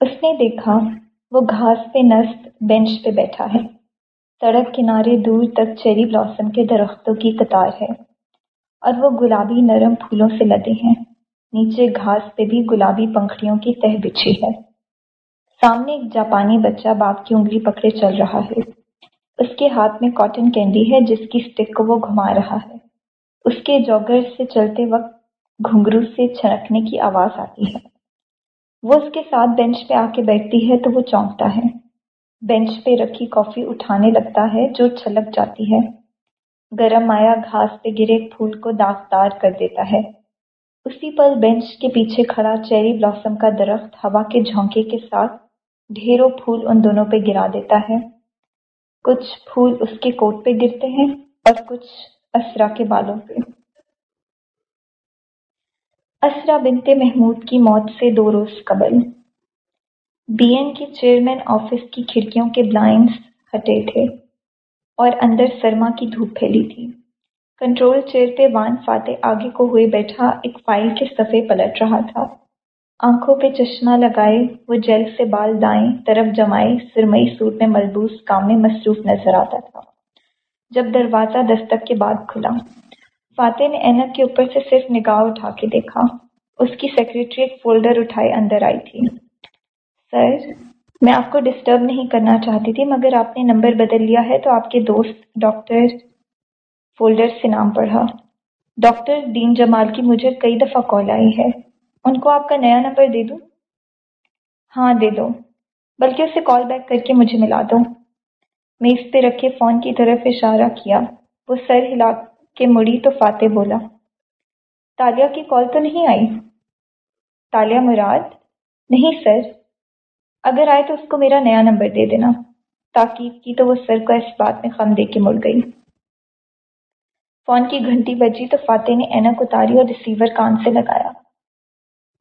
اس نے دیکھا وہ گھاس پہ نست بینچ پہ بیٹھا ہے۔ سڑک کنارے دور تک چیری بلاسم کے درختوں کی قطار ہے اور وہ گلابی نرم پھولوں سے لدے ہیں۔ نیچے گھاس پہ بھی گلابی پنکھڑیوں کی تہ بچھی ہے۔ سامنے ایک جاپانی بچہ باپ کی انگلی پکڑے چل رہا ہے۔ اس کے ہاتھ میں کاٹن کینڈی ہے جس کی اسٹک کو وہ گھما رہا ہے۔ اس کے جوگر سے چلتے وقت گھنگرو سے چھڑکنے کی آواز آتی ہے۔ وہ اس کے ساتھ بینچ پہ آ کے بیٹھتی ہے تو وہ چونکتا ہے۔ بینچ پہ رکھی کافی اٹھانے لگتا ہے جو چھلک جاتی ہے۔ گرم مایا گھاس پہ گرے پھول کو داغدار کر دیتا ہے۔ اسی پل بینچ کے پیچھے کھڑا چیری بلاسم کا درخت ہوا کے جھونکے کے ساتھ ڈھیروں پھول ان دونوں پہ گرا دیتا ہے۔ کچھ پھول اس کے کوٹ پہ گرتے ہیں اور کچھ اسرا کے بالوں پہ۔ اسرا بنتے محمود کی موت سے دو روز قبل۔ بی این کے چیئرمین آفس کی کھڑکیوں کے بلائنڈز ہٹے تھے اور اندر سرما کی دھوپ پھیلی تھی۔ کنٹرول چیئر پہ وان فاتح آگے کو ہوئے بیٹھا، ایک فائل کے صفحے پلٹ رہا تھا۔ آنکھوں پہ چشمہ لگائے، وہ جیل سے بال دائیں طرف جمائے، سرمئی سوٹ میں ملبوس کام میں مصروف نظر آتا تھا۔ جب دروازہ دستک کے بعد کھلا فاتح نے اینک کے اوپر سے صرف نگاہ اٹھا کے دیکھا۔ اس کی سیکرٹری ایک فولڈر اٹھائے اندر آئی تھی۔ سر، میں آپ کو ڈسٹرب نہیں کرنا چاہتی تھی، مگر آپ نے نمبر بدل لیا ہے تو آپ کے دوست ڈاکٹر فولڈر سے نام پڑھا۔ ڈاکٹر دین جمال کی مجھے کئی دفعہ کال آئی ہے۔ ان کو آپ کا نیا نمبر دے دوں؟ ہاں دے دو۔ بلکہ اسے کال بیک کر کے مجھے ملا دو۔ میز پہ رکھے فون کی طرف اشارہ کیا۔ وہ سر ہلا کے مڑی تو فاتح بولا۔ تالیہ کی کال تو نہیں آئی۔ تالیہ مراد، نہیں سر۔ اگر آئے تو اس کو میرا نیا نمبر دے دینا۔ تاکید کی تو وہ سر کو اس بات میں خم دے کے مڑ گئی۔ فون کی گھنٹی بجی تو فاتح نے اینک اتاری اور ریسیور کان سے لگایا۔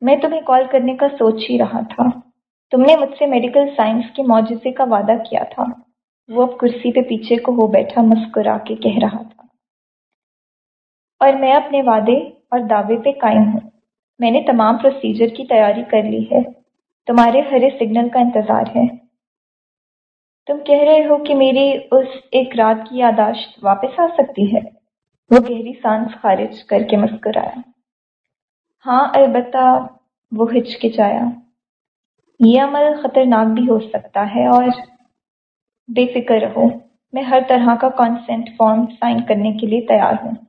میں تمہیں کال کرنے کا سوچ ہی رہا تھا۔ تم نے مجھ سے میڈیکل سائنس کے معجزے کا وعدہ کیا تھا۔ وہ اب کرسی پہ پیچھے کو ہو بیٹھا مسکرا کے کہہ رہا تھا۔ اور میں اپنے وعدے اور دعوے پہ قائم ہوں۔ میں نے تمام پروسیجر کی تیاری کر لی ہے۔ تمہارے ہرے سگنل کا انتظار ہے۔ تم کہہ رہے ہو کہ میری اس ایک رات کی یاداشت واپس آ سکتی ہے۔ وہ گہری سانس خارج کر کے مسکرایا۔ ہاں البتہ وہ ہچکچایا۔ یہ عمل خطرناک بھی ہو سکتا ہے اور بے فکر رہو۔ میں ہر طرح کا کانسینٹ فارم سائن کرنے کے لیے تیار ہوں۔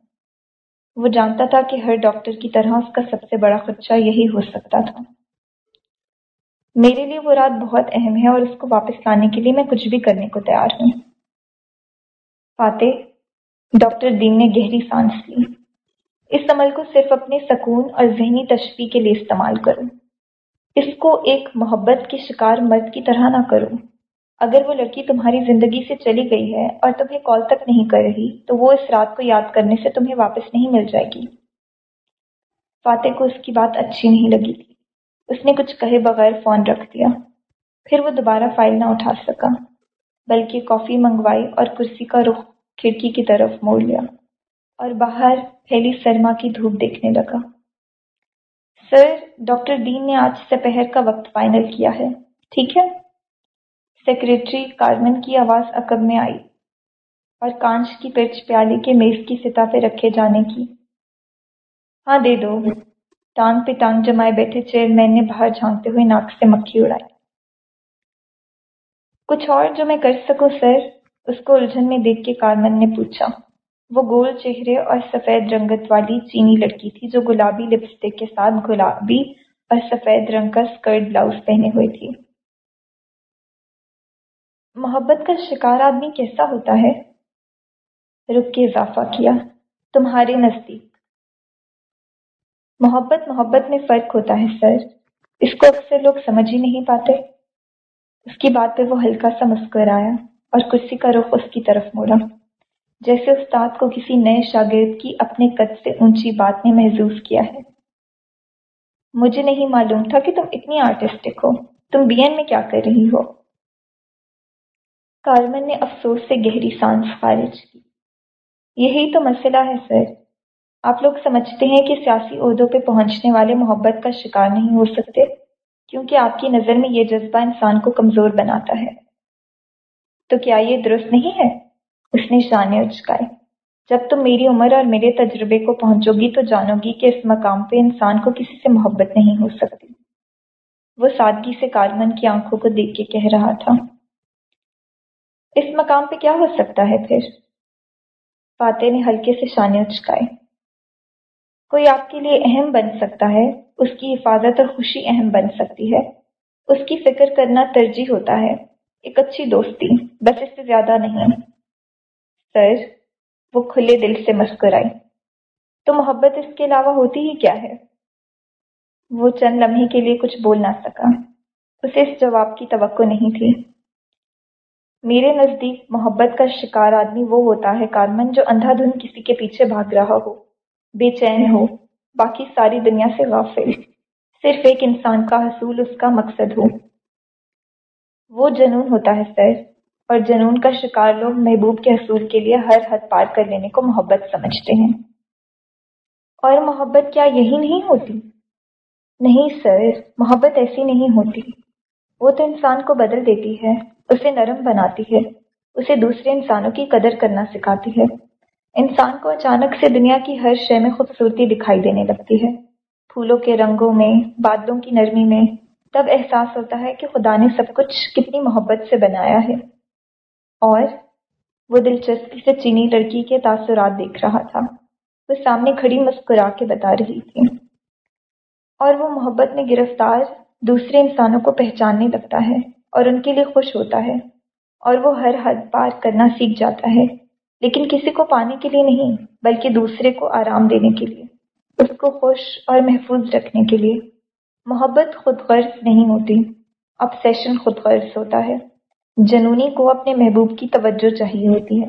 وہ جانتا تھا کہ ہر ڈاکٹر کی طرح اس کا سب سے بڑا خدشہ یہی ہو سکتا تھا۔ میرے لیے وہ رات بہت اہم ہے اور اس کو واپس لانے کے لیے میں کچھ بھی کرنے کو تیار ہوں۔ فاتح، ڈاکٹر دین نے گہری سانس لی۔ اس عمل کو صرف اپنے سکون اور ذہنی تشفی کے لیے استعمال کرو اس کو ایک محبت کے شکار مرد کی طرح نہ کرو اگر وہ لڑکی تمہاری زندگی سے چلی گئی ہے اور تمہیں کال تک نہیں کر رہی، تو وہ اس رات کو یاد کرنے سے تمہیں واپس نہیں مل جائے گی۔ فاتح کو اس کی بات اچھی نہیں لگی تھی۔ اس نے کچھ کہے بغیر فون رکھ دیا۔ پھر وہ دوبارہ فائل نہ اٹھا سکا، بلکہ کافی منگوائی اور کرسی کا رخ کھڑکی کی طرف موڑ لیا اور باہر پھیلی سرما کی دھوپ دیکھنے لگا۔ سر، ڈاکٹر دین نے آج سپہر کا وقت فائنل کیا ہے، ٹھیک ہے؟ سیکرٹری کارمن کی آواز عقب میں آئی اور کانچ کی پرچ پیالے کے میز کی سطح پہ رکھے جانے کی۔ ہاں دے دو۔ ٹانگ پہ ٹانگ جمائے بیٹھے چیئرمین نے باہر جھانکتے ہوئے ناک سے مکھی اڑائی۔ کچھ اور جو میں کر سکوں، سر؟ اس کو الجھن میں دیکھ کے کارمن نے پوچھا۔ وہ گول چہرے اور سفید رنگت والی چینی لڑکی تھی جو گلابی لپسٹک کے ساتھ گلابی اور سفید رنگ کا اسکرٹ بلاؤز پہنے ہوئی تھی۔ محبت کا شکار آدمی کیسا ہوتا ہے؟ رک کے اضافہ کیا تمہارے نزدیک۔ محبت محبت میں فرق ہوتا ہے، سر۔ اس کو اکثر لوگ سمجھ ہی نہیں پاتے۔ اس کی بات پہ وہ ہلکا سا مسکرایا اور کرسی کا رخ اس کی طرف موڑا۔ جیسے استاد کو کسی نئے شاگرد کی اپنے قد سے اونچی بات نے محظوظ کیا ہے۔ مجھے نہیں معلوم تھا کہ تم اتنی آرٹسٹک ہو۔ تم بی این میں کیا کر رہی ہو؟ کارمن نے افسوس سے گہری سانس خارج کی۔ یہی تو مسئلہ ہے، سر۔ آپ لوگ سمجھتے ہیں کہ سیاسی عہدوں پہ پہنچنے والے محبت کا شکار نہیں ہو سکتے، کیونکہ آپ کی نظر میں یہ جذبہ انسان کو کمزور بناتا ہے۔ تو کیا یہ درست نہیں ہے؟ اس نے شانے اچکائے۔ جب تم میری عمر اور میرے تجربے کو پہنچو گی تو جانو گی کہ اس مقام پہ انسان کو کسی سے محبت نہیں ہو سکتی۔ وہ سادگی سے کارمن کی آنکھوں کو دیکھ کے کہہ رہا تھا۔ اس مقام پہ کیا ہو سکتا ہے پھر؟ فاتح نے ہلکے سے شانے اچکائے کوئی آپ کے لیے اہم بن سکتا ہے؟ اس کی حفاظت اور خوشی اہم بن سکتی ہے۔ اس کی فکر کرنا ترجیح ہوتا ہے۔ ایک اچھی دوستی بس اس سے زیادہ نہیں۔ سر، وہ کھلے دل سے مسکرائی تو محبت اس کے علاوہ ہوتی ہی کیا ہے؟ وہ چند لمحے کے لیے کچھ بول نہ سکا۔ اسے اس جواب کی توقع نہیں تھی۔ میرے نزدیک محبت کا شکار آدمی وہ ہوتا ہے کارمن جو اندھا دھن کسی کے پیچھے بھاگ رہا ہو۔ بے چین ہو۔ باقی ساری دنیا سے غافل۔ صرف ایک انسان کا حصول اس کا مقصد ہو۔ وہ جنون ہوتا ہے سر۔ اور جنون کا شکار لوگ محبوب کے حصول کے لیے ہر حد پار کر لینے کو محبت سمجھتے ہیں۔ اور محبت کیا یہی نہیں ہوتی؟ نہیں سر، محبت ایسی نہیں ہوتی۔ وہ تو انسان کو بدل دیتی ہے، اسے نرم بناتی ہے، اسے دوسرے انسانوں کی قدر کرنا سکھاتی ہے۔ انسان کو اچانک سے دنیا کی ہر شے میں خوبصورتی دکھائی دینے لگتی ہے۔ پھولوں کے رنگوں میں، بادلوں کی نرمی میں تب احساس ہوتا ہے کہ خدا نے سب کچھ کتنی محبت سے بنایا ہے۔ اور وہ دلچسپی سے چینی لڑکی کے تاثرات دیکھ رہا تھا۔ وہ سامنے کھڑی مسکرا کے بتا رہی تھی۔ اور وہ محبت میں گرفتار دوسرے انسانوں کو پہچاننے لگتا ہے اور ان کے لیے خوش ہوتا ہے اور وہ ہر حد پار کرنا سیکھ جاتا ہے۔ لیکن کسی کو پانے کے لیے نہیں، بلکہ دوسرے کو آرام دینے کے لیے، اس کو خوش اور محفوظ رکھنے کے لیے۔ محبت خود غرض نہیں ہوتی اب سیشن خود غرض ہوتا ہے۔ جنونی کو اپنے محبوب کی توجہ چاہیے ہوتی ہے۔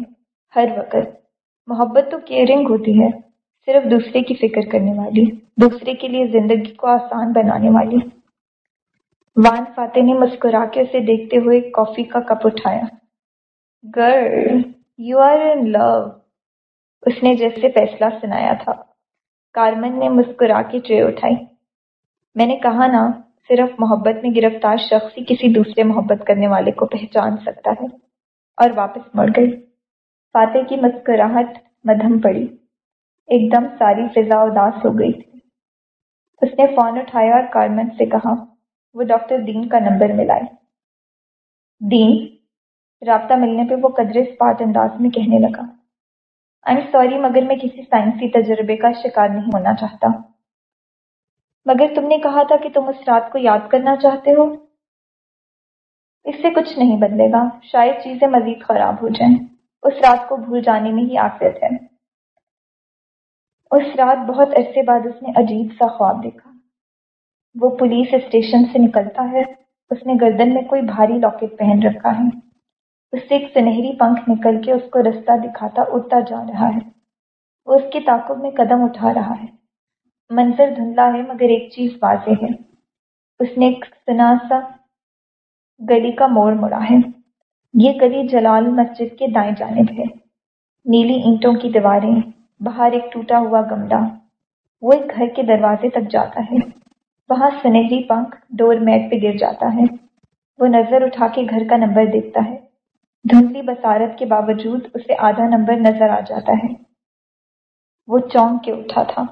ہر وقت محبت تو کیئرنگ ہوتی ہے، صرف دوسرے کی فکر کرنے والی، دوسرے کے لیے زندگی کو آسان بنانے والی۔ وان فاتح نے مسکرا کے اسے دیکھتے ہوئے کافی کا کپ اٹھایا۔ Girl, you are in love. اس نے جیسے فیصلہ سنایا تھا۔ کارمن نے مسکرا کے ٹرے اٹھائی۔ میں نے کہا نا، صرف محبت میں گرفتار شخص ہی کسی دوسرے محبت کرنے والے کو پہچان سکتا ہے۔ اور واپس مڑ گئی۔ فاتح کی مسکراہٹ مدھم پڑی۔ ایک دم ساری فضا اداس ہو گئی۔ تھی اس نے فون اٹھایا اور کارمن سے کہا وہ ڈاکٹر دین کا نمبر ملائے دین، رابطہ ملنے پہ وہ قدر اسپاٹ انداز میں کہنے لگا۔ آئی ایم سوری مگر میں کسی سائنسی تجربے کا شکار نہیں ہونا چاہتا۔ مگر تم نے کہا تھا کہ تم اس رات کو یاد کرنا چاہتے ہو۔ اس سے کچھ نہیں بدلے گا۔ شاید چیزیں مزید خراب ہو جائیں۔ اس رات کو بھول جانے میں ہی آفیت ہے۔ اس رات بہت عرصے بعد اس نے عجیب سا خواب دیکھا۔ وہ پولیس اسٹیشن سے نکلتا ہے۔ اس نے گردن میں کوئی بھاری لاکٹ پہن رکھا ہے۔ اس سے ایک سنہری پنکھ نکل کے اس کو رستہ دکھاتا اڑتا جا رہا ہے۔ وہ اس کے تعقب میں قدم اٹھا رہا ہے۔ منظر دھندلا ہے مگر ایک چیز واضح ہے۔ اس نے ایک سنا سا گلی کا موڑ مڑا ہے۔ یہ گلی جلال مسجد کے دائیں جانب ہے۔ نیلی اینٹوں کی دیواریں باہر ایک ٹوٹا ہوا گملہ۔ وہ ایک گھر کے دروازے تک جاتا ہے۔ وہاں سنہری پنکھ ڈور میٹ پہ گر جاتا ہے۔ وہ نظر اٹھا کے گھر کا نمبر دیکھتا ہے۔ دھندلی بسارت کے باوجود اسے آدھا نمبر نظر آ جاتا ہے۔ وہ چونک کے اٹھا تھا۔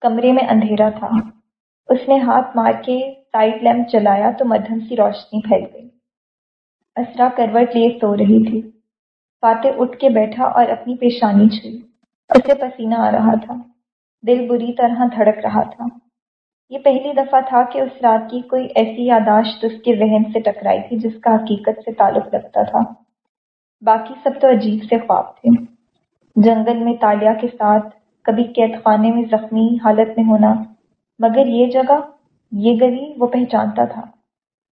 کمرے میں اندھیرا تھا۔ اس نے ہاتھ مار کے سائڈ لیمپ چلایا تو مدھم سی روشنی پھیل گئی۔ اسرا کروٹ لیے سو رہی تھی۔ فاتح اٹھ کے بیٹھا اور اپنی پیشانی چھوئی۔ اسے پسینہ آ رہا تھا۔ دل بری طرح دھڑک رہا تھا۔ یہ پہلی دفعہ تھا کہ اس رات کی کوئی ایسی یاداشت اس کے ذہن سے ٹکرائی تھی جس کا حقیقت سے تعلق رکھتا تھا۔ باقی سب تو عجیب سے خواب تھے۔ جنگل میں تالیا کے ساتھ، کبھی قید خانے میں زخمی حالت میں ہونا، مگر یہ جگہ، یہ گلی وہ پہچانتا تھا۔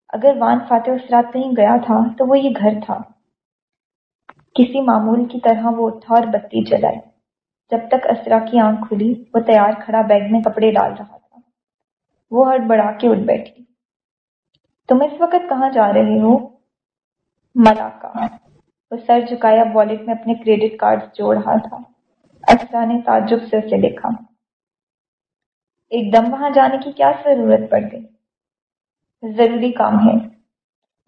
اگر وان فاتح اس رات کہیں گیا تھا تو وہ یہ گھر تھا۔ کسی معمول کی طرح وہ اٹھا اور بتی جلائی۔ جب تک اسرا کی آنکھ کھلی، وہ تیار کھڑا بیگ میں کپڑے ڈال رہا تھا۔ وہ ہٹ بڑھا کے اٹھ بیٹھی۔ تم اس وقت کہاں جا رہے ہو؟ ملاقہ وہ سر جھکایا والیٹ میں اپنے کریڈٹ کارڈ جوڑ رہا تھا۔ اسرا نے تعجب سے اسے دیکھا۔ ایک دم وہاں جانے کی کیا ضرورت پڑ گئی؟ ضروری کام ہے۔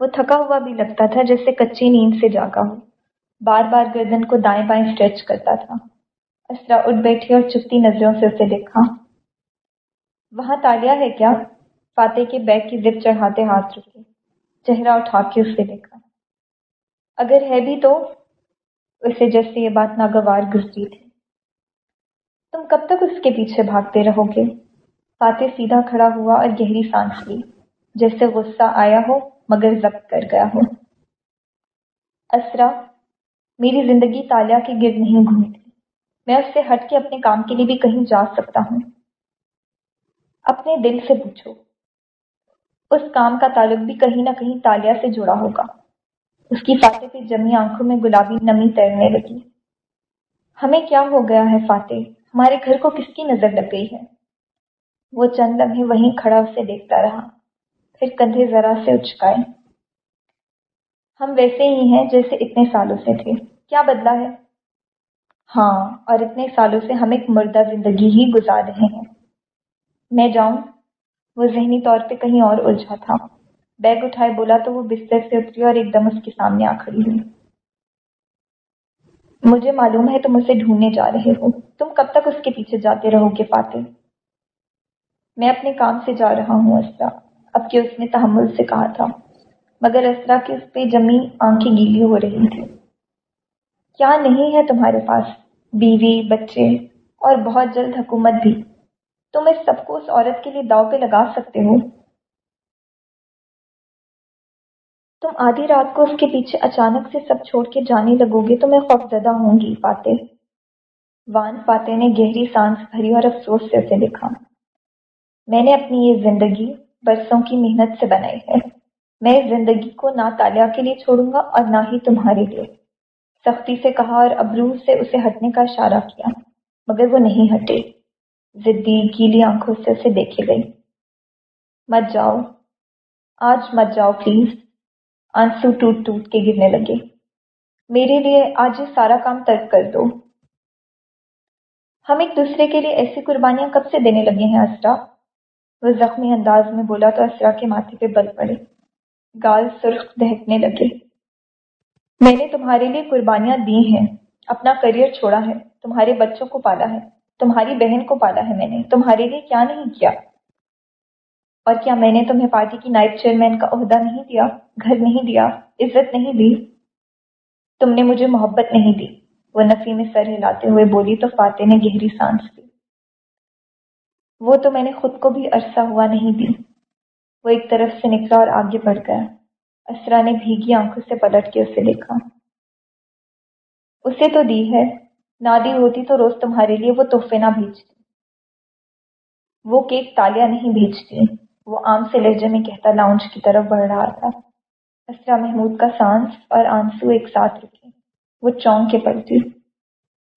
وہ تھکا ہوا بھی لگتا تھا جیسے کچی نیند سے جاگا ہو۔ بار بار گردن کو دائیں بائیں اسٹریچ کرتا تھا۔ اسرا اٹھ بیٹھی اور چپتی نظروں سے اسے دیکھا۔ وہاں تالیا ہے کیا فاتح کے بیگ کی زپ چڑھاتے ہاتھ رکے چہرہ اٹھا کے اسے دیکھا۔ اگر ہے بھی تو اسے جیسے یہ بات ناگوار گزری تھی۔ تم کب تک اس کے پیچھے بھاگتے رہو گے؟ فاتح سیدھا کھڑا ہوا اور گہری سانس لی۔ جیسے غصہ آیا ہو، مگر ضبط کر گیا ہو۔ اسرا، میری زندگی تالیا کے گرد نہیں گھومی تھی۔ میں اس سے ہٹ کے اپنے کام کے لیے بھی کہیں جا سکتا ہوں۔ اپنے دل سے پوچھو۔ اس کام کا تعلق بھی کہیں نہ کہیں تالیا سے جڑا ہوگا۔ اس کی فاتح پہ جمی آنکھوں میں گلابی نمی تیرنے لگی۔ ہمیں کیا ہو گیا ہے فاتح؟ ہمارے گھر کو کس کی نظر لگ گئی ہے؟ وہ چند لمحے وہیں کھڑا اسے دیکھتا رہا۔ پھر کندھے ذرا سے اچکائے۔ ہم ویسے ہی ہیں جیسے اتنے سالوں سے تھے۔ کیا بدلا ہے؟ ہاں اور اتنے سالوں سے ہم ایک مردہ زندگی ہی گزار رہے ہیں۔ میں جاؤں۔ وہ ذہنی طور پہ کہیں اور الجھا تھا۔ بیگ اٹھائے بولا تو وہ بستر سے اتری اور ایک دم اس کے سامنے آ کھڑی ہوئی۔ مجھے معلوم ہے تم اسے ڈھونڈنے جا رہے ہو۔ تم کب تک اس کے پیچھے جاتے رہو گے فاتح میں اپنے کام سے جا رہا ہوں، اسرا۔ اب کہ اس نے تحمل سے کہا تھا۔ مگر اسرا کی اس پہ جمی آنکھیں گیلی ہو رہی تھی کیا نہیں ہے تمہارے پاس بیوی، بچے اور بہت جلد حکومت بھی؟ تم اس سب کو اس عورت کے لیے داؤ پہ لگا سکتے ہو تم آدھی رات کو اس کے پیچھے اچانک سے سب چھوڑ کے جانے لگو گے تو میں خوف زدہ ہوں گی، فاتح۔ وان فاتح نے گہری سانس بھری اور افسوس سے اسے دیکھا۔ میں نے اپنی یہ زندگی برسوں کی محنت سے بنائی ہے۔ میں اس زندگی کو نہ تالیا کے لیے چھوڑوں گا اور نہ ہی تمہارے لیے۔ سختی سے کہا اور ابرو سے اسے ہٹنے کا اشارہ کیا، مگر وہ نہیں ہٹے۔ ضدی گیلی آنکھوں سے اسے دیکھے گئی۔ مت جاؤ۔ آج مت جاؤ، پلیز۔ آنسو ٹوٹ ٹوٹ کے گرنے لگے۔ میرے لیے آج یہ سارا کام ترک کر دو۔ ہم ایک دوسرے کے لیے ایسی قربانیاں کب سے دینے لگے ہیں، اسرا؟ وہ زخمی انداز میں بولا تو اسرا کے ماتھے پہ بل پڑے۔ گال سرخ دہکنے لگے۔ میں نے تمہارے لیے قربانیاں دی ہیں۔ اپنا کریئر چھوڑا ہے۔ تمہارے بچوں کو پالا ہے۔ تمہاری بہن کو پالا ہے میں نے، تمہارے لیے کیا نہیں کیا؟ اور کیا میں نے تمہیں پارٹی کی نائب چیئرمین کا عہدہ نہیں دیا، گھر نہیں دیا، عزت نہیں دی؟ تم نے مجھے محبت نہیں دی۔ وہ نفی میں سر ہلاتے ہوئے بولی، تو فاتح نے گہری سانس لی۔ وہ تو میں نے خود کو بھی عرصہ ہوا نہیں دی۔ وہ ایک طرف سے نکلا اور آگے بڑھ گیا۔ اسرا نے بھیگی آنکھوں سے پلٹ کے اسے دیکھا۔ اسے تو دی ہے۔ نہ دی ہوتی تو روز تمہارے لیے وہ تحفے نہ بھیجتی وہ کیک تالیا نہیں بھیجتی وہ عام سے لہجے میں کہتا لاؤنج کی طرف بڑھ رہا تھا۔ اسرا محمود کا سانس اور آنسو ایک ساتھ رکے وہ چونک کے پڑتی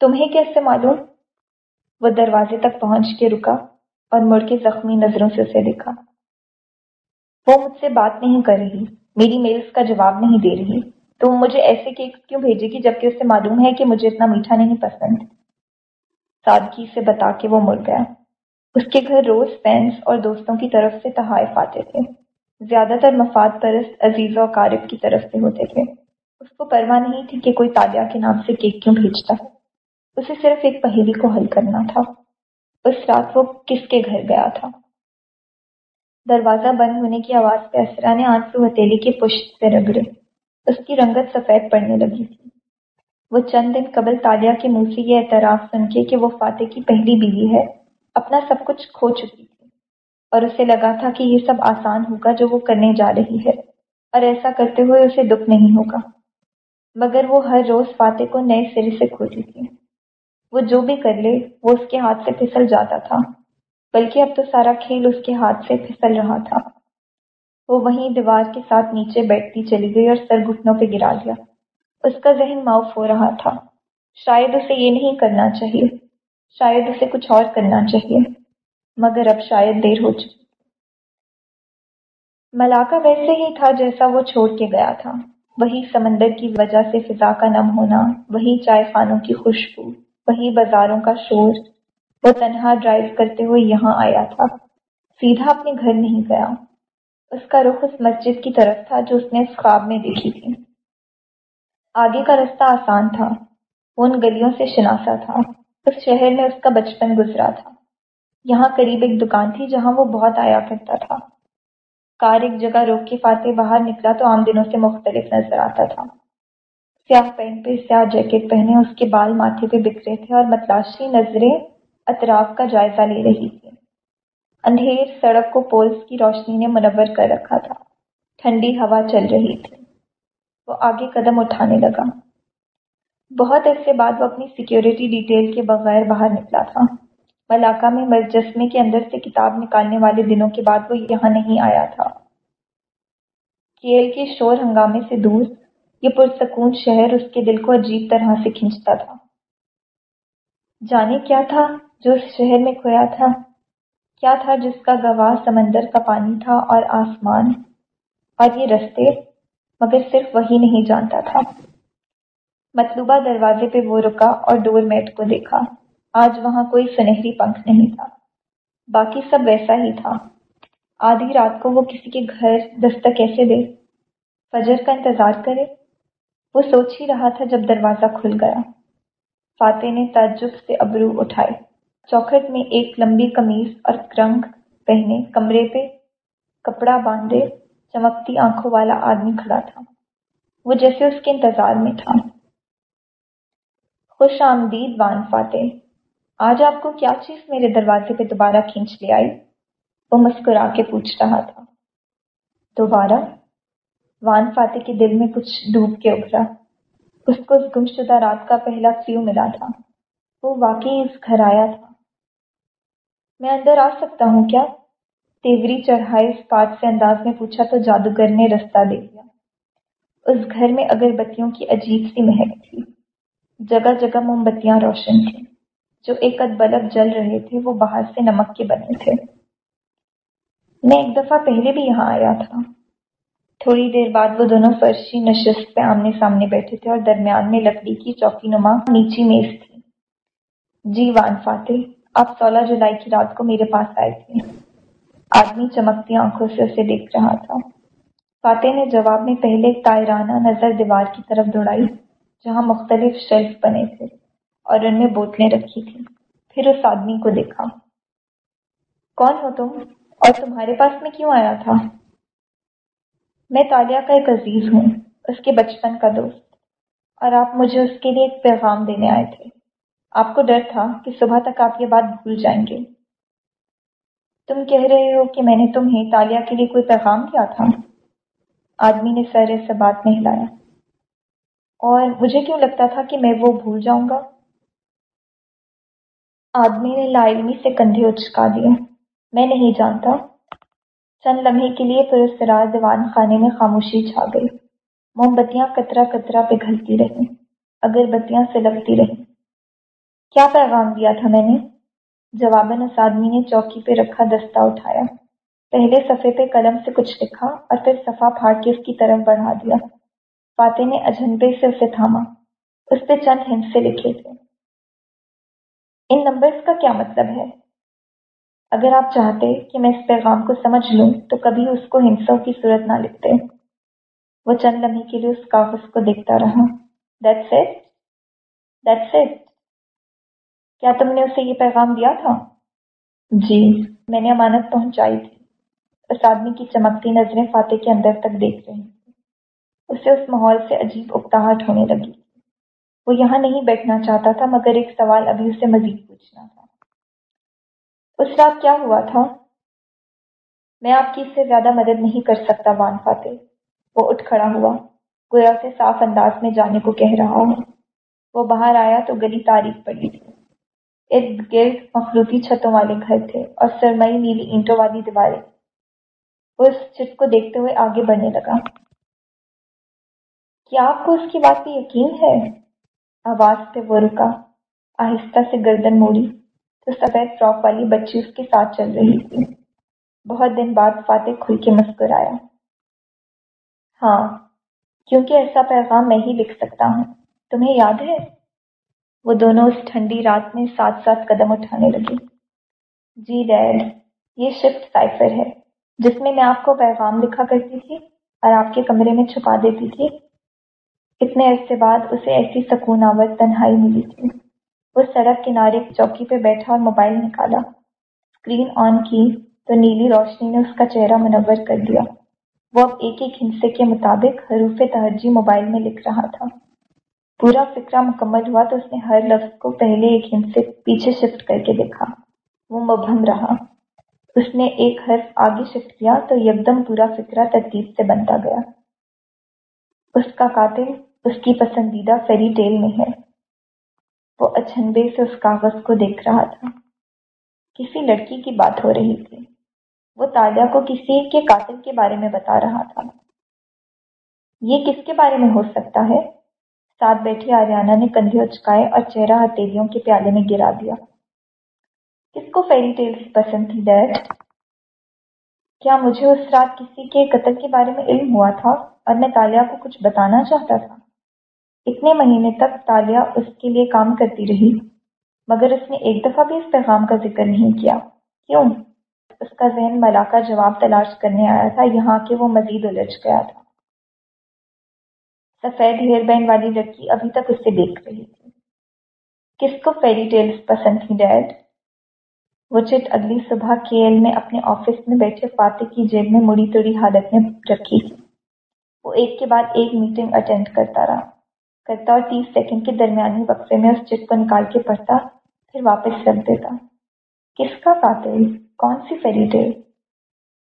تمہیں کیسے معلوم؟ وہ دروازے تک پہنچ کے رکا اور مڑ کے زخمی نظروں سے اسے دیکھا۔ وہ مجھ سے بات نہیں کر رہی۔ میری میلز کا جواب نہیں دے رہی۔ تو مجھے ایسے کیک کیوں بھیجے گی جبکہ اسے معلوم ہے کہ مجھے اتنا میٹھا نہیں پسند؟ سادگی سے بتا کے وہ مڑ گیا۔ اس کے گھر روز فینس اور دوستوں کی طرف سے تحائف آتے تھے۔ زیادہ تر مفاد پرست عزیز و قارب کی طرف سے ہوتے تھے۔ اس کو پرواہ نہیں تھی کہ کوئی تالیہ کے نام سے کیک کیوں بھیجتا۔ ہے اسے صرف ایک پہیلی کو حل کرنا تھا۔ اس رات وہ کس کے گھر گیا تھا؟ دروازہ بند ہونے کی آواز پہ اسرا نے آنسو ہتیلی کے پشت سے رگڑے۔ اس کی رنگت سفید پڑنے لگی تھی۔ وہ چند دن قبل تالیہ کے منہ سے یہ اعتراف سن کے کہ وہ فاتح کی پہلی بیوی ہے، اپنا سب کچھ کھو چکی تھی۔ اور اسے لگا تھا کہ یہ سب آسان ہوگا جو وہ کرنے جا رہی ہے، اور ایسا کرتے ہوئے اسے دکھ نہیں ہوگا۔ مگر وہ ہر روز فاتح کو نئے سرے سے کھوتی تھی۔ وہ جو بھی کر لے، وہ اس کے ہاتھ سے پھسل جاتا تھا۔ بلکہ اب تو سارا کھیل اس کے ہاتھ سے پھسل رہا تھا۔ وہ وہیں دیوار کے ساتھ نیچے بیٹھتی چلی گئی اور سر گھٹنوں پہ گرا دیا اس کا ذہن معاف ہو رہا تھا۔ شاید اسے یہ نہیں کرنا چاہیے۔ شاید اسے کچھ اور کرنا چاہیے۔ مگر اب شاید دیر ہو چکی۔ ملاقہ ویسے ہی تھا جیسا وہ چھوڑ کے گیا تھا۔ وہی سمندر کی وجہ سے فضا کا نم ہونا، وہی چائے خانوں کی خوشبو، وہی بازاروں کا شور۔ وہ تنہا ڈرائیو کرتے ہوئے یہاں آیا تھا۔ سیدھا اپنے گھر نہیں گیا۔ اس کا رخ اس مسجد کی طرف تھا جو اس نے اس خواب میں دیکھی تھی۔ آگے کا رستہ آسان تھا، وہ ان گلیوں سے شناسا تھا۔ اس شہر میں اس کا بچپن گزرا تھا۔ یہاں قریب ایک دکان تھی جہاں وہ بہت آیا کرتا تھا۔ کار ایک جگہ روک کے فاتح باہر نکلا تو عام دنوں سے مختلف نظر آتا تھا۔ سیاہ پینٹ پہ، سیاہ جیکٹ پہنے، اس کے بال ماتھے پہ بکھرے تھے اور متلاشی نظریں اطراف کا جائزہ لے رہی تھی اندھیر سڑک کو پولس کی روشنی نے منور کر رکھا تھا۔ ٹھنڈی ہوا چل رہی تھی۔ وہ آگے قدم اٹھانے لگا۔ بہت عرصے بعد وہ اپنی سیکیورٹی ڈیٹیل کے بغیر باہر نکلا تھا۔ ملاقہ میں مجسمے کے اندر سے کتاب نکالنے والے دنوں کے بعد وہ یہاں نہیں آیا تھا۔ کیل کے شور ہنگامے سے دور یہ پرسکون شہر اس کے دل کو عجیب طرح سے کھینچتا تھا۔ جانے کیا تھا جو اس شہر میں کھویا تھا؟ کیا تھا جس کا گواہ سمندر کا پانی تھا اور آسمان اور یہ رستے، مگر صرف وہی نہیں جانتا تھا۔ مطلوبہ دروازے پہ وہ رکا اور ڈور میٹ کو دیکھا۔ آج وہاں کوئی سنہری پنکھ نہیں تھا۔ باقی سب ویسا ہی تھا۔ آدھی رات کو وہ کسی کے گھر دستک کیسے دے، فجر کا انتظار کرے۔ وہ سوچ ہی رہا تھا جب دروازہ کھل گیا۔ فاتح نے تعجب سے ابرو اٹھائے۔ چوکھٹ میں ایک لمبی قمیض اور کرنگ پہنے کمرے پہ کپڑا باندھے چمکتی آنکھوں والا آدمی کھڑا تھا وہ جیسے اس کے انتظار میں تھا خوش آمدید وان فاتح آج آپ کو کیا چیز میرے دروازے پہ دوبارہ کھینچ لے آئی وہ مسکرا کے پوچھ رہا تھا دوبارہ وان فاتح کے دل میں کچھ ڈوب کے ابھرا اس کو اس رات کا پہلا کیوں ملا تھا وہ واقعی اس گھر آیا تھا میں اندر آ سکتا ہوں کیا؟ تیوری چڑھائے اس پاٹ سے انداز میں پوچھا تو جادوگر نے رستہ دے دیا۔ اس گھر میں اگر بتیوں کی عجیب سی مہک تھی۔ جگہ جگہ موم بتیاں روشن تھیں۔ جو ایک اد بلب جل رہے تھے، وہ باہر سے نمک کے بنے تھے۔ میں ایک دفعہ پہلے بھی یہاں آیا تھا۔ تھوڑی دیر بعد وہ دونوں فرشی نشست پہ آمنے سامنے بیٹھے تھے اور درمیان میں لکڑی کی چوکی نما نیچی میز تھی۔ جی وان فاتح آپ سولہ جولائی کی رات کو میرے پاس آئے تھے۔ آدمی چمکتی آنکھوں سے اسے دیکھ رہا تھا۔ فاتح نے جواب میں پہلے ایک تائرانہ نظر دیوار کی طرف دوڑائی، جہاں مختلف شیلف بنے تھے اور ان میں بوتلیں رکھی تھیں۔ پھر اس آدمی کو دیکھا۔ کون ہو تم؟ اور تمہارے پاس میں کیوں آیا تھا؟ میں تالیہ کا ایک عزیز ہوں، اس کے بچپن کا دوست۔ اور آپ مجھے اس کے لیے ایک پیغام دینے آئے تھے۔ آپ کو ڈر تھا کہ صبح تک آپ یہ بات بھول جائیں گے۔ تم کہہ رہے ہو کہ میں نے تمہیں تالیہ کے لیے کوئی پیغام کیا تھا۔ آدمی نے سر سے بات نہیں لایا اور مجھے کیوں لگتا تھا کہ میں وہ بھول جاؤں گا؟ آدمی نے لاعلمی سے کندھے اچکا دیے۔ میں نہیں جانتا۔ چند لمحے کے لیے پرسرار دیوان خانے میں خاموشی چھا گئی۔ موم بتیاں کترا کترا پگھلتی رہیں۔ اگر بتیاں سلگتی رہیں۔ کیا پیغام دیا تھا میں نے؟ جواباً اس آدمی نے چوکی پہ رکھا، دستہ اٹھایا۔ پہلے صفحے پہ قلم سے کچھ لکھا اور پھر صفحہ پھاڑ کے اس کی طرف بڑھا دیا۔ فاتح نے اجنبے سے اسے تھاما۔ اس پہ چند ہنس سے لکھے تھے۔ ان نمبرز کا کیا مطلب ہے؟ اگر آپ چاہتے کہ میں اس پیغام کو سمجھ لوں، تو کبھی اس کو ہنسوں کی صورت نہ لکھتے۔ وہ چند لمحے کے لیے اس کاغذ کو دیکھتا رہا۔ دیٹس اٹ دیٹس اٹ کیا تم نے اسے یہ پیغام دیا تھا؟ جی۔ میں نے امانت پہنچائی تھی۔ اس آدمی کی چمکتی نظریں فاتح کے اندر تک دیکھ رہی اسے اس ماحول سے عجیب اکتاہٹ ہونے لگی۔ وہ یہاں نہیں بیٹھنا چاہتا تھا مگر ایک سوال ابھی اسے مزید پوچھنا تھا۔ اس رات کیا ہوا تھا؟ میں آپ کی اس سے زیادہ مدد نہیں کر سکتا وان فاتح۔ وہ اٹھ کھڑا ہوا گویا اسے صاف انداز میں جانے کو کہہ رہا ہوں وہ باہر آیا تو گلی تاریخ پڑی تھی۔ ارد گرد مخلوطی چھتوں والے گھر تھے اور سرمئی نیلی اینٹوں والی دیواریں۔ وہ اس چٹ کو دیکھتے ہوئے آگے بڑھنے لگا۔ کیا آپ کو اس کی بات پہ یقین ہے؟ آواز پہ وہ رکا۔ آہستہ سے گردن موڑی تو سفید فراک والی بچی اس کے ساتھ چل رہی تھی۔ بہت دن بعد فاتح کھل کے مسکرایا۔ ہاں کیونکہ ایسا پیغام میں ہی لکھ سکتا ہوں۔ تمہیں یاد ہے؟ وہ دونوں اس ٹھنڈی رات میں ساتھ ساتھ قدم اٹھانے لگے۔ جی ڈیڈ، یہ شفٹ سائفر ہے، جس میں میں آپ کو پیغام لکھا کرتی تھی اور آپ کے کمرے میں چھپا دیتی تھی۔ اتنے عرصے بعد اسے ایسی سکون آور تنہائی ملی تھی۔ وہ سڑک کنارے چوکی پہ بیٹھا اور موبائل نکالا۔ اسکرین آن کی تو نیلی روشنی نے اس کا چہرہ منور کر دیا۔ وہ اب ایک ایک ہنسے کے مطابق حروف تہجی موبائل میں لکھ رہا تھا۔ پورا فکرہ مکمل ہوا تو اس نے ہر لفظ کو پہلے ایک ہند سے پیچھے شفٹ کر کے دیکھا۔ وہ مبہم رہا۔ اس نے ایک حرف آگے شفٹ کیا تو یکدم پورا فکرہ ترتیب سے بنتا گیا۔ اس کا قاتل اس کی پسندیدہ فیری ٹیل میں ہے۔ وہ اچھنبے سے اس کاغذ کو دیکھ رہا تھا۔ کسی لڑکی کی بات ہو رہی تھی۔ وہ تالیہ کو کسی کے قاتل کے بارے میں بتا رہا تھا۔ یہ کس کے بارے میں ہو سکتا ہے؟ ساتھ بیٹھی آریانہ نے کندھے اچکائے اور چہرہ ہتھیلیوں کے پیالے میں گرا دیا۔ کس کو فیری ٹیلز پسند تھی ڈیڈ کیا مجھے اس رات کسی کے قتل کے بارے میں علم ہوا تھا اور میں تالیہ کو کچھ بتانا چاہتا تھا؟ اتنے مہینے تک تالیہ اس کے لیے کام کرتی رہی، مگر اس نے ایک دفعہ بھی اس پیغام کا ذکر نہیں کیا۔ کیوں؟ اس کا ذہن ملا کا جواب تلاش کرنے آیا تھا، یہاں کہ وہ مزید الجھ گیا تھا۔ سفید ہیئر بینڈ والی لڑکی ابھی تک اسے دیکھ رہی تھی۔ کس کو فیری ٹیلز پسند تھی ڈیڈ وہ چٹ اگلی صبح کے ایل میں اپنے آفس میں بیٹھے فاتح کی جیب میں مڑی توڑی حالت میں رکھی۔ تھی وہ ایک کے بعد ایک میٹنگ اٹینڈ کرتا رہا۔ کرتا اور تیس سیکنڈ کے درمیانی وقفے میں اس چٹ کو نکال کے پڑھتا، پھر واپس رکھ دیتا۔ کس کا قاتل کون سی فیری ٹیل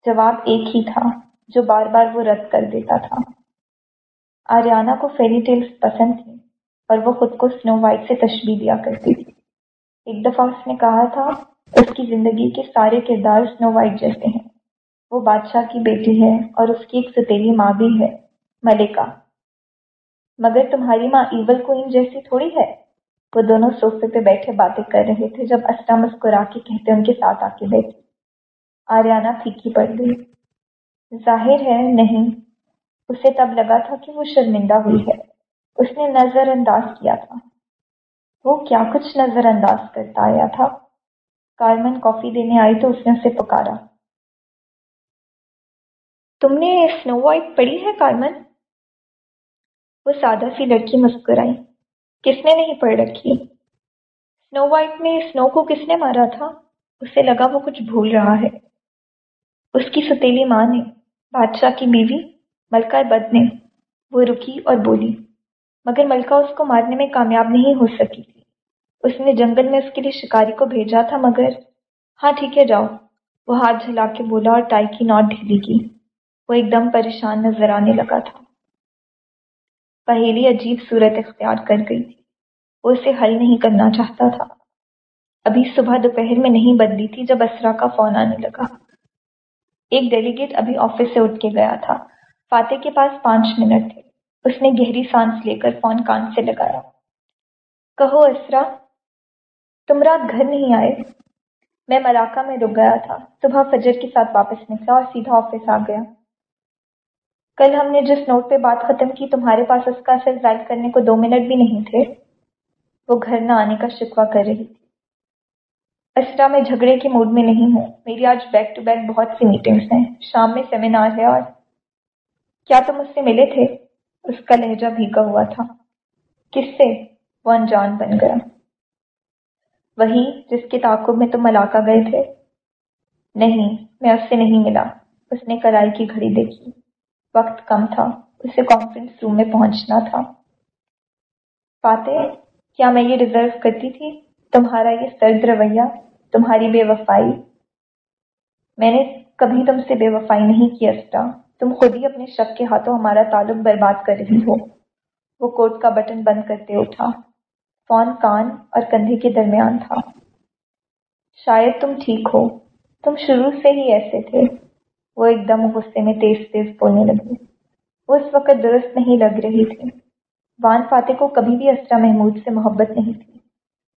جواب ایک ہی تھا، جو بار بار وہ رد کر دیتا تھا۔ آریانہ کو فیری ٹیلز پسند تھی اور وہ خود کو سنو وائٹ سے تشبیح دیا کرتی تھی۔ ایک دفعہ اس نے کہا تھا، اس کی زندگی کے سارے کردار سنو وائٹ جیسے ہیں۔ وہ بادشاہ کی بیٹی ہے اور اس کی ایک ستیلی ماں بھی ہے، ملکہ۔ مگر تمہاری ماں ایول کوئن جیسی تھوڑی ہے؟ وہ دونوں صوفے پہ بیٹھے باتیں کر رہے تھے جب اسرا مسکرا کے کہتے ان کے ساتھ آ کے بیٹھی آریانہ پھیکی پڑ گئی۔ ظاہر ہے نہیں اسے تب لگا تھا کہ وہ شرمندہ ہوئی ہے۔ اس نے نظر انداز کیا تھا۔ وہ کیا کچھ نظر انداز کرتا آیا تھا۔ کارمن کافی دینے آئی تو اس نے اسے پکارا۔ تم نے اسنو وائٹ پڑھی ہے کارمن؟ وہ سادہ سی لڑکی مسکرائی۔ کس نے نہیں پڑھ رکھی؟ اسنو وائٹ میں اسنو کو کس نے مارا تھا؟ اسے لگا وہ کچھ بھول رہا ہے۔ اس کی ستیلی ماں نے، بادشاہ کی بیوی۔ ملکہ بد نے وہ رکی اور بولی، مگر ملکہ اس کو مارنے میں کامیاب نہیں ہو سکی۔ تھی اس نے جنگل میں اس کے لیے شکاری کو بھیجا تھا، مگر ہاں ٹھیک ہے، جاؤ۔ وہ ہاتھ جھلا کے بولا اور ٹائی کی نوٹ ڈھیلی کی۔ وہ ایک دم پریشان نظر آنے لگا تھا۔ پہیلی عجیب صورت اختیار کر گئی تھی۔ وہ اسے حل نہیں کرنا چاہتا تھا۔ ابھی صبح دوپہر میں نہیں بدلی تھی جب اسرا کا فون آنے لگا۔ ایک ڈیلیگیٹ ابھی آفس سے اٹھ کے گیا تھا۔ فاتح کے پاس پانچ منٹ تھے۔ اس نے گہری سانس لے کر فون کان سے لگایا۔ کہو، اسرا، تم رات گھر نہیں آئے؟ میں ملاقہ میں رک گیا تھا۔ صبح فجر کے ساتھ واپس نکلا اور سیدھا آفس آ گیا۔ کل ہم نے جس نوٹ پہ بات ختم کی، تمہارے پاس اس کا اثر ظاہر کرنے کو دو منٹ بھی نہیں تھے۔ وہ گھر نہ آنے کا شکوہ کر رہی تھی۔ اسرا، میں جھگڑے کے موڈ میں نہیں ہوں۔ میری آج بیک ٹو بیک بہت سی میٹنگس ہیں۔ شام میں سیمینار ہے اور کیا تم اس سے ملے تھے؟ اس کا لہجہ بھیگا ہوا تھا۔ کس سے؟ وہ انجان بن گیا۔ وہی جس کے تعاقب میں تم ملاقہ گئے تھے؟ نہیں، میں اس سے نہیں ملا۔ اس نے کرائی کی گھڑی دیکھی۔ وقت کم تھا۔ اسے کانفرنس روم میں پہنچنا تھا۔ فاتح، کیا میں یہ ریزرو کرتی تھی؟ تمہارا یہ سرد رویہ، تمہاری بے وفائی۔ میں نے کبھی تم سے بے وفائی نہیں کی اسٹا تم خود ہی اپنے شک کے ہاتھوں ہمارا تعلق برباد کر رہی ہو۔ وہ کوٹ کا بٹن بند کرتے اٹھا۔ فون کان اور کندھے کے درمیان تھا۔ شاید تم ٹھیک ہو۔ تم شروع سے ہی ایسے تھے۔ وہ ایک دم غصے میں تیز تیز بولنے لگے۔ وہ اس وقت درست نہیں لگ رہی تھی۔ وان فاتح کو کبھی بھی اسرا محمود سے محبت نہیں تھی۔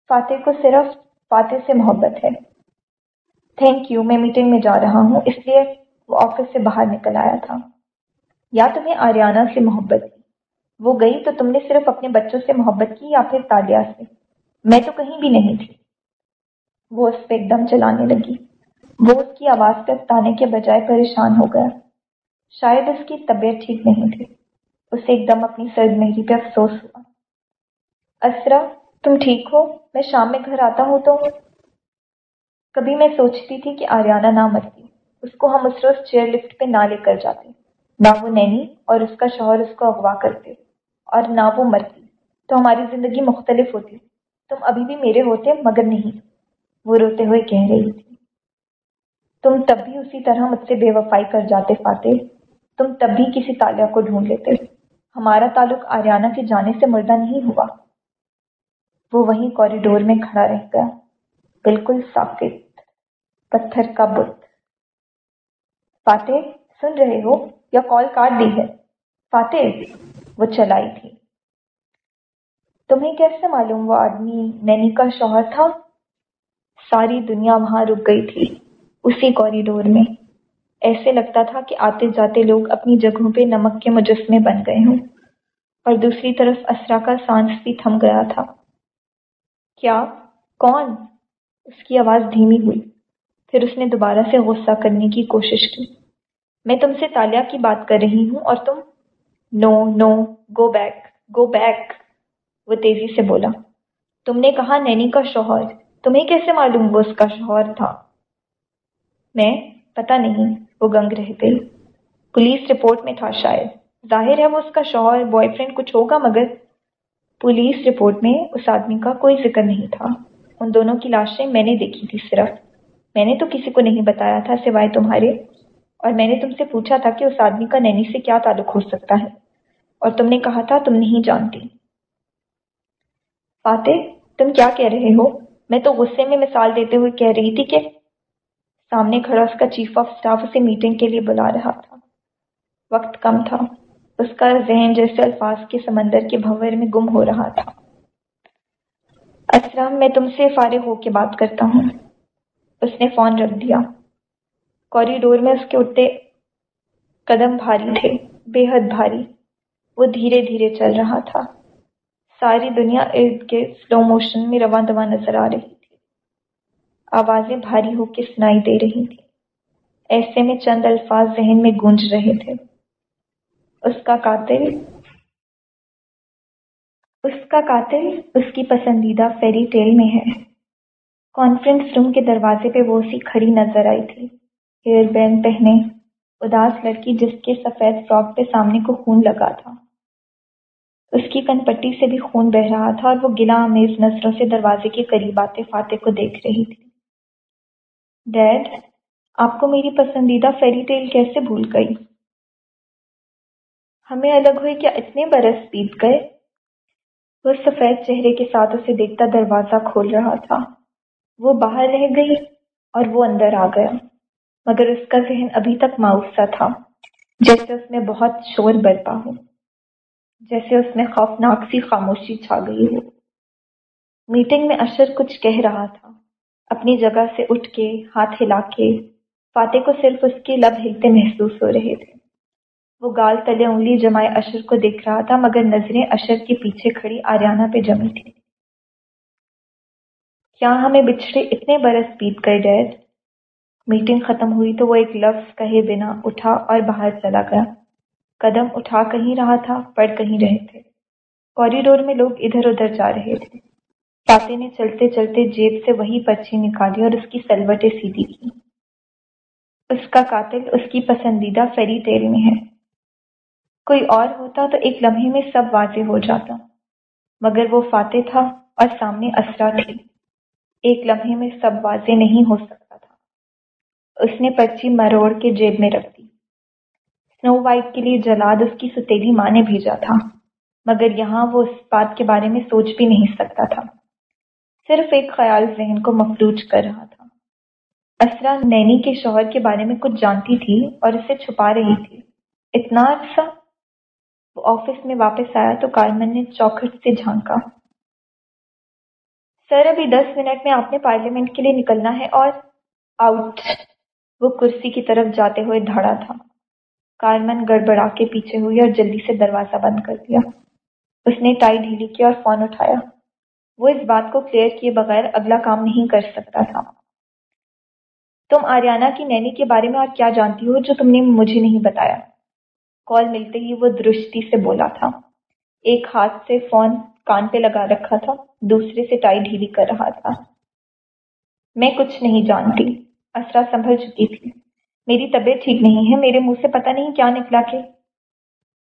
فاتح کو صرف فاتح سے محبت ہے۔ تھینک یو میں میٹنگ میں جا رہا ہوں۔ اس لیے وہ آفس سے باہر نکل آیا تھا۔ یا تمہیں آریانہ سے محبت کی وہ گئی تو تم نے صرف اپنے بچوں سے محبت کی یا پھر تالیہ سے؟ میں تو کہیں بھی نہیں تھی۔ وہ اس پہ ایک دم چلانے لگی۔ وہ اس کی آواز پہ تانے کے بجائے پریشان ہو گیا۔ شاید اس کی طبیعت ٹھیک نہیں تھی۔ اسے ایک دم اپنی سرد مہری پہ افسوس ہوا۔ اسرا، تم ٹھیک ہو؟ میں شام میں گھر آتا ہوں۔ تو کبھی میں سوچتی تھی کہ آریانہ نہ مرتی۔ اس کو ہم اس روز چیئر لفٹ پہ نہ لے کر جاتے۔ نہ وہ نینی اور اس کا شوہر اس کو اغوا کرتے۔ اور نہ وہ مرتی۔ تو ہماری زندگی مختلف ہوتی۔ تم ابھی بھی میرے ہوتے مگر نہیں۔ وہ روتے ہوئے کہہ رہی تھی۔ تم تب بھی اسی طرح مجھ سے بے وفائی کر جاتے فاتح تم تب بھی کسی تالیہ کو ڈھونڈ لیتے۔ ہمارا تعلق آریانہ کے جانے سے مردہ نہیں ہوا۔ وہ وہیں کوریڈور میں کھڑا رہ گیا۔ بالکل ساکت۔ پتھر کا بت۔ فاتح، سن رہے ہو یا کال کاٹ دی ہے؟ فاتح، وہ چلائی تھی۔ تمہیں کیسے معلوم وہ آدمی نینی کا شوہر تھا؟ ساری دنیا وہاں رک گئی تھی، اسی کوریڈور میں۔ ایسے لگتا تھا کہ آتے جاتے لوگ اپنی جگہوں پہ نمک کے مجسمے بن گئے ہوں۔ اور دوسری طرف اسرا کا سانس بھی تھم گیا تھا۔ کیا؟ کون؟ اس کی آواز دھیمی ہوئی۔ پھر اس نے دوبارہ سے غصہ کرنے کی کوشش کی۔ میں تم سے تالیا کی بات کر رہی ہوں اور تم نو نو گو بیک گو بیک وہ تیزی سے بولا۔ تم نے کہا نینی کا شوہر، تمہیں کیسے معلوم وہ اس کا شوہر تھا؟ میں پتا نہیں، وہ گنگ رہ گئی۔ پولیس رپورٹ میں تھا شاید۔ ظاہر ہے وہ اس کا شوہر، بوائے فرینڈ کچھ ہوگا، مگر پولیس رپورٹ میں اس آدمی کا کوئی ذکر نہیں تھا۔ ان دونوں کی لاشیں میں نے دیکھی تھی صرف۔ میں نے تو کسی کو نہیں بتایا تھا سوائے تمہارے، اور میں نے تم سے پوچھا تھا کہ اس آدمی کا نینی سے کیا تعلق ہو سکتا ہے، اور تم نے کہا تھا تم نہیں جانتی۔ فاتح، تم کیا کہہ رہے ہو؟ میں تو غصے میں مثال دیتے ہوئے کہہ رہی تھی کہ سامنے کھڑا اس کا چیف آف اسٹاف اسے میٹنگ کے لیے بلا رہا تھا۔ وقت کم تھا، اس کا ذہن جیسے الفاظ کے سمندر کے بھور میں گم ہو رہا تھا۔ اسلام میں تم سے فارغ ہو کے بات کرتا ہوں۔ اس نے فون رکھ دیا۔ کوریڈور میں اس کے اٹھتے قدم بھاری تھے۔ بے حد بھاری۔ وہ دھیرے دھیرے چل رہا تھا۔ ساری دنیا ارد گرد سلو موشن میں رواں دواں نظر آ رہی تھی۔ آوازیں بھاری ہو کے سنائی دے رہی تھی ایسے میں چند الفاظ ذہن میں گونج رہے تھے۔ اس کا قاتل، اس کا قاتل اس کی پسندیدہ فیری ٹیل میں ہے۔ کانفرنس روم کے دروازے پہ وہ سی کھڑی نظر آئی تھی۔ ہیئر بینڈ پہنے، اداس لڑکی جس کے سفید فراک پہ سامنے کو خون لگا تھا۔ اس کی کن پٹی سے بھی خون بہ رہا تھا اور وہ گلا امیز نظروں سے دروازے کے قریب آتے فاتح کو دیکھ رہی تھی۔ ڈیڈ آپ کو میری پسندیدہ فیری ٹیل کیسے بھول گئی؟ ہمیں الگ ہوئے کیا اتنے برس بیت گئے؟ وہ سفید چہرے کے ساتھ اسے دیکھتا دروازہ کھول رہا تھا۔ وہ باہر رہ گئی اور وہ اندر آ گیا۔ مگر اس کا ذہن ابھی تک ماؤس سا تھا، جیسے اس میں بہت شور برپا ہو، جیسے اس میں خوفناک سی خاموشی چھا گئی ہو۔ میٹنگ میں اشر کچھ کہہ رہا تھا، اپنی جگہ سے اٹھ کے، ہاتھ ہلا کے، فاتح کو صرف اس کے لب ہلتے محسوس ہو رہے تھے۔ وہ گال تلے انگلی جمائے اشر کو دیکھ رہا تھا، مگر نظریں اشر کے پیچھے کھڑی آریانہ پہ جمی تھی کیا ہمیں بچھڑے اتنے برس بیت گئے۔ ڈیڈ میٹنگ ختم ہوئی تو وہ ایک لفظ کہے بنا اٹھا اور باہر چلا گیا۔ قدم اٹھا کہیں رہا تھا پڑ کہیں رہے تھے۔ کوریڈور میں لوگ ادھر ادھر جا رہے تھے۔ فاتح نے چلتے چلتے جیب سے وہی پرچی نکالی اور اس کی سلوٹیں سیدھی کی۔ اس کا قاتل اس کی پسندیدہ فیری ٹیل میں ہے۔ کوئی اور ہوتا تو ایک لمحے میں سب واضح ہو جاتا۔ مگر وہ فاتح تھا اور سامنے اسرا تھی ایک لمحے میں سب واضح نہیں ہو سکتا تھا۔ اس نے پرچی مروڑ کے جیب میں رکھ دی۔ سنو وائٹ کے لیے جلاد اس کی ستیلی ماں نے بھیجا تھا، مگر یہاں وہ اس بات کے بارے میں سوچ بھی نہیں سکتا تھا۔ صرف ایک خیال ذہن کو مفلوج کر رہا تھا۔ اسرا نینی کے شوہر کے بارے میں کچھ جانتی تھی اور اسے چھپا رہی تھی۔ اتنا عرصہ وہ آفس میں واپس آیا تو کارمن نے چوکھٹ سے جھانکا۔ سر، ابھی دس منٹ میں آپ نے پارلیمنٹ کے لیے نکلنا ہے اور آؤٹ وہ کرسی کی طرف جاتے ہوئے دھڑا تھا۔ کارمن گڑبڑا کے پیچھے ہوئی اور جلدی سے دروازہ بند کر دیا۔ اس نے ٹائی ڈھیلی کی اور فون اٹھایا۔ وہ اس بات کو کلیئر کیے بغیر اگلا کام نہیں کر سکتا تھا۔ تم آریانہ کی نینی کے بارے میں اور کیا جانتی ہو جو تم نے مجھے نہیں بتایا؟ کال ملتے ہی وہ درستی سے بولا تھا۔ ایک ہاتھ سے فون کان پہ لگا رکھا تھا، دوسرے سے ٹائی ڈھیلی کر رہا تھا۔ میں کچھ نہیں جانتی، اسرا سنبھل چکی تھی۔ میری طبیعت ٹھیک نہیں ہے، میرے منہ سے پتہ نہیں کیا نکلا کہ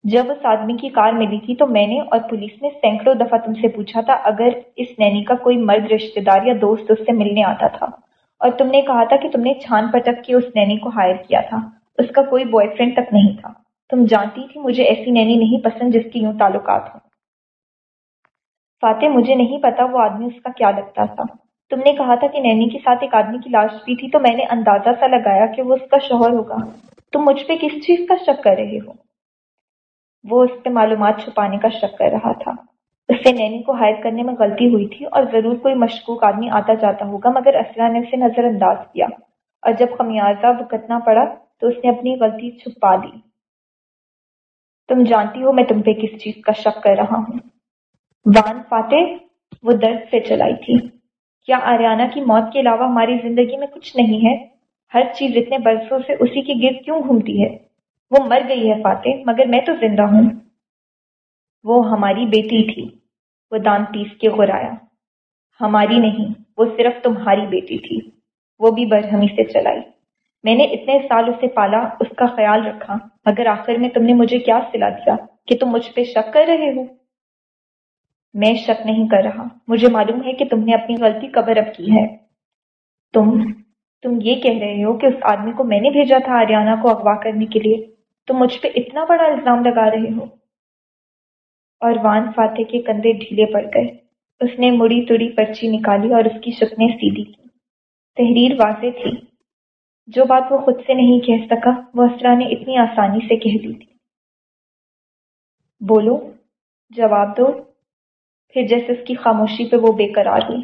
جب اس آدمی کی کار ملی تھی تو میں نے اور پولیس نے سینکڑوں دفعہ تم سے پوچھا تھا اگر اس نینی کا کوئی مرد رشتے دار یا دوست اس سے ملنے آتا تھا۔ اور تم نے کہا تھا کہ تم نے چھان پٹک کے اس نینی کو ہائر کیا تھا۔ اس کا کوئی بوائے فرینڈ تک نہیں تھا۔ تم جانتی تھی مجھے ایسی نینی نہیں پسند جس کی یوں تعلقات ہوں۔ فاتح، مجھے نہیں پتا وہ آدمی اس کا کیا لگتا تھا۔ تم نے کہا تھا کہ نینی کے ساتھ ایک آدمی کی لاش بھی تھی، تو میں نے اندازہ سا لگایا کہ وہ اس کا شوہر ہوگا۔ تم مجھ پہ کس چیز کا شک کر رہے ہو؟ وہ اس پہ معلومات چھپانے کا شک کر رہا تھا۔ اس سے نینی کو ہائر کرنے میں غلطی ہوئی تھی اور ضرور کوئی مشکوک آدمی آتا جاتا ہوگا، مگر اسرا نے اسے نظر انداز کیا۔ اور جب خمیازہ بکتنا پڑا، تو اس نے اپنی غلطی چھپا دی تم جانتی ہو میں تم پہ کس چیز کا شک کر رہا ہوں۔ وان فاتح، وہ درد سے چلائی تھی۔ کیا آریانہ کی موت کے علاوہ ہماری زندگی میں کچھ نہیں ہے؟ ہر چیز اتنے برسوں سے اسی کے گرد کیوں گھومتی ہے؟ وہ مر گئی ہے فاتح، مگر میں تو زندہ ہوں۔ وہ ہماری بیٹی تھی، وہ دان پیس کے غرایا ہماری نہیں، وہ صرف تمہاری بیٹی تھی۔ وہ بھی برہمی سے چلائی میں نے اتنے سال اسے پالا، اس کا خیال رکھا، مگر آخر میں تم نے مجھے کیا سلا دیا؟ کہ تم مجھ پہ شک کر رہے ہو؟ میں شک نہیں کر رہا۔ مجھے معلوم ہے کہ تم نے اپنی غلطی قبر اب کی ہے۔ تم تم یہ کہہ رہے ہو کہ اس آدمی کو میں نے بھیجا تھا آریانہ کو اغوا کرنے کے لیے۔ تم مجھ پہ اتنا بڑا الزام لگا رہے ہو۔ اور وان فاتح کے کندھے ڈھیلے پڑ گئے۔ اس نے مڑی تڑی پرچی نکالی اور اس کی شکنیں سیدھی کی۔ تحریر واضح تھی۔ جو بات وہ خود سے نہیں کہہ سکا، وہ اسرا نے اتنی آسانی سے کہہ دی تھی۔ بولو، جواب دو۔ پھر جیسے اس کی خاموشی پہ وہ بے قرار ہوئی۔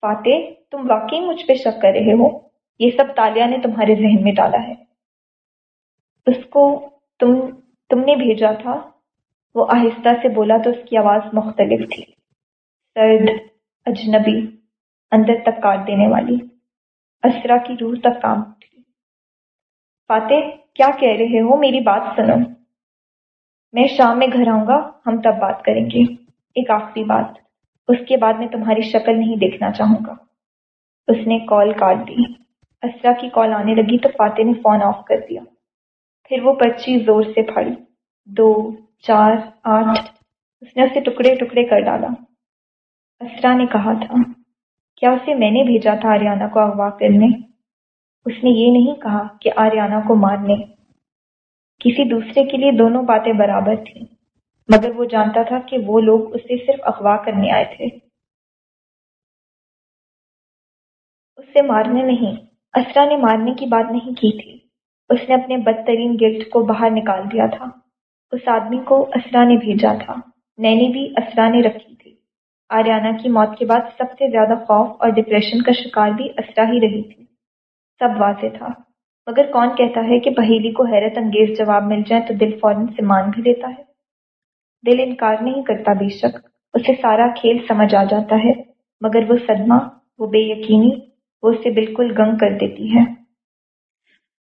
فاتح، تم واقعی مجھ پہ شک کر رہے ہو؟ یہ سب تالیہ نے تمہارے ذہن میں ڈالا ہے۔ اس کو تم تم نے بھیجا تھا؟ وہ آہستہ سے بولا تو اس کی آواز مختلف تھی۔ سرد، اجنبی، اندر تک کاٹ دینے والی۔ اسرا کی روح تک کام تھی۔ فاتح، کیا کہہ رہے ہو؟ میری بات سنو۔ میں شام میں گھر آؤں گا، ہم تب بات کریں گے۔ ایک آخری بات، اس کے بعد میں تمہاری شکل نہیں دیکھنا چاہوں گا۔ اس نے کال کاٹ دی۔ اسرا کی کال آنے لگی تو فاتح نے فون آف کر دیا۔ پھر وہ پرچی زور سے پھاڑی دو، چار، آٹھ۔ اس نے اسے ٹکڑے ٹکڑے کر ڈالا۔ اسرا نے کہا تھا، کیا اسے میں نے بھیجا تھا آریانہ کو اغوا کرنے؟ اس نے یہ نہیں کہا کہ آریانہ کو مارنے۔ کسی دوسرے کے لیے دونوں باتیں برابر تھیں۔ مگر وہ جانتا تھا کہ وہ لوگ اسے صرف اغوا کرنے آئے تھے۔ اس سے مارنے نہیں، اسرا نے مارنے کی بات نہیں کی تھی۔ اس نے اپنے بدترین گفٹ کو باہر نکال دیا تھا۔ اس آدمی کو اسرا نے بھیجا تھا۔ نینی بھی اسرا نے رکھی تھی۔ آریانہ کی موت کے بعد سب سے زیادہ خوف اور ڈپریشن کا شکار بھی اسرا ہی رہی تھی۔ سب واضح تھا۔ مگر کون کہتا ہے کہ پہیلی کو حیرت انگیز جواب مل جائے تو دل فوراً سے مان بھی لیتا ہے۔ دل انکار نہیں کرتا بے شک، اسے سارا کھیل سمجھ آ جاتا ہے، مگر وہ صدمہ، وہ بے یقینی، وہ اسے بالکل گنگ کر دیتی ہے۔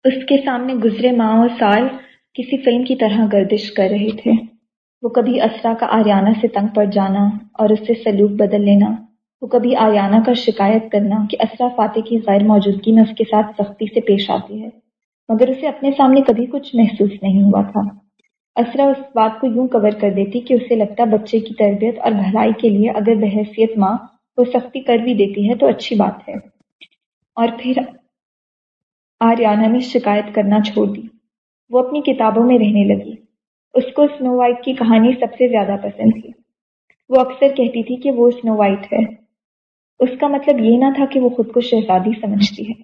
اس کے سامنے گزرے ماہ اور سال کسی فلم کی طرح گردش کر رہے تھے۔ وہ کبھی اسرا کا آریانہ سے تنگ پڑ جانا اور اس سے سلوک بدل لینا۔ وہ کبھی آریانہ کا شکایت کرنا کہ اسرا فاتح کی غیر موجودگی میں اس کے ساتھ سختی سے پیش آتی ہے۔ مگر اسے اپنے سامنے کبھی کچھ محسوس نہیں ہوا تھا۔ اسرا اس بات کو یوں کور کر دیتی کہ اسے لگتا بچے کی تربیت اور بھلائی کے لیے اگر بحثیت ماں وہ سختی کر بھی دیتی ہے تو اچھی بات ہے۔ اور پھر آریانہ نے شکایت کرنا چھوڑ دی۔ وہ اپنی کتابوں میں رہنے لگی۔ اس کو اسنو وائٹ کی کہانی سب سے زیادہ پسند تھی۔ وہ اکثر کہتی تھی کہ وہ اسنو وائٹ ہے۔ اس کا مطلب یہ نہ تھا کہ وہ خود کو شہزادی سمجھتی ہے،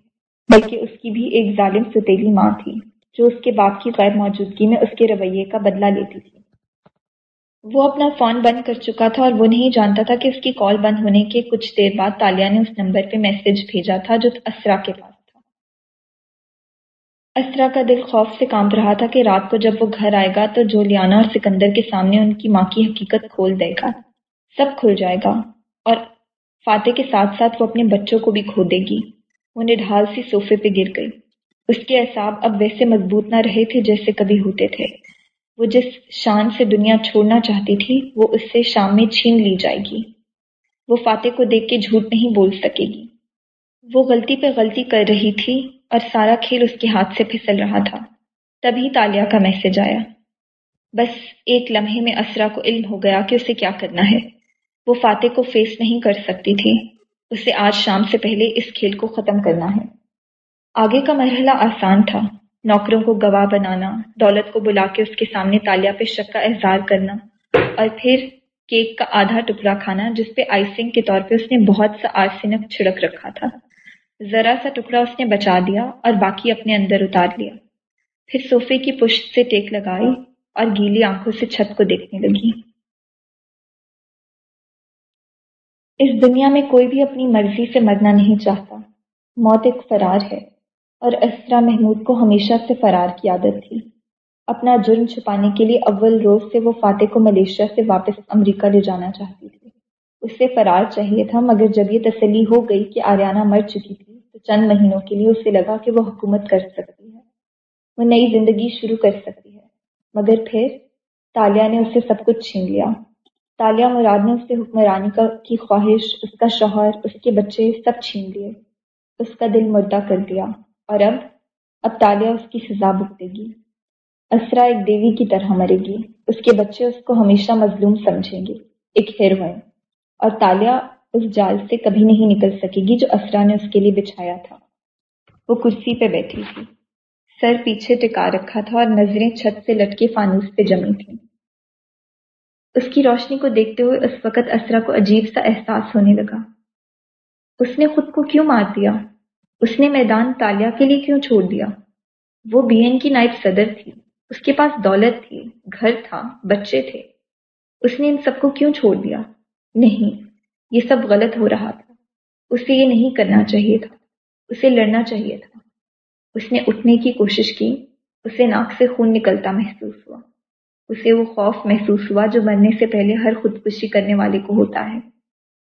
بلکہ اس کی بھی ایک ظالم ستیلی ماں تھی۔ جو اس کے باپ کی غیر موجودگی میں اس کے رویے کا بدلہ لیتی تھی۔ وہ اپنا فون بند کر چکا تھا اور وہ نہیں جانتا تھا کہ اس کی کال بند ہونے کے کچھ دیر بعد تالیہ نے اس نمبر پہ میسج بھیجا تھا جو اسرا کے پاس اسرا کا دل خوف سے کانپ رہا تھا کہ رات کو جب وہ گھر آئے گا تو جولیانا اور سکندر کے سامنے ان کی ماں کی حقیقت کھول دے گا۔ سب کھل جائے گا اور فاتح کے ساتھ ساتھ وہ اپنے بچوں کو بھی کھو دے گی۔ وہ نڈھال سی صوفے پہ گر گئی۔ اس کے اعصاب اب ویسے مضبوط نہ رہے تھے جیسے کبھی ہوتے تھے۔ وہ جس شان سے دنیا چھوڑنا چاہتی تھی، وہ اس سے شام میں چھین لی جائے گی۔ وہ فاتح کو دیکھ کے جھوٹ نہیں بول سکے گی۔ وہ غلطی پہ غلطی کر رہی تھی اور سارا کھیل اس کے ہاتھ سے پھسل رہا تھا۔ تبھی تالیا کا میسج آیا۔ بس ایک لمحے میں اسرا کو علم ہو گیا کہ اسے کیا کرنا ہے۔ وہ فاتح کو فیس نہیں کر سکتی تھی۔ اسے آج شام سے پہلے اس کھیل کو ختم کرنا ہے۔ آگے کا مرحلہ آسان تھا۔ نوکروں کو گواہ بنانا، دولت کو بلا کے اس کے سامنے تالیا پہ شک کا اظہار کرنا، اور پھر کیک کا آدھا ٹکڑا کھانا، جس پہ آئسنگ کے طور پہ اس نے بہت سا آرسنک چھڑک رکھا تھا۔ ذرا سا ٹکڑا اس نے بچا دیا اور باقی اپنے اندر اتار لیا۔ پھر صوفے کی پشت سے ٹیک لگائی اور گیلی آنکھوں سے چھت کو دیکھنے لگی۔ اس دنیا میں کوئی بھی اپنی مرضی سے مرنا نہیں چاہتا۔ موت ایک فرار ہے۔ اور اسرا محمود کو ہمیشہ سے فرار کی عادت تھی۔ اپنا جرم چھپانے کے لیے اول روز سے وہ فاتح کو ملیشیا سے واپس امریکہ لے جانا چاہتی تھی۔ اس سے فرار چاہیے تھا، مگر جب یہ تسلی ہو گئی کہ آریانہ مر چکی تھی، تو چند مہینوں کے لیے اسے لگا کہ وہ حکومت کر سکتی ہے۔ وہ نئی زندگی شروع کر سکتی ہے۔ مگر پھر تالیہ نے اسے سب کچھ چھین لیا۔ تالیہ مراد نے اس سے حکمرانی کا کی خواہش، اس کا شوہر، اس کے بچے، سب چھین لیے۔ اس کا دل مردہ کر دیا۔ اور اب اب تالیہ اس کی سزا بھگتے گی۔ اسرا ایک دیوی کی طرح مرے گی۔ اس کے بچے اس کو ہمیشہ مظلوم سمجھیں گے۔ ایک ہیروئن اور تالیا اس جال سے کبھی نہیں نکل سکے گی جو اسرا نے اس کے لیے بچھایا تھا۔ وہ کرسی پہ بیٹھی تھی۔ سر پیچھے ٹکا رکھا تھا اور نظریں چھت سے لٹکے فانوس پہ جمی تھیں۔ اس کی روشنی کو دیکھتے ہوئے اس وقت اسرا کو عجیب سا احساس ہونے لگا۔ اس نے خود کو کیوں مار دیا؟ اس نے میدان تالیا کے لیے کیوں چھوڑ دیا؟ وہ بی این کی نائب صدر تھی، اس کے پاس دولت تھی، گھر تھا، بچے تھے۔ اس نے ان سب کو کیوں چھوڑ دیا؟ نہیں، یہ سب غلط ہو رہا تھا۔ اسے یہ نہیں کرنا چاہیے تھا، اسے لڑنا چاہیے تھا۔ اس نے اٹھنے کی کوشش کی، اسے ناک سے خون نکلتا محسوس ہوا۔ اسے وہ خوف محسوس ہوا جو مرنے سے پہلے ہر خودکشی کرنے والے کو ہوتا ہے۔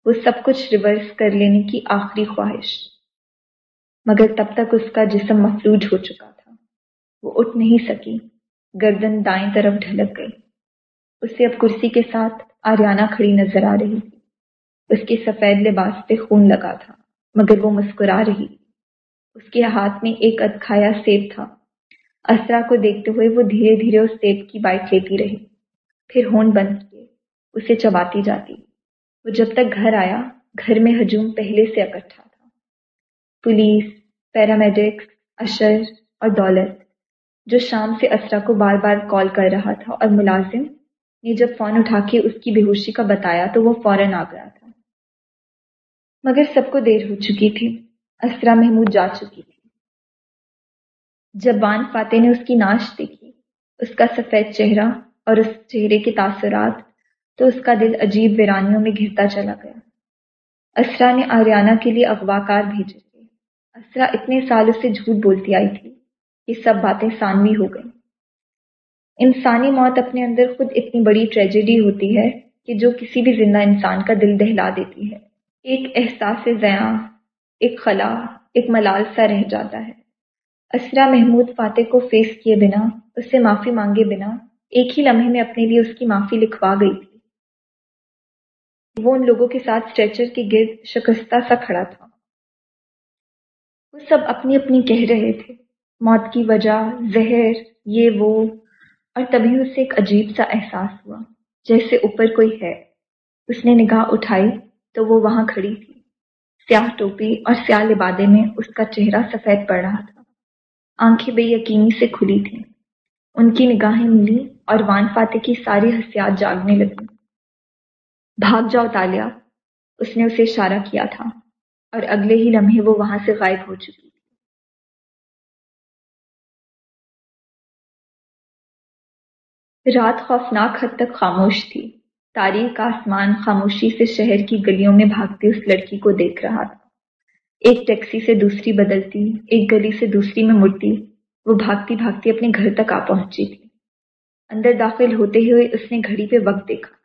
وہ سب کچھ ریورس کر لینے کی آخری خواہش۔ مگر تب تک اس کا جسم مفلوج ہو چکا تھا۔ وہ اٹھ نہیں سکی۔ گردن دائیں طرف ڈھلک گئی۔ اسے اب کرسی کے ساتھ آریانہ کھڑی نظر آ رہی تھی۔ اس کے سفید لباس پہ خون لگا تھا، مگر وہ مسکرا رہی۔ اس کے ہاتھ میں ایک ادکھایا سیب تھا۔ اسرا کو دیکھتے ہوئے وہ دھیرے دھیرے اس سیب کی بائٹ لیتی رہی۔ پھر ہون بند کیے۔ اسے چباتی جاتی۔ وہ جب تک گھر آیا، گھر میں ہجوم پہلے سے اکٹھا تھا۔ پولیس، پیرامیڈکس، اشر اور دولت، جو شام سے اسرا کو بار بار کال کر رہا تھا اور ملازم نے جب فون اٹھا کے اس کی بے ہوشی کا بتایا تو وہ فوراً آ گیا تھا۔ مگر سب کو دیر ہو چکی تھی اسرا محمود جا چکی تھی۔ جب وان فاتح نے اس کی ناش دیکھی، اس کا سفید چہرہ اور اس چہرے کے تاثرات تو اس کا دل عجیب ویرانیوں میں گھرتا چلا گیا۔ اسرا نے آریانہ کے لیے اغوا کار بھیجے۔ اسرا اتنے سال اسے جھوٹ بولتی آئی تھی یہ سب باتیں ثانوی ہو گئیں۔ انسانی موت اپنے اندر خود اتنی بڑی ٹریجڈی ہوتی ہے کہ جو کسی بھی زندہ انسان کا دل دہلا دیتی ہے۔ ایک احساس زیاں، ایک خلا، ایک ملال سا رہ جاتا ہے۔ اسرا محمود فاتح کو فیس کیے بنا اس سے معافی مانگے بنا، ایک ہی لمحے میں اپنے لیے اس کی معافی لکھوا گئی تھی۔ وہ ان لوگوں کے ساتھ اسٹریچر کے گرد شکستہ سا کھڑا تھا۔ وہ سب اپنی اپنی کہہ رہے تھے۔ موت کی وجہ، زہر، یہ، وہ۔ اور تبھی اسے ایک عجیب سا احساس ہوا۔ جیسے اوپر کوئی ہے۔ اس نے نگاہ اٹھائی تو وہ وہاں کھڑی تھی۔ سیاہ ٹوپی اور سیاہ لبادے میں اس کا چہرہ سفید پڑ رہا تھا۔ آنکھیں بے یقینی سے کھلی تھیں۔ ان کی نگاہیں ملی اور وان فاتح کی ساری حسیات جاگنے لگی بھاگ جاؤ تالیا اس نے اسے اشارہ کیا تھا۔ اور اگلے ہی لمحے وہ وہاں سے غائب ہو چکی۔ رات خوفناک حد تک خاموش تھی۔ تاریخ آسمان خاموشی سے شہر کی گلیوں میں بھاگتی اس لڑکی کو دیکھ رہا تھا۔ ایک ٹیکسی سے دوسری بدلتی، ایک گلی سے دوسری میں مڑتی، وہ بھاگتی بھاگتی اپنے گھر تک آ پہنچی تھی۔ اندر داخل ہوتے ہوئے اس نے گھڑی پہ وقت دیکھا۔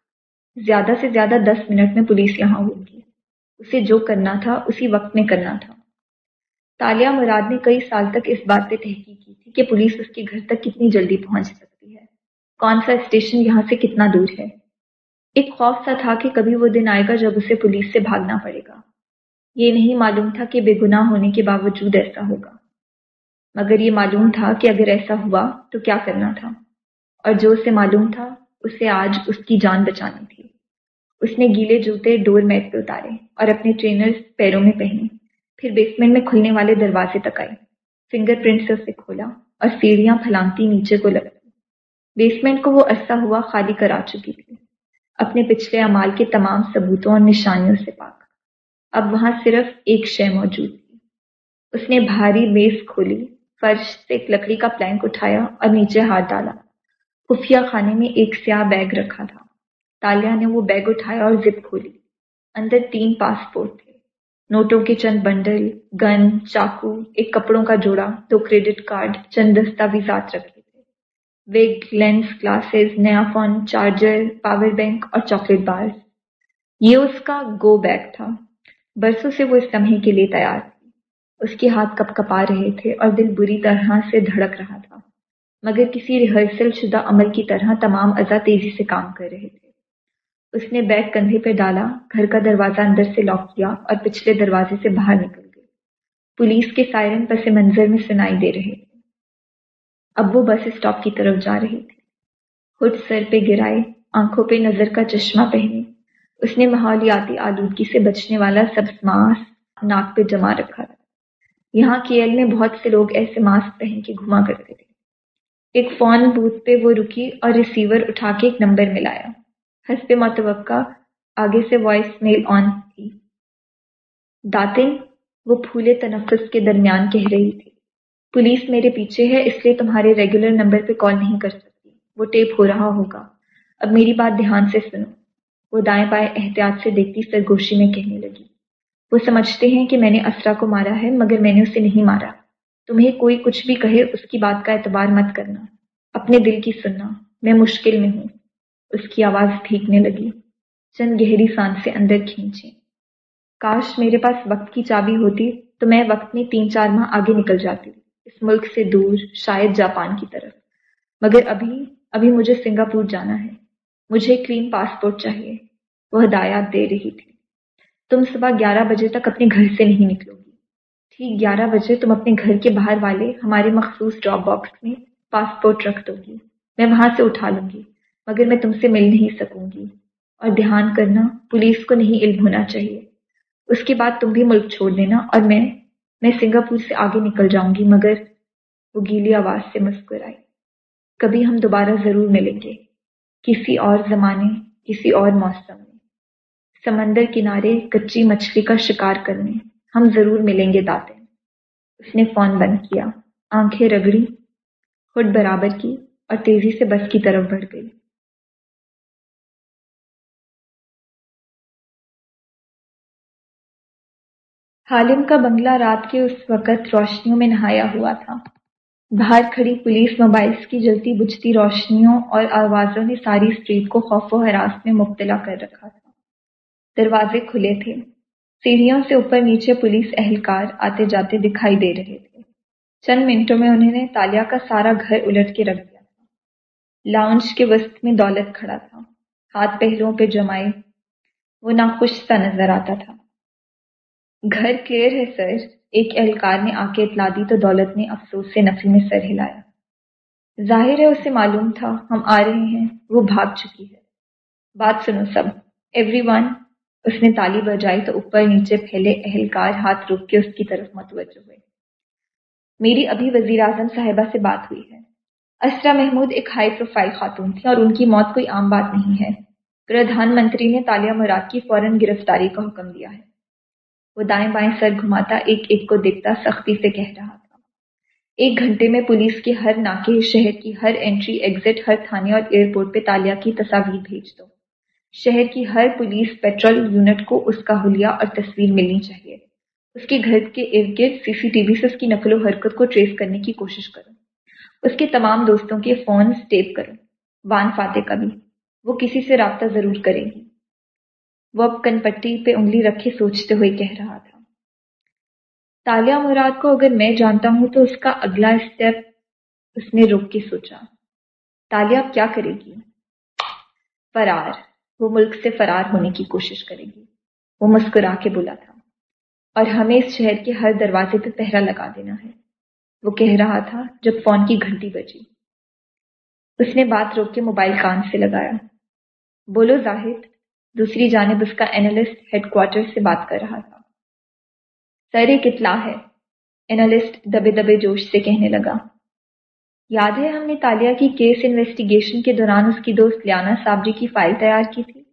زیادہ سے زیادہ دس منٹ میں پولیس یہاں ہوگی۔ اسے جو کرنا تھا، اسی وقت میں کرنا تھا۔ تالیہ مراد نے کئی سال تک اس بات پہ تحقیق کی تھی کہ پولیس اس کے گھر تک کتنی جلدی پہنچ سکتی ہے۔ کون سا اسٹیشن یہاں سے کتنا دور ہے؟ ایک خوف سا تھا کہ کبھی وہ دن آئے گا جب اسے پولیس سے بھاگنا پڑے گا۔ یہ نہیں معلوم تھا کہ بے گناہ ہونے کے باوجود ایسا ہوگا۔ مگر یہ معلوم تھا کہ اگر ایسا ہوا تو کیا کرنا تھا۔ اور جو اسے معلوم تھا، اسے آج اس کی جان بچانی تھی۔ اس نے گیلے جوتے ڈور میٹ پہ اتارے اور اپنے ٹرینرز پیروں میں پہنے پھر بیسمنٹ میں کھلنے والے دروازے تک آئی۔ فنگر پرنٹ سے اسے کھولا اور سیڑھیاں پھلانگتی نیچے کو لگتی بیسمنٹ کو وہ عرصہ ہوا خالی کرا چکی تھی۔ اپنے پچھلے امال کے تمام ثبوتوں اور نشانیوں سے پاک۔ اب وہاں صرف ایک شے موجود تھی۔ اس نے بھاری بیس کھولی، فرش سے ایک لکڑی کا پلینک اٹھایا اور نیچے ہاتھ ڈالا۔ خفیہ خانے میں ایک سیاہ بیگ رکھا تھا۔ تالیہ نے وہ بیگ اٹھایا اور زپ کھولی۔ اندر تین پاسپورٹ تھے۔ نوٹوں کے چند بنڈل، گن، چاقو، ایک کپڑوں کا جوڑا، دو کریڈٹ کارڈ، چند دستاویزات رکھے تھے۔ ویگ لینس گلاسز، نیا فون، چارجر، پاور بینک اور چاکلیٹ بار یہ اس کا گو بیگ تھا۔ برسوں سے وہ اس لمحے کے لیے تیار تھی۔ اس کے ہاتھ کپ کپا رہے تھے اور دل بری طرح سے دھڑک رہا تھا۔ مگر کسی ریہرسل شدہ عمل کی طرح تمام اعضا تیزی سے کام کر رہے تھے۔ اس نے بیگ کندھے پہ ڈالا، گھر کا دروازہ اندر سے لاک کیا اور پچھلے دروازے سے باہر نکل گئی پولیس کے سائرن پس منظر میں سنائی دے رہے تھے۔ اب وہ بس اسٹاپ کی طرف جا رہی تھی خود سر پہ گرائے، آنکھوں پہ نظر کا چشمہ پہنے۔ اس نے ماحولیاتی آلودگی سے بچنے والا سب ماسک ناک پہ جما رکھا تھا۔ یہاں کیل میں بہت سے لوگ ایسے ماسک پہن کے گھما کرتے تھے۔ ایک فون بوتھ پہ وہ رکی اور ریسیور اٹھا کے ایک نمبر ملایا۔ حسب متوقع آگے سے وائس میل آن تھی۔ داتن وہ پھولے تنفس کے درمیان کہہ رہی تھی۔ پولیس میرے پیچھے ہے، اس لیے تمہارے ریگولر نمبر پہ کال نہیں کر سکتی۔ وہ ٹیپ ہو رہا ہوگا۔ اب میری بات دھیان سے سنو۔ وہ دائیں بائیں احتیاط سے دیکھتی سرگوشی میں کہنے لگی۔ وہ سمجھتے ہیں کہ میں نے اسرا کو مارا ہے، مگر میں نے اسے نہیں مارا۔ تمہیں کوئی کچھ بھی کہے، اس کی بات کا اعتبار مت کرنا۔ اپنے دل کی سننا۔ میں مشکل میں ہوں۔ اس کی آواز پھینکنے لگی۔ چند گہری سانس سے اندر کھینچے کاش میرے پاس وقت کی چابی ہوتی تو میں وقت میں تین چار ماہ آگے نکل جاتی، اس ملک سے دور، شاید جاپان کی طرف۔ مگر ابھی ابھی مجھے سنگاپور جانا ہے۔ مجھے کلین پاسپورٹ چاہیے۔ وہ ہدایات دے رہی تھی۔ تم صبح گیارہ بجے تک اپنے گھر سے نہیں نکلو گی ٹھیک گیارہ بجے تم اپنے گھر کے باہر والے ہمارے مخصوص ڈراپ باکس میں پاسپورٹ رکھ دو گی میں وہاں سے اٹھا لوں گی۔ مگر میں تم سے مل نہیں سکوں گی اور دھیان کرنا پولیس کو نہیں علم ہونا چاہیے۔ اس کے بعد تم بھی ملک چھوڑ دینا اور میں میں سنگاپور سے آگے نکل جاؤں گی، مگر وہ گیلی آواز سے مسکرائی کبھی ہم دوبارہ ضرور ملیں گے، کسی اور زمانے، کسی اور موسم میں۔ سمندر کنارے کچی مچھلی کا شکار کرنے ہم ضرور ملیں گے داتے اس نے فون بند کیا، آنکھیں رگڑی، خود برابر کی اور تیزی سے بس کی طرف بڑھ گئی۔ حالم کا بنگلہ رات کے اس وقت روشنیوں میں نہایا ہوا تھا۔ باہر کھڑی پولیس موبائلز کی جلتی بجھتی روشنیوں اور آوازوں نے ساری اسٹریٹ کو خوف و حراس میں مبتلا کر رکھا تھا۔ دروازے کھلے تھے۔ سیڑھیوں سے اوپر نیچے پولیس اہلکار آتے جاتے دکھائی دے رہے تھے۔ چند منٹوں میں انہوں نے تالیا کا سارا گھر الٹ کے رکھ دیا تھا۔ لاؤنج کے وسط میں دولت کھڑا تھا۔ ہاتھ پہلوؤں پہ جمائے وہ ناخوش سا نظر آتا تھا۔ گھر کلیئر ہے سر۔ ایک اہلکار نے آ کے اطلاع دی تو دولت نے افسوس سے نفی میں سر ہلایا۔ ظاہر ہے اسے معلوم تھا، ہم آ رہے ہیں، وہ بھاگ چکی ہے۔ بات سنو سب ایوری ون اس نے تالی بجائی تو اوپر نیچے پھیلے اہلکار ہاتھ روک کے اس کی طرف متوجہ ہوئے۔ میری ابھی وزیر اعظم صاحبہ سے بات ہوئی ہے۔ اسرا محمود ایک ہائی پروفائل خاتون تھی اور ان کی موت کوئی عام بات نہیں ہے۔ پردھان منتری نے تالیہ مراد کی فوراً گرفتاری کا حکم دیا ہے۔ وہ دائیں بائیں سر گھماتا، ایک ایک کو دیکھتا، سختی سے کہہ رہا تھا۔ ایک گھنٹے میں پولیس کے ہر ناکے شہر کی ہر انٹری ایگزٹ ہر تھانے اور ایئرپورٹ پہ تالیا کی تصاویر بھیج دو۔ شہر کی ہر پولیس پیٹرول یونٹ کو اس کا حلیہ اور تصویر ملنی چاہیے۔ اس کے گھر کے ارد گرد سی سی ٹی وی سے اس کی نقل و حرکت کو ٹریس کرنے کی کوشش کرو۔ اس کے تمام دوستوں کے فون ٹیپ کرو۔ وان فاتح کا بھی۔ وہ کسی سے رابطہ ضرور کرے گی۔ وہ اب کن پٹی پہ انگلی رکھے سوچتے ہوئے کہہ رہا تھا۔ تالیہ مراد کو اگر میں جانتا ہوں تو اس کا اگلا اسٹیپ اس نے رک کے سوچا۔ تالیہ اب کیا کرے گی؟ فرار۔ وہ ملک سے فرار ہونے کی کوشش کرے گی۔ وہ مسکرا کے بولا تھا۔ اور ہمیں اس شہر کے ہر دروازے پہ پہرا لگا دینا ہے۔ وہ کہہ رہا تھا جب فون کی گھنٹی بجی۔ اس نے بات روک کے موبائل کان سے لگایا۔ بولو زاہد دوسری جانب اس کا اینالسٹ ہیڈ کوارٹر سے بات کر رہا تھا۔ سر، ایک اطلاع ہے۔ اینالسٹ دبے دبے جوش سے کہنے لگا۔ یاد ہے ہم نے تالیہ کی کیس انویسٹیگیشن کے دوران اس کی دوست لیانا صابری جی کی فائل تیار کی تھی۔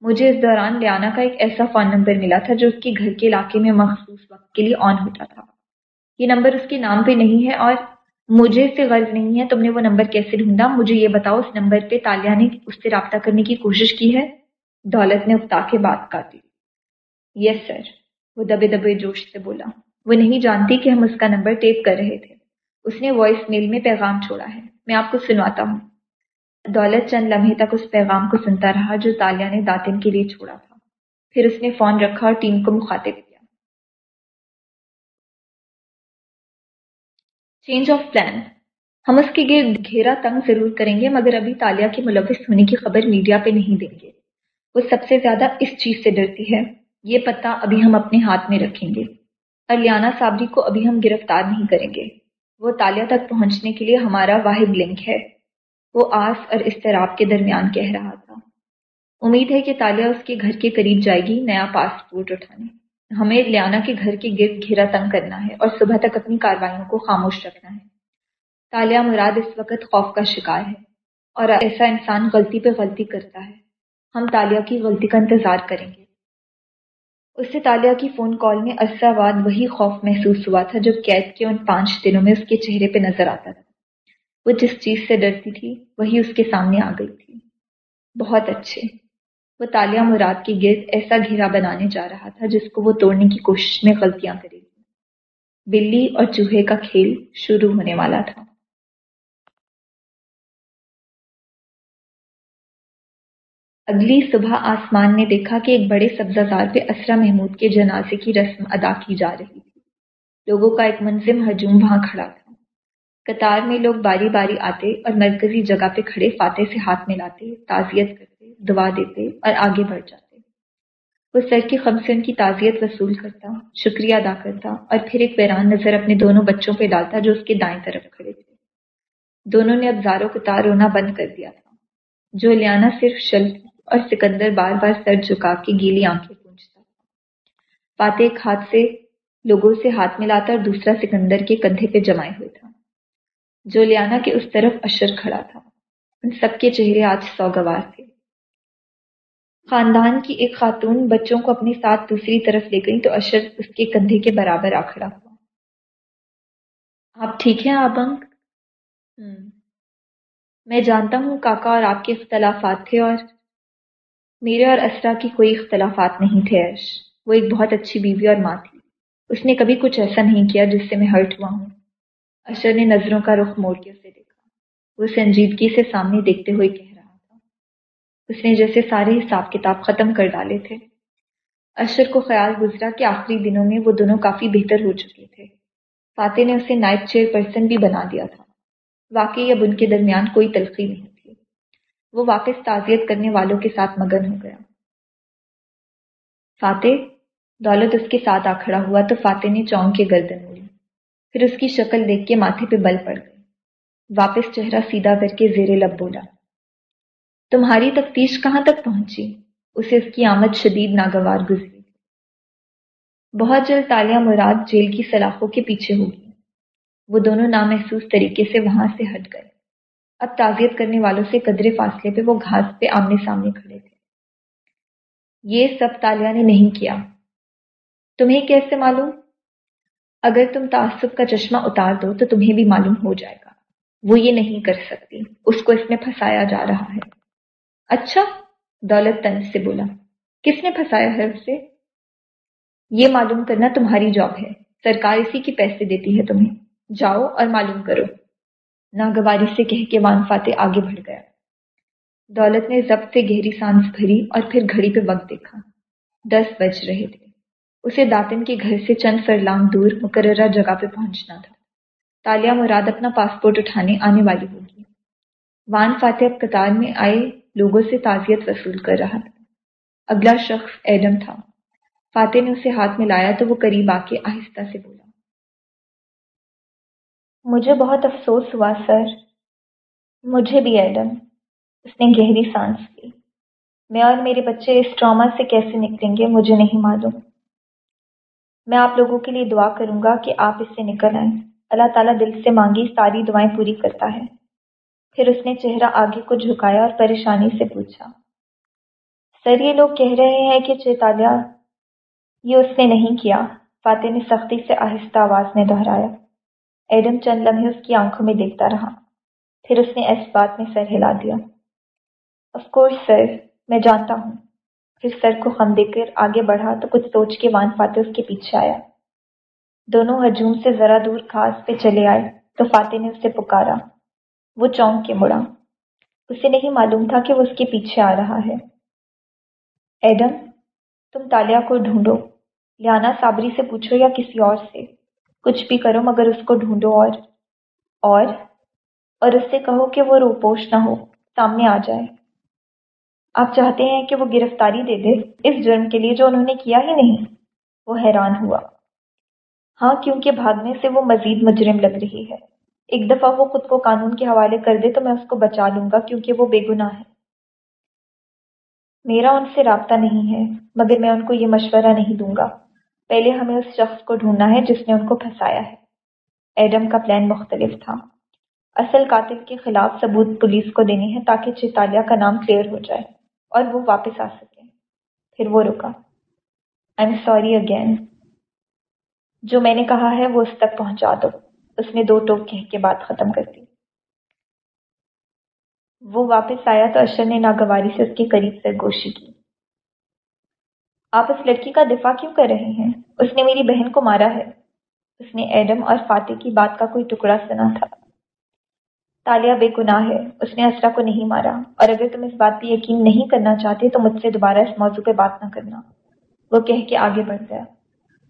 مجھے اس دوران لیانا کا ایک ایسا فون نمبر ملا تھا جو اس کے گھر کے علاقے میں مخصوص وقت کے لیے آن ہوتا تھا۔ یہ نمبر اس کے نام پہ نہیں ہے اور مجھے اس سے غرض نہیں ہے۔ تم نے وہ نمبر کیسے ڈھونڈا؟ مجھے یہ بتاؤ، اس نمبر پہ تالیہ نے اس سے رابطہ کرنے کی کوشش کی ہے؟ دولت نے اکتا کے بات کاٹی یس سر وہ دبے دبے جوش سے بولا۔ وہ نہیں جانتی کہ ہم اس کا نمبر ٹیپ کر رہے تھے۔ اس نے وائس میل میں پیغام چھوڑا ہے۔ میں آپ کو سنواتا ہوں۔ دولت چند لمحے تک اس پیغام کو سنتا رہا جو تالیہ نے داتن کے لیے چھوڑا تھا۔ پھر اس نے فون رکھا اور ٹیم کو مخاطب کیا۔ چینج آف پلان ہم اس کے گرد گھیرا تنگ ضرور کریں گے، مگر ابھی تالیہ کے ملوث ہونے کی خبر میڈیا پہ نہیں دیں گے۔ وہ سب سے زیادہ اس چیز سے ڈرتی ہے۔ یہ پتہ ابھی ہم اپنے ہاتھ میں رکھیں گے۔ الیانا صابری کو ابھی ہم گرفتار نہیں کریں گے۔ وہ تالیہ تک پہنچنے کے لیے ہمارا واحد لنک ہے۔ وہ آس اور استراب کے درمیان کہہ رہا تھا۔ امید ہے کہ تالیہ اس کے گھر کے قریب جائے گی نیا پاسپورٹ اٹھانے۔ ہمیں لیانا کے گھر کے گرد گھیرا تنگ کرنا ہے اور صبح تک اپنی کاروائیوں کو خاموش رکھنا ہے۔ تالیہ مراد اس وقت خوف کا شکار ہے اور ایسا انسان غلطی پہ غلطی کرتا ہے۔ ہم تالیہ کی غلطی کا انتظار کریں گے۔ اس سے تالیہ کی فون کال میں عرصہ بعد وہی خوف محسوس ہوا تھا جو قید کے ان پانچ دنوں میں اس کے چہرے پہ نظر آتا تھا۔ وہ جس چیز سے ڈرتی تھی، وہی اس کے سامنے آ گئی تھی۔ بہت اچھے۔ وہ تالیہ مراد کے گرد ایسا گھیرا بنانے جا رہا تھا جس کو وہ توڑنے کی کوشش میں غلطیاں کرے گی۔ بلی اور چوہے کا کھیل شروع ہونے والا تھا۔ اگلی صبح آسمان نے دیکھا کہ ایک بڑے سبزہ زار پہ اسرا محمود کے جنازے کی رسم ادا کی جا رہی تھی۔ لوگوں کا ایک منظم ہجوم وہاں کھڑا تھا۔ قطار میں لوگ باری باری آتے اور مرکزی جگہ پہ کھڑے فاتح سے ہاتھ ملاتے، تعزیت کرتے، دعا دیتے اور آگے بڑھ جاتے۔ وہ سر کے خم سے ان کی تعزیت وصول کرتا، شکریہ ادا کرتا اور پھر ایک ویران نظر اپنے دونوں بچوں پہ ڈالتا جو اس کے دائیں طرف کھڑے تھے۔ دونوں نے اب زاروں قطار رونا بند کر دیا تھا۔ جو لیانا صرف شل اور سکندر بار بار سر جھکا کے گیلی آنکھیں پونچھتا تھا۔ فاتح ایک ہاتھ سے لوگوں سے ہاتھ ملاتا اور دوسرا سکندر کے کندھے پہ جمائے ہوئے تھا۔ جولیانا کے اس طرف اشر کھڑا تھا۔ ان سب کے چہرے آج سوگوار تھے۔ خاندان کی ایک خاتون بچوں کو اپنے ساتھ دوسری طرف لے گئی تو اشر اس کے کندھے کے برابر آ کھڑا ہوا۔ آپ ٹھیک ہیں آبنگ میں جانتا ہوں کاکا اور آپ کے اختلافات تھے اور میرے اور اسرا کی کوئی اختلافات نہیں تھے ایش وہ ایک بہت اچھی بیوی اور ماں تھی۔ اس نے کبھی کچھ ایسا نہیں کیا جس سے میں ہرٹ ہوا ہوں۔ اشر نے نظروں کا رخ موڑ کے اسے دیکھا۔ وہ سنجیدگی سے سامنے دیکھتے ہوئے کہہ رہا تھا۔ اس نے جیسے سارے حساب کتاب ختم کر ڈالے تھے۔ اشر کو خیال گزرا کہ آخری دنوں میں وہ دونوں کافی بہتر ہو چکے تھے۔ فاتح نے اسے نائب چیئر پرسن بھی بنا دیا تھا۔ واقعی اب ان کے درمیان کوئی تلخی نہیں۔ وہ واپس تعزیت کرنے والوں کے ساتھ مگن ہو گیا۔ فاتح، دولت اس کے ساتھ آ کھڑا ہوا تو فاتح نے چونک کے گردن موڑی۔ پھر اس کی شکل دیکھ کے ماتھے پہ بل پڑ گئی۔ واپس چہرہ سیدھا کر کے زیر لب بولا۔ تمہاری تفتیش کہاں تک پہنچی؟ اسے اس کی آمد شدید ناگوار گزری۔ بہت جلد تالیہ مراد جیل کی سلاخوں کے پیچھے ہوگی وہ دونوں نامحسوس طریقے سے وہاں سے ہٹ گئے۔ اب تعزیت کرنے والوں سے قدرے فاصلے پہ وہ گھاس پہ آمنے سامنے کھڑے تھے۔ یہ سب تالیہ نے نہیں کیا۔ تمہیں کیسے معلوم؟ اگر تم تعصب کا چشمہ اتار دو تو تمہیں بھی معلوم ہو جائے گا۔ وہ یہ نہیں کر سکتی۔ اس کو اس میں پھنسایا جا رہا ہے۔ اچھا دولت تن سے بولا۔ کس نے پھنسایا ہے اسے؟ یہ معلوم کرنا تمہاری جاب ہے۔ سرکار اسی کی پیسے دیتی ہے تمہیں۔ جاؤ اور معلوم کرو۔ ناگواری سے کہہ کے وان فاتح آگے بڑھ گیا۔ دولت نے ضبط سے گہری سانس بھری اور پھر گھڑی پہ وقت دیکھا۔ دس بج رہے تھے۔ اسے داتن کے گھر سے چند فرلانگ دور مقررہ جگہ پہ پہنچنا تھا۔ تالیہ مراد اپنا پاسپورٹ اٹھانے آنے والی ہوگی وان فاتح اب قطار میں آئے لوگوں سے تعزیت وصول کر رہا تھا۔ اگلا شخص ایڈم تھا۔ فاتح نے اسے ہاتھ میں لایا تو وہ قریب آ کے آہستہ سے بولا۔ مجھے بہت افسوس ہوا، سر۔ مجھے بھی، ایڈم۔ اس نے گہری سانس لی۔ میں اور میرے بچے اس ٹراما سے کیسے نکلیں گے، مجھے نہیں معلوم۔ میں آپ لوگوں کے لیے دعا کروں گا کہ آپ اس سے نکل آئیں۔ اللہ تعالیٰ دل سے مانگی، ساری دعائیں پوری کرتا ہے۔ پھر اس نے چہرہ آگے کو جھکایا اور پریشانی سے پوچھا۔ سر، یہ لوگ کہہ رہے ہیں کہ چیتالیہ، یہ اس نے نہیں کیا۔ فاتح نے سختی سے آہستہ آواز میں دہرایا۔ ایڈم چند لمحے اس کی آنکھوں میں دیکھتا رہا۔ پھر اس نے اس بات میں سر ہلا دیا۔ اف کورس سر میں جانتا ہوں۔ پھر سر کو خم دے کر آگے بڑھا تو کچھ سوچ کے وان فاتح اس کے پیچھے آیا۔ دونوں ہجوم سے ذرا دور گھاس پہ چلے آئے تو فاتح نے اسے پکارا۔ وہ چونک کے مڑا۔ اسے نہیں معلوم تھا کہ وہ اس کے پیچھے آ رہا ہے۔ ایڈم، تم تالیا کو ڈھونڈو۔ لیانا صابری سے پوچھو یا کسی اور سے۔ کچھ بھی کرو مگر اس کو ڈھونڈو اور اور اور اس سے کہو کہ وہ روپوش نہ ہو، سامنے آ جائے۔ آپ چاہتے ہیں کہ وہ گرفتاری دے دے اس جرم کے لیے جو انہوں نے کیا ہی نہیں۔ وہ حیران ہوا۔ ہاں کیونکہ بھاگنے سے وہ مزید مجرم لگ رہی ہے۔ ایک دفعہ وہ خود کو قانون کے حوالے کر دے تو میں اس کو بچا لوں گا کیونکہ وہ بے گناہ ہے۔ میرا ان سے رابطہ نہیں ہے، مگر میں ان کو یہ مشورہ نہیں دوں گا۔ پہلے ہمیں اس شخص کو ڈھونڈنا ہے جس نے ان کو پھنسایا ہے۔ ایڈم کا پلان مختلف تھا۔ اصل قاتل کے خلاف ثبوت پولیس کو دینے ہیں تاکہ چیتالیہ کا نام کلیئر ہو جائے اور وہ واپس آ سکے۔ پھر وہ رکا۔ آئی ایم سوری اگین جو میں نے کہا ہے وہ اس تک پہنچا دو۔ اس نے دو ٹوک کہہ کے بات ختم کر دی۔ وہ واپس آیا تو اشر نے ناگواری سے اس کے قریب سرگوشی کی۔ آپ اس لڑکی کا دفاع کیوں کر رہے ہیں؟ اس نے میری بہن کو مارا ہے۔ اس نے ایڈم اور فاتح کی بات کا کوئی ٹکڑا سنا تھا۔ تالیہ بے گناہ ہے۔ اس نے اسرا کو نہیں مارا۔ اور اگر تم اس بات پہ یقین نہیں کرنا چاہتے تو مجھ سے دوبارہ اس موضوع پہ بات نہ کرنا۔ وہ کہہ کے آگے بڑھ گیا۔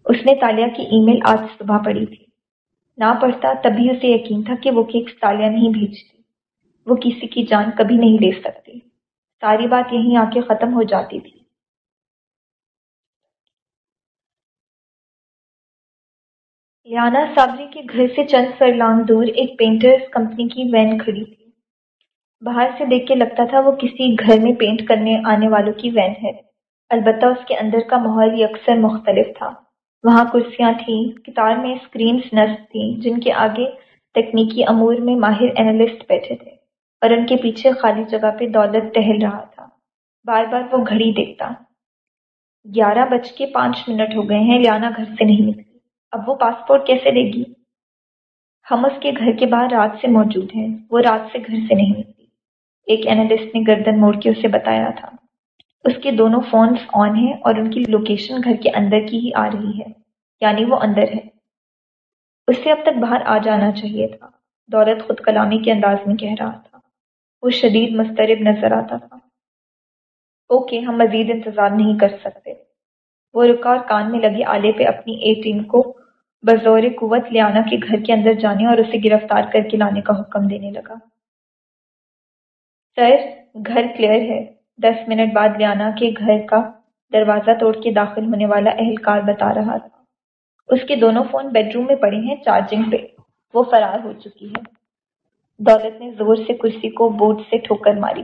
اس نے تالیہ کی ای میل آج صبح پڑھی تھی۔ نہ پڑھتا تبھی اسے یقین تھا کہ وہ کیک تالیہ نہیں بھیجتی۔ وہ کسی کی جان کبھی نہیں لے سکتی۔ ساری بات یہیں آ کے ختم ہو جاتی تھی۔ لیانا صابری کے گھر سے چند فرلانگ دور ایک پینٹرز کمپنی کی وین کھڑی تھی۔ باہر سے دیکھ کے لگتا تھا وہ کسی گھر میں پینٹ کرنے آنے والوں کی وین ہے۔ البتہ اس کے اندر کا ماحول یکسر مختلف تھا۔ وہاں کرسیاں تھیں، کتار میں اسکرینس نصب تھیں، جن کے آگے تکنیکی امور میں ماہر اینالسٹ بیٹھے تھے۔ اور ان کے پیچھے خالی جگہ پہ دولت ٹہل رہا تھا۔ بار بار وہ گھڑی دیکھتا۔ گیارہ بج کے پانچ منٹ ہو گئے ہیں لیانا گھر سے نہیں نکلی اب وہ پاسپورٹ کیسے دے گی؟ ہم اس کے گھر کے باہر رات سے موجود ہیں، وہ رات سے گھر سے نہیں نکلی۔ ایک اینالسٹ نے گردن موڑ کے اسے بتایا تھا۔ اس کے دونوں فونز آن ہیں اور ان کی لوکیشن گھر کے اندر کی ہی آ رہی ہے یعنی وہ اندر ہے۔ اسے اب تک باہر آ جانا چاہیے تھا۔ دولت خود کلامی کے انداز میں کہہ رہا تھا۔ وہ شدید مسترب نظر آتا تھا۔ اوکے، ہم مزید انتظار نہیں کر سکتے۔ وہ رکا اور کان میں لگے آلے پہ اپنی اے ٹیم کو بزور قوت لیانا کے گھر کے اندر جانے اور اسے گرفتار کر کے لانے کا حکم دینے لگا۔ سر، گھر کلیئر ہے۔ دس منٹ بعد لیانا کے گھر کا دروازہ توڑ کے داخل ہونے والا اہلکار بتا رہا تھا۔ اس کے دونوں فون بیڈ روم میں پڑے ہیں چارجنگ پہ۔ وہ فرار ہو چکی ہے۔ دولت نے زور سے کرسی کو بوٹ سے ٹھوکر ماری۔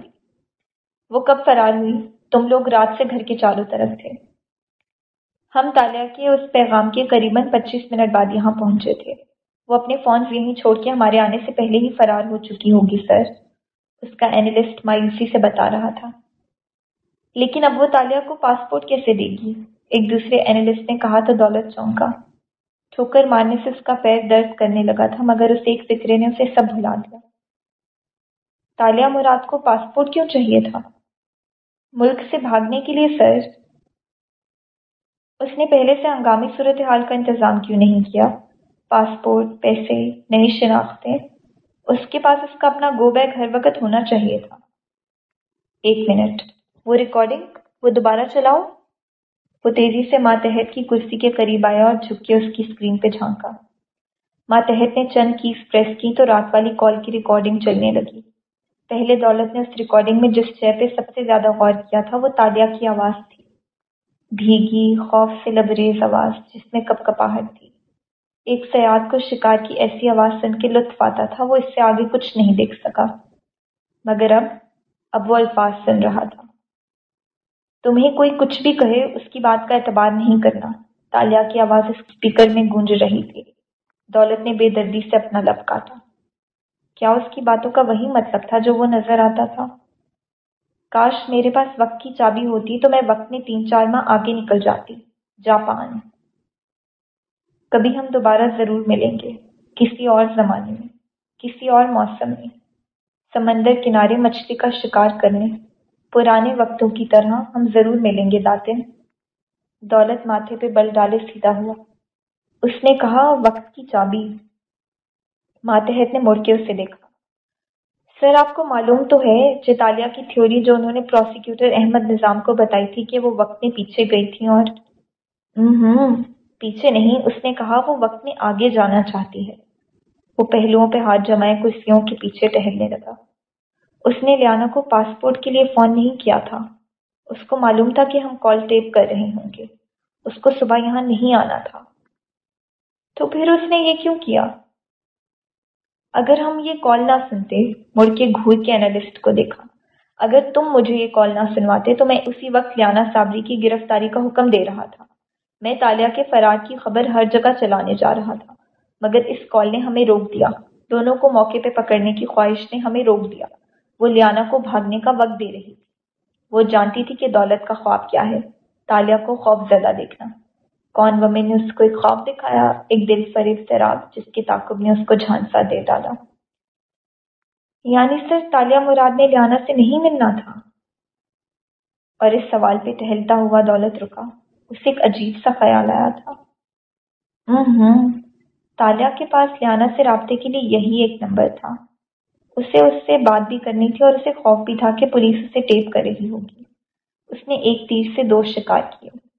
وہ کب فرار ہوئی؟ تم لوگ رات سے گھر کے چاروں طرف تھے۔ ہم تالیہ کے اس پیغام کے قریباً پچیس منٹ بعد یہاں پہنچے تھے۔ وہ اپنے فون یہیں چھوڑ کے ہمارے آنے سے پہلے ہی فرار ہو چکی ہوگی، سر۔ اس کا اینالسٹ مایوسی سے بتا رہا تھا۔ لیکن اب وہ تالیہ کو پاسپورٹ کیسے دے گی؟ ایک دوسرے اینالسٹ نے کہا تو دولت چونکا ٹھوکر مارنے سے اس کا پیر درد کرنے لگا تھا، مگر اس ایک فکرے نے اسے سب بھلا دیا۔ تالیہ مراد کو پاسپورٹ کیوں چاہیے تھا؟ ملک سے بھاگنے کے لیے، سر۔ اس نے پہلے سے ہنگامی صورتحال کا انتظام کیوں نہیں کیا؟ پاسپورٹ، پیسے، نئی شناختیں؟ اس کے پاس اس کا اپنا گو بیگ ہر وقت ہونا چاہیے تھا۔ ایک منٹ۔ وہ ریکارڈنگ؟ وہ دوبارہ چلاؤ؟ وہ تیزی سے ماتحت کی کرسی کے قریب آیا اور جھک کے اس کی اسکرین پہ جھانکا۔ ماتحت نے چند کیس پریس کی تو رات والی کال کی ریکارڈنگ چلنے لگی۔ پہلے دولت نے اس ریکارڈنگ میں جس شے پہ سب سے زیادہ غور کیا تھا وہ تالیہ کی آواز تھی۔ بھیگی، خوف سے لبریز آواز جس میں کپ کپاہٹ تھی۔ ایک سیاد کو شکار کی ایسی آواز سن کے لطف آتا تھا، وہ اس سے آگے کچھ نہیں دیکھ سکا۔ مگر اب اب وہ الفاظ سن رہا تھا۔ تمہیں کوئی کچھ بھی کہے، اس کی بات کا اعتبار نہیں کرنا۔ تالیہ کی آواز اسپیکر میں گونج رہی تھی۔ دولت نے بے دردی سے اپنا لب کاٹا کیا اس کی باتوں کا وہی مطلب تھا جو وہ نظر آتا تھا؟ کاش میرے پاس وقت کی چابی ہوتی تو میں وقت میں تین چار ماہ آگے نکل جاتی۔ جاپان۔ کبھی ہم دوبارہ ضرور ملیں گے۔ کسی اور زمانے میں، کسی اور موسم میں۔ سمندر کنارے مچھلی کا شکار کرنے۔ پرانے وقتوں کی طرح ہم ضرور ملیں گے، داتن۔ دولت ماتھے پہ بل ڈالے سیدھا ہوا۔ اس نے کہا، وقت کی چابی۔ ماتحت نے مڑ کے اسے دیکھا۔ سر، آپ کو معلوم تو ہے، چیتالیہ کی تھیوری جو انہوں نے پروسیکیوٹر احمد نظام کو بتائی تھی کہ وہ وقت میں پیچھے گئی تھی اور ہوں پیچھے نہیں، اس نے کہا وہ وقت میں آگے جانا چاہتی ہے۔ وہ پہلوؤں پہ ہاتھ جمائے کرسیوں کے پیچھے ٹہلنے لگا۔ اس نے لیانا کو پاسپورٹ کے لیے فون نہیں کیا تھا۔ اس کو معلوم تھا کہ ہم کال ٹیپ کر رہے ہوں گے۔ اس کو صبح یہاں نہیں آنا تھا۔ تو پھر اس نے یہ کیوں کیا؟ اگر ہم یہ کال نہ سنتے مڑ کے گھور کے اینالسٹ کو دیکھا۔ اگر تم مجھے یہ کال نہ سنواتے، تو میں اسی وقت لیانا صابری کی گرفتاری کا حکم دے رہا تھا۔ میں تالیہ کے فرار کی خبر ہر جگہ چلانے جا رہا تھا، مگر اس کال نے ہمیں روک دیا۔ دونوں کو موقع پہ پکڑنے کی خواہش نے ہمیں روک دیا۔ وہ لیانا کو بھاگنے کا وقت دے رہی تھی۔ وہ جانتی تھی کہ دولت کا خواب کیا ہے۔ تالیہ کو خوف زدہ دیکھنا۔ کون ومن نے اس کو ایک خواب دکھایا، ایک دل فریب سراب جس کی تعقب نے اس کو جھانسا دے ڈالا۔ یعنی سر تالیہ مراد نے لیانا سے نہیں ملنا تھا۔ اور اس سوال پہ ٹہلتا ہوا دولت رکا۔ اسے ایک عجیب سا خیال آیا تھا۔ ہوں تالیہ کے پاس لیانا سے رابطے کے لیے یہی ایک نمبر تھا۔ اسے اس سے بات بھی کرنی تھی اور اسے خوف بھی تھا کہ پولیس اسے ٹیپ کر رہی ہوگی۔ اس نے ایک تیر سے دو شکار کیے۔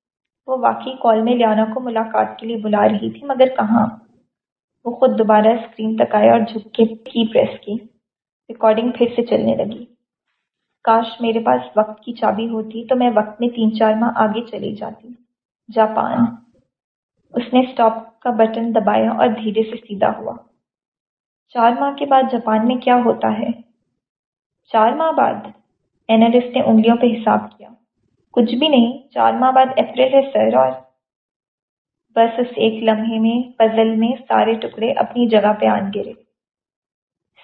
وہ واقعی کال میں لیانا کو ملاقات کے لیے بلا رہی تھی، مگر کہاں؟ وہ خود دوبارہ اسکرین تک آیا اور جھک کے کی پریس کی۔ ریکارڈنگ پھر سے چلنے لگی۔ کاش میرے پاس وقت کی چابی ہوتی تو میں وقت میں تین چار ماہ آگے چلی جاتی۔ جاپان۔ اس نے اسٹاپ کا بٹن دبایا اور دھیرے سے سیدھا ہوا۔ چار ماہ کے بعد جاپان میں کیا ہوتا ہے؟ چار ماہ بعد اینالسٹ نے انگلیوں پہ حساب کیا۔ کچھ بھی نہیں چار ماہ بعد اپریل ہے سر اور بس اس ایک لمحے میں پزل میں سارے ٹکڑے اپنی جگہ پہ آن گرے۔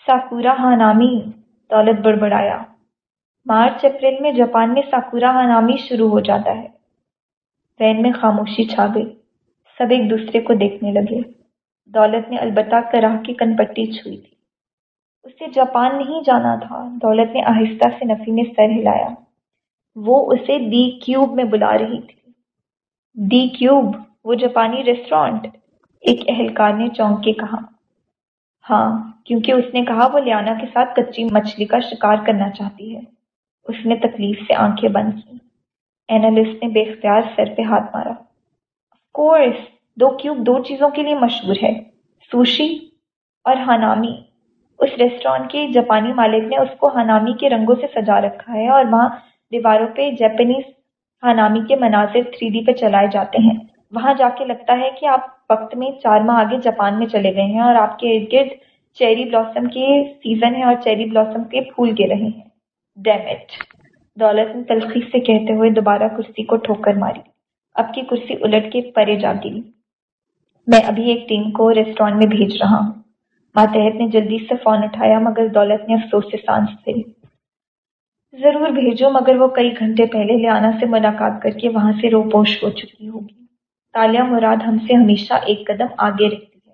ساکورا ہانامی دولت بڑبڑایا۔ مارچ، اپریل میں جاپان میں ساکورا ہانامی شروع ہو جاتا ہے۔ وین میں خاموشی چھا گئی۔ سب ایک دوسرے کو دیکھنے لگے۔ دولت نے البتہ کراہ کی کن پٹی چھوئی تھی۔ اسے جاپان نہیں جانا تھا۔ دولت نے آہستہ سے نفی میں سر ہلایا۔ وہ اسے دی کیوب میں بلا رہی تھی۔ دی کیوب، وہ جاپانی ریسٹورانٹ۔ ایک اہلکار نے چونک کے کہا ہاں کیونکہ اس نے کہا وہ لیانا کے ساتھ کچی مچھلی کا شکار کرنا چاہتی ہے۔ اس نے تکلیف سے آنکھیں بند کی اینالسٹ نے بے اختیار سر پہ ہاتھ مارا۔ کورس دو کیوب دو چیزوں کے لیے مشہور ہے۔ سوشی اور ہانامی۔ اس ریسٹورانٹ کے جاپانی مالک نے اس کو ہانامی کے رنگوں سے سجا رکھا ہے اور وہاں دیواروں پہ جیپنیز ہانامی کے مناظر تھری ڈی پہ چلائے جاتے ہیں۔ وہاں جا کے لگتا ہے کہ آپ وقت میں چار ماہ آگے جاپان میں چلے گئے ہیں اور آپ کے ارد گرد چیری بلاسم کے سیزن ہے اور چیری بلاسم کے پھول گر رہے ہیں۔ ڈیمیٹ دولت نے تلخی سے کہتے ہوئے دوبارہ کرسی کو ٹھوکر ماری۔ اب کی کرسی الٹ کے پرے جا گری۔ میں ابھی ایک ٹیم کو ریسٹورینٹ میں بھیج رہا ہوں۔ ماتحت نے جلدی سے فون اٹھایا مگر دولت نے افسوس سے سانس سے ضرور بھیجو، مگر وہ کئی گھنٹے پہلے لیانا سے ملاقات کر کے وہاں سے روپوش ہو چکی ہوگی۔ تالیہ مراد ہم سے ہمیشہ ایک قدم آگے رہتی ہے۔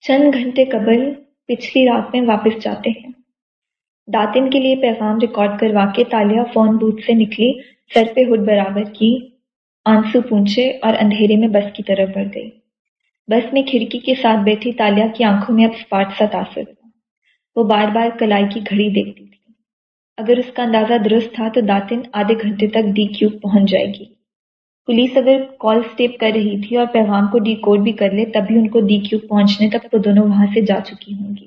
چند گھنٹے قبل پچھلی رات میں واپس جاتے ہیں۔ داتن کے لیے پیغام ریکارڈ کروا کے تالیہ فون بوتھ سے نکلی، سر پہ ہڈ برابر کی، آنسو پونچھے اور اندھیرے میں بس کی طرف بڑھ گئی۔ بس میں کھڑکی کے ساتھ بیٹھی تالیہ کی آنکھوں میں اب اسپاٹ سا تاثر تھا۔ وہ بار بار کلائی کی گھڑی دیکھتی تھی۔ اگر اس کا اندازہ درست تھا تو داتن آدھے گھنٹے تک ڈی کیوب پہنچ جائے گی۔ پولیس اگر کال سٹیپ کر رہی تھی اور پیغام کو ڈی کوڈ بھی کر لے تب بھی ان کو ڈی کیوب پہنچنے تک وہ دونوں وہاں سے جا چکی ہوں گی۔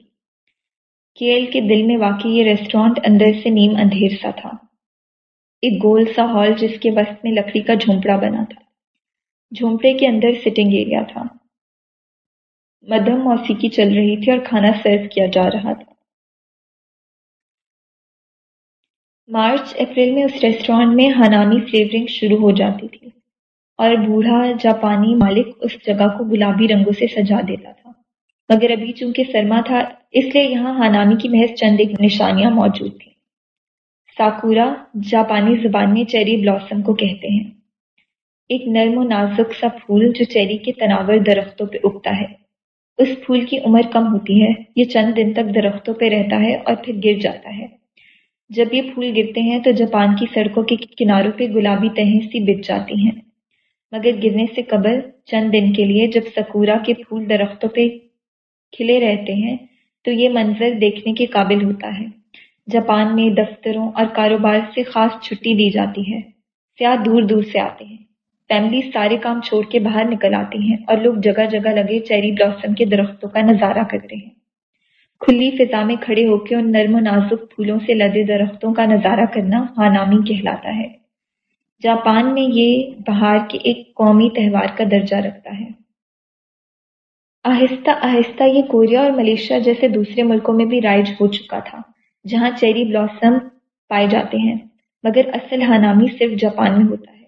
کیل کے دل میں واقع یہ ریسٹورانٹ اندر سے نیم اندھیر سا تھا۔ ایک گول سا ہال جس کے وسط میں لکڑی کا جھونپڑا بنا تھا۔ جھونپڑے کے اندر سٹنگ ایریا تھا۔ مدھم موسیقی چل رہی تھی اور کھانا سرو کیا جا رہا تھا۔ مارچ، اپریل میں اس ریسٹورانٹ میں ہنامی فلیورنگ شروع ہو جاتی تھی اور بوڑھا جاپانی مالک اس جگہ کو گلابی رنگوں سے سجا دیتا تھا۔ مگر ابھی چونکہ سرما تھا، اس لیے یہاں ہانامی کی محض چند ایک نشانیاں موجود تھیں۔ ساکورا جاپانی زبان میں چیری بلاسم کو کہتے ہیں۔ ایک نرم و نازک سا پھول جو چیری کے تناور درختوں پہ اگتا ہے۔ اس پھول کی عمر کم ہوتی ہے، یہ چند دن تک درختوں پہ رہتا ہے اور پھر گر جاتا ہے۔ جب یہ پھول گرتے ہیں تو جاپان کی سڑکوں کے کناروں پہ گلابی تہیں سی بچ جاتی ہیں۔ مگر گرنے سے قبل چند دن کے لیے جب سکورا کے پھول درختوں پہ کھلے رہتے ہیں، تو یہ منظر دیکھنے کے قابل ہوتا ہے۔ جاپان میں دفتروں اور کاروبار سے خاص چھٹی دی جاتی ہے۔ سیاح دور دور سے آتے ہیں۔ فیملی سارے کام چھوڑ کے باہر نکل آتی ہیں اور لوگ جگہ جگہ لگے چیری بلاسم کے درختوں کا نظارہ کرتے ہیں۔ کھلی فضا میں کھڑے ہو کے ان نرم و نازک پھولوں سے لدے درختوں کا نظارہ کرنا ہانامی کہلاتا ہے۔ جاپان میں یہ بہار کے ایک قومی تہوار کا درجہ رکھتا ہے۔ آہستہ آہستہ یہ کوریا اور ملیشیا جیسے دوسرے ملکوں میں بھی رائج ہو چکا تھا، جہاں چیری بلاسم پائے جاتے ہیں، مگر اصل ہانامی صرف جاپان میں ہوتا ہے۔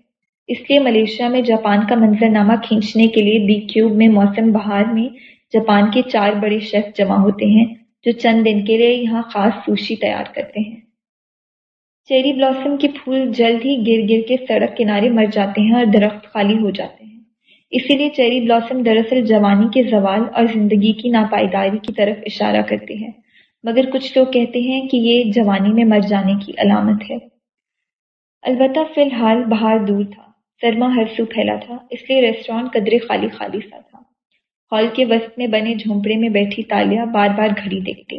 اس لیے ملیشیا میں جاپان کا منظر نامہ کھینچنے کے لیے ڈی کیوب میں موسم بہار میں جاپان کے چار بڑے شیف جمع ہوتے ہیں، جو چند دن کے لیے یہاں خاص سوشی تیار کرتے ہیں۔ چیری بلاسم کے پھول جلد ہی گر گر کے سڑک کنارے مر جاتے ہیں اور درخت خالی ہو جاتے ہیں۔ اسی لیے چیری بلاسم دراصل جوانی کے زوال اور زندگی کی ناپائیداری کی طرف اشارہ کرتے ہیں۔ مگر کچھ لوگ کہتے ہیں کہ یہ جوانی میں مر جانے کی علامت ہے۔ البتہ فی الحال بہار دور تھا۔ سرما ہر سو پھیلا تھا، اس لیے ریسٹورانٹ قدرے خالی خالی سا تھا۔ ہال کے وسط میں بنے جھونپڑے میں بیٹھی تالیا بار بار گھڑی دیکھتی۔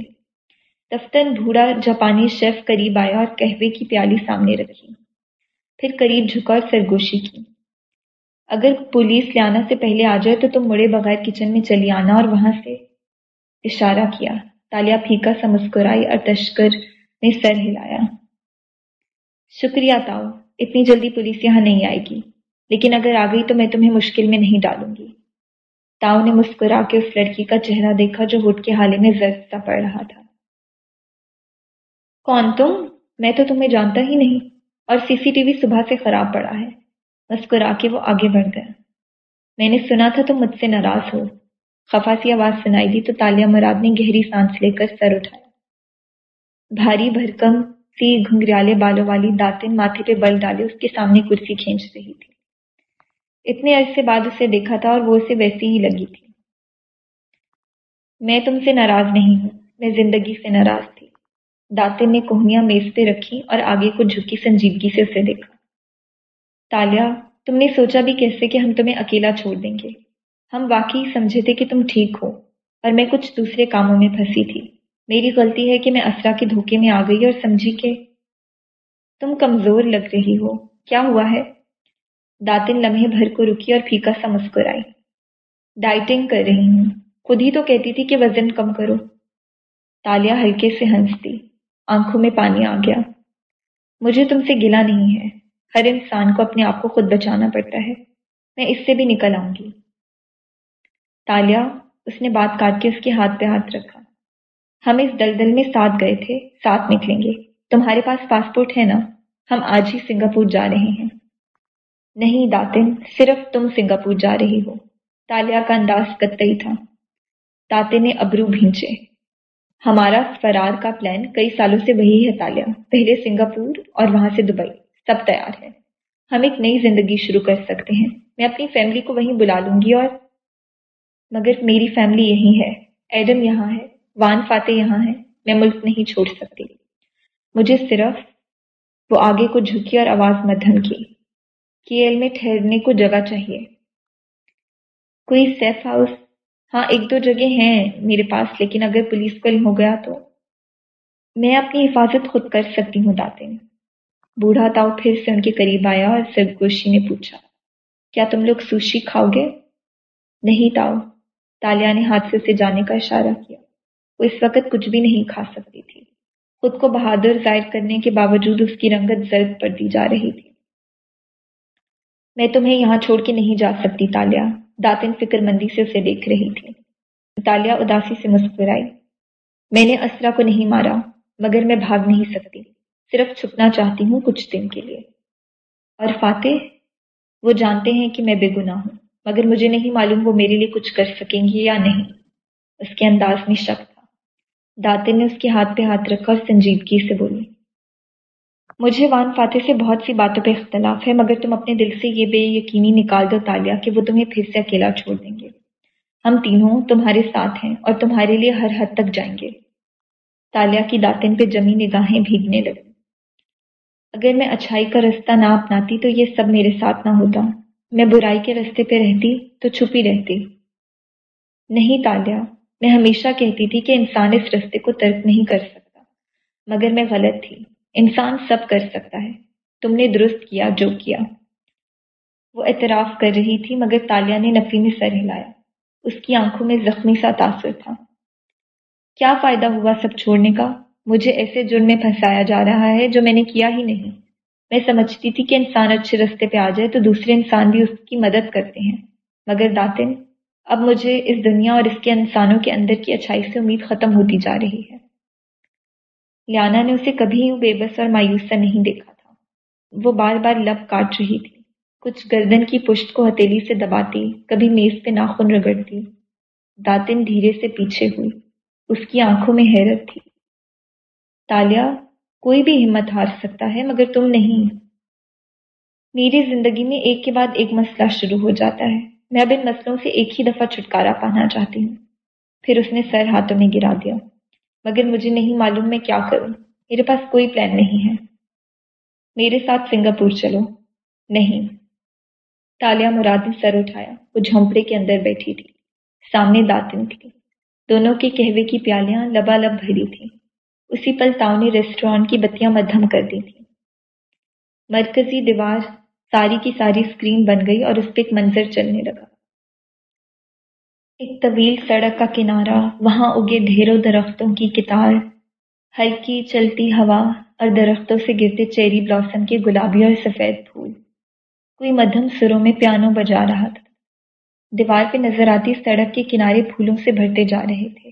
دفتن بھوڑا جاپانی شیف قریب آیا اور قہوے کی پیالی سامنے رکھی۔ پھر قریب جھکا اور سرگوشی کی۔ اگر پولیس لے آنا سے پہلے آ جائے تو تم مڑے بغیر کچن میں چلی آنا اور وہاں سے اشارہ کیا۔ تالیا پھیکا سا مسکرائی اور تشکر نے سر ہلایا۔ شکریہ تاؤ، اتنی جلدی پولیس یہاں نہیں آئے گی۔ لیکن اگر آ گئی تو میں تمہیں مشکل میں نہیں ڈالوں گی۔ تاؤ نے مسکرا کے اس لڑکی کا چہرہ دیکھا جو ہوٹ کے حالے میں زرد سا پڑ رہا تھا۔ کون تم؟ میں تو تمہیں جانتا ہی نہیں۔ اور سی سی ٹی وی صبح سے خراب پڑا ہے۔ مسکرا کے وہ آگے بڑھ گیا۔ میں نے سنا تھا تم مجھ سے ناراض ہو۔ خفا سی آواز سنائی دی تو تالیہ مراد نے گہری سانس لے کر سر اٹھایا۔ بھاری بھرکم سی گھنگریالے بالوں والی داتن ماتھے پہ بل ڈالے اس کے سامنے کرسی کھینچ رہی تھی۔ اتنے عرصے بعد اسے دیکھا تھا اور وہ اسے ویسی ہی لگی تھی۔ میں تم سے ناراض نہیں ہوں، میں زندگی سے ناراض تھی۔ داتن نے کوہنیاں میز پہ رکھی اور آگے کو جھکی سنجیدگی سے اسے دیکھا۔ تالیا، تم نے سوچا بھی کیسے کہ ہم تمہیں اکیلا چھوڑ دیں گے؟ ہم واقعی سمجھے تھے کہ تم ٹھیک ہو، اور میں کچھ دوسرے کاموں میں پھنسی تھی۔ میری غلطی ہے کہ میں اسرا کے دھوکے میں آ گئی اور سمجھی کہ تم کمزور لگ رہی ہو۔ کیا ہوا ہے؟ داتن لمحے بھر کو رکی اور پھیکا سا مسکرائی۔ ڈائٹنگ کر رہی ہوں۔ خود ہی تو کہتی تھی کہ وزن کم کرو۔ تالیا ہلکے سے ہنستی آنکھوں میں پانی آ گیا۔ مجھے تم سے گلا نہیں ہے۔ ہر انسان کو اپنے آپ کو خود بچانا پڑتا ہے۔ میں اس سے بھی نکل آؤں گی۔ تالیا، اس نے بات کاٹ کے اس کے ہاتھ پہ ہاتھ رکھا۔ ہم اس دلدل میں ساتھ گئے تھے، ساتھ نکلیں گے۔ تمہارے پاس پاسپورٹ ہے نا؟ ہم آج ہی سنگاپور جا رہے ہیں۔ نہیں داتن، صرف تم سنگاپور جا رہی ہو۔ تالیا کا انداز قطعی تھا۔ تاتے نے ابرو بھینچے ہمارا فرار کا پلان کئی سالوں سے وہی ہے، تالیا۔ پہلے سنگاپور اور وہاں سے دبئی۔ سب تیار ہے ہم ایک نئی زندگی شروع کر سکتے ہیں۔ میں اپنی فیملی کو وہیں بلا لوں گی اور مگر میری فیملی یہی ہے۔ ایڈم یہاں ہے۔ وان فاتح یہاں ہے میں ملک نہیں چھوڑ سکتی۔ مجھے صرف وہ آگے کو جھکی اور آواز مدھم کی۔ کیل میں ٹھہرنے کو جگہ چاہیے۔ کوئی سیف ہاؤس ہاں ایک دو جگہ ہیں میرے پاس، لیکن اگر پولیس کو علم ہو گیا تو۔ میں اپنی حفاظت خود کر سکتی ہوں داتن بوڑھا تاؤ پھر سے ان کے قریب آیا اور سرگوشی نے پوچھا، کیا تم لوگ سوشی کھاؤ گے؟ نہیں تاؤ۔ تالیا نے ہاتھ سے اسے جانے کا اشارہ کیا۔ وہ اس وقت کچھ بھی نہیں کھا سکتی تھی۔ خود کو بہادر ظاہر کرنے کے باوجود اس کی رنگت زرد پر دی جا رہی تھی۔ میں تمہیں یہاں چھوڑ کے نہیں جا سکتی، تالیا۔ داتن فکر مندی سے اسے دیکھ رہی تھی۔ تالیا اداسی سے مسکرائی۔ میں نے اسرا کو نہیں مارا، مگر میں بھاگ نہیں سکتی۔ صرف چھپنا چاہتی ہوں کچھ دن کے لیے۔ اور فاتح، وہ جانتے ہیں کہ میں بے گناہ ہوں، مگر مجھے نہیں معلوم وہ میرے لیے کچھ کر سکیں گے یا نہیں۔ اس کے انداز میں شک تھا۔ داتے نے اس کے ہاتھ پہ ہاتھ رکھا اور سنجیدگی سے بولی مجھے وان فاتح سے بہت سی باتوں پہ اختلاف ہے، مگر تم اپنے دل سے یہ بے یقینی نکال دو تالیا کہ وہ تمہیں پھر سے اکیلا چھوڑ دیں گے۔ ہم تینوں تمہارے ساتھ ہیں اور تمہارے لیے ہر حد تک جائیں گے۔ تالیا کی داتن پہ جمی نگاہیں بھیگنے لگی اگر میں اچھائی کا رستہ نہ اپناتی تو یہ سب میرے ساتھ نہ ہوتا۔ میں برائی کے رستے پہ رہتی تو چھپی رہتی۔ نہیں تالیا میں ہمیشہ کہتی تھی کہ انسان اس رستے کو ترک نہیں کر سکتا، مگر میں غلط تھی۔ انسان سب کر سکتا ہے۔ تم نے درست کیا، جو کیا۔ وہ اعتراف کر رہی تھی، مگر تالیا نے نفی میں سر ہلایا۔ اس کی آنکھوں میں زخمی سا تاثر تھا۔ کیا فائدہ ہوا سب چھوڑنے کا؟ مجھے ایسے جرم میں پھنسایا جا رہا ہے جو میں نے کیا ہی نہیں۔ میں سمجھتی تھی کہ انسان اچھے رستے پہ آ جائے تو دوسرے انسان بھی اس کی مدد کرتے ہیں۔ مگر داتن، اب مجھے اس دنیا اور اس کے انسانوں کے اندر کی اچھائی سے امید ختم ہوتی جا رہی ہے۔ لیانا نے اسے کبھی یوں بے بس اور مایوس سا نہیں دیکھا تھا۔ وہ بار بار لب کاٹ رہی تھی۔ کچھ گردن کی پشت کو ہتیلی سے دباتی، کبھی میز پہ ناخن رگڑتی۔ داتن دھیرے سے پیچھے ہوئی۔ اس کی آنکھوں میں حیرت تھی۔ تالیا، کوئی بھی ہمت ہار سکتا ہے، مگر تم نہیں۔ میری زندگی میں ایک کے بعد ایک مسئلہ شروع ہو جاتا ہے۔ میں اب ان مسئلوں سے ایک ہی دفعہ چھٹکارا پانا چاہتی ہوں۔ پھر اس نے سر ہاتھوں میں گرا دیا۔ مگر مجھے نہیں معلوم میں کیا کروں۔ میرے پاس کوئی پلان نہیں ہے۔ میرے ساتھ سنگاپور چلو۔ نہیں۔ تالیا مراد نے سر اٹھایا۔ وہ جھونپڑے کے اندر بیٹھی تھی۔ سامنے داتن تھی۔ دونوں کے کہوے کی پیالیاں لبا لب بھری تھیں۔ اسی پل تاؤ نے ریسٹورانٹ کی بتیاں مدھم کر دی تھیں۔ مرکزی دیوار ساری کی ساری اسکرین بن گئی اور اس پہ ایک منظر چلنے لگا۔ ایک طویل سڑک کا کنارا وہاں اگے ڈھیروں درختوں کی کتار ہلکی چلتی ہوا اور درختوں سے گرتے چیری بلاسم کے گلابی اور سفید پھول۔ کوئی مدھم سروں میں پیانو بجا رہا تھا۔ دیوار پہ نظر آتی سڑک کے کنارے پھولوں سے بھرتے جا رہے تھے۔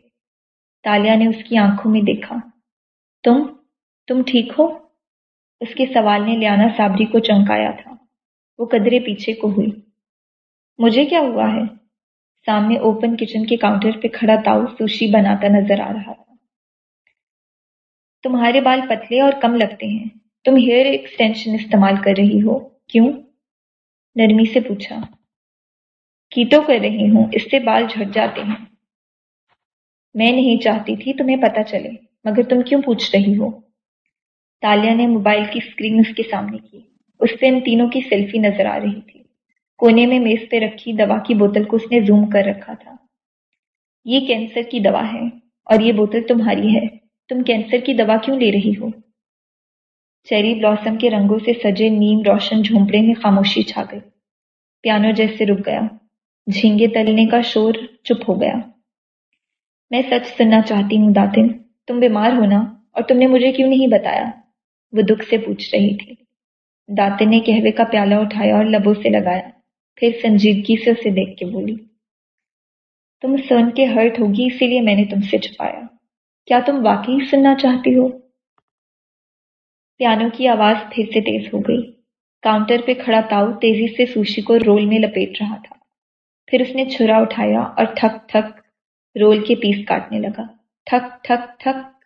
تالیا نے اس کی آنکھوں میں دیکھا۔ تم؟ تم ٹھیک ہو؟ اس کے سوال نے لیانا صابری کو چونکایا تھا۔ وہ قدرے پیچھے کو ہوئی۔ مجھے کیا ہوا ہے؟ سامنے اوپن کچن کے کاؤنٹر پہ کھڑا تاؤ سوشی بناتا نظر آ رہا تھا۔ تمہارے بال پتلے اور کم لگتے ہیں۔ تم ہیئر ایکسٹینشن استعمال کر رہی ہو۔ کیوں؟ نرمی سے پوچھا۔ کیٹو کر رہی ہوں؟ اس سے بال جھڑ جاتے ہیں۔ میں نہیں چاہتی تھی، تمہیں پتا چلے۔ مگر تم کیوں پوچھ رہی ہو؟ تالیا نے موبائل کی اسکرین اس کے سامنے کی۔ اس سے ان تینوں کی سیلفی نظر آ رہی تھی۔ کونے میں میز پہ رکھی دوا کی بوتل کو اس نے زوم کر رکھا تھا۔ یہ کینسر کی دوا ہے اور یہ بوتل تمہاری ہے۔ تم کینسر کی دوا کیوں لے رہی ہو؟ چیری بلاسم کے رنگوں سے سجے نیم روشن جھونپڑے میں خاموشی چھا گئی۔ پیانو جیسے رک گیا۔ جھینگے تلنے کا شور چپ ہو گیا۔ میں سچ سننا چاہتی ہوں داتن، تم بیمار ہونا اور تم نے مجھے کیوں نہیں بتایا؟ وہ دکھ سے پوچھ رہی تھی۔ داتے نے کہوے کا پیالہ اٹھایا اور لبوں سے لگایا۔ پھر سنجیدگی سے اسے دیکھ کے بولی، تم سن کے ہرٹ ہوگی، اسی لیے میں نے تم سے چھپایا۔ کیا تم واقعی سننا چاہتی ہو؟ پیانو کی آواز پھر سے تیز ہو گئی۔ کاؤنٹر پہ کھڑا تاؤ تیزی سے سوشی کو رول میں لپیٹ رہا تھا۔ پھر اس نے چھرا اٹھایا اور ٹھک ٹھک رول کے پیس کاٹنے لگا۔ ٹھک ٹھک ٹھک۔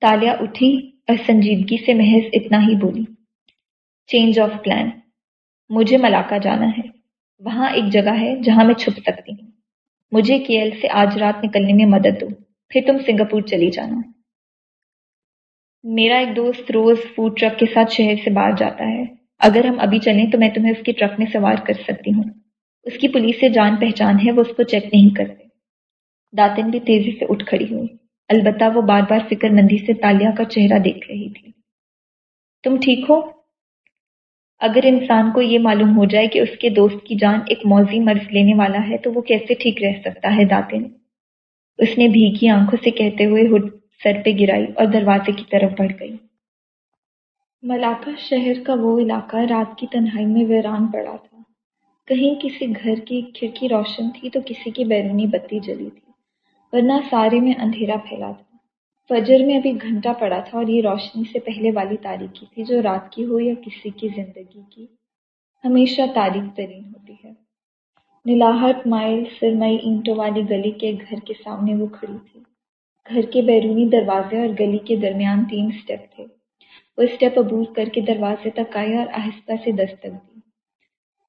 تالیا اٹھی اور سنجیدگی سے محض اتنا ہی بولی۔ Change of plan. مجھے ملاقہ جانا ہے۔ وہاں ایک جگہ ہے جہاں میں چھپ سکتی ہوں۔ مجھے کے ایل سے آج رات نکلنے میں مدد دو، پھر تم سنگاپور چلی جانا۔ میرا ایک دوست روز فوڈ ٹرک کے ساتھ شہر سے باہر جاتا ہے۔ اگر ہم ابھی چلیں تو میں تمہیں اس کے ٹرک میں سوار کر سکتی ہوں۔ اس کی پولیس سے جان پہچان ہے، وہ اس کو چیک نہیں کرتے۔ داتن بھی تیزی سے اٹھ کھڑی ہوئی۔ البتہ وہ بار بار فکر مندی سے تالیہ کا چہرہ دیکھ رہی تھی۔ تم ٹھیک ہو؟ اگر انسان کو یہ معلوم ہو جائے کہ اس کے دوست کی جان ایک موزی مرض لینے والا ہے، تو وہ کیسے ٹھیک رہ سکتا ہے داتن اس نے بھیگی آنکھوں سے کہتے ہوئے ہڈ سر پہ گرائی اور دروازے کی طرف بڑھ گئی۔ ملاقہ شہر کا وہ علاقہ رات کی تنہائی میں ویران پڑا تھا۔ کہیں کسی گھر کی کھڑکی روشن تھی تو کسی کی بیرونی بتی جلی تھی، ورنہ سارے میں اندھیرا پھیلا تھا۔ فجر میں ابھی گھنٹہ پڑا تھا اور یہ روشنی سے پہلے والی تاریخی تھی جو رات کی ہو یا کسی کی زندگی کی، ہمیشہ تاریخ ترین ہوتی ہے۔ نلاہٹ مائل سرمئی اینٹوں والی گلی کے گھر کے سامنے وہ کھڑی تھی۔ گھر کے بیرونی دروازے اور گلی کے درمیان تین اسٹیپ تھے۔ وہ اسٹیپ عبور کر کے دروازے تک آئی اور آہستہ سے دستک دی۔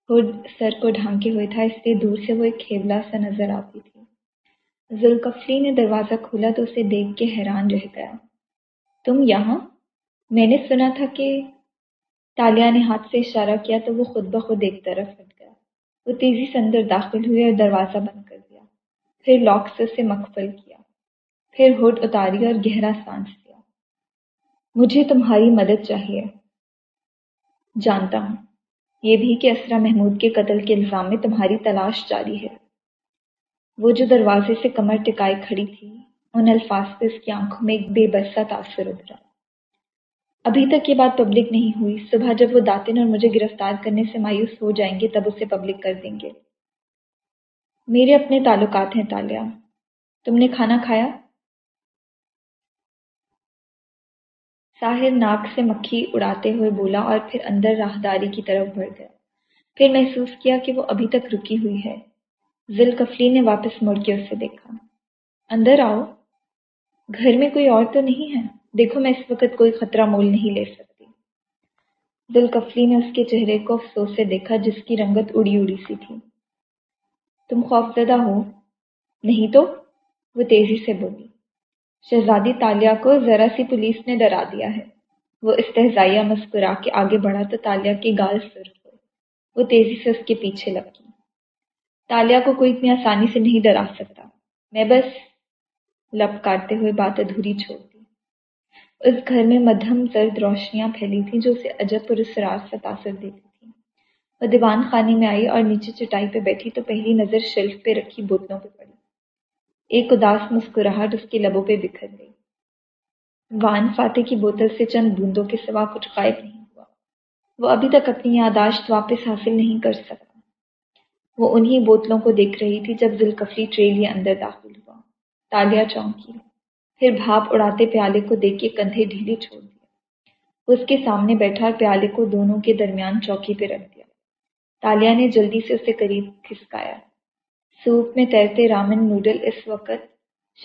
ہڈ سر کو ڈھانکے ہوئے تھا، اس لیے دور سے وہ ایک کھیبلا سا نظر آتی تھی۔ ذوالکفلی نے دروازہ کھولا تو اسے دیکھ کے حیران رہ گیا۔ تم یہاں؟ میں نے سنا تھا کہ تالیہ نے ہاتھ سے اشارہ کیا تو وہ خود بخود ایک طرف ہٹ گیا۔ وہ تیزی سے اندر داخل ہوئے اور دروازہ بند کر دیا۔ پھر لاک سے اسے مقفل کیا۔ پھر ہوٹ اتاری اور گہرا سانس لیا۔ مجھے تمہاری مدد چاہیے۔ جانتا ہوں۔ یہ بھی کہ اسرا محمود کے قتل کے الزام میں تمہاری تلاش جاری ہے۔ وہ جو دروازے سے کمر ٹکائے کھڑی تھی، ان الفاظ سے اس کی آنکھوں میں ایک بے بسا تاثر ابھرا ابھی تک یہ بات پبلک نہیں ہوئی۔ صبح جب وہ داتن اور مجھے گرفتار کرنے سے مایوس ہو جائیں گے، تب اسے پبلک کر دیں گے۔ میرے اپنے تعلقات ہیں تالیہ۔ تم نے کھانا کھایا؟ ساحر ناک سے مکھی اڑاتے ہوئے بولا اور پھر اندر راہداری کی طرف بڑھ گیا۔ پھر محسوس کیا کہ وہ ابھی تک رکی ہوئی ہے۔ ذیل نے واپس مڑ کے اسے دیکھا۔ اندر آؤ۔ گھر میں کوئی اور تو نہیں ہے؟ دیکھو میں اس وقت کوئی خطرہ مول نہیں لے سکتی۔ ذوالکفلی نے اس کے چہرے کو افسوس سے دیکھا، جس کی رنگت اڑی اڑی سی تھی۔ تم خوف زدہ ہو؟ نہیں تو؟ وہ تیزی سے بولی۔ شہزادی تالیہ کو ذرا سی پولیس نے ڈرا دیا ہے۔ وہ استحزائیہ مسکرا کے آگے بڑھا تو تالیہ کے گال سرخ ہوئے وہ تیزی سے اس کے پیچھے لگ گئی۔ تالیہ کو کوئی اتنی آسانی سے نہیں ڈرا سکتا۔ میں بس لپ کاٹتے ہوئے بات ادھوری چھوڑ دی اس گھر میں مدھم زرد روشنیاں پھیلی تھیں جو اسے عجب پر اسرار سا تاثر دیتی تھیں۔ وہ دیوان خانے میں آئی اور نیچے چٹائی پہ بیٹھی تو پہلی نظر شیلف پہ رکھی بوتلوں پہ پڑی۔ ایک اداس مسکراہٹ اس کے لبوں پہ بکھر گئی۔ وان فاتح کی بوتل سے چند بوندوں کے سوا کچھ غائب نہیں ہوا۔ وہ ابھی تک اپنی یاداشت واپس حاصل نہیں کر سکا۔ وہ انہی بوتلوں کو دیکھ رہی تھی جب ذوالکفلی ٹریلی اندر داخل ہوا۔ تالیہ چونکی۔ پھر بھاپ اڑاتے پیالے کو دیکھ کے کندھے ڈھیلے چھوڑ دیا اس کے سامنے بیٹھا اور پیالے کو دونوں کے درمیان چوکی پہ رکھ دیا۔ تالیہ نے جلدی سے اسے قریب کھسکایا۔ سوپ میں تیرتے رامن نوڈل اس وقت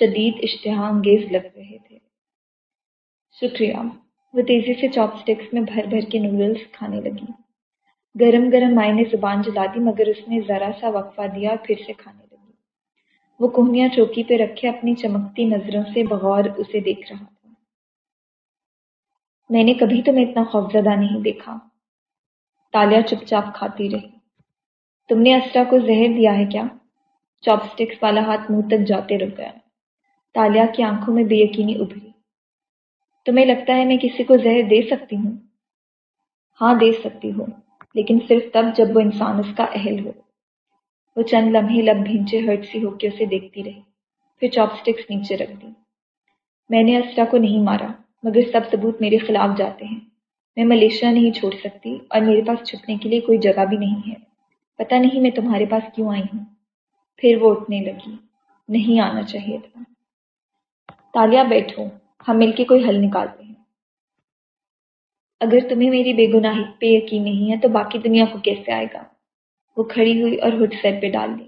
شدید اشتہا انگیز لگ رہے تھے۔ شکریہ۔ وہ تیزی سے چاپ اسٹکس میں بھر بھر کے نوڈلس کھانے لگی گرم گرم مائیں نے زبان جلا دی مگر اس نے ذرا سا وقفہ دیا اور پھر سے کھانے لگی۔ وہ کوہنیاں چوکی پہ رکھے اپنی چمکتی نظروں سے بغور اسے دیکھ رہا تھا۔ میں نے کبھی تمہیں اتنا خوفزدہ نہیں دیکھا۔ تالیہ چپ چاپ کھاتی رہی۔ تم نے اسرا کو زہر دیا ہے کیا؟ چاپ اسٹکس والا ہاتھ منہ تک جاتے رک گیا۔ تالیہ کی آنکھوں میں بے یقینی ابھری۔ تمہیں لگتا ہے میں کسی کو زہر دے سکتی ہوں؟ ہاں دے سکتی ہو لیکن صرف تب جب وہ انسان اس کا اہل ہو۔ وہ چند لمحے لب بھینچے ہرٹ سی ہو کے اسے دیکھتی رہی، پھر چاپ اسٹکس نیچے رکھ دی۔ میں نے اسرا کو نہیں مارا، مگر سب ثبوت میرے خلاف جاتے ہیں۔ میں ملیشیا نہیں چھوڑ سکتی اور میرے پاس چھپنے کے لیے کوئی جگہ بھی نہیں ہے۔ پتہ نہیں میں تمہارے پاس کیوں آئی ہوں۔ پھر وہ اٹھنے لگی۔ نہیں آنا چاہیے تھا۔ تالیہ بیٹھو، ہم مل کے کوئی حل نکالتے ہیں۔ اگر تمہیں میری بے گناہی پہ یقین نہیں ہے تو باقی دنیا کو کیسے آئے گا؟ وہ کھڑی ہوئی اور ہٹ سر پہ ڈال لی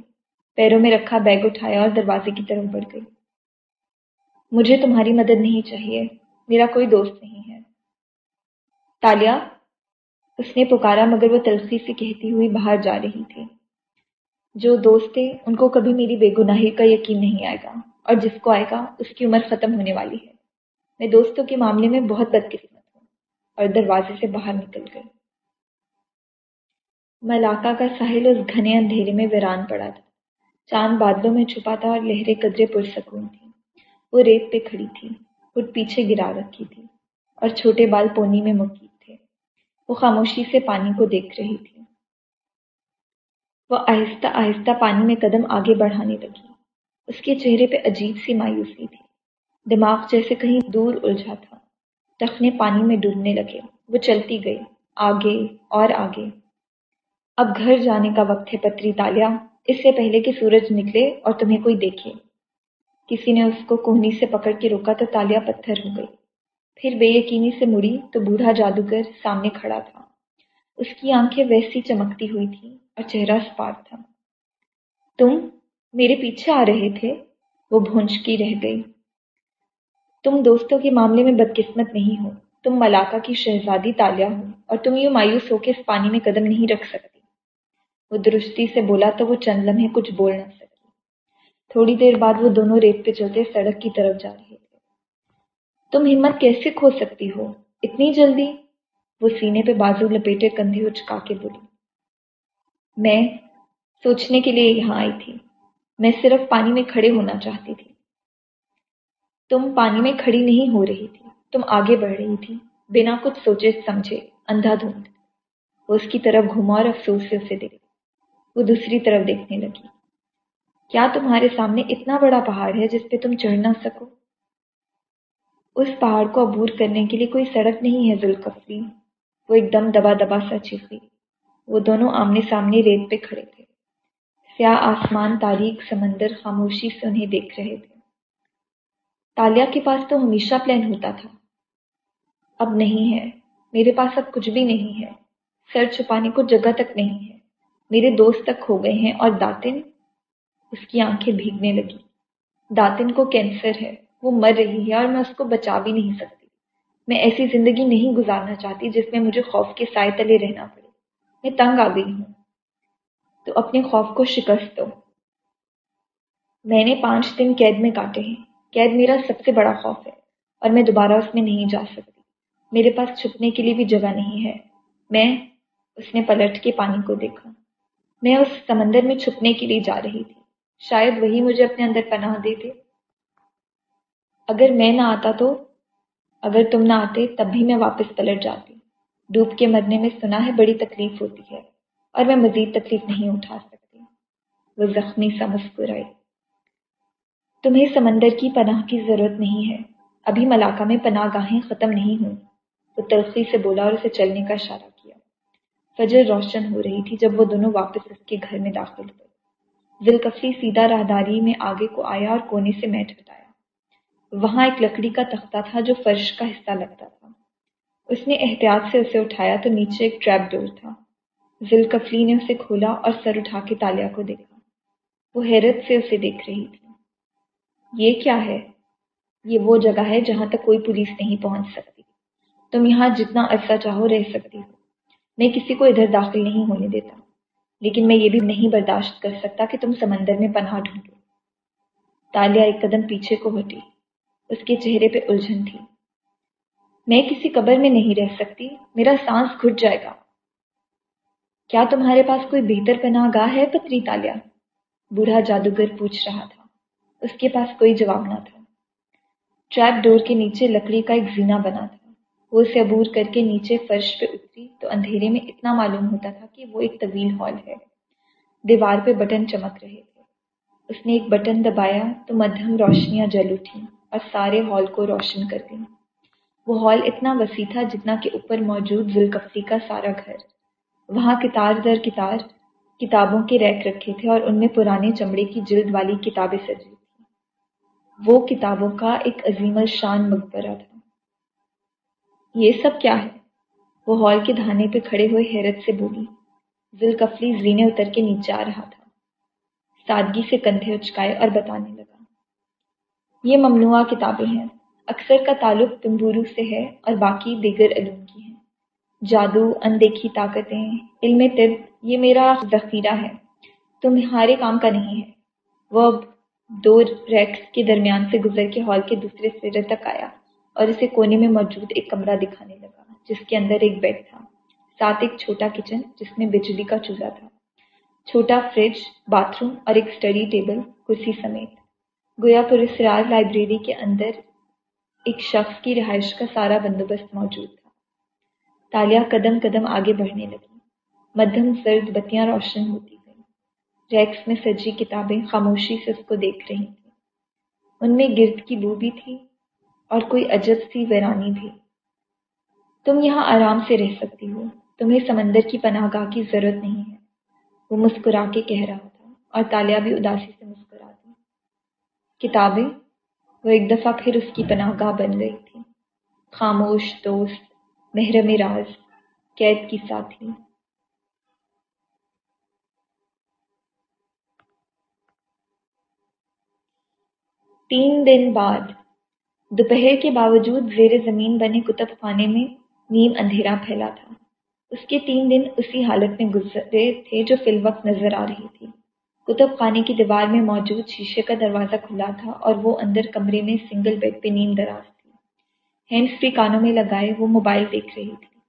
پیروں میں رکھا بیگ اٹھایا اور دروازے کی طرف بڑھ گئی۔ مجھے تمہاری مدد نہیں چاہیے۔ میرا کوئی دوست نہیں ہے۔ تالیہ اس نے پکارا مگر وہ تلخی سے کہتی ہوئی باہر جا رہی تھی۔ جو دوست تھے، ان کو کبھی میری بے گناہی کا یقین نہیں آئے گا۔ اور جس کو آئے گا، اس کی عمر ختم ہونے والی ہے۔ میں دوستوں کے معاملے میں بہت بدقسمت ہوں اور دروازے سے باہر نکل گئی ملاقہ کا ساحل اس گھنے اندھیرے میں ویران پڑا تھا۔ چاند بادلوں میں چھپا تھا اور لہریں قدرے پرسکون تھیں وہ ریت پہ کھڑی تھی ہٹ پیچھے گرا رکھی تھی اور چھوٹے بال پونی میں مقید تھے۔ وہ خاموشی سے پانی کو دیکھ رہی تھی۔ وہ آہستہ آہستہ پانی میں قدم آگے بڑھانے لگی۔ اس کے چہرے پہ عجیب سی مایوسی تھی۔ دماغ جیسے کہیں دور الجھا تھا۔ ٹخنے پانی میں ڈوبنے لگے۔ وہ چلتی گئی، آگے اور آگے۔ اب گھر جانے کا وقت ہے پتری تالیا۔ اس سے پہلے کہ سورج نکلے اور تمہیں کوئی دیکھے۔ کسی نے اس کو کوہنی سے پکڑ کے روکا تو تالیا پتھر ہو گئی۔ پھر بے یقینی سے مڑی تو بوڑھا جادوگر سامنے کھڑا تھا۔ اس کی آنکھیں ویسی چمکتی ہوئی تھی اور چہرہ سپاٹ تھا۔ تم میرے پیچھے آ رہے تھے؟ وہ بھونچکی رہ گئی۔ تم دوستوں کے معاملے میں بدقسمت نہیں ہو، تم ملاقہ کی شہزادی تالیا ہو اور تم یوں مایوس ہو کے اس پانی میں قدم نہیں رکھ سکتی۔ وہ درستی سے بولا تو وہ چند لمحے کچھ بول نہ سکی۔ تھوڑی دیر بعد وہ دونوں ریت پہ چلتے سڑک کی طرف جا رہے تھے۔ تم ہمت کیسے کھو سکتی ہو؟ اتنی جلدی؟ وہ سینے پہ بازو لپیٹے کندھے اچکا کے بولی۔ میں سوچنے کے لیے یہاں آئی تھی۔ میں صرف پانی میں کھڑے ہونا چاہتی تھی۔ تم پانی میں کھڑی نہیں ہو رہی تھی۔ تم آگے بڑھ رہی تھی۔ بنا کچھ سوچے سمجھے، اندھا دھند۔ وہ اس کی طرف گھما اور افسوس سے اسے دیکھ وہ دوسری طرف دیکھنے لگی۔ کیا تمہارے سامنے اتنا بڑا پہاڑ ہے جس پہ تم چڑھ نہ سکو؟ اس پہاڑ کو عبور کرنے کے لیے کوئی سڑک نہیں ہے ذوالکفری وہ ایک دم دبا دبا سا چیخی وہ دونوں آمنے سامنے ریت پہ کھڑے تھے۔ سیاہ آسمان تاریخ سمندر، خاموشی سے انہیں دیکھ رہے تھے۔ تالیا کے پاس تو ہمیشہ پلان ہوتا تھا۔ اب نہیں ہے۔ میرے پاس اب کچھ بھی نہیں ہے۔ سر چھپانے کو جگہ تک نہیں ہے۔ میرے دوست تک ہو گئے ہیں اور داتن اس کی آنکھیں بھیگنے لگی۔ داتن کو کینسر ہے۔ وہ مر رہی ہے اور میں اس کو بچا بھی نہیں سکتی۔ میں ایسی زندگی نہیں گزارنا چاہتی جس میں مجھے خوف کے سائے تلے رہنا پڑے۔ میں تنگ آ گئی ہوں۔ تو اپنے خوف کو شکست دو۔ میں نے پانچ دن قید میں کاٹے ہیں۔ قید میرا سب سے بڑا خوف ہے اور میں دوبارہ اس میں نہیں جا سکتی، میرے پاس چھپنے کے لیے بھی جگہ نہیں ہے، میں اس نے پلٹ کے پانی کو دیکھا۔ میں اس سمندر میں چھپنے کے لیے جا رہی تھی۔ شاید وہی مجھے اپنے اندر پناہ دے دے۔ اگر میں نہ آتا تو، اگر تم نہ آتے تب بھی میں واپس پلٹ جاتی۔ ڈوب کے مرنے میں سنا ہے بڑی تکلیف ہوتی ہے اور میں مزید تکلیف نہیں اٹھا سکتی۔ وہ زخمی سا مسکرائی تمہیں سمندر کی پناہ کی ضرورت نہیں ہے۔ ابھی ملاقہ میں پناہ گاہیں ختم نہیں ہوں وہ تلخی سے بولا اور اسے چلنے کا اشارہ کیا۔ فجر روشن ہو رہی تھی جب وہ دونوں واپس اس کے گھر میں داخل ہوئے۔ ذلکفری سیدھا راہداری میں آگے کو آیا اور کونے سے میٹ ہٹایا۔ وہاں ایک لکڑی کا تختہ تھا جو فرش کا حصہ لگتا تھا۔ اس نے احتیاط سے اسے اٹھایا تو نیچے ایک ٹریپ ڈور تھا۔ ذلکفلی نے اسے کھولا اور سر اٹھا کے تالیا کو دیکھا۔ وہ حیرت سے اسے دیکھ رہی تھی۔ یہ کیا ہے؟ یہ وہ جگہ ہے جہاں تک کوئی پولیس نہیں پہنچ سکتی۔ تم یہاں جتنا عرصہ چاہو رہ سکتی ہو۔ میں کسی کو ادھر داخل نہیں ہونے دیتا۔ لیکن میں یہ بھی نہیں برداشت کر سکتا کہ تم سمندر میں پناہ ڈھونڈو۔ تالیا ایک قدم پیچھے کو ہٹی۔ اس کے چہرے پہ الجھن تھی۔ میں کسی قبر میں نہیں رہ سکتی۔ میرا سانس گھٹ جائے گا۔ کیا تمہارے پاس کوئی بہتر پناہ گاہ ہے پتری تالیا؟ بوڑھا جادوگر پوچھ رہا تھا۔ اس کے پاس کوئی جواب نہ تھا۔ ٹریپ ڈور کے نیچے لکڑی کا ایک زینہ بنا تھا۔ وہ اسے عبور کر کے نیچے فرش پہ اتری تو اندھیرے میں اتنا معلوم ہوتا تھا کہ وہ ایک طویل ہال ہے۔ دیوار پہ بٹن چمک رہے تھے۔ اس نے ایک بٹن دبایا تو مدھم روشنیاں جل اٹھیں اور سارے ہال کو روشن کر دیں۔ وہ ہال اتنا وسیع تھا جتنا کہ اوپر موجود ذوالکفری کا سارا گھر۔ وہاں کتار در کتار کتابوں کے ریک رکھے تھے اور ان میں پرانے چمڑے کی جلد والی کتابیں سجی۔ وہ کتابوں کا ایک عظیم الشان مقبرہ تھا۔ یہ سب کیا ہے؟ وہ ہال کے دھانے پہ کھڑے ہوئے حیرت سے بولی، ذوالکفلی زینے اتر کے نیچے آ رہا تھا۔ سادگی سے کندھے اچکائے اور بتانے لگا، یہ ممنوعہ کتابیں ہیں، اکثر کا تعلق تمبورو سے ہے اور باقی دیگر علوم کی ہیں۔ جادو، اندیکھی طاقتیں، علم طب، یہ میرا ذخیرہ ہے۔ تمہارے کام کا نہیں ہے وہ اب دو ریکس کے درمیان سے گزر کے ہال کے دوسرے سرے تک آیا اور اسے کونے میں موجود ایک کمرہ دکھانے لگا، جس کے اندر ایک بیڈ تھا۔ ساتھ ایک چھوٹا کچن جس میں بجلی کا چولہا تھا۔ چھوٹا فریج، باتھ روم اور ایک اسٹڈی ٹیبل، کرسی سمیت۔ گویا پرسرار لائبریری کے اندر ایک شخص کی رہائش کا سارا بندوبست موجود تھا۔ تالیہ قدم قدم آگے بڑھنے لگی مدھم سرد بتیاں روشن ہوتی۔ ریکس میں سجی کتابیں خاموشی سے اس کو دیکھ رہی تھیں ان میں گرد کی بو بھی تھی اور کوئی عجب سی ویرانی بھی۔ تم یہاں آرام سے رہ سکتی ہو۔ تمہیں سمندر کی پناہ گاہ کی ضرورت نہیں ہے۔ وہ مسکرا کے کہہ رہا تھا اور تالیہ بھی اداسی سے مسکرا دی۔ کتابیں؟ وہ ایک دفعہ پھر اس کی پناہ گاہ بن گئی تھی۔ خاموش، دوست، محرم راز، قید کی ساتھی۔ تین دن بعد، دوپہر کے باوجود زیر زمین بنے کتب خانے میں نیم اندھیرا پھیلا تھا۔ اس کے تین دن اسی حالت میں گزرے تھے جو فی الوقت نظر آ رہی تھی۔ کتب خانے کی دیوار میں موجود شیشے کا دروازہ کھلا تھا اور وہ اندر کمرے میں سنگل بیڈ پہ نیند دراز تھی۔ ہینڈس فری کانوں میں لگائے وہ موبائل دیکھ رہی تھی۔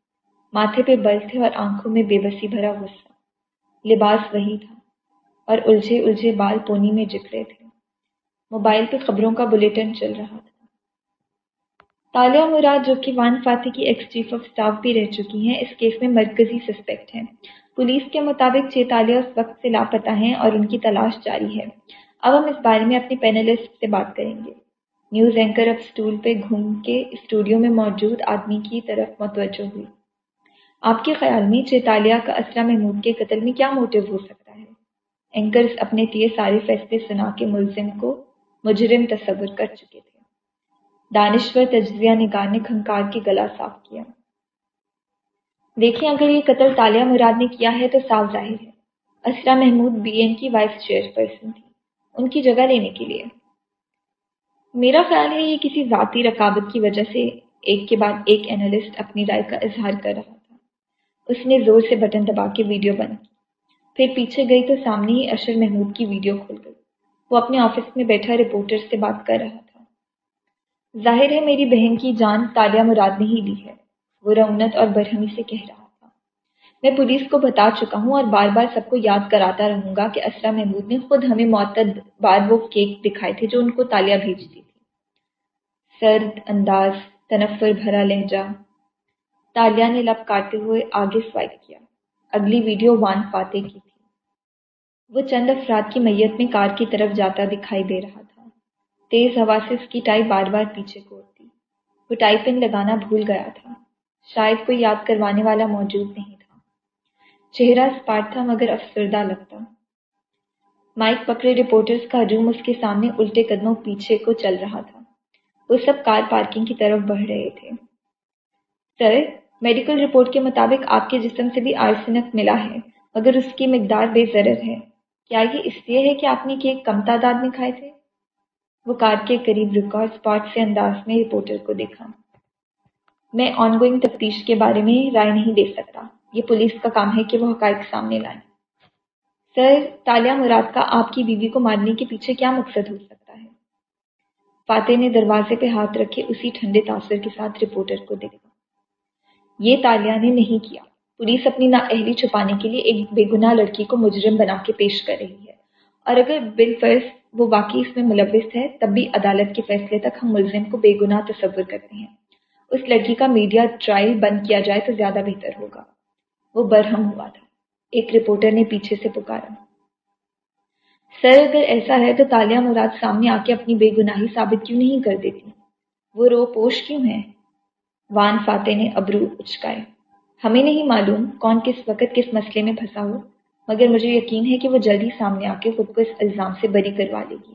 ماتھے پہ بل تھے اور آنکھوں میں بے بسی بھرا غصہ۔ لباس وہی تھا اور الجھے الجھے بال پونی میں جکڑے تھے۔ موبائل پہ خبروں کا بلیٹن چل رہا تھا۔ تالیہ مراد جو کہ وان فاتح کی ایکس چیف آف اسٹاف بھی رہ چکی ہیں، اس کیس میں مرکزی سسپیکٹ ہیں۔ پولیس کے مطابق چھ تالیہ اس وقت سے لاپتہ ہیں اور ان کی تلاش جاری ہے۔ اب ہم اس بارے میں اپنی پینلسٹ سے بات کریں گے۔ نیوز اینکر اب اسٹول پہ گھوم کے اسٹوڈیو میں موجود آدمی کی طرف متوجہ ہوئی۔ آپ کے خیال میں چیتالیہ کا اسرا محمود کے قتل میں کیا موٹو ہو سکتا ہے؟ اینکرز اپنے تیے سارے فیصلے سنا کے ملزم کو مجرم تصور کر چکے تھے۔ دانشور تجزیہ نگار نے کھنکار کے گلا صاف کیا۔ دیکھیں، اگر یہ قتل تالیہ مراد نے کیا ہے تو صاف ظاہر ہے۔ اسرا محمود بی ایم کی وائس چیئر پرسن تھی۔ ان کی جگہ لینے کے لیے۔ میرا خیال ہے، یہ کسی ذاتی رکاوٹ کی وجہ سے ایک کے بعد ایک اینالسٹ اپنی رائے کا اظہار کر رہا تھا۔ اس نے زور سے بٹن دبا کے ویڈیو بند کی۔ پھر پیچھے گئی تو سامنے ہی اشر محمود کی ویڈیو کھل گئی۔ وہ اپنے آفس میں بیٹھا رپورٹر سے بات کر رہا تھا۔ ظاہر ہے میری بہن کی جان تالیہ مراد نے ہی لی ہے، وہ رونت اور برہمی سے کہہ رہا تھا۔ میں پولیس کو بتا چکا ہوں اور بار بار سب کو یاد کراتا رہوں گا کہ اسرا محمود نے خود ہمیں معتد بار وہ کیک دکھائے تھے جو ان کو تالیہ بھیجتی تھی۔ سرد، انداز، تنفر بھرا لہجہ۔ تالیہ نے لب کاٹتے ہوئے آگے سوائپ کیا۔ اگلی ویڈیو وان فاتح کی۔ وہ چند افراد کی میت میں کار کی طرف جاتا دکھائی دے رہا تھا۔ تیز ہوا سے اس کی ٹائی بار بار پیچھے کوڑتی وہ ٹائی پن لگانا بھول گیا تھا۔ شاید کوئی یاد کروانے والا موجود نہیں تھا۔ چہرہ اسپاٹ تھا مگر افسردہ لگتا۔ مائک پکڑے رپورٹرز کا ہجوم اس کے سامنے الٹے قدموں پیچھے کو چل رہا تھا۔ وہ سب کار پارکنگ کی طرف بڑھ رہے تھے۔ سر، میڈیکل رپورٹ کے مطابق آپ کے جسم سے بھی آرسنک ملا ہے، مگر اس کی مقدار بے ضرر ہے۔ کیا یہ اس لیے ہے کہ آپ نے کیک کم تعداد میں کھائے تھے؟ وہ کار کے قریب رکا اور اسپاٹ سے انداز میں رپورٹر کو دیکھا۔ میں آن گوئنگ تفتیش کے بارے میں رائے نہیں دے سکتا۔ یہ پولیس کا کام ہے کہ وہ حقائق سامنے لائیں سر، تالیہ مراد کا آپ کی بیوی کو مارنے کے پیچھے کیا مقصد ہو سکتا ہے؟ فاتح نے دروازے پہ ہاتھ رکھے اسی ٹھنڈے تاثر کے ساتھ رپورٹر کو دیکھا۔ یہ تالیہ نے نہیں کیا۔ پولیس اپنی نااہلی چھپانے کے لیے ایک بے گناہ لڑکی کو مجرم بنا کے پیش کر رہی ہے۔ اور اگر بال فرض وہ واقعی اس میں ملوث ہے، تب بھی عدالت کے فیصلے تک ہم ملزم کو بے گناہ تصور کرتے ہیں۔ اس لڑکی کا میڈیا ٹرائل بند کیا جائے تو زیادہ بہتر ہوگا۔ وہ برہم ہوا تھا۔ ایک رپورٹر نے پیچھے سے پکارا۔ سر، اگر ایسا ہے تو تالیہ مراد سامنے آ کے اپنی بے گناہی ثابت کیوں نہیں کر دیتی؟ وہ رو پوش کیوں ہے؟ وان فاتح نے ابرو اچکائے۔ ہمیں نہیں معلوم کون کس وقت کس مسئلے میں پھنسا ہو، مگر مجھے یقین ہے کہ وہ جلدی سامنے آ کے خود کو اس الزام سے بری کروا لے گی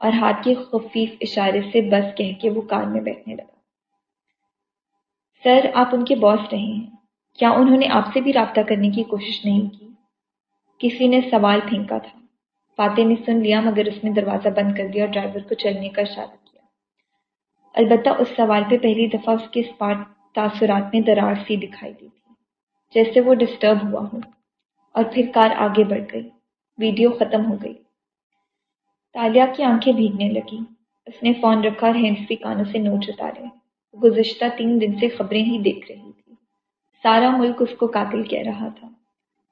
اور ہاتھ کے خفیف اشارے سے بس کہہ کے وہ کار میں بیٹھنے لگا۔ سر، آپ ان کے باس رہے ہیں۔ کیا انہوں نے آپ سے بھی رابطہ کرنے کی کوشش نہیں کی؟ کسی نے سوال پھینکا تھا۔ فاتح نے سن لیا، مگر اس نے دروازہ بند کر دیا اور ڈرائیور کو چلنے کا اشارہ کیا۔ البتہ اس سوال پہ پہلی دفعہ اس کے اسپاٹ تاثرات میں درار سی دکھائی دی تھی جیسے وہ ڈسٹرب ہوا ہو اور پھر کار آگے بڑھ گئی، ویڈیو ختم ہو گئی۔ تالیہ کی آنکھیں بھیگنے لگی اس نے فون رکھا اور ہینڈ فری کانوں سے نوٹ اتارے۔ گزشتہ تین دن سے خبریں ہی دیکھ رہی تھی۔ سارا ملک اس کو قاتل کہہ رہا تھا۔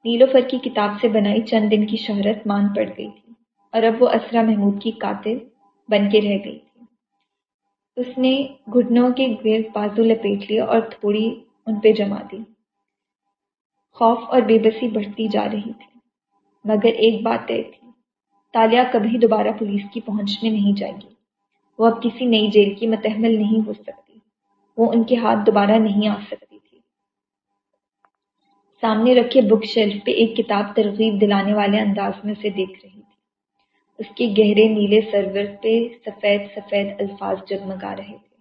نیلوفر کی کتاب سے بنائی چند دن کی شہرت مان پڑ گئی تھی اور اب وہ اسرا محمود کی قاتل بن کے رہ گئی۔ اس نے گھٹنوں کے گرد بازو لپیٹ لیا اور تھوڑی ان پہ جما دی۔ خوف اور بے بسی بڑھتی جا رہی تھی، مگر ایک بات طے تھی تالیہ کبھی دوبارہ پولیس کی پہنچ میں نہیں جائے گی۔ وہ اب کسی نئی جیل کی متحمل نہیں ہو سکتی، وہ ان کے ہاتھ دوبارہ نہیں آ سکتی تھی۔ سامنے رکھے بک شیلف پہ ایک کتاب ترغیب دلانے والے انداز میں اسے دیکھ رہی۔ اس کے گہرے نیلے سرور پہ سفید سفید الفاظ جگمگا رہے تھے۔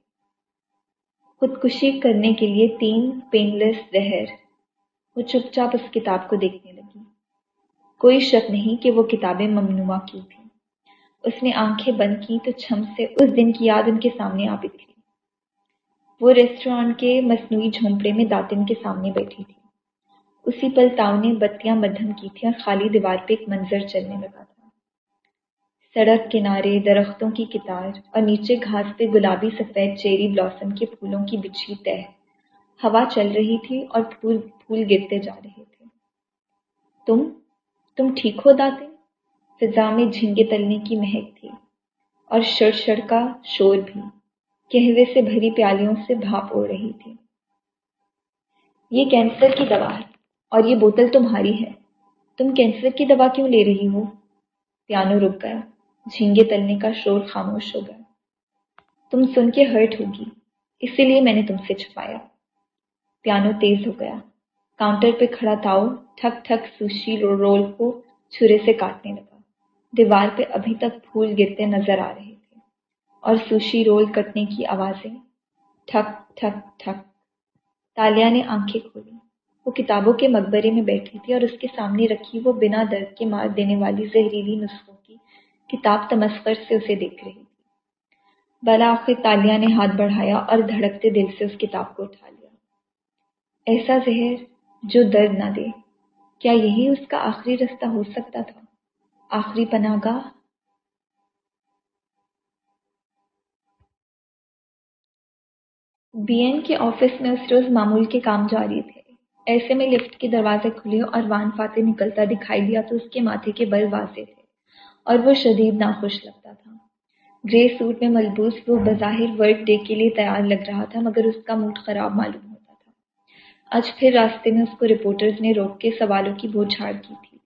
خودکشی کرنے کے لیے تین پینلس زہر۔ وہ چپ چاپ اس کتاب کو دیکھنے لگی۔ کوئی شک نہیں کہ وہ کتابیں ممنوع کی تھیں۔ اس نے آنکھیں بند کی تو چھم سے اس دن کی یاد ان کے سامنے آ بکھری وہ ریسٹورانٹ کے مصنوعی جھونپڑے میں داتن کے سامنے بیٹھی تھی۔ اسی پل تاؤ نے بتیاں مدھم کی تھیں اور خالی دیوار پہ ایک منظر چلنے لگا تھا۔ سڑک کنارے درختوں کی کتار اور نیچے گھاس پہ گلابی سفید چیری بلاسم کے پھولوں کی بچھی تہ۔ ہوا چل رہی تھی اور پھول پھول گرتے جا رہے تھے۔ تم؟ تم ٹھیک ہو داتے؟ فضا میں جھینگے تلنے کی مہک تھی اور شڑ شڑ کا شور بھی۔ کہوے سے بھری پیالیوں سے بھاپ اڑ رہی تھی۔ یہ کینسر کی دوا ہے اور یہ بوتل تمہاری ہے۔ تم کینسر کی دوا کیوں لے رہی ہو؟ پیانو رک گیا۔ جھینگے تلنے کا شور خاموش ہو گیا۔ تم سن کے ہرٹ ہوگی، اسی لیے میں نے تم سے چھپایا۔ پیانو تیز ہو گیا۔ کاؤنٹر پہ کھڑا تاؤ، ٹھک ٹھک سوشی رول کو چھرے سے کاٹنے لگا۔ دیوار پہ ابھی تک پھول گرتے نظر آ رہے تھے۔ اور سوشی رول کٹنے کی آوازیں۔ ٹھک ٹھک ٹھک۔ تالیا نے آنکھیں کھولی۔ وہ کتابوں کے مقبرے میں بیٹھی تھی اور اس کے سامنے رکھی وہ بنا درد کے مار دینے والی زہریلی نسخوں کی کتاب تمسکر سے اسے دیکھ رہی تھی۔ بلاخر تالیا نے ہاتھ بڑھایا اور دھڑکتے دل سے اس کتاب کو اٹھا لیا۔ ایسا زہر جو درد نہ دے۔ کیا یہی اس کا آخری رستہ ہو سکتا تھا؟ آخری پناہ گاہ؟ بی این کے آفس میں اس روز معمول کے کام جاری تھے۔ ایسے میں لفٹ کے دروازے کھلے اور وان فاتح نکلتا دکھائی دیا تو اس کے ماتھے کے بل واضح تھے۔ اور وہ شدید ناخوش لگتا تھا۔ گرے سوٹ میں ملبوس وہ بظاہر ورک ڈے کے لیے تیار لگ رہا تھا، مگر اس کا موڈ خراب معلوم ہوتا تھا۔ آج پھر راستے میں اس کو رپورٹرز نے روک کے سوالوں کی بہت جھاڑ کی تھی،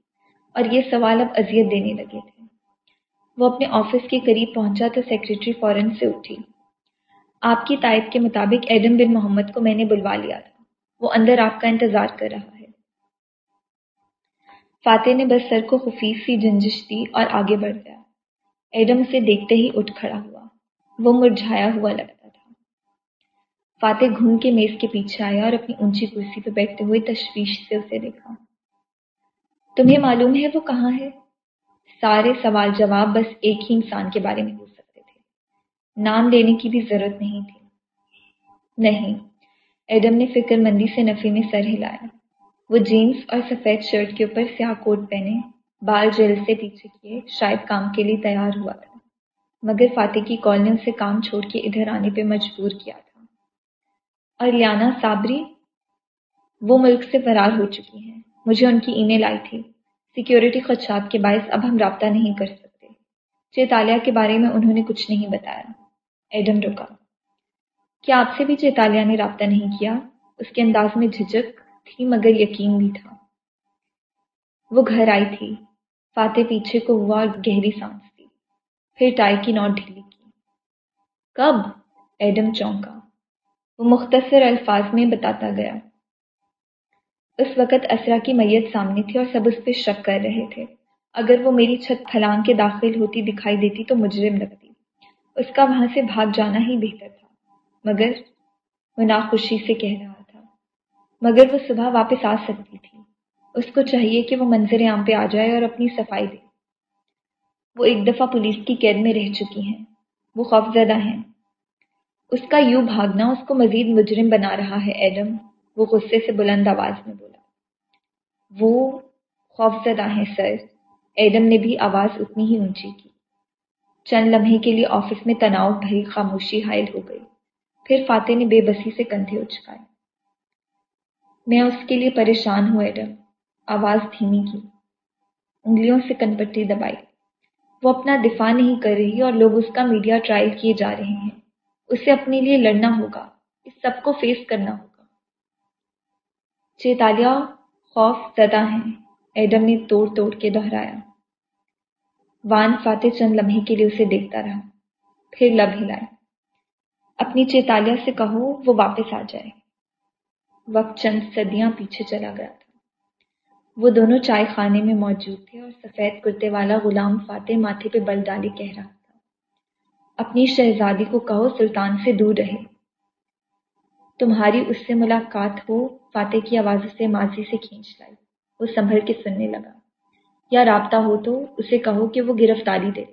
اور یہ سوال اب اذیت دینے لگے تھے۔ وہ اپنے آفس کے قریب پہنچا تو سیکرٹری فورن سے اٹھی۔ آپ کی تائید کے مطابق ایڈم بن محمد کو میں نے بلوا لیا تھا۔ وہ اندر آپ کا انتظار کر رہا ہے فاتح نے بس سر کو خفیف سی جنجش دی اور آگے بڑھ گیا۔ ایڈم اسے دیکھتے ہی اٹھ کھڑا ہوا۔ وہ مرجھایا ہوا لگا فاتح گھوم کے میز کے پیچھے آیا اور اپنی اونچی کرسی پہ بیٹھتے ہوئے تشویش سے اسے دیکھا۔ تمہیں معلوم ہے وہ کہاں ہے؟ سارے سوال جواب بس ایک ہی انسان کے بارے میں ہو سکتے تھے۔ نام لینے کی بھی ضرورت نہیں تھی۔ نہیں، ایڈم نے فکر مندی سے نفی میں سر ہلایا۔ وہ جینس اور سفید شرٹ کے اوپر سیاہ کوٹ پہنے، بال جیل سے پیچھے کیے، شاید کام کے لیے تیار ہوا تھا۔ مگر فاتح کی کال نے اسے کام چھوڑ کے ادھر آنے پہ مجبور کیا تھا۔ ارلیانا صابری، وہ ملک سے فرار ہو چکی ہیں۔ مجھے ان کی ای میل آئی تھی۔ سیکیورٹی خدشات کے باعث اب ہم رابطہ نہیں کر سکتے۔ چیتالیہ کے بارے میں انہوں نے کچھ نہیں بتایا۔ ایڈم رکا، کیا آپ سے بھی چیتالیہ نے رابطہ نہیں کیا؟ اس کے انداز میں جھجک تھی مگر یقین بھی تھا۔ وہ گھر آئی تھی۔ فاتح پیچھے کو ہوا اور گہری سانس دی۔ پھر ٹائی کی نوٹ ڈھیلی کی۔ کب؟ ایڈم چونکا۔ وہ مختصر الفاظ میں بتاتا گیا۔ اس وقت اسرا کی میت سامنے تھی اور سب اس پہ شک کر رہے تھے۔ اگر وہ میری چھت پھلانگ کے داخل ہوتی دکھائی دیتی تو مجرم لگتی۔ اس کا وہاں سے بھاگ جانا ہی بہتر تھا۔ مگر وہ ناخوشی سے کہہ رہا مگر وہ صبح واپس آ سکتی تھی۔ اس کو چاہیے کہ وہ منظر عام پہ آ جائے اور اپنی صفائی دے۔ وہ ایک دفعہ پولیس کی قید میں رہ چکی ہیں۔ وہ خوفزدہ ہیں۔ اس کا یوں بھاگنا اس کو مزید مجرم بنا رہا ہے، ایڈم۔ وہ غصے سے بلند آواز میں بولا۔ وہ خوفزدہ ہیں، سر۔ ایڈم نے بھی آواز اتنی ہی اونچی کی۔ چند لمحے کے لیے آفس میں تناؤ بھری خاموشی حائل ہو گئی۔ پھر فاتح نے بے بسی سے کندھے اچکائے۔ میں اس کے لیے پریشان ہوں ایڈم آواز دھیمی کی۔ انگلیوں سے کنپٹی دبائی۔ وہ اپنا دفاع نہیں کر رہی اور لوگ اس کا میڈیا ٹرائل کیے جا رہے ہیں۔ اسے اپنے لیے لڑنا ہوگا۔ اس سب کو فیس کرنا ہوگا۔ چیتالیہ خوف زدہ ہیں۔ ایڈم نے توڑ توڑ کے دہرایا۔ وان فاتح چند لمحے کے لیے اسے دیکھتا رہا۔ پھر لب ہلائے۔ اپنی چیتالیہ سے کہو وہ واپس آ جائے۔ وقت چند صدیاں پیچھے چلا گیا تھا۔ وہ دونوں چائے خانے میں موجود تھے اور سفید کرتے والا غلام فاتح ماتھے پہ بل ڈالے کہہ رہا تھا۔ اپنی شہزادی کو کہو سلطان سے دور رہے۔ تمہاری اس سے ملاقات ہو، فاتح کی آواز سے ماضی سے کھینچ لائی۔ وہ سنبھل کے سننے لگا۔ یا رابطہ ہو تو اسے کہو کہ وہ گرفتاری دے۔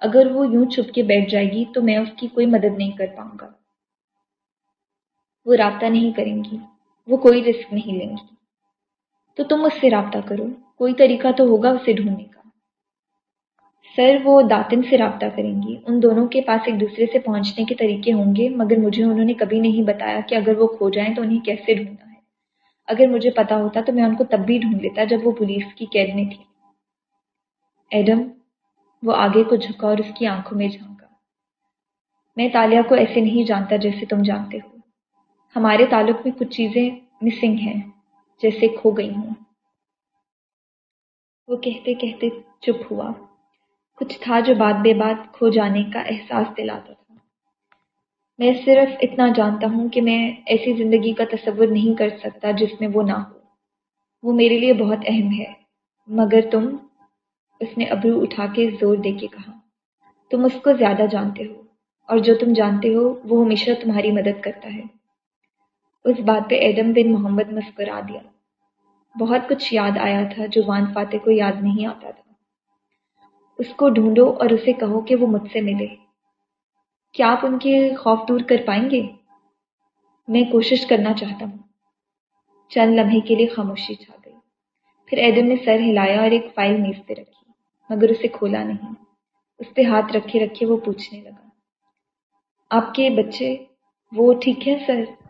اگر وہ یوں چھپ کے بیٹھ جائے گی تو میں اس کی کوئی مدد نہیں کر پاؤں گا۔ وہ رابطہ نہیں کریں گی۔ وہ کوئی رسک نہیں لیں گی تو تم اس سے رابطہ کرو۔ کوئی طریقہ تو ہوگا اسے ڈھونڈنے کا۔ سر، وہ داتن سے رابطہ کریں گی۔ ان دونوں کے پاس ایک دوسرے سے پہنچنے کے طریقے ہوں گے، مگر مجھے انہوں نے کبھی نہیں بتایا کہ اگر وہ کھو جائیں تو انہیں کیسے ڈھونڈنا ہے۔ اگر مجھے پتا ہوتا تو میں ان کو تب بھی ڈھونڈ لیتا جب وہ پولیس کی قید میں تھی ایڈم، وہ آگے کو جھکا اور اس کی آنکھوں میں جھانکا۔ میں تالیہ کو ایسے نہیں جانتا جیسے تم جانتے ہو۔ ہمارے تعلق میں کچھ چیزیں مسنگ ہیں، جیسے کھو گئی ہوں۔ وہ کہتے کہتے چپ ہوا۔ کچھ تھا جو بات بے بات کھو جانے کا احساس دلاتا تھا۔ میں صرف اتنا جانتا ہوں کہ میں ایسی زندگی کا تصور نہیں کر سکتا جس میں وہ نہ ہو۔ وہ میرے لیے بہت اہم ہے۔ مگر تم اس نے ابرو اٹھا کے زور دے کے کہا، تم اس کو زیادہ جانتے ہو، اور جو تم جانتے ہو وہ ہمیشہ تمہاری مدد کرتا ہے۔ اس بات پہ ایڈم بن محمد مسکرا دیا۔ بہت کچھ یاد آیا تھا جو وان فاتح کو یاد نہیں آتا تھا۔ اس کو ڈھونڈو اور اسے کہو کہ وہ مجھ سے ملے۔ کیا آپ ان کے خوف دور کر پائیں گے؟ میں کوشش کرنا چاہتا ہوں۔ چند لمحے کے لیے خاموشی چھا گئی۔ پھر ایڈم نے سر ہلایا اور ایک فائل میز پہ رکھی، مگر اسے کھولا نہیں۔ اس پہ ہاتھ رکھے رکھے وہ پوچھنے لگا۔ آپ کے بچے وہ ٹھیک ہے سر؟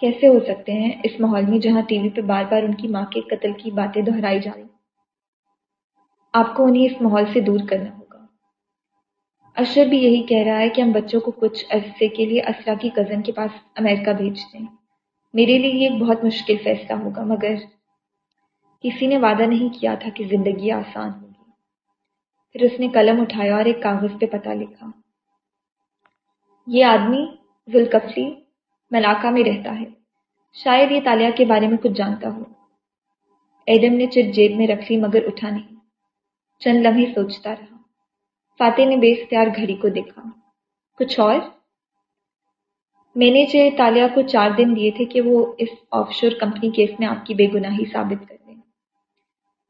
کیسے ہو سکتے ہیں اس ماحول میں جہاں ٹی وی پہ بار بار ان کی ماں کے قتل کی باتیں دہرائی جا رہی آپ کو انہیں اس ماحول سے دور کرنا ہوگا۔ اشر بھی یہی کہہ رہا ہے کہ ہم بچوں کو کچھ عرصے کے لیے اسرا کی کزن کے پاس امریکہ بھیج دیں۔ میرے لیے یہ ایک بہت مشکل فیصلہ ہوگا، مگر کسی نے وعدہ نہیں کیا تھا کہ زندگی آسان ہوگی۔ پھر اس نے قلم اٹھایا اور ایک کاغذ پہ پتہ لکھا، یہ آدمی ذوالکفلی ملاقہ میں رہتا ہے۔ شاید یہ تالیہ کے بارے میں کچھ جانتا ہو۔ ایڈم نے چٹ جیب میں رکھ لی، مگر اٹھا نہیں۔ چند لمحے سوچتا رہا۔ فاتح نے بے اختیار گھڑی کو دیکھا۔ کچھ اور؟ میں نے چھ تالیہ کو چار دن دیے تھے کہ وہ اس آف شور کمپنی کیس میں آپ کی بے گناہی ثابت کر دیں۔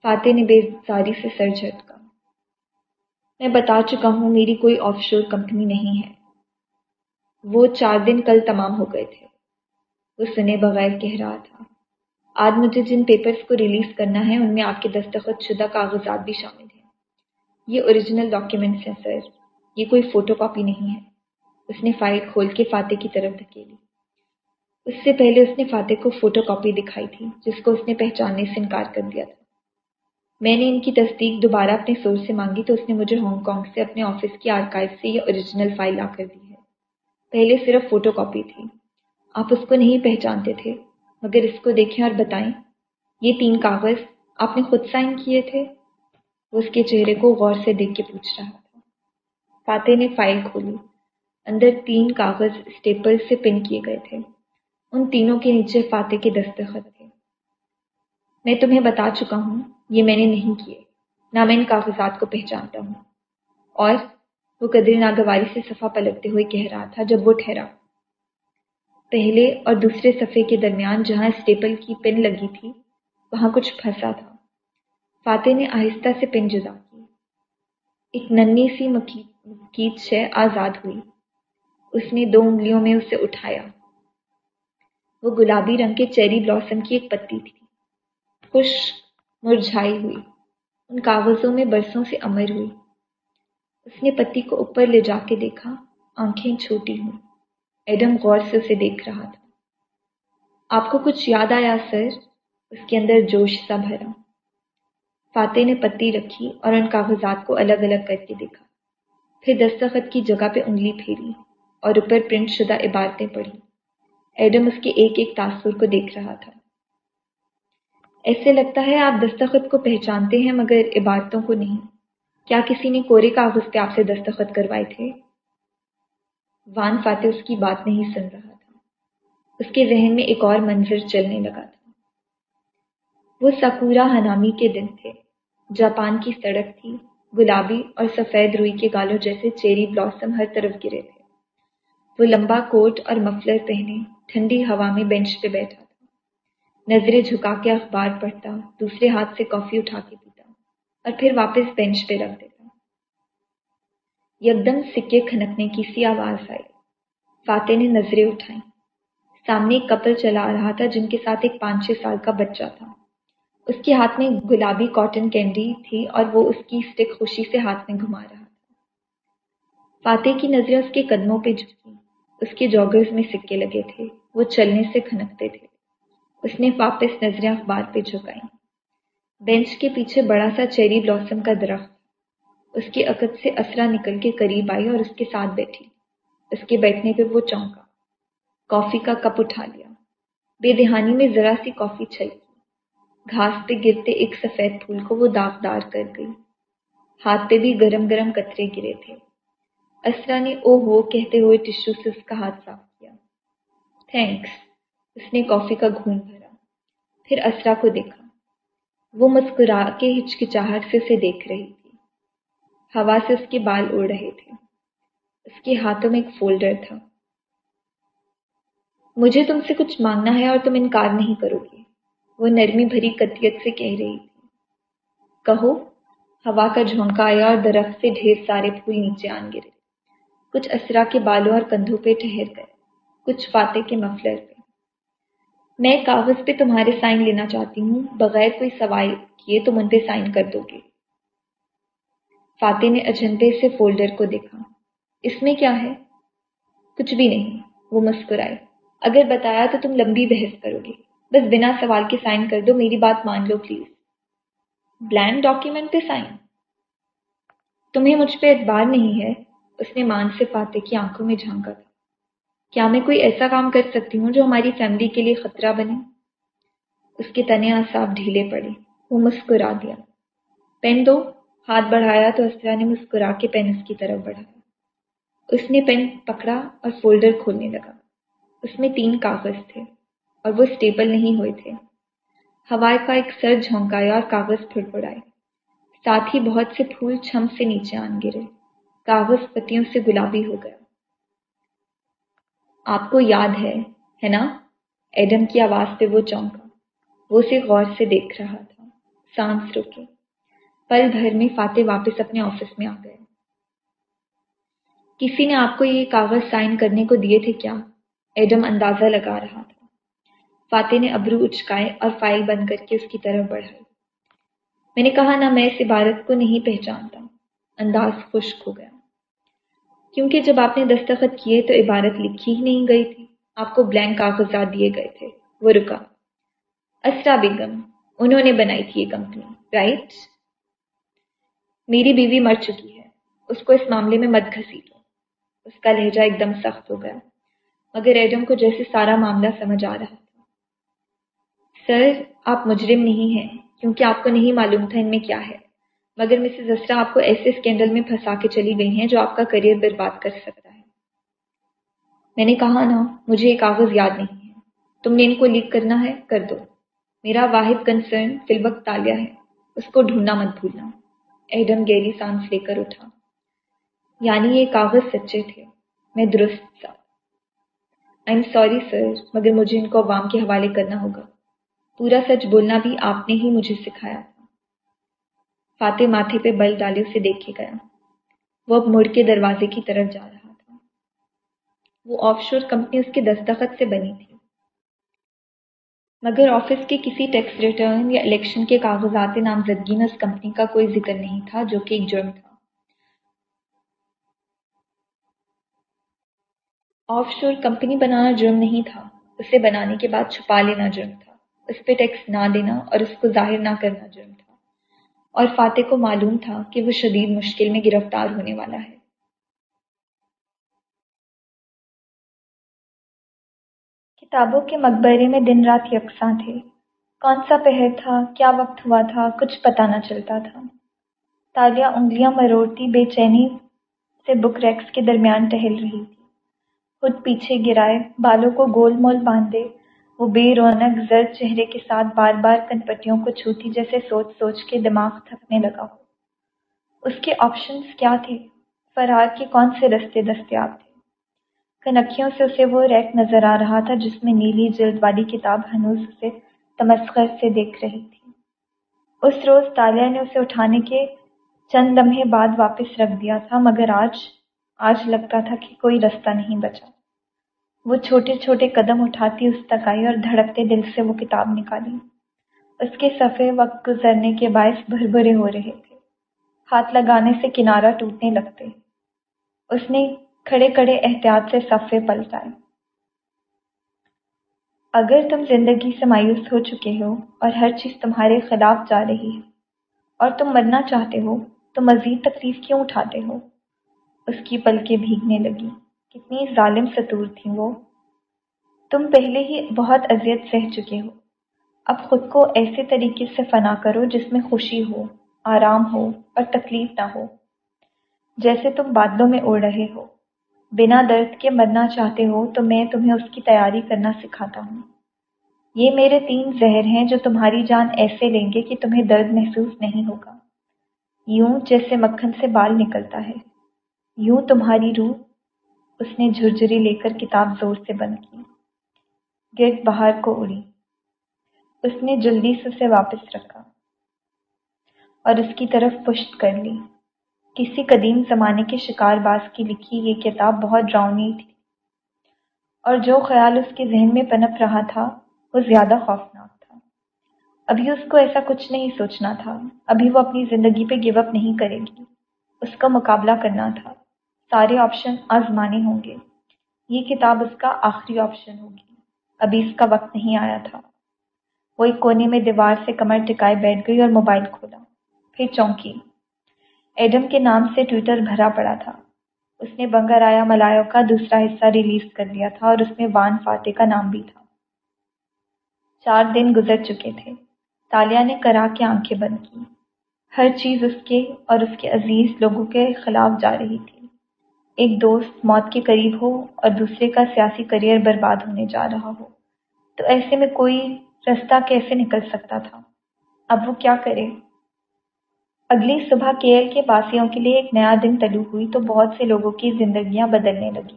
فاتح نے بے زاری سے سر جھٹکا۔ میں بتا چکا ہوں، میری کوئی آف شور کمپنی نہیں ہے۔ وہ چار دن کل تمام ہو گئے تھے۔ وہ سنے بغیر کہہ رہا تھا۔ آج مجھے جن پیپرز کو ریلیز کرنا ہے، ان میں آپ کے دستخط شدہ کاغذات بھی شامل ہیں۔ یہ اوریجنل ڈاکیومنٹس ہیں سر۔ یہ کوئی فوٹو کاپی نہیں ہے۔ اس نے فائل کھول کے فاتح کی طرف دھکیلی۔ اس سے پہلے اس نے فاتح کو فوٹو کاپی دکھائی تھی، جس کو اس نے پہچاننے سے انکار کر دیا تھا۔ میں نے ان کی تصدیق دوبارہ اپنے سورس سے مانگی تو اس نے مجھے ہانگ کانگ سے اپنے آفس کی آرکائیو سے یہ اوریجنل فائل لا کر دی پہلے صرف فوٹو کاپی تھی۔ آپ اس کو نہیں پہچانتے تھے، مگر اس کو دیکھیں اور بتائیں۔ یہ تین کاغذ آپ نے خود سائن کیے تھے؟ وہ اس کے چہرے کو غور سے دیکھ کے پوچھ رہا تھا۔ فاتح نے فائل کھولی۔ اندر تین کاغذ اسٹیپل سے پن کیے گئے تھے۔ ان تینوں کے نیچے فاتح کے دستخط تھے۔ میں تمہیں بتا چکا ہوں، یہ میں نے نہیں کیے۔ نہ میں ان کاغذات کو پہچانتا ہوں۔ اور وہ قدر ناگواری سے صفحہ پلٹتے ہوئے کہہ رہا تھا، جب وہ ٹھہرا۔ پہلے اور دوسرے صفحے کے درمیان جہاں اسٹیپل کی پن لگی تھی، وہاں کچھ پھنسا تھا۔ فاتح نے آہستہ سے پن جدا کی ایک ننی سی مکیت شے آزاد ہوئی۔ اس نے دو انگلیوں میں اسے اٹھایا۔ وہ گلابی رنگ کے چیری بلاسم کی ایک پتی تھی۔ خوش مرجھائی ہوئی۔ ان کاغذوں میں برسوں سے امر ہوئی۔ اس نے پتی کو اوپر لے جا کے دیکھا، آنکھیں چھوٹی ہوں۔ ایڈم غور سے اسے دیکھ رہا تھا۔ آپ کو کچھ یاد آیا سر؟ اس کے اندر جوش سا بھرا۔ فاتح نے پتی رکھی اور ان کاغذات کو الگ الگ کر کے دیکھا۔ پھر دستخط کی جگہ پہ انگلی پھیری اور اوپر پرنٹ شدہ عبارتیں پڑھی۔ ایڈم اس کے ایک ایک تاثر کو دیکھ رہا تھا۔ ایسے لگتا ہے آپ دستخط کو پہچانتے ہیں مگر عبارتوں کو نہیں۔ کیا کسی نے کورے کاغذ پہ آپ سے دستخط کروائے تھے؟ وان فاتح اس کی بات نہیں سن رہا تھا۔ اس کے ذہن میں ایک اور منظر چلنے لگا تھا۔ وہ سکورا ہنامی کے دن تھے۔ جاپان کی سڑک تھی، گلابی اور سفید روئی کے گالوں جیسے چیری بلاسم ہر طرف گرے تھے۔ وہ لمبا کوٹ اور مفلر پہنے ٹھنڈی ہوا میں بینچ پہ بیٹھا تھا۔ نظریں جھکا کے اخبار پڑھتا، دوسرے ہاتھ سے کافی اٹھا کے پیتا اور پھر واپس بینچ پہ رکھ دیتا۔ یکدم سکے کھنکنے کی سی آواز آئی۔ فاتح نے نظریں اٹھائیں۔ سامنے ایک کپل چلا رہا تھا جن کے ساتھ ایک پانچ چھ سال کا بچہ تھا۔ اس کے ہاتھ میں گلابی کاٹن کینڈی تھی اور وہ اس کی اسٹک خوشی سے ہاتھ میں گھما رہا تھا۔ فاتح کی نظریں اس کے قدموں پہ جھکی۔ اس کے جاگرز میں سکے لگے تھے۔ وہ چلنے سے کھنکتے تھے۔ اس نے واپس نظریں اخبار پہ جھکائیں۔ بینچ کے پیچھے بڑا سا چیری بلاسم کا درخت۔ اس کے عقد سے اسرا نکل کے قریب آئی اور اس کے ساتھ بیٹھی۔ اس کے بیٹھنے پہ وہ چونکا۔ کافی کا کپ اٹھا لیا۔ بے دہانی میں ذرا سی کافی چھلکی گھاس پہ گرتے ایک سفید پھول کو وہ داغدار کر گئی۔ ہاتھ پہ بھی گرم گرم کترے گرے تھے۔ اسرا نے او ہو کہتے ہوئے ٹشو سے اس کا ہاتھ صاف کیا۔ تھینکس۔ اس نے کافی کا گھون بھرا۔ پھر اسرا کو دیکھا۔ وہ مسکرا کے ہچکچاہٹ سے اسے دیکھ رہی تھی۔ ہوا سے اس کے بال اڑ رہے تھے۔ اس کے ہاتھوں میں ایک فولڈر تھا۔ مجھے تم سے کچھ مانگنا ہے اور تم انکار نہیں کرو گے۔ وہ نرمی بھری قطیت سے کہہ رہی تھی۔ کہو، ہوا کا جھونکا آیا اور درخت سے ڈھیر سارے پھول نیچے آن گرے۔ کچھ اسرا کے بالوں اور کندھوں پہ ٹھہر گئے۔ کچھ فاتح کے مفلر پہ۔ میں کاغذ پہ تمہارے سائن لینا چاہتی ہوں، بغیر کوئی سوال کیے تم ان پہ سائن کر دو گے۔ فاتح نے اجنتے سے فولڈر کو دیکھا۔ اس میں کیا ہے؟ کچھ بھی نہیں، وہ مسکرائے۔ اگر بتایا تو تم لمبی بحث کرو گے۔ بس بنا سوال کے سائن کر دو، میری بات مان لو پلیز۔ بلینک ڈاکیومنٹ پہ سائن۔ تمہیں مجھ پہ اعتبار نہیں ہے، اس نے مان سے فاتح کی آنکھوں میں جھانکا تھا۔ کیا میں کوئی ایسا کام کر سکتی ہوں جو ہماری فیملی کے لیے خطرہ بنے؟ اس کے تنے آساب ڈھیلے پڑے، وہ مسکرا دیا۔ پین دو، ہاتھ بڑھایا تو اسرا نے مسکرا کے پین اس کی طرف بڑھایا اس نے پین پکڑا اور فولڈر کھولنے لگا۔ اس میں تین کاغذ تھے اور وہ اسٹیبل نہیں ہوئے تھے۔ ہوا کا ایک سر جھونکایا اور کاغذ پھڑ پڑائے ساتھ ہی بہت سے پھول چھم سے نیچے آن گرے۔ کاغذ پتیوں سے گلابی ہو گیا۔ آپ کو یاد ہے ہے نا؟ ایڈم کی آواز پہ وہ چونکا، وہ اسے غور سے دیکھ رہا تھا، سانس روکے۔ پل بھر میں فاتح واپس اپنے آفس میں آ گئے۔ کسی نے آپ کو یہ کاغذ سائن کرنے کو دیے تھے کیا؟ ایڈم اندازہ لگا رہا تھا۔ فاتح نے ابرو اچکائے اور فائل بند کر کے اس کی طرف بڑھائی۔ میں نے کہا، نہ، میں اس عبارت کو نہیں پہچانتا۔ انداز خشک ہو گیا۔ کیونکہ جب آپ نے دستخط کیے تو عبارت لکھی ہی نہیں گئی تھی۔ آپ کو بلینک کاغذات دیے گئے تھے۔ وہ رکا۔ اسرا بیگم، انہوں نے بنائی تھی یہ کمپنی رائٹ میری بیوی مر چکی ہے۔ اس کو اس معاملے میں مت گھسیٹو۔ اس کا لہجہ ایک دم سخت ہو گیا۔ مگر ایڈم کو جیسے سارا معاملہ سمجھ آ رہا تھا۔ سر، آپ مجرم نہیں ہیں، کیونکہ آپ کو نہیں معلوم تھا ان میں کیا ہے۔ مگر مسز اسرا آپ کو ایسے اسکینڈل میں پھنسا کے چلی گئی ہیں جو آپ کا کریئر برباد کر سکتا ہے۔ میں نے کہا نا مجھے یہ کاغذ یاد نہیں ہے۔ تم نے ان کو لیک کرنا ہے، کر دو۔ میرا واحد کنسرن فی الوقت تالیہ ہے۔ اس کو ڈھونڈنا مت بھولنا۔ ایڈم گیری سانس لے کر اٹھا۔ یعنی یہ کاغذ سچے تھے۔ میں درست سا آئی ایم سوری سر مگر مجھے ان کو عوام کے حوالے کرنا ہوگا۔ پورا سچ بولنا بھی آپ نے ہی مجھے سکھایا۔ تھا فاتح ماتھے پہ بل ڈالے اسے دیکھے گیا۔ وہ اب مڑ کے دروازے کی طرف جا رہا تھا۔ وہ آف شور کمپنی اس کے دستخط سے بنی تھی۔ مگر آفس کے کسی ٹیکس ریٹرن یا الیکشن کے کاغذات نامزدگی میں اس کمپنی کا کوئی ذکر نہیں تھا، جو کہ ایک جرم تھا۔ آف شور کمپنی بنانا جرم نہیں تھا۔ اسے بنانے کے بعد چھپا لینا جرم تھا۔ اس پہ ٹیکس نہ دینا اور اس کو ظاہر نہ کرنا جرم تھا۔ اور فاتح کو معلوم تھا کہ وہ شدید مشکل میں گرفتار ہونے والا ہے۔ کتابوں کے مقبرے میں دن رات یکساں تھے۔ کون سا پہر تھا؟ کیا وقت ہوا تھا؟ کچھ پتہ نہ چلتا تھا۔ تالیہ انگلیاں مروڑتی بے چینی سے بک ریکس کے درمیان ٹہل رہی تھی۔ خود پیچھے گرائے بالوں کو گول مول باندھے وہ بے رونق زرد چہرے کے ساتھ بار بار کن پٹیوں کو چھوتی جیسے سوچ سوچ کے دماغ تھکنے لگا۔ ہو اس کے آپشنز کیا تھے؟ فرار کے کون سے رستے دستیاب تھے؟ کنکھیوں سے اسے وہ ریک نظر آ رہا تھا جس میں نیلی جلد والی کتاب ہنوز اسے تمسخر سے دیکھ رہی تھی۔ اس روز تالیہ نے اسے اٹھانے کے چند لمحے بعد واپس رکھ دیا تھا، مگر آج آج لگتا تھا کہ کوئی رستہ نہیں بچا۔ وہ چھوٹے چھوٹے قدم اٹھاتی اس تک آئی اور دھڑکتے دل سے وہ کتاب نکالی۔ اس کے صفحے وقت گزرنے کے باعث بھر بھرے ہو رہے تھے۔ ہاتھ لگانے سے کنارہ ٹوٹنے لگتے۔ اس نے کھڑے کھڑے احتیاط سے صفحے پلٹائے۔ اگر تم زندگی سے مایوس ہو چکے ہو اور ہر چیز تمہارے خلاف جا رہی ہے اور تم مرنا چاہتے ہو تو مزید تکلیف کیوں اٹھاتے ہو؟ اس کی پلکیں بھیگنے لگی کتنی ظالم ستور تھیں وہ۔ تم پہلے ہی بہت اذیت سہ چکے ہو۔ اب خود کو ایسے طریقے سے فنا کرو جس میں خوشی ہو، آرام ہو اور تکلیف نہ ہو۔ جیسے تم بادلوں میں اڑ رہے ہو۔ بنا درد کے مرنا چاہتے ہو تو میں تمہیں اس کی تیاری کرنا سکھاتا ہوں۔ یہ میرے تین زہر ہیں جو تمہاری جان ایسے لیں گے کہ تمہیں درد محسوس نہیں ہوگا۔ یوں جیسے مکھن سے بال نکلتا ہے۔ یوں تمہاری روح اس نے جھرجھری لے کر کتاب زور سے بند کی۔ گرد باہر کو اڑی۔ اس نے جلدی سے اسے واپس رکھا اور اس کی طرف پشت کر لی۔ کسی قدیم زمانے کے شکار باز کی لکھی یہ کتاب بہت ڈراؤنی تھی اور جو خیال اس کے ذہن میں پنپ رہا تھا، وہ زیادہ خوفناک تھا۔ ابھی اس کو ایسا کچھ نہیں سوچنا تھا۔ ابھی وہ اپنی زندگی پہ گو اپ نہیں کرے گی۔ اس کا مقابلہ کرنا تھا۔ سارے آپشن آزمانے ہوں گے۔ یہ کتاب اس کا آخری آپشن ہوگی۔ ابھی اس کا وقت نہیں آیا تھا۔ وہ ایک کونے میں دیوار سے کمر ٹکائے بیٹھ گئی اور موبائل کھولا۔ پھر چونکی۔ ایڈم کے نام سے ٹویٹر بھرا پڑا تھا۔ اس نے بنگر آیا ملایو کا دوسرا حصہ ریلیز کر دیا تھا اور اس میں وان فاتح کا نام بھی تھا۔ چار دن گزر چکے تھے۔ تالیہ نے کرا کے آنکھیں بند کی۔ ہر چیز اس کے اور اس کے عزیز لوگوں کے خلاف جا رہی تھی۔ ایک دوست موت کے قریب ہو اور دوسرے کا سیاسی کریئر برباد ہونے جا رہا ہو۔ تو ایسے میں کوئی رستہ کیسے نکل سکتا تھا؟ اب وہ کیا کرے؟ اگلی صبح کیئر کے باسیوں کے لیے ایک نیا دن طلوع ہوئی تو بہت سے لوگوں کی زندگیاں بدلنے لگی۔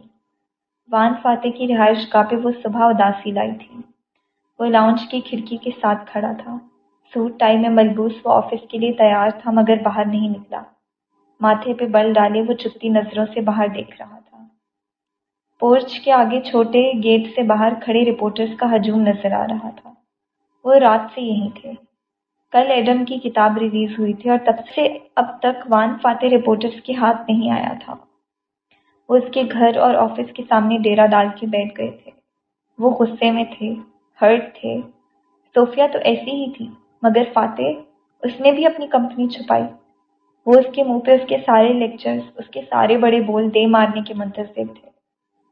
وان فاتح کی رہائش گاہ پہ وہ صبح اداسی لائی تھی۔ وہ لاؤنج کی کھڑکی کے ساتھ کھڑا تھا۔ سوٹ ٹائی میں ملبوس وہ آفس کے لیے تیار تھا مگر باہر نہیں نکلا۔ ماتھے پہ بل ڈالے، وہ چپتی نظروں سے باہر دیکھ رہا تھا۔ پورچ کے آگے چھوٹے گیٹ سے باہر کھڑے رپورٹرز کا ہجوم نظر آ رہا تھا۔ وہ رات سے یہیں تھے۔ کل ایڈم کی کتاب ریلیز ہوئی تھی اور تب سے اب تک وان فاتح رپورٹرز کے ہاتھ نہیں آیا تھا۔ وہ اس کے گھر اور آفس کے سامنے ڈیرا ڈال کے بیٹھ گئے تھے۔ وہ غصے میں تھے، ہرٹ تھے۔ صوفیہ تو ایسی ہی تھی، مگر فاتح اس نے بھی اپنی کمپنی چھپائی۔ وہ اس کے منہ پہ اس کے سارے لیکچرز اس کے سارے بڑے بول دے مارنے کے منتظر تھے۔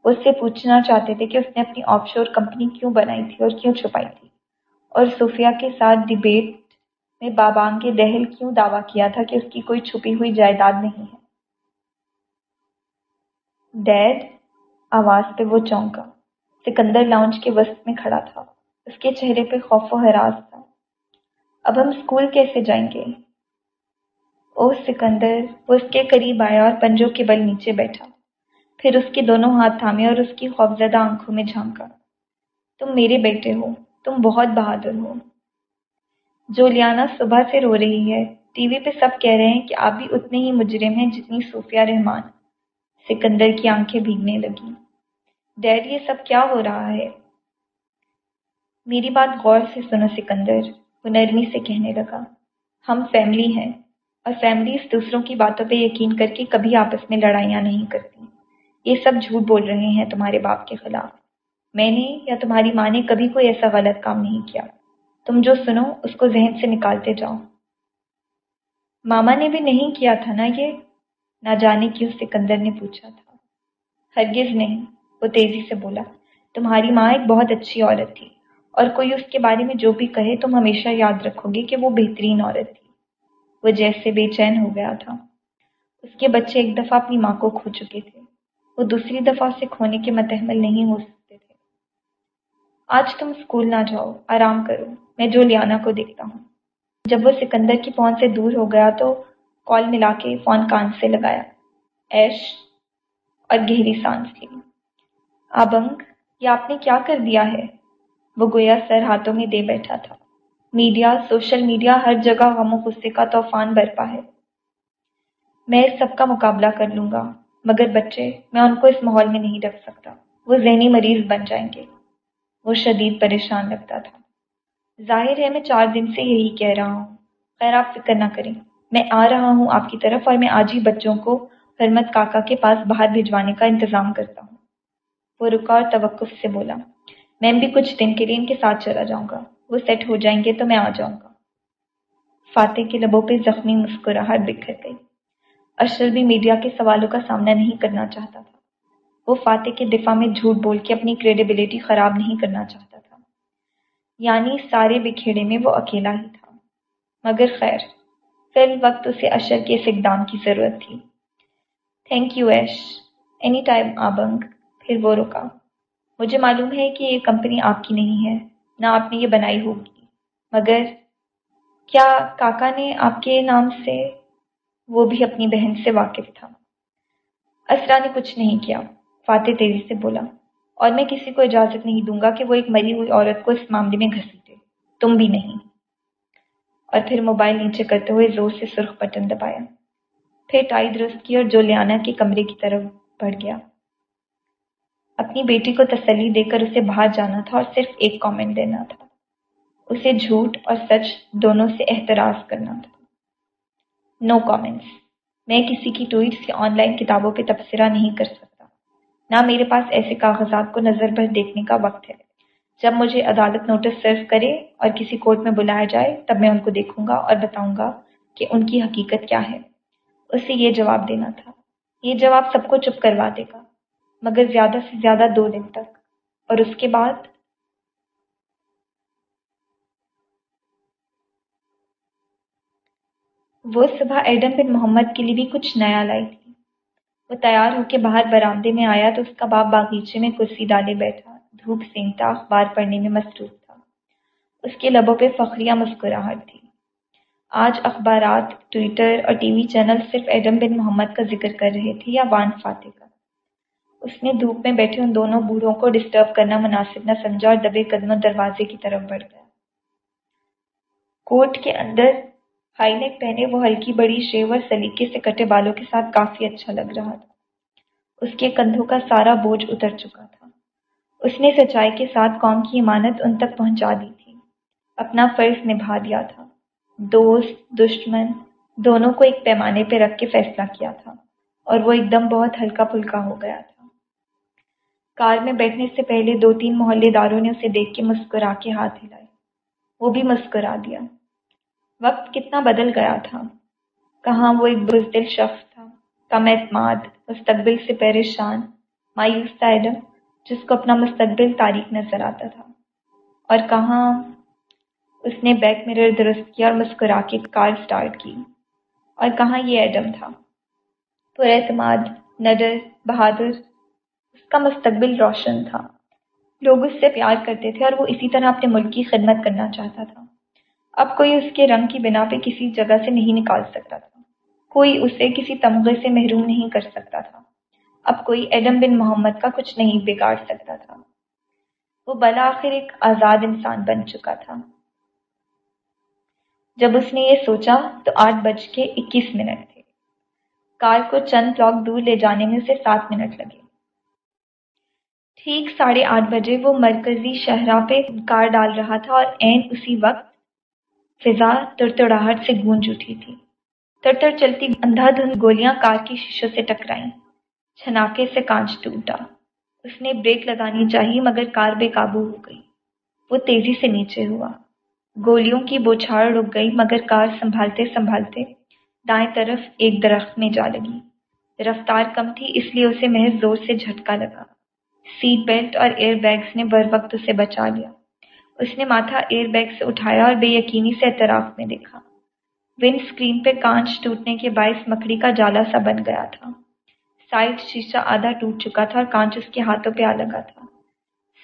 وہ اس سے پوچھنا چاہتے تھے کہ اس نے اپنی آف شور کمپنی کیوں بنائی تھی اور کیوں چھپائی تھی؟ اور صوفیہ کے ساتھ ڈبیٹ میں بابانگ کے دہل کیوں دعویٰ کیا تھا کہ اس کی کوئی چھپی ہوئی جائیداد نہیں ہے؟ ڈیڈ آواز پہ وہ چونکا، سکندر لاؤنج کے وسط میں کھڑا تھا۔ اس کے چہرے پہ خوف و حراس تھا۔ اب ہم اسکول کیسے جائیں گے؟ او سکندر وہ اس کے قریب آیا اور پنجوں کے بل نیچے بیٹھا۔ پھر اس کے دونوں ہاتھ تھامے اور اس کی خوفزدہ آنکھوں میں جھانکا تم میرے بیٹے ہو، تم بہت بہادر ہو۔ جولیانا صبح سے رو رہی ہے۔ ٹی وی پہ سب کہہ رہے ہیں کہ آپ بھی اتنے ہی مجرم ہیں جتنی صوفیہ رحمان۔ سکندر کی آنکھیں بھیگنے لگی ڈیڈ، یہ سب کیا ہو رہا ہے؟ میری بات غور سے سنو سکندر وہ نرمی سے کہنے لگا۔ ہم فیملی ہیں۔ اور فیملیز دوسروں کی باتوں پہ یقین کر کے کبھی آپس میں لڑائیاں نہیں کرتی۔ یہ سب جھوٹ بول رہے ہیں تمہارے باپ کے خلاف۔ میں نے یا تمہاری ماں نے کبھی کوئی ایسا غلط کام نہیں کیا۔ تم جو سنو، اس کو ذہن سے نکالتے جاؤ۔ ماما نے بھی نہیں کیا تھا نا یہ؟ نہ جانے کیوں سکندر نے پوچھا تھا۔ ہرگز نہیں، وہ تیزی سے بولا، تمہاری ماں ایک بہت اچھی عورت تھی۔ اور کوئی اس کے بارے میں جو بھی کہے، تم ہمیشہ یاد رکھو گے کہ وہ بہترین عورت تھی۔ وہ جیسے بے چین ہو گیا تھا۔ اس کے بچے ایک دفعہ اپنی ماں کو کھو چکے تھے۔ وہ دوسری دفعہ اسے کھونے کے متحمل نہیں ہو سکتے تھے۔ آج تم اسکول نہ جاؤ، آرام کرو، میں جو لیانا کو دیکھتا ہوں۔ جب وہ سکندر کی پہنچ سے دور ہو گیا تو کال ملا کے فون کان سے لگایا۔ ایش، اور گہری سانس لی آبنگ، یہ آپ نے کیا کر دیا ہے؟ وہ گویا سر ہاتھوں میں دے بیٹھا تھا۔ میڈیا، سوشل میڈیا ہر جگہ غم و غصے کا طوفان برپا ہے۔ میں اس سب کا مقابلہ کر لوں گا، مگر بچے، میں ان کو اس ماحول میں نہیں رکھ سکتا۔ وہ ذہنی مریض بن جائیں گے۔ وہ شدید پریشان لگتا تھا۔ ظاہر ہے، میں چار دن سے یہی کہہ رہا ہوں۔ خیر، آپ فکر نہ کریں۔ میں آ رہا ہوں آپ کی طرف اور میں آج ہی بچوں کو حرمت کاکا کے پاس باہر بھجوانے کا انتظام کرتا ہوں۔ وہ رکا اور توقف سے بولا، میں بھی کچھ دن کے لیے ان کے ساتھ چلا جاؤں گا۔ وہ سیٹ ہو جائیں گے تو میں آ جاؤں گا۔ فاتح کے لبوں پہ زخمی مسکراہٹ بکھر گئی۔ اشر بھی میڈیا کے سوالوں کا سامنا نہیں کرنا چاہتا تھا۔ وہ فاتح کے دفاع میں جھوٹ بول کے اپنی کریڈیبلٹی خراب نہیں کرنا چاہتا تھا۔ یعنی سارے بکھیڑے میں وہ اکیلا ہی تھا۔ مگر خیر، فی الوقت اسے اشر کے اس اقدام کی ضرورت تھی۔ Thank you Ash anytime آبنگ پھر وہ رکا۔ مجھے معلوم ہے کہ یہ کمپنی آپ کی نہیں ہے۔ نہ آپ نے یہ بنائی ہوگی۔ مگر کیا کاکا نے آپ کے نام سے وہ بھی اپنی بہن سے واقف تھا؟ اسرا نے کچھ نہیں کیا۔ فاتح تیزی سے بولا، اور میں کسی کو اجازت نہیں دوں گا کہ وہ ایک مری ہوئی عورت کو اس معاملے میں گھسیٹے۔ تم بھی نہیں۔ اور پھر موبائل نیچے کرتے ہوئے زور سے سرخ بٹن دبایا۔ پھر ٹائی درست کی اور جولیانا کے کمرے کی طرف بڑھ گیا۔ اپنی بیٹی کو تسلی دے کر اسے باہر جانا تھا اور صرف ایک کامنٹ دینا تھا۔ اسے جھوٹ اور سچ دونوں سے احتراز کرنا تھا۔ نو no کامنٹس میں کسی کی ٹویٹس یا آن لائن کتابوں پہ تبصرہ نہیں کر سکتا۔ نہ میرے پاس ایسے کاغذات کو نظر بھر دیکھنے کا وقت ہے۔ جب مجھے عدالت نوٹس سرو کرے اور کسی کورٹ میں بلایا جائے، تب میں ان کو دیکھوں گا اور بتاؤں گا کہ ان کی حقیقت کیا ہے۔ اسے یہ جواب دینا تھا۔ یہ جواب سب کو چپ کروا دے گا۔ مگر زیادہ سے زیادہ دو دن تک۔ اور اس کے بعد؟ وہ صبح ایڈم بن محمد کے لیے بھی کچھ نیا لائی تھی۔ وہ تیار ہو کے باہر برآمدے میں آیا تو اس کا باپ باغیچے میں کرسی ڈالے بیٹھا۔ دھوپ سینگتا اخبار پڑھنے میں مصروف تھا۔ اس کے لبوں پہ فخریہ مسکراہٹ تھی۔ آج اخبارات، ٹویٹر اور ٹی وی چینل صرف ایڈم بن محمد کا ذکر کر رہے تھے یا وان فاتح کا؟ اس نے دھوپ میں بیٹھے ان دونوں بوڑھوں کو ڈسٹرب کرنا مناسب نہ سمجھا اور دبے قدموں دروازے کی طرف بڑھ گیا۔ کوٹ کے اندر ہائی نیک پہنے وہ ہلکی بڑی شیو اور سلیقے سے کٹے بالوں کے ساتھ کافی اچھا لگ رہا تھا۔ اس کے کندھوں کا سارا بوجھ اتر چکا تھا۔ اس نے سچائی کے ساتھ قوم کی امانت ان تک پہنچا دی تھی۔ اپنا فرض نبھا دیا تھا۔ دوست، دشمن، دونوں کو ایک پیمانے پہ رکھ کے فیصلہ کیا تھا اور وہ ایک دم بہت ہلکا پھلکا ہو گیا تھا۔ کار میں بیٹھنے سے پہلے دو تین محلے داروں نے اسے دیکھ کے مسکرا کے ہاتھ ہلائے وہ بھی مسکرا دیا۔ وقت کتنا بدل گیا تھا۔ کہاں وہ ایک بزدل شخص تھا۔ کم اعتماد، مستقبل سے پریشان، مایوس تھا ایڈم، جس کو اپنا مستقبل تاریخ نظر آتا تھا۔ اور کہاں اس نے بیک مرر درست کیا اور مسکرا کے کار سٹارٹ کی۔ اور کہاں یہ ایڈم تھا۔ پر اعتماد، نڈر، بہادر کا مستقبل روشن تھا۔ لوگ اس سے پیار کرتے تھے اور وہ اسی طرح اپنے ملک کی خدمت کرنا چاہتا تھا۔ اب کوئی اس کے رنگ کی بنا پہ کسی جگہ سے نہیں نکال سکتا تھا۔ کوئی اسے کسی تمغے سے محروم نہیں کر سکتا تھا۔ اب کوئی ایڈم بن محمد کا کچھ نہیں بگاڑ سکتا تھا۔ وہ بلاخر ایک آزاد انسان بن چکا تھا۔ جب اس نے یہ سوچا تو آٹھ بج کے اکیس منٹ تھے۔ کار کو چند بلاک دور لے جانے میں اسے سات منٹ لگے۔ ٹھیک ساڑھے آٹھ بجے وہ مرکزی شہراہ پہ کار ڈال رہا تھا اور عین اسی وقت فضا تڑتڑاہٹ سے گونج اٹھی تھی۔ تر تر چلتی اندھا دھند گولیاں کار کی شیشوں سے ٹکرائیں۔ چھناکے سے کانچ ٹوٹا۔ اس نے بریک لگانی چاہی مگر کار بے قابو ہو گئی۔ وہ تیزی سے نیچے ہوا۔ گولیوں کی بوچھاڑ رک گئی مگر کار سنبھالتے سنبھالتے دائیں طرف ایک درخت میں جا لگی۔ رفتار کم تھی اس لیے اسے محض زور سے جھٹکا لگا۔ سیٹ بیلٹ اور ایئر بیگس نے بر وقت اسے بچا لیا۔ اس نے ماتھا ایئر بیگ سے اٹھایا اور بے یقینی سے اعتراف میں دیکھا۔ ونڈ اسکرین پہ کانچ ٹوٹنے کے باعث مکڑی کا جالا سا بن گیا تھا۔ سائڈ شیشہ آدھا ٹوٹ چکا تھا اور کانچ اس کے ہاتھوں پہ آ لگا تھا۔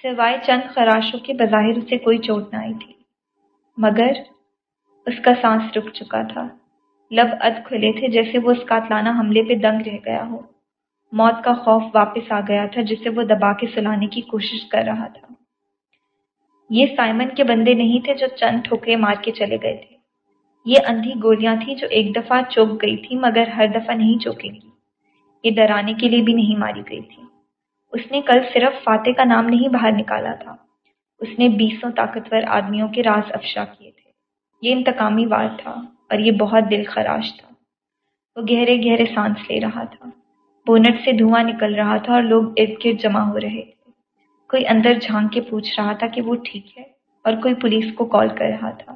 سوائے چند خراشوں کے بظاہر اسے کوئی چوٹ نہ آئی تھی۔ مگر اس کا سانس رک چکا تھا۔ لب اد کھلے تھے جیسے وہ اس قاتلانہ حملے پہ دنگ رہ گیا ہو۔ موت کا خوف واپس آ گیا تھا، جسے وہ دبا کے سلانے کی کوشش کر رہا تھا۔ یہ سائمن کے بندے نہیں تھے جو چند ٹھوکرے مار کے چلے گئے تھے۔ یہ اندھی گولیاں تھیں جو ایک دفعہ چوک گئی تھی مگر ہر دفعہ نہیں چوکیں گی۔ یہ ڈرانے کے لیے بھی نہیں ماری گئی تھی۔ اس نے کل صرف فاتح کا نام نہیں باہر نکالا تھا۔ اس نے بیسوں طاقتور آدمیوں کے راز افشا کیے تھے۔ یہ انتقامی وار تھا اور یہ بہت دل خراش تھا۔ وہ گہرے گہرے سانس لے رہا تھا۔ بونٹ سے دھواں نکل رہا تھا اور لوگ ارد گرد جمع ہو رہے تھے۔ کوئی اندر جھانک کے پوچھ رہا تھا کہ وہ ٹھیک ہے اور کوئی پولیس کو کال کر رہا تھا،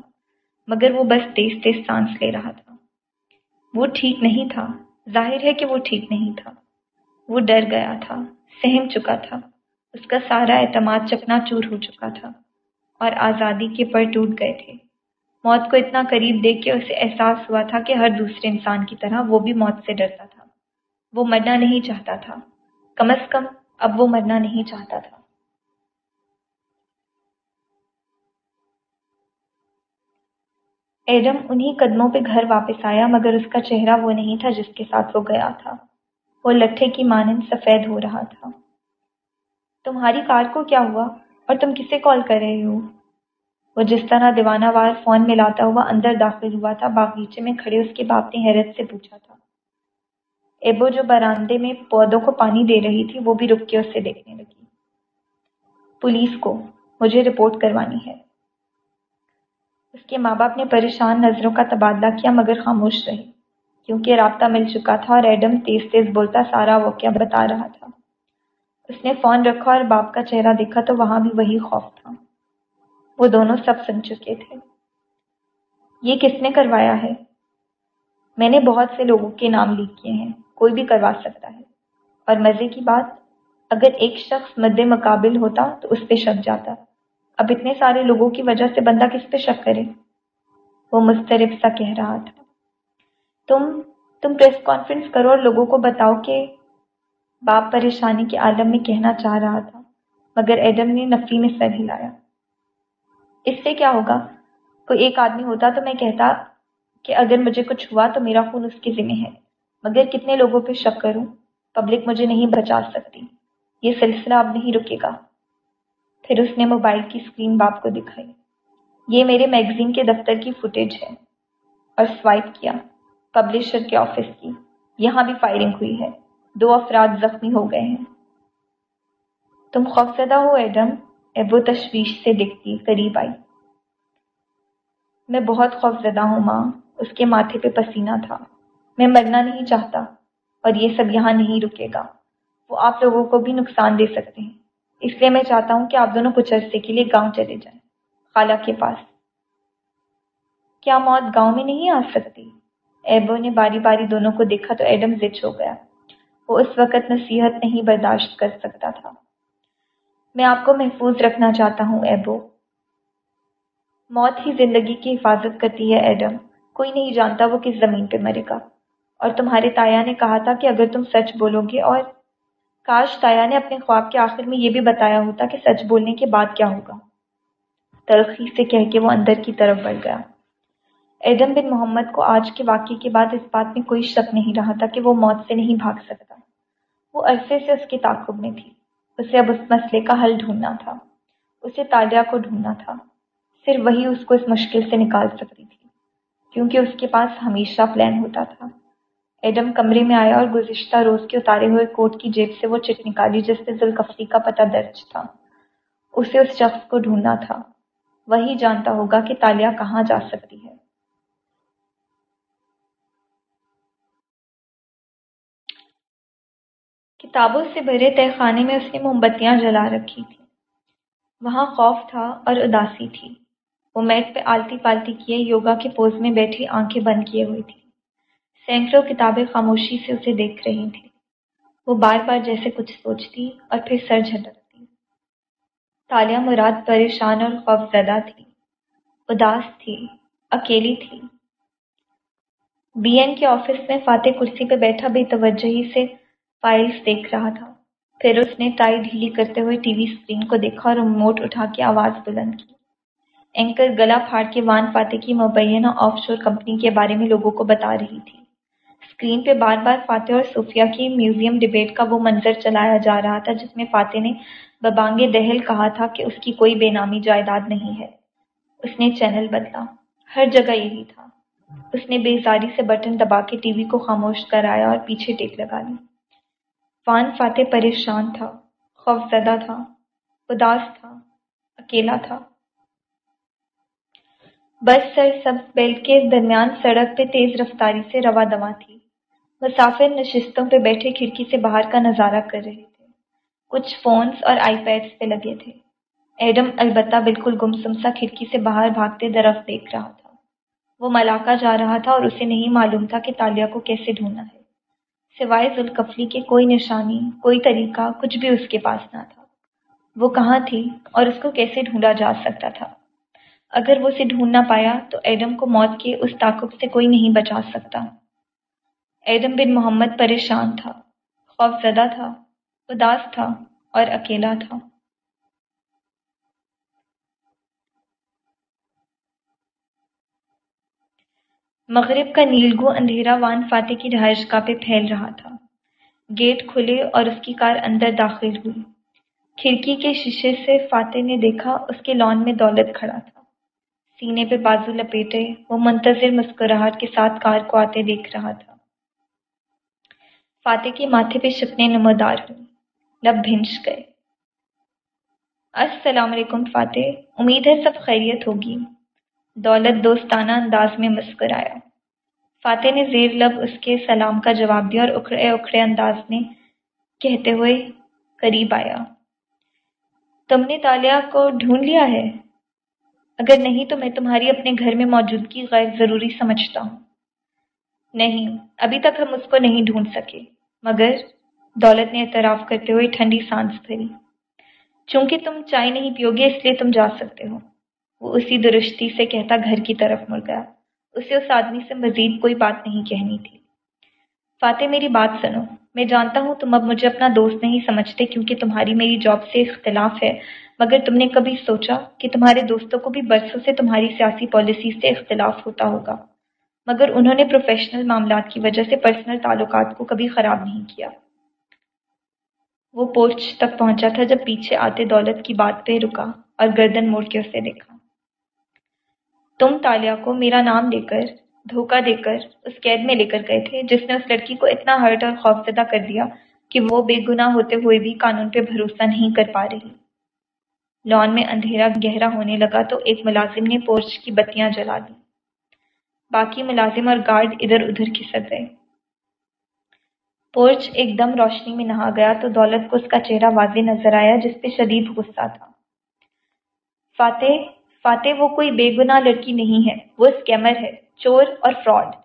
مگر وہ بس تیز تیز سانس لے رہا تھا۔ وہ ٹھیک نہیں تھا، ظاہر ہے کہ وہ ٹھیک نہیں تھا۔ وہ ڈر گیا تھا، سہم چکا تھا۔ اس کا سارا اعتماد چکنا چور ہو چکا تھا اور آزادی کے پر ٹوٹ گئے تھے۔ موت کو اتنا قریب دیکھ کے اسے احساس ہوا تھا کہ ہر دوسرے انسان کی طرح وہ بھی موت سے ڈرتا تھا۔ وہ مرنا نہیں چاہتا تھا۔ کم از کم اب وہ مرنا نہیں چاہتا تھا۔ ایڈم انہی قدموں پہ گھر واپس آیا مگر اس کا چہرہ وہ نہیں تھا جس کے ساتھ وہ گیا تھا۔ وہ لٹھے کی مانند سفید ہو رہا تھا۔ تمہاری کار کو کیا ہوا اور تم کسے کال کر رہے ہو؟ وہ جس طرح دیوانہ وار فون میں لاتا ہوا اندر داخل ہوا تھا باغیچے میں کھڑے اس کے باپ نے حیرت سے پوچھا تھا۔ ایبو جو براندے میں پودوں کو پانی دے رہی تھی، وہ بھی رک کے اسے دیکھنے لگی۔ پولیس کو مجھے رپورٹ کروانی ہے۔ اس کے ماں باپ نے پریشان نظروں کا تبادلہ کیا، مگر خاموش رہے، کیونکہ رابطہ مل چکا تھا اور ایڈم تیز تیز بولتا سارا واقعہ بتا رہا تھا۔ اس نے فون رکھا اور باپ کا چہرہ دیکھا تو وہاں بھی وہی خوف تھا۔ وہ دونوں سب سن چکے تھے۔ یہ کس نے کروایا ہے؟ میں نے بہت سے لوگوں کے نام لکھ کیے ہیں۔ کوئی بھی کروا سکتا ہے۔ اور مزے کی بات، اگر ایک شخص مد مقابل ہوتا تو اس پہ شک جاتا۔ اب اتنے سارے لوگوں کی وجہ سے بندہ کس پہ شک کرے؟ وہ مسترب سا کہہ رہا تھا۔ تم تم پریس کانفرنس کرو اور لوگوں کو بتاؤ کہ باپ پریشانی کے عالم میں کہنا چاہ رہا تھا، مگر ایڈم نے نفی میں سر ہلایا۔ اس سے کیا ہوگا؟ کوئی ایک آدمی ہوتا تو میں کہتا کہ اگر مجھے کچھ ہوا تو میرا خون اس کے ذمہ ہے۔ مگر کتنے لوگوں پہ شک کروں پبلک مجھے نہیں بچا سکتی۔ یہ سلسلہ اب نہیں رکے گا۔ پھر اس نے موبائل کی اسکرین باپ کو دکھائی۔ یہ میرے میگزین کے دفتر کی فوٹیج ہے۔ اور سوائپ کیا۔ پبلشر کے آفس کی۔ یہاں بھی فائرنگ ہوئی ہے۔ دو افراد زخمی ہو گئے ہیں۔ تم خوفزدہ ہو، ایڈم۔ ایبو تشویش سے دکھتی قریب آئی۔ میں بہت خوفزدہ ہوں، ماں۔ اس کے ماتھے پہ پسینہ تھا۔ میں مرنا نہیں چاہتا اور یہ سب یہاں نہیں رکے گا۔ وہ آپ لوگوں کو بھی نقصان دے سکتے ہیں۔ اس لیے میں چاہتا ہوں کہ آپ دونوں کچھ عرصے کے لیے گاؤں چلے جائیں۔ خالہ کے پاس۔ کیا موت گاؤں میں نہیں آ سکتی؟ ایبو نے باری باری دونوں کو دیکھا تو ایڈم زچ ہو گیا۔ وہ اس وقت نصیحت نہیں برداشت کر سکتا تھا۔ میں آپ کو محفوظ رکھنا چاہتا ہوں، ایبو۔ موت ہی زندگی کی حفاظت کرتی ہے، ایڈم۔ کوئی نہیں جانتا وہ کس زمین پہ مرے گا۔ اور تمہارے تایا نے کہا تھا کہ اگر تم سچ بولو گے، اور کاش تایا نے اپنے خواب کے آخر میں یہ بھی بتایا ہوتا کہ سچ بولنے کے بعد کیا ہوگا۔ تلخی سے کہہ کے وہ اندر کی طرف بڑھ گیا۔ ایڈم بن محمد کو آج کے واقعے کے بعد اس بات میں کوئی شک نہیں رہا تھا کہ وہ موت سے نہیں بھاگ سکتا۔ وہ عرصے سے اس کے تعقب میں تھی۔ اسے اب اس مسئلے کا حل ڈھونڈنا تھا۔ اسے تالیہ کو ڈھونڈنا تھا۔ صرف وہی اس کو اس مشکل سے نکال سکتی تھی۔ کیونکہ اس کے پاس ہمیشہ پلان ہوتا تھا۔ ایڈم کمرے میں آیا اور گزشتہ روز کے اتارے ہوئے کوٹ کی جیب سے وہ چٹ نکالی جس پہ ذوالکفری کا پتہ درج تھا۔ اسے اس شخص کو ڈھونڈنا تھا۔ وہی جانتا ہوگا کہ تالیہ کہاں جا سکتی ہے۔ کتابوں سے بھرے تہ خانے میں اس نے موم بتیاں جلا رکھی تھیں۔ وہاں خوف تھا اور اداسی تھی۔ وہ میٹ پہ آلتی پالتی کیے، یوگا کے پوز میں بیٹھی آنکھیں بند کیے ہوئی تھی سینکڑوں کتابیں خاموشی سے اسے دیکھ رہی تھی وہ بار بار جیسے کچھ سوچتی اور پھر سر جھٹکتی۔ تالیہ مراد پریشان اور خوف زدہ تھی۔ اداس تھی، اکیلی تھی۔ بی این کے آفس میں فاتح کرسی پہ بیٹھا بے توجہی سے فائلز دیکھ رہا تھا۔ پھر اس نے ٹائی ڈھیلی کرتے ہوئے ٹی وی اسکرین کو دیکھا اور ریموٹ اٹھا کے آواز بلند کی۔ اینکر گلا پھاڑ کے وان فاتح کی مبینہ آف شور کمپنی کے بارے میں لوگوں کو بتا رہی تھی۔ اسکرین پہ بار بار فاتح اور صوفیہ کی میوزیم ڈبیٹ کا وہ منظر چلایا جا رہا تھا، جس میں فاتح نے ببانگ دہل کہا تھا کہ اس کی کوئی بے نامی جائیداد نہیں ہے۔ اس نے چینل بدلا۔ ہر جگہ یہی تھا۔ اس نے بےزاری سے بٹن دبا کے ٹی وی کو خاموش کرایا اور پیچھے ٹیک لگا لی۔ وان فاتح پریشان تھا خوف زدہ تھا، اداس تھا، اکیلا تھا۔ بس سر، سب بیلٹ کے درمیان سڑک پہ تیز رفتاری سے روا دوا تھی۔ مسافر نشستوں پہ بیٹھے کھڑکی سے باہر کا نظارہ کر رہے تھے۔ کچھ فونز اور آئی پیڈس پہ لگے تھے۔ ایڈم البتہ بالکل گمسم سا کھڑکی سے باہر بھاگتے درخت دیکھ رہا تھا۔ وہ ملاقہ جا رہا تھا اور اسے نہیں معلوم تھا کہ تالیہ کو کیسے ڈھونڈنا ہے۔ سوائے ذوالکفلی کے کوئی نشانی، کوئی طریقہ کچھ بھی اس کے پاس نہ تھا۔ وہ کہاں تھی اور اس کو کیسے ڈھونڈا جا سکتا تھا؟ اگر وہ اسے ڈھونڈ نہ پایا تو ایڈم کو موت کے اس تعقب سے کوئی نہیں بچا سکتا۔ ایڈم بن محمد پریشان تھا خوف زدہ تھا، اداس تھا اور اکیلا تھا۔ مغرب کا نیلگو اندھیرا وان فاتح کی رہائش گاہ پہ پھیل رہا تھا۔ گیٹ کھلے اور اس کی کار اندر داخل ہوئی۔ کھڑکی کے شیشے سے فاتح نے دیکھا اس کے لان میں دولت کھڑا تھا۔ سینے پہ بازو لپیٹے، وہ منتظر مسکراہٹ کے ساتھ کار کو آتے دیکھ رہا تھا۔ فاتح کے ماتھے پہ شپنے نمودار ہوئی لب بھنش گئے۔ السلام علیکم فاتح۔ امید ہے سب خیریت ہوگی۔ دولت دوستانہ انداز میں مسکرایا۔ فاتح نے زیر لب اس کے سلام کا جواب دیا اور اکھڑے اکھڑے انداز میں کہتے ہوئے قریب آیا۔ تم نے تالیہ کو ڈھونڈ لیا ہے؟ اگر نہیں تو میں تمہاری اپنے گھر میں موجودگی غیر ضروری سمجھتا ہوں۔ نہیں، ابھی تک ہم اس کو نہیں ڈھونڈ سکے۔ مگر دولت نے اعتراف کرتے ہوئے ٹھنڈی سانس بھری۔ چونکہ تم چائے نہیں پیو گے اس لیے تم جا سکتے ہو۔ وہ اسی درستی سے کہتا گھر کی طرف مڑ گیا۔ اسے اس آدمی سے مزید کوئی بات نہیں کہنی تھی۔ فاتح میری بات سنو۔ میں جانتا ہوں تم اب مجھے اپنا دوست نہیں سمجھتے کیونکہ تمہاری میری جاب سے اختلاف ہے۔ مگر تم نے کبھی سوچا کہ تمہارے دوستوں کو بھی برسوں سے تمہاری سیاسی پالیسی سے اختلاف ہوتا ہوگا؟ مگر انہوں نے پروفیشنل معاملات کی وجہ سے پرسنل تعلقات کو کبھی خراب نہیں کیا۔ وہ پوچھ تک پہنچا تھا جب پیچھے آتے دولت کی بات پہ رکا اور گردن موڑ کے اسے دیکھا۔ تم تالیہ کو میرا نام دے کر، دھوکہ دے کر اس قید میں لے کر گئے تھے جس نے اس لڑکی کو اتنا ہرٹ اور خوفزدہ کر دیا کہ وہ بے گناہ ہوتے ہوئے بھی قانون پہ بھروسہ نہیں کر پا رہی۔ لان میں اندھیرا گہرا ہونے لگا تو ایک ملازم نے پورچ کی بتیاں جلا دی باقی ملازم اور گارڈ ادھر ادھر کھسک گئے۔ پورچ ایک دم روشنی میں نہا گیا تو دولت کو اس کا چہرہ واضح نظر آیا جس پہ شدید غصہ تھا۔ فاتح فاتح وہ کوئی بے گناہ لڑکی نہیں ہے، وہ اسکیمر ہے، چور اور فراڈ۔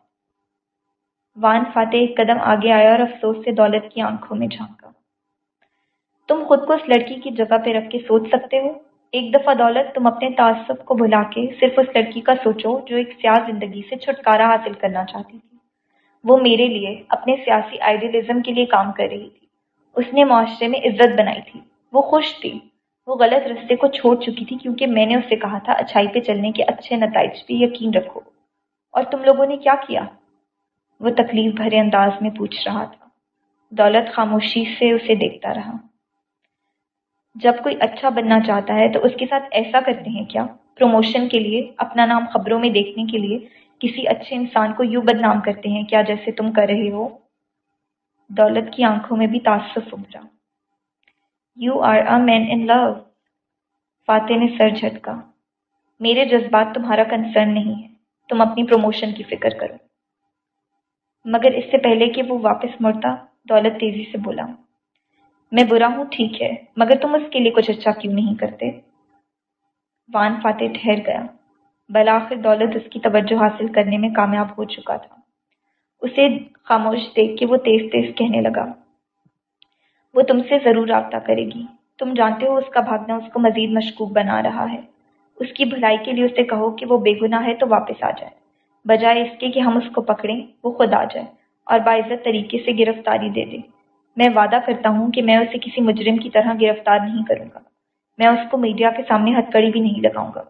وان فاتح ایک قدم آگے آیا اور افسوس سے دولت کی آنکھوں میں جھانکا۔ تم خود کو اس لڑکی کی جگہ پہ رکھ کے سوچ سکتے ہو؟ ایک دفعہ دولت، تم اپنے تعصب کو بھلا کے صرف اس لڑکی کا سوچو جو ایک سیاہ زندگی سے چھٹکارا حاصل کرنا چاہتی تھی۔ وہ میرے لیے اپنے سیاسی آئیڈیلزم کے لیے کام کر رہی تھی۔ اس نے معاشرے میں عزت بنائی تھی۔ وہ خوش تھی۔ وہ غلط رستے کو چھوڑ چکی تھی کیونکہ میں نے اسے کہا تھا، اچھائی پہ چلنے کے اچھے نتائج پہ یقین رکھو۔ اور تم لوگوں نے کیا کیا؟ وہ تکلیف بھرے انداز میں پوچھ رہا تھا۔ دولت خاموشی سے اسے دیکھتا رہا۔ جب کوئی اچھا بننا چاہتا ہے تو اس کے ساتھ ایسا کرتے ہیں کیا؟ پروموشن کے لیے، اپنا نام خبروں میں دیکھنے کے لیے کسی اچھے انسان کو یوں بدنام کرتے ہیں کیا جیسے تم کر رہے ہو؟ دولت کی آنکھوں میں بھی تاثر ابھرا یو آر اے مین ان لو فاتح نے سر جھٹکا۔ میرے جذبات تمہارا کنسرن نہیں ہے، تم اپنی پروموشن کی فکر کرو۔ مگر اس سے پہلے کہ وہ واپس مڑتا، دولت تیزی سے بولا۔ میں برا ہوں، ٹھیک ہے، مگر تم اس کے لیے کچھ اچھا کیوں نہیں کرتے؟ وان فاتح ٹھہر گیا۔ بلاخر دولت اس کی توجہ حاصل کرنے میں کامیاب ہو چکا تھا۔ اسے خاموش دیکھ کے وہ تیز تیز کہنے لگا، وہ تم سے ضرور رابطہ کرے گی۔ تم جانتے ہو اس کا بھاگنا اس کو مزید مشکوک بنا رہا ہے۔ اس کی بھلائی کے لیے اسے کہو کہ وہ بے گناہ ہے تو واپس آ جائے۔ بجائے اس کے کہ ہم اس کو پکڑیں، وہ خود آ جائے اور باعزت طریقے سے گرفتاری دے دے۔ میں وعدہ کرتا ہوں کہ میں اسے کسی مجرم کی طرح گرفتار نہیں کروں گا۔ میں اس کو میڈیا کے سامنے ہتھ کڑی بھی نہیں لگاؤں گا۔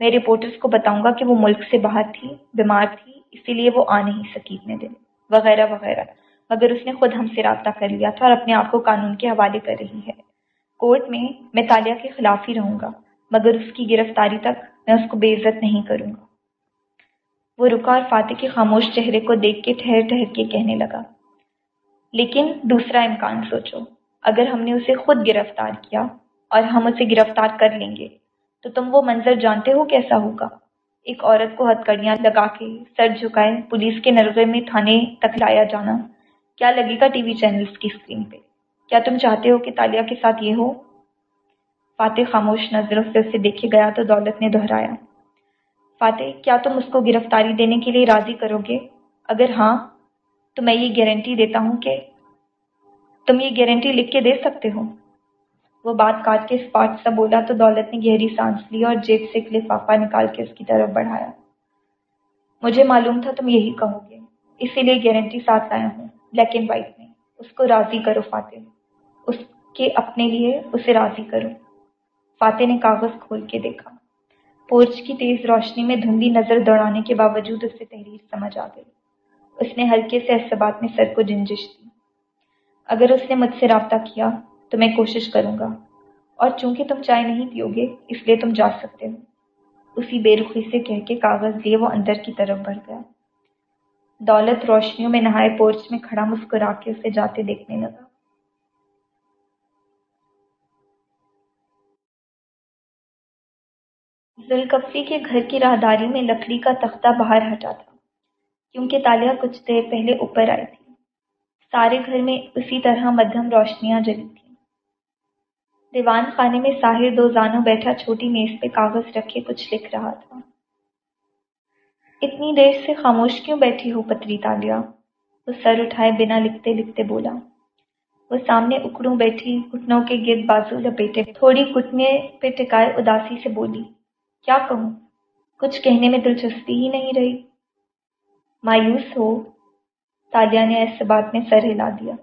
میں رپورٹرز کو بتاؤں گا کہ وہ ملک سے باہر تھی، بیمار تھی، اسی لیے وہ آ نہیں سکی اتنے دن۔ وغیرہ وغیرہ۔ مگر اس نے خود ہم سے رابطہ کر لیا تھا اور اپنے آپ کو قانون کے حوالے کر رہی ہے۔ کورٹ میں میں تالیہ کے خلاف ہی رہوں گا، مگر اس کی گرفتاری تک میں اس کو بے عزت نہیں کروں گا۔ وہ رکا اور فاتح کے خاموش چہرے کو دیکھ کے ٹھہر ٹھہر کے کہنے لگا۔ لیکن دوسرا امکان سوچو، اگر ہم نے اسے خود گرفتار کیا اور ہم اسے گرفتار کر لیں گے، تو تم وہ منظر جانتے ہو کیسا ہوگا؟ ایک عورت کو ہتھ کڑیاں لگا کے سر جھکائے پولیس کے نرغے میں تھانے تک لایا جانا۔ کیا لگے گا ٹی وی چینلز کی اسکرین پہ؟ کیا تم چاہتے ہو کہ تالیہ کے ساتھ یہ ہو؟ فاتح خاموش نظروں سے اسے دیکھے گیا تو دولت نے دہرایا۔ فاتح، کیا تم اس کو گرفتاری دینے کے لیے راضی کرو گے؟ اگر ہاں تو میں یہ گارنٹی دیتا ہوں کہ تم یہ گارنٹی لکھ کے دے سکتے ہو۔ وہ بات کاٹ کے اسپاٹ سا بولا تو دولت نے گہری سانس لی اور جیب سے ایک لفافہ نکال کے اس کی طرف بڑھایا۔ مجھے معلوم تھا تم یہی کہو گے، اسی لیے گارنٹی ساتھ لایا ہوں بلیک اینڈ وائٹ میں۔ اس کو راضی کرو فاتح۔ اس کے اپنے لیے اسے راضی کرو۔ فاتح نے کاغذ کھول کے دیکھا۔ پورچ کی تیز روشنی میں دھندی نظر دوڑانے کے باوجود اسے تحریر سمجھ آ گئی۔ اس نے ہلکے سے اسبات میں سر کو جنجش دی۔ اگر اس نے مجھ سے رابطہ کیا تو میں کوشش کروں گا۔ اور چونکہ تم چائے نہیں پیو گے، اس لیے تم جا سکتے ہو۔ اسی بے رخی سے کہہ کے کاغذ لیے وہ اندر کی طرف بڑھ گیا۔ دولت روشنیوں میں نہائے پورچ میں کھڑا مسکرا کے اسے جاتے دیکھنے لگا۔ ذوالکفری کے گھر کی راہداری میں لکڑی کا تختہ باہر ہٹا تھا کیونکہ تالیہ کچھ دیر پہلے اوپر آئی تھی۔ سارے گھر میں اسی طرح مدھم روشنیاں جلی تھیں۔ دیوان خانے میں ساحر دو زانوں بیٹھا چھوٹی میز پہ کاغذ رکھے کچھ لکھ رہا تھا۔ اتنی دیر سے خاموش کیوں بیٹھی ہو پتری تالیہ وہ سر اٹھائے بنا لکھتے لکھتے بولا، وہ سامنے اکڑوں بیٹھی گھٹنوں کے گرد بازو لپیٹے، تھوڑی گھٹنے پہ ٹکائے اداسی سے بولی، کیا کہوں؟ کچھ کہنے میں دلچسپی ہی نہیں رہی۔ مایوس ہو، تالیہ نے ایسے بات میں سر ہلا دیا۔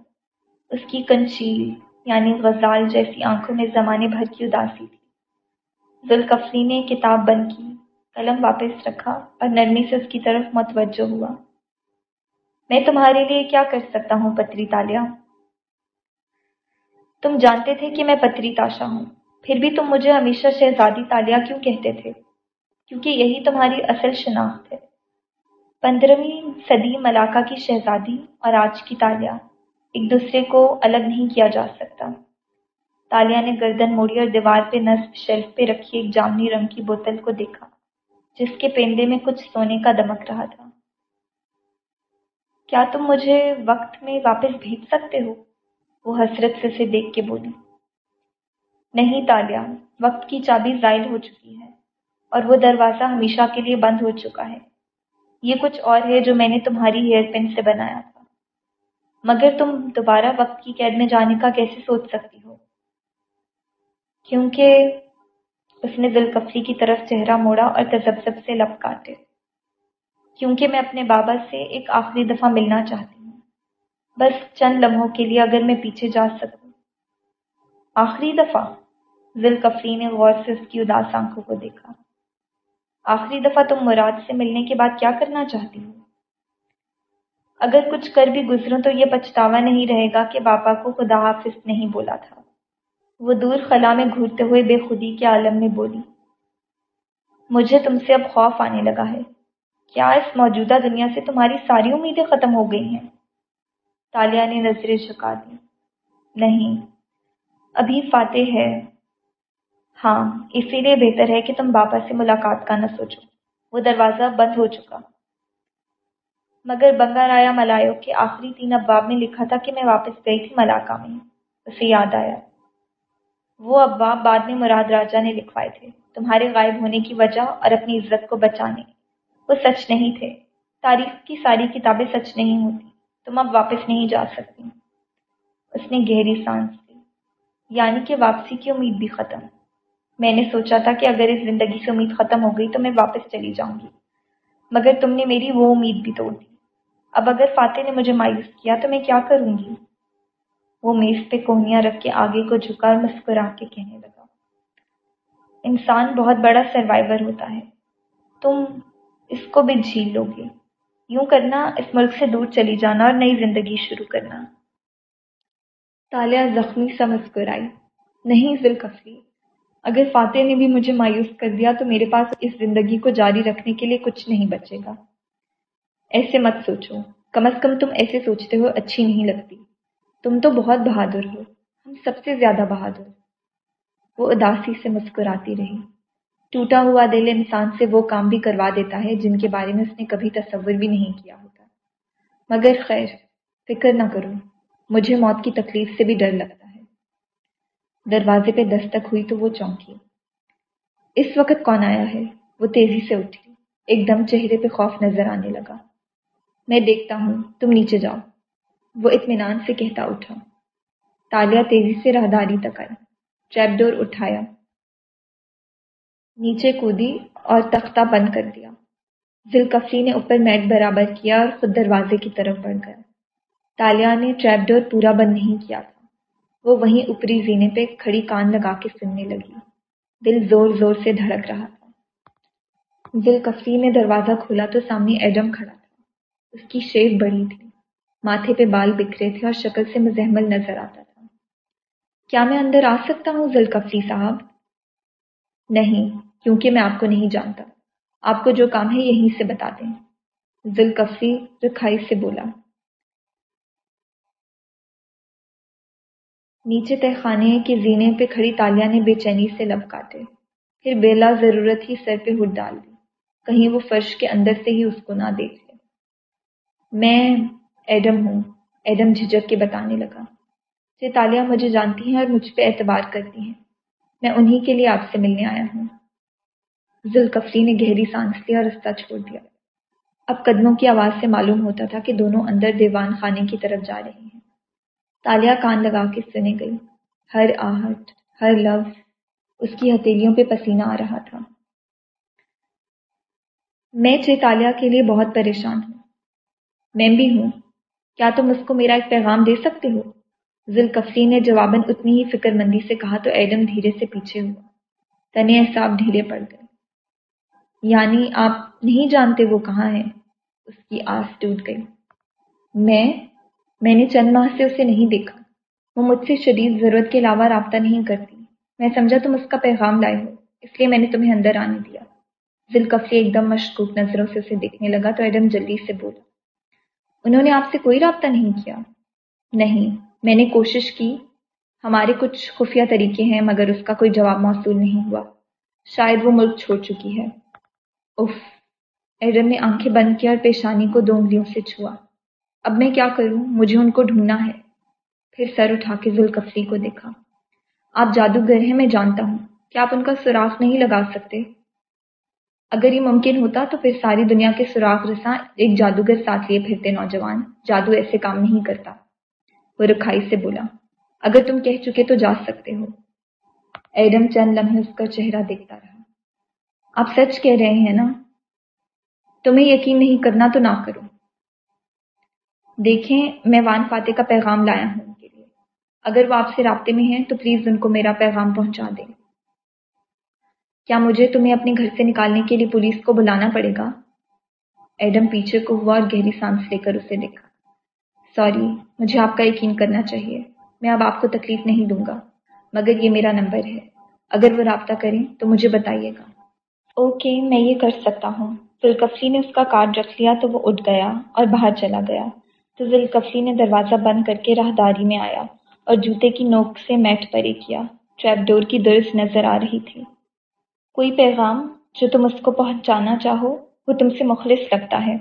اس کی کنچیل یعنی غزال جیسی آنکھوں میں زمانے بھر کی اداسی تھی۔ ذوالکفری نے کتاب بند کی، قلم واپس رکھا اور نرمی سے اس کی طرف متوجہ ہوا۔ میں تمہارے لیے کیا کر سکتا ہوں پتری تالیہ؟ تم جانتے تھے کہ میں پتری تاشا ہوں، پھر بھی تم مجھے ہمیشہ شہزادی تالیہ کیوں کہتے تھے؟ کیونکہ یہی تمہاری اصل شناخت ہے۔ پندرہویں صدی ملاقہ کی شہزادی اور آج کی تالیہ ایک دوسرے کو الگ نہیں کیا جا سکتا۔ تالیہ نے گردن موڑی اور دیوار پہ نصب شیلف پہ رکھی ایک جامنی رنگ کی بوتل کو دیکھا، جس کے پینڈے میں کچھ سونے کا دمک رہا تھا۔ کیا تم مجھے وقت میں واپس بھیج سکتے ہو؟ وہ حسرت سے اسے دیکھ کے بولی۔ نہیں تالیہ وقت کی چابی زائل ہو چکی ہے اور وہ دروازہ ہمیشہ کے لیے بند ہو چکا ہے۔ یہ کچھ اور ہے جو میں نے تمہاری ہیئر پن سے بنایا تھا۔ مگر تم دوبارہ وقت کی قید میں جانے کا کیسے سوچ سکتی ہو؟ کیونکہ اس نے ذوالکفری کی طرف چہرہ موڑا اور تذبذب سے لپ کاٹے۔ کیونکہ میں اپنے بابا سے ایک آخری دفعہ ملنا چاہتی ہوں۔ بس چند لمحوں کے لیے اگر میں پیچھے جا سکوں۔ آخری دفعہ ذوالکفری نے غور سے اس کی اداس آنکھوں کو دیکھا۔ آخری دفعہ تم مراد سے ملنے کے بعد کیا کرنا چاہتی ہو؟ اگر کچھ کر بھی گزروں تو یہ پچھتاوا نہیں رہے گا کہ باپا کو خدا حافظ نہیں بولا تھا۔ وہ دور خلا میں گھورتے ہوئے بے خودی کے عالم میں بولی، مجھے تم سے اب خوف آنے لگا ہے۔ کیا اس موجودہ دنیا سے تمہاری ساری امیدیں ختم ہو گئی ہیں؟ تالیہ نے نظریں جھکا دی۔ نہیں، ابھی فاتح ہے۔ ہاں اسی لیے بہتر ہے کہ تم بابا سے ملاقات کا نہ سوچو۔ وہ دروازہ بند ہو چکا۔ مگر بنگا رایا ملایو کے آخری تین ابواب میں لکھا تھا کہ میں واپس گئی تھی ملاقہ میں۔ اسے یاد آیا۔ وہ ابواب بعد میں مراد راجا نے لکھوائے تھے۔ تمہارے غائب ہونے کی وجہ اور اپنی عزت کو بچانے۔ وہ سچ نہیں تھے۔ تاریخ کی ساری کتابیں سچ نہیں ہوتی۔ تم اب واپس نہیں جا سکتی۔ اس نے گہری سانس لی۔ یعنی کہ واپسی کی امید بھی ختم۔ میں نے سوچا تھا کہ اگر اس زندگی سے امید ختم ہو گئی تو میں واپس چلی جاؤں گی۔ مگر تم نے میری وہ امید بھی توڑ دی۔ اب اگر فاتح نے مجھے مایوس کیا تو میں کیا کروں گی؟ وہ میز پہ کوہنیاں رکھ کے آگے کو جھکا اور مسکرا کے کہنے لگا۔ انسان بہت بڑا سروائیور ہوتا ہے۔ تم اس کو بھی جھیل لو گے یوں کرنا، اس ملک سے دور چلی جانا اور نئی زندگی شروع کرنا۔ تالیہ زخمی سا مسکرائی۔ نہیں ذوالکفری اگر فاتح نے بھی مجھے مایوس کر دیا تو میرے پاس اس زندگی کو جاری رکھنے کے لیے کچھ نہیں بچے گا۔ ایسے مت سوچو۔ کم از کم تم ایسے سوچتے ہو، اچھی نہیں لگتی۔ تم تو بہت بہادر ہو۔ ہم سب سے زیادہ بہادر۔ وہ اداسی سے مسکراتی رہی۔ ٹوٹا ہوا دل انسان سے وہ کام بھی کروا دیتا ہے جن کے بارے میں اس نے کبھی تصور بھی نہیں کیا ہوتا۔ مگر خیر، فکر نہ کرو۔ مجھے موت کی تکلیف سے بھی ڈر لگتا دروازے پہ دستک ہوئی تو وہ چونکی۔ اس وقت کون آیا ہے؟ وہ تیزی سے اٹھی۔ ایک دم چہرے پہ خوف نظر آنے لگا۔ میں دیکھتا ہوں، تم نیچے جاؤ۔ وہ اطمینان سے کہتا اٹھا۔ تالیا تیزی سے راہداری تک آئی۔ ٹریپ ڈور اٹھایا۔ نیچے کودی اور تختہ بند کر دیا۔ ذلکفری نے اوپر میٹ برابر کیا اور خود دروازے کی طرف بڑھ گیا۔ تالیا نے ٹریپ ڈور پورا بند نہیں کیا۔ تھا وہ وہیں اوپری زینے پہ کھڑی کان لگا کے سننے لگی۔ دل زور زور سے دھڑک رہا تھا۔ دل کفری نے دروازہ کھولا تو سامنے ایڈم کھڑا تھا۔ اس کی شیو بڑی تھی۔ ماتھے پہ بال بکھرے تھے اور شکل سے مزحمل نظر آتا تھا۔ کیا میں اندر آ سکتا ہوں ذلکفری صاحب؟ نہیں، کیونکہ میں آپ کو نہیں جانتا۔ آپ کو جو کام ہے یہیں سے بتا دیں۔ ذلکفری رکھائی سے بولا۔ نیچے تہ خانے کے زینے پہ کھڑی تالیہ نے بے چینی سے لب کاٹے پھر بیلا ضرورت ہی سر پہ ہٹ ڈال دی۔ کہیں وہ فرش کے اندر سے ہی اس کو نہ دیکھ لے۔ میں ایڈم ہوں۔ ایڈم جھجک کے بتانے لگا۔ یہ تالیہ مجھے جانتی ہیں اور مجھ پہ اعتبار کرتی ہیں۔ میں انہی کے لیے آپ سے ملنے آیا ہوں۔ ذوالکفری نے گہری سانس لیا اور رستہ چھوڑ دیا۔ اب قدموں کی آواز سے معلوم ہوتا تھا کہ دونوں اندر دیوان خانے کی طرف جا رہے ہیں۔ تالیا کان لگا کے سنے گئی۔ ہر آہٹ، ہر لفظ اس کی ہتھیلیوں پہ پسینہ آ رہا تھا۔ میں چیتالیہ کے لیے بہت پریشان ہوں۔ میں بھی ہوں۔ کیا تم اس کو میرا ایک پیغام دے سکتے ہو؟ ذلکفری نے جواباً اتنی ہی فکر مندی سے کہا تو ایڈم دھیرے سے پیچھے ہوا۔ تنے احساب ڈھیلے پڑ گئے۔ یعنی آپ نہیں جانتے وہ کہاں ہے اس کی آس ٹوٹ گئی۔ میں میں نے چند ماہ سے اسے نہیں دیکھا۔ وہ مجھ سے شدید ضرورت کے علاوہ رابطہ نہیں کرتی۔ میں سمجھا تم اس کا پیغام لائے ہو، اس لیے میں نے تمہیں اندر آنے دیا۔ ذلکفلی ایک دم مشکوک نظروں سے اسے دیکھنے لگا تو ایڈم جلدی سے بولا، انہوں نے آپ سے کوئی رابطہ نہیں کیا؟ نہیں، میں نے کوشش کی۔ ہمارے کچھ خفیہ طریقے ہیں، مگر اس کا کوئی جواب موصول نہیں ہوا۔ شاید وہ ملک چھوڑ چکی ہے۔ اف ایڈم نے آنکھیں بند کیا اور پیشانی کو دو انگلیوں سے چھوا۔ اب میں کیا کروں؟ مجھے ان کو ڈھونڈنا ہے۔ پھر سر اٹھا کے ذوالکفری کو دیکھا۔ آپ جادوگر ہیں، میں جانتا ہوں۔ کیا آپ ان کا سوراخ نہیں لگا سکتے؟ اگر یہ ممکن ہوتا تو پھر ساری دنیا کے سوراخ رساں ایک جادوگر ساتھ لیے پھرتے نوجوان۔ جادو ایسے کام نہیں کرتا۔ وہ رکھائی سے بولا، اگر تم کہہ چکے تو جا سکتے ہو۔ ایڈم چند لمحے اس کا چہرہ دیکھتا رہا۔ آپ سچ کہہ رہے ہیں نا؟ تمہیں یقین نہیں کرنا تو نہ کرو۔ دیکھیں، میں وان فاتح کا پیغام لایا ہوں ان کے لیے۔ اگر وہ آپ سے رابطے میں ہیں، تو پلیز ان کو میرا پیغام پہنچا دیں۔ کیا مجھے تمہیں اپنے گھر سے نکالنے کے لیے پولیس کو بلانا پڑے گا؟ ایڈم پیچھے کو ہوا اور گہری سانس لے کر اسے دیکھا۔ سوری، مجھے آپ کا یقین کرنا چاہیے۔ میں اب آپ کو تکلیف نہیں دوں گا، مگر یہ میرا نمبر ہے۔ اگر وہ رابطہ کریں تو مجھے بتائیے گا۔ اوکے، میں یہ کر سکتا ہوں۔ فلکفری نے اس کا کارڈ رکھ لیا تو وہ اٹھ گیا اور باہر چلا گیا۔ تو ذوالکفلی نے دروازہ بند کر کے راہداری میں آیا اور جوتے کی نوک سے میٹ پرے کیا ٹریپ ڈور کی درس نظر آ رہی تھی۔ کوئی پیغام جو تم اس کو پہنچانا چاہو وہ تم سے مخلص لگتا ہے۔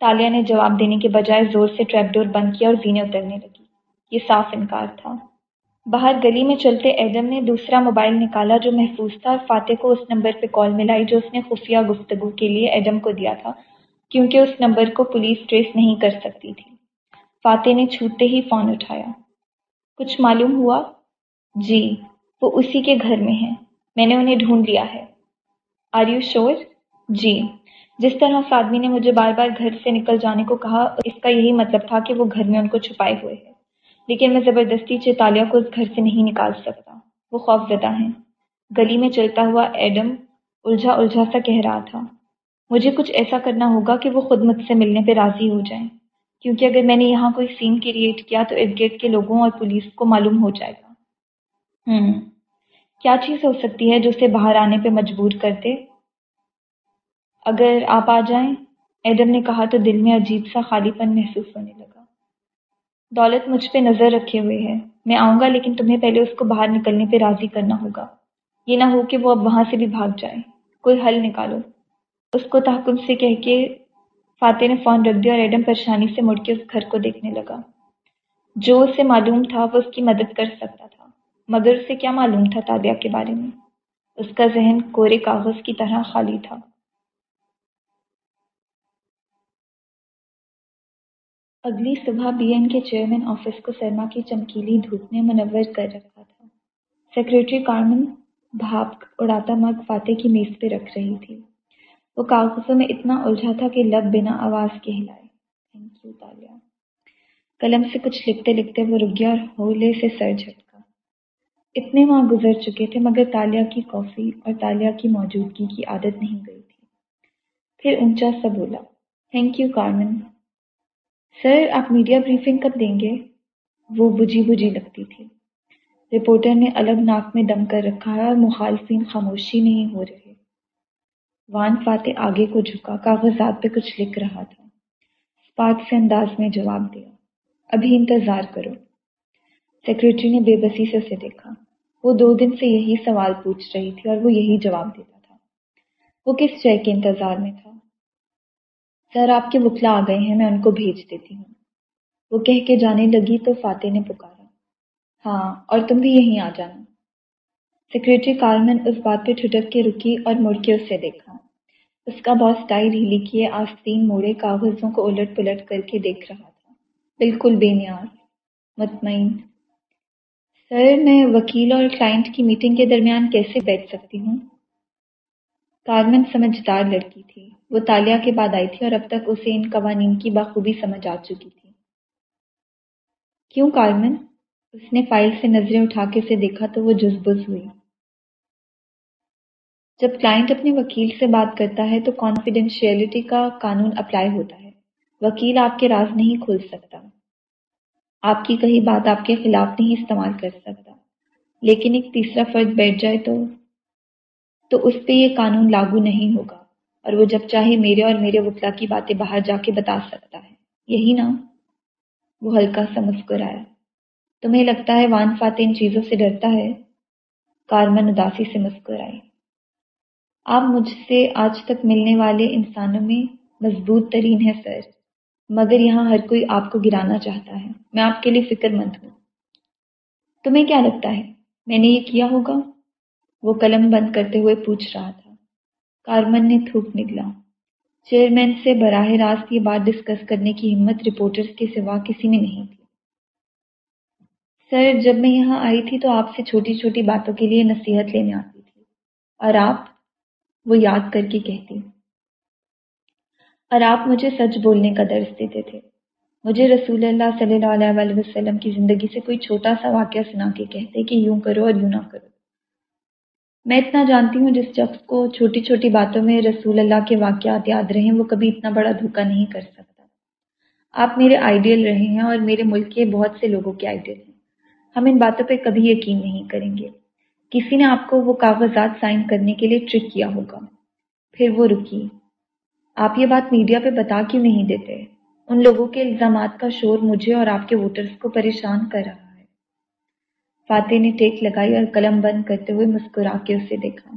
تالیہ نے جواب دینے کے بجائے زور سے ٹریپ ڈور بند کیا اور زینے اترنے لگی۔ یہ صاف انکار تھا۔ باہر گلی میں چلتے ایڈم نے دوسرا موبائل نکالا جو محفوظ تھا۔ اور فاتح کو اس نمبر پہ کال ملائی جو اس نے خفیہ گفتگو کے لیے ایڈم کو دیا تھا۔ کیونکہ اس نمبر کو پولیس ٹریس نہیں کر سکتی تھی۔ فاتح نے چھوٹتے ہی فون اٹھایا۔ کچھ معلوم ہوا؟ جی وہ اسی کے گھر میں ہیں۔ میں نے انہیں ڈھونڈ لیا ہے۔ آر یو شور جی۔ جس طرح اس آدمی نے مجھے بار بار گھر سے نکل جانے کو کہا، اس کا یہی مطلب تھا کہ وہ گھر میں ان کو چھپائے ہوئے ہے لیکن میں زبردستی چیتالیہ کو اس گھر سے نہیں نکال سکتا۔ وہ خوف زدہ ہیں۔ گلی میں چلتا ہوا ایڈم الجھا الجھا سا کہہ رہا تھا۔ مجھے کچھ ایسا کرنا ہوگا کہ وہ خود مجھ سے ملنے پہ راضی ہو جائیں۔ کیونکہ اگر میں نے یہاں کوئی سین کریٹ کیا تو ارد گرد کے لوگوں اور پولیس کو معلوم ہو جائے گا۔ ہوں کیا چیز ہو سکتی ہے جو اسے باہر آنے پہ مجبور کر دے؟ اگر آپ آ جائیں۔ ایڈم نے کہا تو دل میں عجیب سا خالی پن محسوس ہونے لگا۔ دولت مجھ پہ نظر رکھے ہوئے ہے۔ میں آؤں گا لیکن تمہیں پہلے اس کو باہر نکلنے پہ راضی کرنا ہوگا۔ یہ نہ ہو کہ وہ اب وہاں سے بھی بھاگ جائے۔ کوئی حل نکالو۔ اس کو تحکم سے کہہ کے فاتح نے فون رکھ دیا اور ایڈم پریشانی سے مڑ کے اس گھر کو دیکھنے لگا۔ جو اسے معلوم تھا وہ اس کی مدد کر سکتا تھا، مگر اسے کیا معلوم تھا تادیہ کے بارے میں؟ اس کا ذہن کورے کاغذ کی طرح خالی تھا۔ اگلی صبح بی این کے چیئرمین آفس کو سرما کی چمکیلی دھوپ نے منور کر رکھا تھا۔ سیکرٹری کارمن بھاپ اڑاتا مگ فاتح کی میز پہ رکھ رہی تھی۔ وہ کاغذوں میں اتنا الجھا تھا کہ لب بنا آواز کے ہلائے تھینک یو تالیہ قلم سے کچھ لکھتے لکھتے وہ رک گیا اور ہولے سے سر جھٹکا۔ اتنے وہاں گزر چکے تھے مگر تالیہ کی کافی اور تالیہ کی موجودگی کی عادت نہیں گئی تھی۔ پھر اونچا سا بولا تھینک یو کارمن سر آپ میڈیا بریفنگ کب دیں گے؟ وہ بجھی بجھی لگتی تھی۔ رپورٹر نے الگ ناک میں دم کر رکھا ہے اور مخالفین خاموشی نہیں ہو رہے۔ وان فاتح آگے کو جھکا کاغذات پہ کچھ لکھ رہا تھا۔ اسپاٹ سے انداز میں جواب دیا، ابھی انتظار کرو۔ سیکرٹری نے بے بسی سے اسے دیکھا۔ وہ دو دن سے یہی سوال پوچھ رہی تھی اور وہ یہی جواب دیتا تھا۔ وہ کس شے کے انتظار میں تھا؟ سر، آپ کے وکلا آ گئے ہیں، میں ان کو بھیج دیتی ہوں۔ وہ کہہ کے جانے لگی تو فاتح نے پکارا ہاں اور تم بھی یہیں آ جانا۔ سیکرٹری کارمن اس بات پہ ٹھٹک کے رکی اور مڑ کے اسے دیکھا۔ اس کا باس ٹائی ڈھیلی کیے آستین موڑے کاغذوں کو الٹ پلٹ کر کے دیکھ رہا تھا۔ بالکل بے نیاز، مطمئن۔ سر، میں وکیل اور کلائنٹ کی میٹنگ کے درمیان کیسے بیٹھ سکتی ہوں؟ کارمن سمجھدار لڑکی تھی۔ وہ تالیہ کے بعد آئی تھی اور اب تک اسے ان قوانین کی بخوبی سمجھ آ چکی تھی۔ کیوں کارمن اس نے فائل سے نظریں اٹھا کے اسے دیکھا تو وہ جزبز ہوئی۔ جب کلائنٹ اپنے وکیل سے بات کرتا ہے تو کانفیڈینشیلٹی کا قانون اپلائی ہوتا ہے۔ وکیل آپ کے راز نہیں کھول سکتا۔ آپ کی کہی بات آپ کے خلاف نہیں استعمال کر سکتا۔ لیکن ایک تیسرا فرد بیٹھ جائے تو تو اس پہ یہ قانون لاگو نہیں ہوگا۔ اور وہ جب چاہے میرے اور میرے وکلا کی باتیں باہر جا کے بتا سکتا ہے۔ یہی نا؟ وہ ہلکا سا مسکرایا۔ تمہیں لگتا ہے وان فاتح ان چیزوں سے ڈرتا ہے؟ کارمن اداسی سے مسکرائی آپ مجھ سے آج تک ملنے والے انسانوں میں مضبوط ترین ہے سر۔ مگر یہاں ہر کوئی آپ کو گرانا چاہتا ہے۔ میں آپ کے لیے فکر مند ہوں۔ تمہیں کیا لگتا ہے؟ میں نے یہ کیا ہوگا؟ وہ قلم بند کرتے ہوئے پوچھ رہا تھا۔ کارمن نے تھوک نکلا چیئرمین سے براہ راست یہ بات ڈسکس کرنے کی ہمت رپورٹرز کے سوا کسی میں نہیں تھی سر، جب میں یہاں آئی تھی تو آپ سے چھوٹی چھوٹی باتوں کے لیے نصیحت لینے آتی تھی۔ اور آپ وہ یاد کر کے کہتی، اور آپ مجھے سچ بولنے کا درس دیتے تھے۔ مجھے رسول اللہ صلی اللہ علیہ وسلم کی زندگی سے کوئی چھوٹا سا واقعہ سنا کے کہتے کہ یوں کرو اور یوں نہ کرو۔ میں اتنا جانتی ہوں، جس شخص کو چھوٹی چھوٹی باتوں میں رسول اللہ کے واقعات یاد رہیں، وہ کبھی اتنا بڑا دھوکہ نہیں کر سکتا۔ آپ میرے آئیڈیل رہے ہیں اور میرے ملک کے بہت سے لوگوں کے آئیڈیل ہیں۔ ہم ان باتوں پہ کبھی یقین نہیں کریں گے۔ کسی نے آپ کو وہ کاغذات سائن کرنے کے لیے ٹرک کیا ہوگا۔ پھر وہ رکی۔ آپ یہ بات میڈیا پہ بتا کیوں نہیں دیتے؟ ان لوگوں کے الزامات کا شور مجھے اور آپ کے ووٹرز کو پریشان کر رہا ہے۔ فاتح نے ٹیک لگائی اور قلم بند کرتے ہوئے مسکرا کے اسے دیکھا۔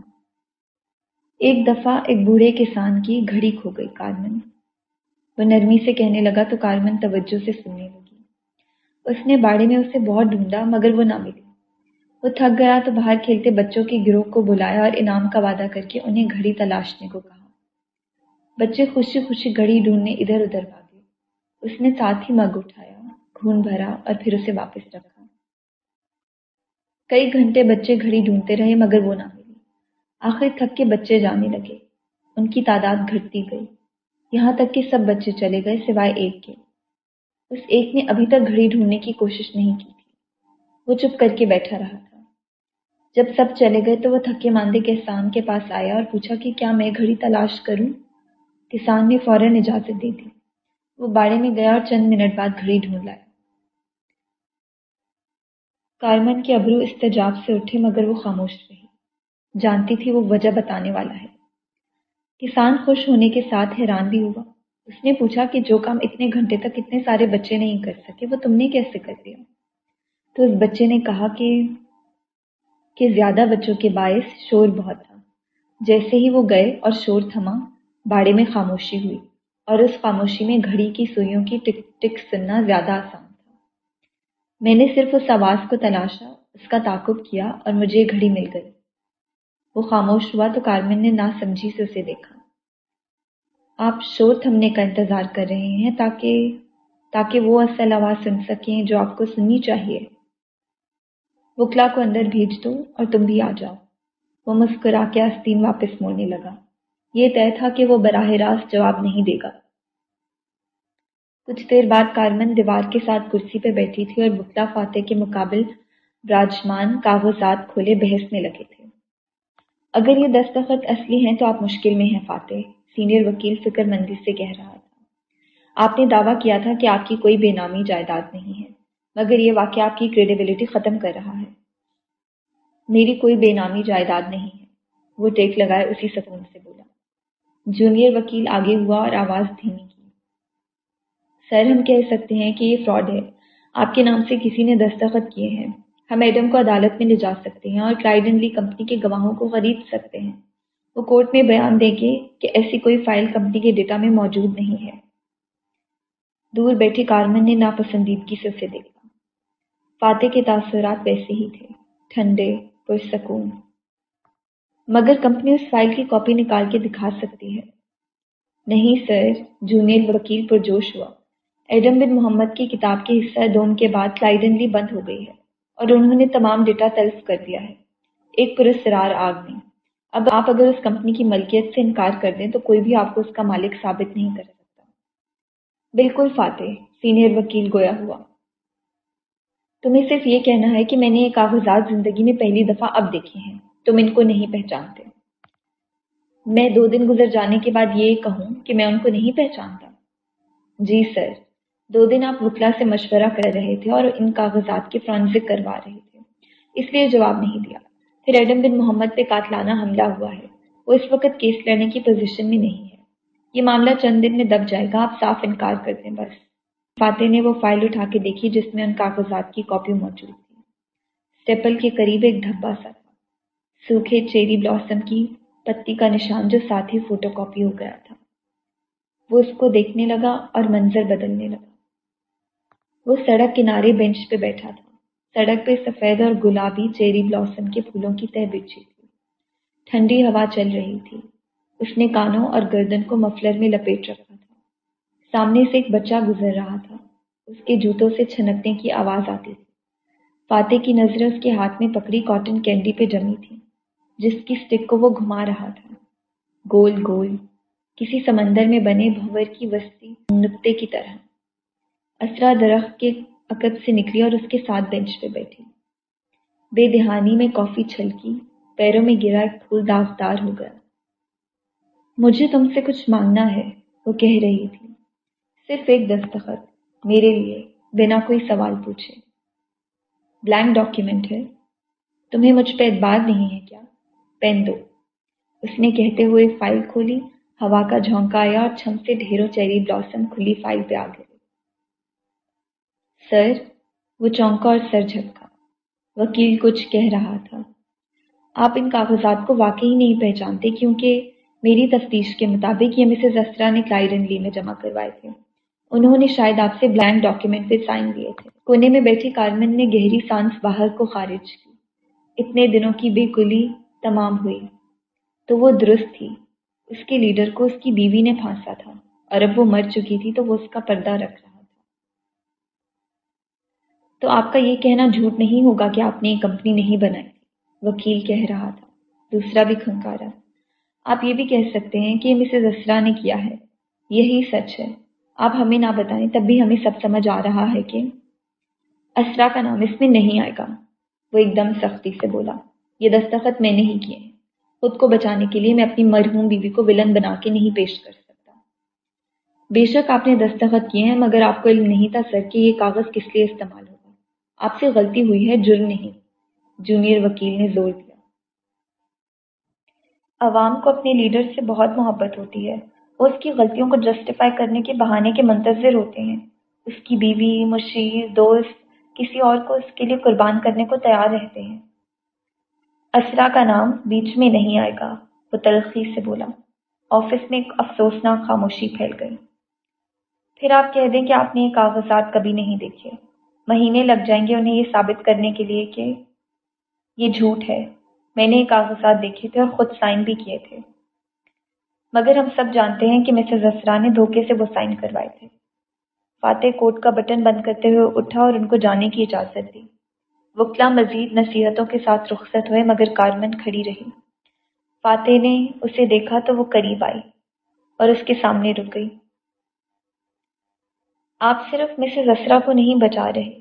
ایک دفعہ ایک بوڑھے کسان کی گھڑی کھو گئی کارمن۔ وہ نرمی سے کہنے لگا تو کارمن توجہ سے سننے اس نے باڑے میں اسے بہت ڈھونڈا، مگر وہ نہ ملی۔ وہ تھک گیا تو باہر کھیلتے بچوں کے گروہ کو بلایا اور انعام کا وعدہ کر کے انہیں گھڑی تلاشنے کو کہا۔ بچے خوشی خوشی گھڑی ڈھونڈنے ادھر ادھر بھاگے۔ اس نے ساتھ ہی مگ اٹھایا، خون بھرا اور پھر اسے واپس رکھا۔ کئی گھنٹے بچے گھڑی ڈھونڈتے رہے، مگر وہ نہ ملی۔ آخر تھک کے بچے جانے لگے۔ ان کی تعداد گھٹتی گئی۔ یہاں تک کہ سب بچے چلے گئے، سوائے ایک کے۔ اس ایک نے ابھی تک گھڑی ڈھونڈنے کی کوشش نہیں کی تھی۔ وہ چپ کر کے بیٹھا رہا تھا۔ جب سب چلے گئے تو وہ تھکے ماندے کسان کے پاس آیا اور پوچھا کہ کیا میں گھڑی تلاش کروں؟ کسان نے فوراً اجازت دے دی وہ باڑے میں گیا اور چند منٹ بعد گھڑی ڈھونڈ لایا کارمن کے ابرو استجاب سے اٹھے مگر وہ خاموش رہی جانتی تھی وہ وجہ بتانے والا ہے۔ کسان خوش ہونے کے ساتھ حیران بھی ہوا۔ اس نے پوچھا کہ جو کام اتنے گھنٹے تک اتنے سارے بچے نہیں کر سکے، وہ تم نے کیسے کر دیا تو اس بچے نے کہا کہ کہ زیادہ بچوں کے باعث شور بہت تھا۔ جیسے ہی وہ گئے اور شور تھما، باڑے میں خاموشی ہوئی اور اس خاموشی میں گھڑی کی سوئیوں کی ٹک ٹک سننا زیادہ آسان تھا۔ میں نے صرف اس آواز کو تلاشا، اس کا تعاقب کیا اور مجھے گھڑی مل گئی۔ وہ خاموش ہوا تو کارمن نے نہ سمجھی سے اسے دیکھا۔ آپ شور تھمنے کا انتظار کر رہے ہیں تاکہ تاکہ وہ اصل آواز سن سکیں جو آپ کو سننی چاہیے۔ وکلا کو اندر بھیج دو اور تم بھی آ جاؤ۔ وہ مسکرا کے آستین واپس موڑنے لگا۔ یہ طے تھا کہ وہ براہ راست جواب نہیں دے گا۔ کچھ دیر بعد کارمن دیوار کے ساتھ کرسی پہ بیٹھی تھی اور بکلا فاتح کے مقابل براجمان کاغذات کھولے بحثنے لگے تھے۔ اگر یہ دستخط اصلی ہیں تو آپ مشکل میں ہیں فاتح۔ سینئر وکیل فکر مندی سے کہہ رہا تھا۔ آپ نے دعویٰ کیا تھا کہ آپ کی کوئی بے نامی جائیداد نہیں ہے، مگر یہ واقعہ آپ کی کریڈیبلٹی ختم کر رہا ہے۔ میری کوئی بے نامی جائیداد نہیں ہے، وہ ٹیک لگائے اسی سکون سے بولا۔ جونیئر وکیل آگے ہوا اور آواز دھیمی کی۔ سر، ہم کہہ سکتے ہیں کہ یہ فراڈ ہے۔ آپ کے نام سے کسی نے دستخط کیے ہیں۔ ہم ایڈم کو عدالت میں لے جا سکتے ہیں اور کلائڈن لی کمپنی کے گواہوں کو خرید سکتے ہیں۔ وہ کورٹ میں بیان دیں گے کہ ایسی کوئی فائل کمپنی کے ڈیٹا میں موجود نہیں ہے۔ دور بیٹھے کارمن نے ناپسندیدگی سے اسے دیکھا۔ فاتح کے تاثرات ویسے ہی تھے، ٹھنڈے، پرسکون۔ مگر کمپنی اس فائل کی کاپی نکال کے دکھا سکتی ہے۔ نہیں سر، جونیئر وکیل پر جوش ہوا۔ ایڈم بن محمد کی کتاب کے حصہ دوم کے بعد لی بند ہو گئی ہے اور انہوں نے تمام ڈیٹا تلف کر دیا ہے۔ ایک پرسرار آگ میں۔ اب آپ اگر اس کمپنی کی ملکیت سے انکار کر دیں تو کوئی بھی آپ کو اس کا مالک ثابت نہیں کر سکتا۔ بالکل فاتح، سینئر وکیل گویا ہوا۔ تمہیں صرف یہ کہنا ہے کہ میں نے یہ کاغذات زندگی میں پہلی دفعہ اب دیکھے ہیں۔ تم ان کو نہیں پہچانتے۔ میں دو دن گزر جانے کے بعد یہ کہوں کہ میں ان کو نہیں پہچانتا۔ جی سر، دو دن آپ وکلا سے مشورہ کر رہے تھے اور ان کاغذات کی فرانزک کروا رہے تھے۔ اس لیے جواب نہیں دیا۔ پھر ایڈم بن محمد پہ قاتلانہ حملہ ہوا ہے۔ وہ اس وقت کیس لڑنے کی پوزیشن میں نہیں ہے۔ یہ معاملہ چند دن میں دب جائے گا، آپ صاف انکار کر دیں بس۔ فاتح نے وہ فائل اٹھا کے دیکھی جس میں ان کاغذات کی کاپی موجود تھی۔ اسٹیپل کے قریب ایک دھبا سا تھا۔ سوکھے چیری بلاسم کی پتی کا نشان جو ساتھ ہی فوٹو کاپی ہو گیا تھا۔ وہ اس کو دیکھنے لگا اور منظر بدلنے لگا۔ وہ سڑک کنارے بینچ پہ بیٹھا تھا۔ سڑک پہ سفید اور گلابی چیری بلاسم کے پھولوں کی تہ بچھی تھی ٹھنڈی ہوا چل رہی تھی۔ اس نے کانوں اور گردن کو مفلر میں لپیٹ رکھا تھا۔ سامنے سے ایک بچہ گزر رہا تھا۔ اس کے جوتوں سے چھنکنے کی آواز آتی تھی۔ فاتح کی نظریں اس کے ہاتھ میں پکڑی کاٹن کینڈی پہ جمی تھی جس کی اسٹک کو وہ گھما رہا تھا۔ گول گول۔ کسی سمندر میں بنے بھور کی وسطی نقطے کی طرح۔ اسرا درخت کے عقب سے نکلی اور اس کے ساتھ بینچ پہ بیٹھی۔ بے دہانی میں کافی چھلکی، پیروں میں گرا ایک پھول داغدار ہو گیا۔ مجھے تم سے کچھ مانگنا ہے، وہ کہہ رہی تھی۔ صرف ایک دستخط، میرے لیے، بنا کوئی سوال پوچھے۔ بلینک ڈاکیومنٹ ہے۔ تمہیں مجھ پہ اعتبار نہیں ہے کیا؟ پین دو۔ اس نے کہتے ہوئے فائل کھولی، ہوا کا جھونکا آیا اور چھم سے ڈھیروں چیری بلاسم کھلی فائل پہ آ گئے سر، وہ چونکا اور سر جھپکا وکیل کچھ کہہ رہا تھا۔ آپ ان کاغذات کو واقعی نہیں پہچانتے کیونکہ میری تفتیش کے مطابق یہ مسز اسرا نے کلائڈن لی میں جمع کروائے تھے۔ انہوں نے شاید آپ سے بلینک ڈاکیومنٹ پہ سائن دیے تھے۔ کونے میں بیٹھی کارمن نے گہری سانس باہر کو خارج کی۔ اتنے دنوں کی بے کلی تمام ہوئی۔ تو وہ درست تھی۔ اس کے لیڈر کو اس کی بیوی نے پھانسا تھا۔ اور اب وہ مر چکی تھی تو وہ اس کا پردہ رکھ رہا تو آپ کا یہ کہنا جھوٹ نہیں ہوگا کہ آپ نے یہ کمپنی نہیں بنائی۔ وکیل کہہ رہا تھا۔ دوسرا بھی کھنکارا۔ آپ یہ بھی کہہ سکتے ہیں کہ یہ مسز اسرا نے کیا ہے۔ یہی سچ ہے۔ آپ ہمیں نہ بتائیں، تب بھی ہمیں سب سمجھ آ رہا ہے کہ اسرا کا نام اس میں نہیں آئے گا۔ وہ ایک دم سختی سے بولا، یہ دستخط میں نہیں کیے۔ خود کو بچانے کے لیے میں اپنی مرحوم بیوی کو ولن بنا کے نہیں پیش کر سکتا۔ بے شک آپ نے دستخط کیے ہیں، مگر آپ کو علم نہیں تھا سر کہ یہ کاغذ کس لیے استعمال ہوگا آپ سے غلطی ہوئی ہے، جرم نہیں۔ جونیئر وکیل نے زور دیا۔ عوام کو اپنے لیڈر سے بہت محبت ہوتی ہے۔ وہ اس کی غلطیوں کو جسٹیفائی کرنے کے بہانے کے منتظر ہوتے ہیں۔ اس کی بیوی، مشیر، دوست، کسی اور کو اس کے لیے قربان کرنے کو تیار رہتے ہیں۔ اسرا کا نام بیچ میں نہیں آئے گا، وہ تلخی سے بولا۔ آفس میں ایک افسوسناک خاموشی پھیل گئی۔ پھر آپ کہہ دیں کہ آپ نے یہ کاغذات کبھی نہیں دیکھے۔ مہینے لگ جائیں گے انہیں یہ ثابت کرنے کے لیے کہ یہ جھوٹ ہے۔ میں نے یہ کاغذات دیکھے تھے اور خود سائن بھی کیے تھے۔ مگر ہم سب جانتے ہیں کہ مسز اسرا نے دھوکے سے وہ سائن کروائے تھے۔ فاتح کوٹ کا بٹن بند کرتے ہوئے اٹھا اور ان کو جانے کی اجازت دی۔ وکلا مزید نصیحتوں کے ساتھ رخصت ہوئے، مگر کارمن کھڑی رہی۔ فاتح نے اسے دیکھا تو وہ قریب آئی اور اس کے سامنے رک گئی۔ آپ صرف مسز اسرا کو نہیں بچا رہے۔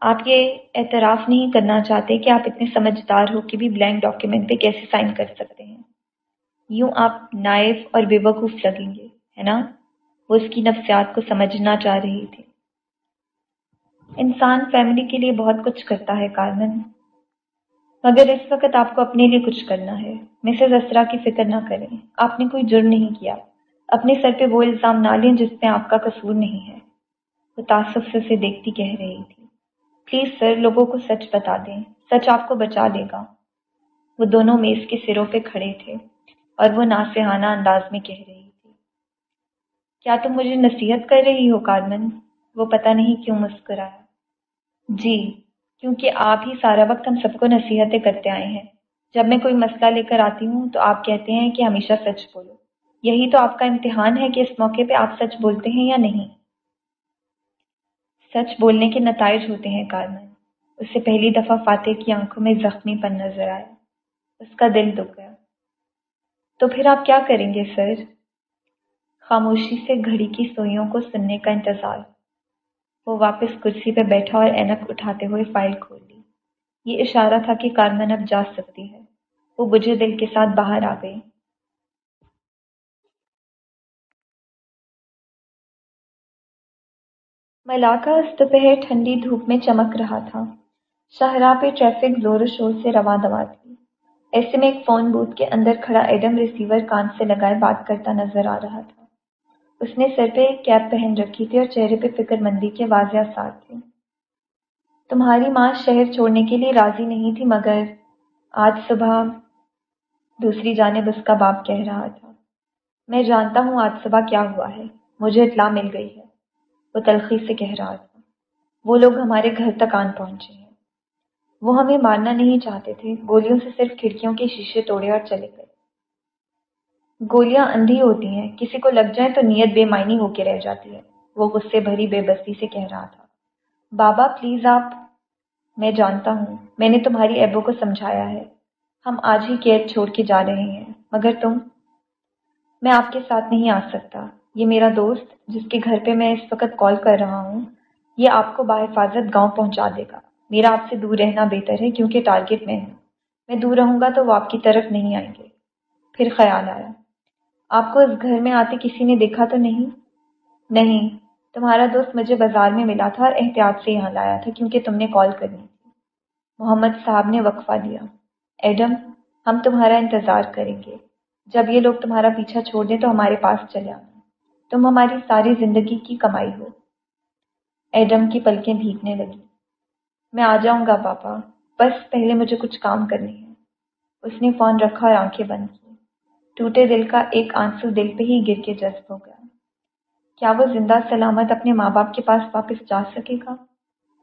آپ یہ اعتراف نہیں کرنا چاہتے کہ آپ اتنے سمجھدار ہو کہ بھی بلینک ڈاکیومنٹ پہ کیسے سائن کر سکتے ہیں۔ یوں آپ نائف اور بے وقوف لگیں گے، ہے نا؟ وہ اس کی نفسیات کو سمجھنا چاہ رہی تھی۔ انسان فیملی کے لیے بہت کچھ کرتا ہے کارمن۔ مگر اس وقت آپ کو اپنے لیے کچھ کرنا ہے۔ مسز اسرا کی فکر نہ کریں۔ آپ نے کوئی جرم نہیں کیا۔ اپنے سر پہ وہ الزام نہ لیں جس میں آپ کا قصور نہیں ہے۔ وہ تعصب سے اسے دیکھتی کہہ رہی تھی۔ پلیز سر، لوگوں کو سچ بتا دیں۔ سچ آپ کو بچا لے گا۔ وہ دونوں میز کے سروں پہ کھڑے تھے اور وہ ناسہانہ انداز میں کہہ رہی تھی۔ کیا تم مجھے نصیحت کر رہی ہو، کارمن؟ وہ پتہ نہیں کیوں مسکرایا۔ جی کیونکہ آپ ہی سارا وقت ہم سب کو نصیحتیں کرتے آئے ہیں۔ جب میں کوئی مسئلہ لے کر آتی ہوں تو آپ کہتے ہیں کہ ہمیشہ سچ بولو۔ یہی تو آپ کا امتحان ہے کہ اس موقع پہ آپ سچ بولتے ہیں یا نہیں۔ سچ بولنے کے نتائج ہوتے ہیں کارمن اس سے پہلی دفعہ فاتح کی آنکھوں میں زخمی پن نظر آیا۔ اس کا دل دکھ گیا۔ تو پھر آپ کیا کریں گے سر؟ خاموشی سے گھڑی کی سوئیوں کو سننے کا انتظار۔ وہ واپس کرسی پہ بیٹھا اور اینک اٹھاتے ہوئے فائل کھول لی۔ یہ اشارہ تھا کہ کارمن اب جا سکتی ہے۔ وہ بجھے دل کے ساتھ باہر آ گئی۔ ملاقہ اس دوپہر ٹھنڈی دھوپ میں چمک رہا تھا۔ شاہراہ پہ ٹریفک زور و شور سے رواں دوا تھی۔ ایسے میں ایک فون بوتھ کے اندر کھڑا ایڈم ریسیور کان سے لگائے بات کرتا نظر آ رہا تھا۔ اس نے سر پہ ایک کیپ پہن رکھی تھی اور چہرے پہ فکر مندی کے واضح ساتھ تھے۔ تمہاری ماں شہر چھوڑنے کے لیے راضی نہیں تھی، مگر آج صبح دوسری جانب اس کا باپ کہہ رہا تھا۔ میں جانتا ہوں آج صبح کیا ہوا ہے، مجھے اطلاع مل گئی ہے۔ وہ تلخی سے کہہ رہا تھا۔ وہ لوگ ہمارے گھر تک آن پہنچے ہیں۔ وہ ہمیں مارنا نہیں چاہتے تھے۔ گولیوں سے صرف کھڑکیوں کے شیشے توڑے اور چلے گئے۔ گولیاں اندھی ہوتی ہیں۔ کسی کو لگ جائیں تو نیت بے معنی ہو کے رہ جاتی ہے۔ وہ غصے بھری بے بستی سے کہہ رہا تھا۔ بابا، پلیز آپ، میں جانتا ہوں۔ میں نے تمہاری ایبو کو سمجھایا ہے۔ ہم آج ہی قید چھوڑ کے جا رہے ہیں۔ مگر تم، میں آپ کے ساتھ نہیں آ سکتا۔ یہ میرا دوست جس کے گھر پہ میں اس وقت کال کر رہا ہوں، یہ آپ کو بحفاظت گاؤں پہنچا دے گا۔ میرا آپ سے دور رہنا بہتر ہے کیونکہ ٹارگیٹ میں ہوں۔ میں دور رہوں گا تو وہ آپ کی طرف نہیں آئیں گے۔ پھر خیال آیا۔ آپ کو اس گھر میں آتے کسی نے دیکھا تو نہیں؟ نہیں، تمہارا دوست مجھے بازار میں ملا تھا اور احتیاط سے یہاں لایا تھا کیونکہ تم نے کال کرنی تھی۔ محمد صاحب نے وقفہ دیا ایڈم، ہم تمہارا انتظار کریں گے۔ جب یہ لوگ تمہارا پیچھا چھوڑ دیں تو ہمارے پاس چلے آنا تم ہماری ساری زندگی کی کمائی ہو۔ ایڈم کی پلکیں بھیگنے لگی میں آ جاؤں گا پاپا، بس پہلے مجھے کچھ کام کرنے ہیں۔ اس نے فون رکھا اور آنکھیں بند کی ٹوٹے دل کا ایک آنسو دل پہ ہی گر کے جذب ہو گیا۔ کیا وہ زندہ سلامت اپنے ماں باپ کے پاس واپس جا سکے گا؟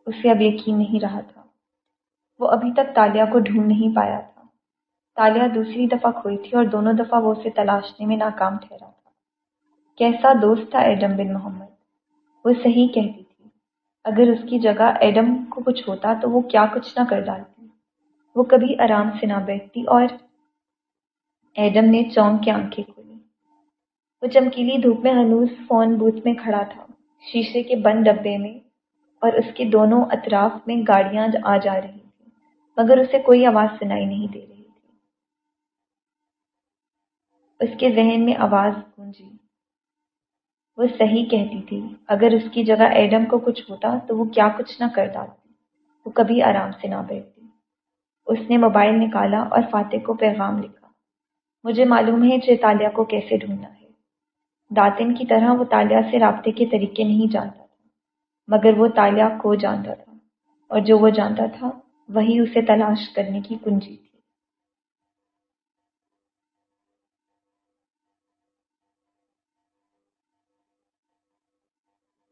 اسے اب یقین نہیں رہا تھا۔ وہ ابھی تک تالیا کو ڈھونڈ نہیں پایا تھا۔ تالیہ دوسری دفعہ کھوئی تھی اور دونوں دفعہ وہ اسے تلاشنے میں ناکام ٹھہرا۔ کیسا دوست تھا ایڈم بن محمد؟ وہ صحیح کہتی تھی، اگر اس کی جگہ ایڈم کو کچھ ہوتا تو وہ کیا کچھ نہ کر ڈالتی۔ وہ کبھی آرام سے نہ بیٹھتی اور ایڈم نے چونک کے آنکھیں کھولی۔ وہ چمکیلی دھوپ میں ہنوز فون بوتھ میں کھڑا تھا۔ شیشے کے بند ڈبے میں اور اس کے دونوں اطراف میں گاڑیاں آ جا رہی تھیں، مگر اسے کوئی آواز سنائی نہیں دے رہی تھی۔ اس کے ذہن میں آواز گونجی۔ وہ صحیح کہتی تھی۔ اگر اس کی جگہ ایڈم کو کچھ ہوتا تو وہ کیا کچھ نہ کر ڈالتی، وہ کبھی آرام سے نہ بیٹھتی۔ اس نے موبائل نکالا اور فاتح کو پیغام لکھا، مجھے معلوم ہے چیتالیہ کو کیسے ڈھونڈنا ہے۔ داتن کی طرح وہ تالیہ سے رابطے کے طریقے نہیں جانتا تھا، مگر وہ تالیہ کو جانتا تھا اور جو وہ جانتا تھا وہی اسے تلاش کرنے کی کنجی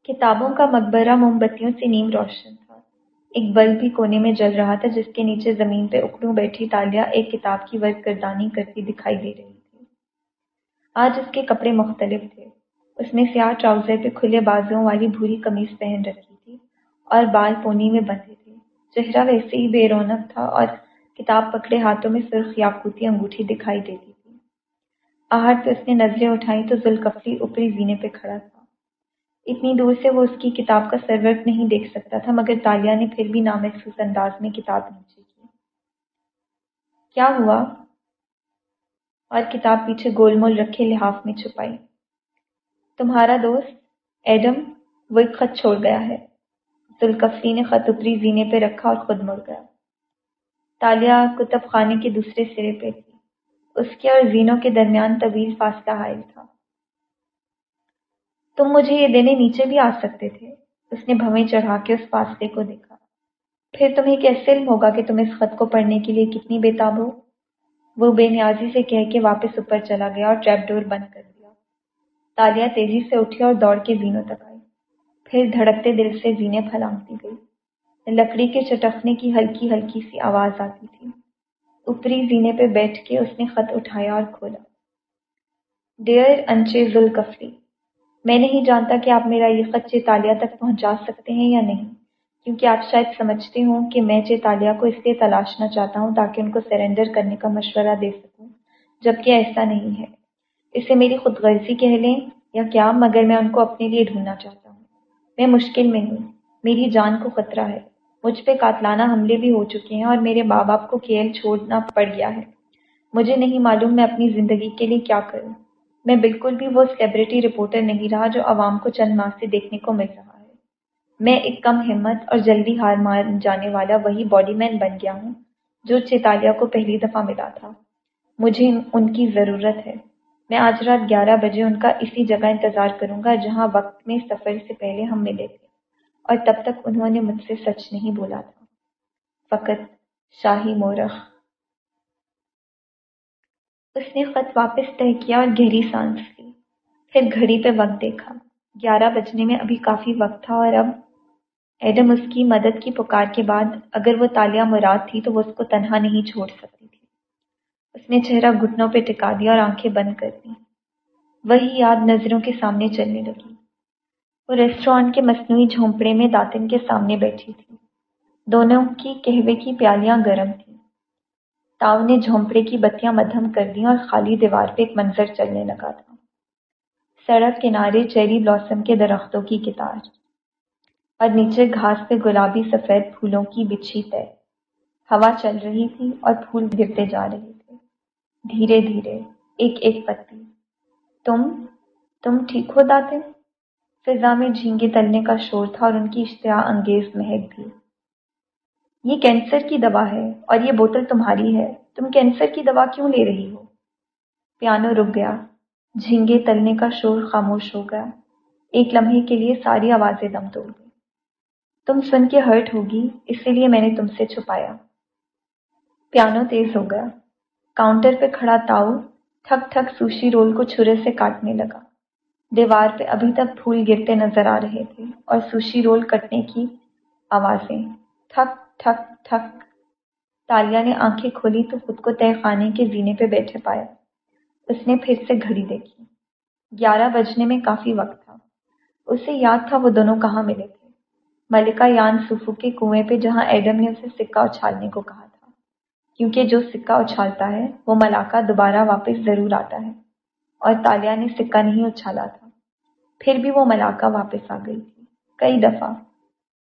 کتابوں کا مقبرہ موم بتیوں سے نیم روشن تھا۔ ایک بلب بھی کونے میں جل رہا تھا، جس کے نیچے زمین پہ اکڑوں بیٹھی تالیہ ایک کتاب کی ورک گردانی کرتی دکھائی دے رہی تھی آج اس کے کپڑے مختلف تھے۔ اس نے سیاہ ٹراؤزر پہ کھلے بازوؤں والی بھوری قمیض پہن رکھی تھی اور بال پونی میں بندھے تھے۔ چہرہ ویسے ہی بے رونق تھا اور کتاب پکڑے ہاتھوں میں سرخ یاقوتی انگوٹھی دکھائی دیتی تھی۔ آہٹ پہ اس نے نظریں اٹھائی تو ذوالکفلی اوپری زینے پہ کھڑا تھا۔ اتنی دور سے وہ اس کی کتاب کا سرورق نہیں دیکھ سکتا تھا، مگر تالیہ نے پھر بھی نامحسوس انداز میں کتاب نیچے کی۔ کیا ہوا؟ اور کتاب پیچھے گول مول رکھے لحاف میں چھپائی۔ تمہارا دوست ایڈم وہ ایک خط چھوڑ گیا ہے۔ ذوالکفری نے خط اتری زینے پہ رکھا اور خود مڑ گیا۔ تالیہ کتب خانے کے دوسرے سرے پہ تھی۔ اس کے اور زینوں کے درمیان طویل فاصلہ حائل تھا۔ تم مجھے یہ دینے نیچے بھی آ سکتے تھے۔ اس نے بھویں چڑھا کے اس فاصلے کو دیکھا۔ پھر تمہیں کیسے علم ہوگا کہ تم اس خط کو پڑھنے کے لیے کتنی بےتاب ہو؟ وہ بے نیازی سے کہہ کے واپس اوپر چلا گیا اور ٹریپ ڈور بند کر دیا۔ تالیاں تیزی سے اٹھی اور دوڑ کے زینوں تک آئی۔ پھر دھڑکتے دل سے زینے پھلانگتی گئی۔ لکڑی کے چٹکنے کی ہلکی ہلکی سی آواز آتی تھی۔ اوپری زینے پہ بیٹھ کے اس نے خط اٹھایا اور کھولا۔ ڈیئر انچے ذوالکفری میں نہیں جانتا کہ آپ میرا یہ خط چیتالیہ تک پہنچا سکتے ہیں یا نہیں، کیونکہ آپ شاید سمجھتے ہوں کہ میں چیتالیہ کو اس لیے تلاشنا چاہتا ہوں تاکہ ان کو سرنڈر کرنے کا مشورہ دے سکوں، جبکہ ایسا نہیں ہے۔ اسے میری خود غرضی کہہ لیں یا کیا، مگر میں ان کو اپنے لیے ڈھونڈنا چاہتا ہوں۔ میں مشکل میں ہوں۔ میری جان کو خطرہ ہے۔ مجھ پہ قاتلانہ حملے بھی ہو چکے ہیں اور میرے ماں باپ کو کھیل چھوڑنا پڑ گیا ہے۔ مجھے نہیں معلوم میں اپنی زندگی کے لیے کیا کروں۔ میں بالکل بھی وہ سیلیبریٹی رپورٹر نہیں رہا جو عوام کو چند ماہ سے دیکھنے کو مل رہا ہے۔ میں ایک کم ہمت اور جلدی ہار مان جانے والا وہی باڈی مین بن گیا ہوں جو چیتالیہ کو پہلی دفعہ ملا تھا۔ مجھے ان کی ضرورت ہے۔ میں آج رات گیارہ بجے ان کا اسی جگہ انتظار کروں گا جہاں وقت میں سفر سے پہلے ہم ملے تھے اور تب تک انہوں نے مجھ سے سچ نہیں بولا تھا۔ فقط شاہی مورخ۔ اس نے خط واپس طے کیا اور گہری سانس لی۔ پھر گھڑی پہ وقت دیکھا۔ گیارہ بجنے میں ابھی کافی وقت تھا اور اب ایڈم اس کی مدد کی پکار کے بعد اگر وہ تالیہ مراد تھی تو وہ اس کو تنہا نہیں چھوڑ سکتی تھی۔ اس نے چہرہ گھٹنوں پہ ٹکا دیا اور آنکھیں بند کر دی وہی یاد نظروں کے سامنے چلنے لگی۔ وہ ریسٹورانٹ کے مصنوعی جھونپڑے میں داتن کے سامنے بیٹھی تھی۔ دونوں کی قہوے کی پیالیاں گرم تھیں۔ تاؤ نے جھونپڑے کی بتیاں مدھم کر دیں اور خالی دیوار پہ ایک منظر چلنے لگا تھا۔ سڑک کنارے چیری بلاسم کے درختوں کی کتار۔ اور نیچے گھاس پہ گلابی سفید پھولوں کی بچھی طے۔ ہوا چل رہی تھی اور پھول گرتے جا رہے تھے۔ دھیرے دھیرے، ایک ایک پتی۔ تم تم ٹھیک ہو داتے؟ فضا میں جھینگے تلنے کا شور تھا اور ان کی اشتہا انگیز مہک بھی یہ کینسر کی دوا ہے اور یہ بوتل تمہاری ہے۔ تم کینسر کی دوا کیوں لے رہی ہو؟ پیانو رک گیا۔ جھینگے تلنے کا شور خاموش ہو گیا۔ ایک لمحے کے لیے ساری آوازیں دم توڑ گئی تم سن کے ہرٹ ہوگی، اسی لیے میں نے تم سے چھپایا۔ پیانو تیز ہو گیا۔ کاؤنٹر پہ کھڑا تاؤ تھک تھک سوشی رول کو چھرے سے کاٹنے لگا۔ دیوار پہ ابھی تک پھول گرتے نظر آ رہے تھے اور سوشی رول کٹنے کی آوازیں۔ تھک ٹھک ٹھک۔ تالیا نے آنکھیں کھولی تو خود کو تہ خانے کے زینے پہ بیٹھے پایا۔ اس نے پھر سے گھڑی دیکھی۔ گیارہ بجنے میں کافی وقت تھا۔ اسے یاد تھا وہ دونوں کہاں ملے تھے۔ ملکہ یان سفو کے کنویں پہ جہاں ایڈم نے اسے سکہ اچھالنے کو کہا تھا۔ کیونکہ جو سکہ اچھالتا ہے، وہ ملاقہ دوبارہ واپس ضرور آتا ہے۔ اور تالیا نے سکہ نہیں اچھالا تھا۔ پھر بھی وہ ملاقہ واپس آ گئی تھی۔ کئی دفعہ۔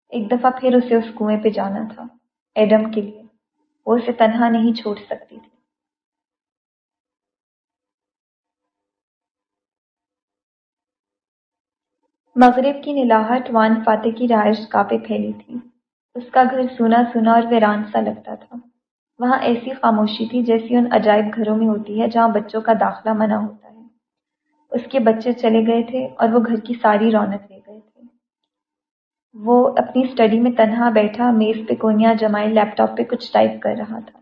ایک دفعہ پھر اسے اس کنویں پہ جانا تھا، ایڈم کے لیے، وہ اسے تنہا نہیں چھوڑ سکتی تھی۔ مغرب کی نلاحٹ وان فاتح کی رہائش گاہ پہ پھیلی تھی۔ اس کا گھر سونا سونا اور ویران سا لگتا تھا۔ وہاں ایسی خاموشی تھی جیسی ان عجائب گھروں میں ہوتی ہے جہاں بچوں کا داخلہ منع ہوتا ہے۔ اس کے بچے چلے گئے تھے اور وہ گھر کی ساری رونق لے وہ اپنی اسٹڈی میں تنہا بیٹھا، میز پہ کونیاں جمائے لیپ ٹاپ پہ کچھ ٹائپ کر رہا تھا۔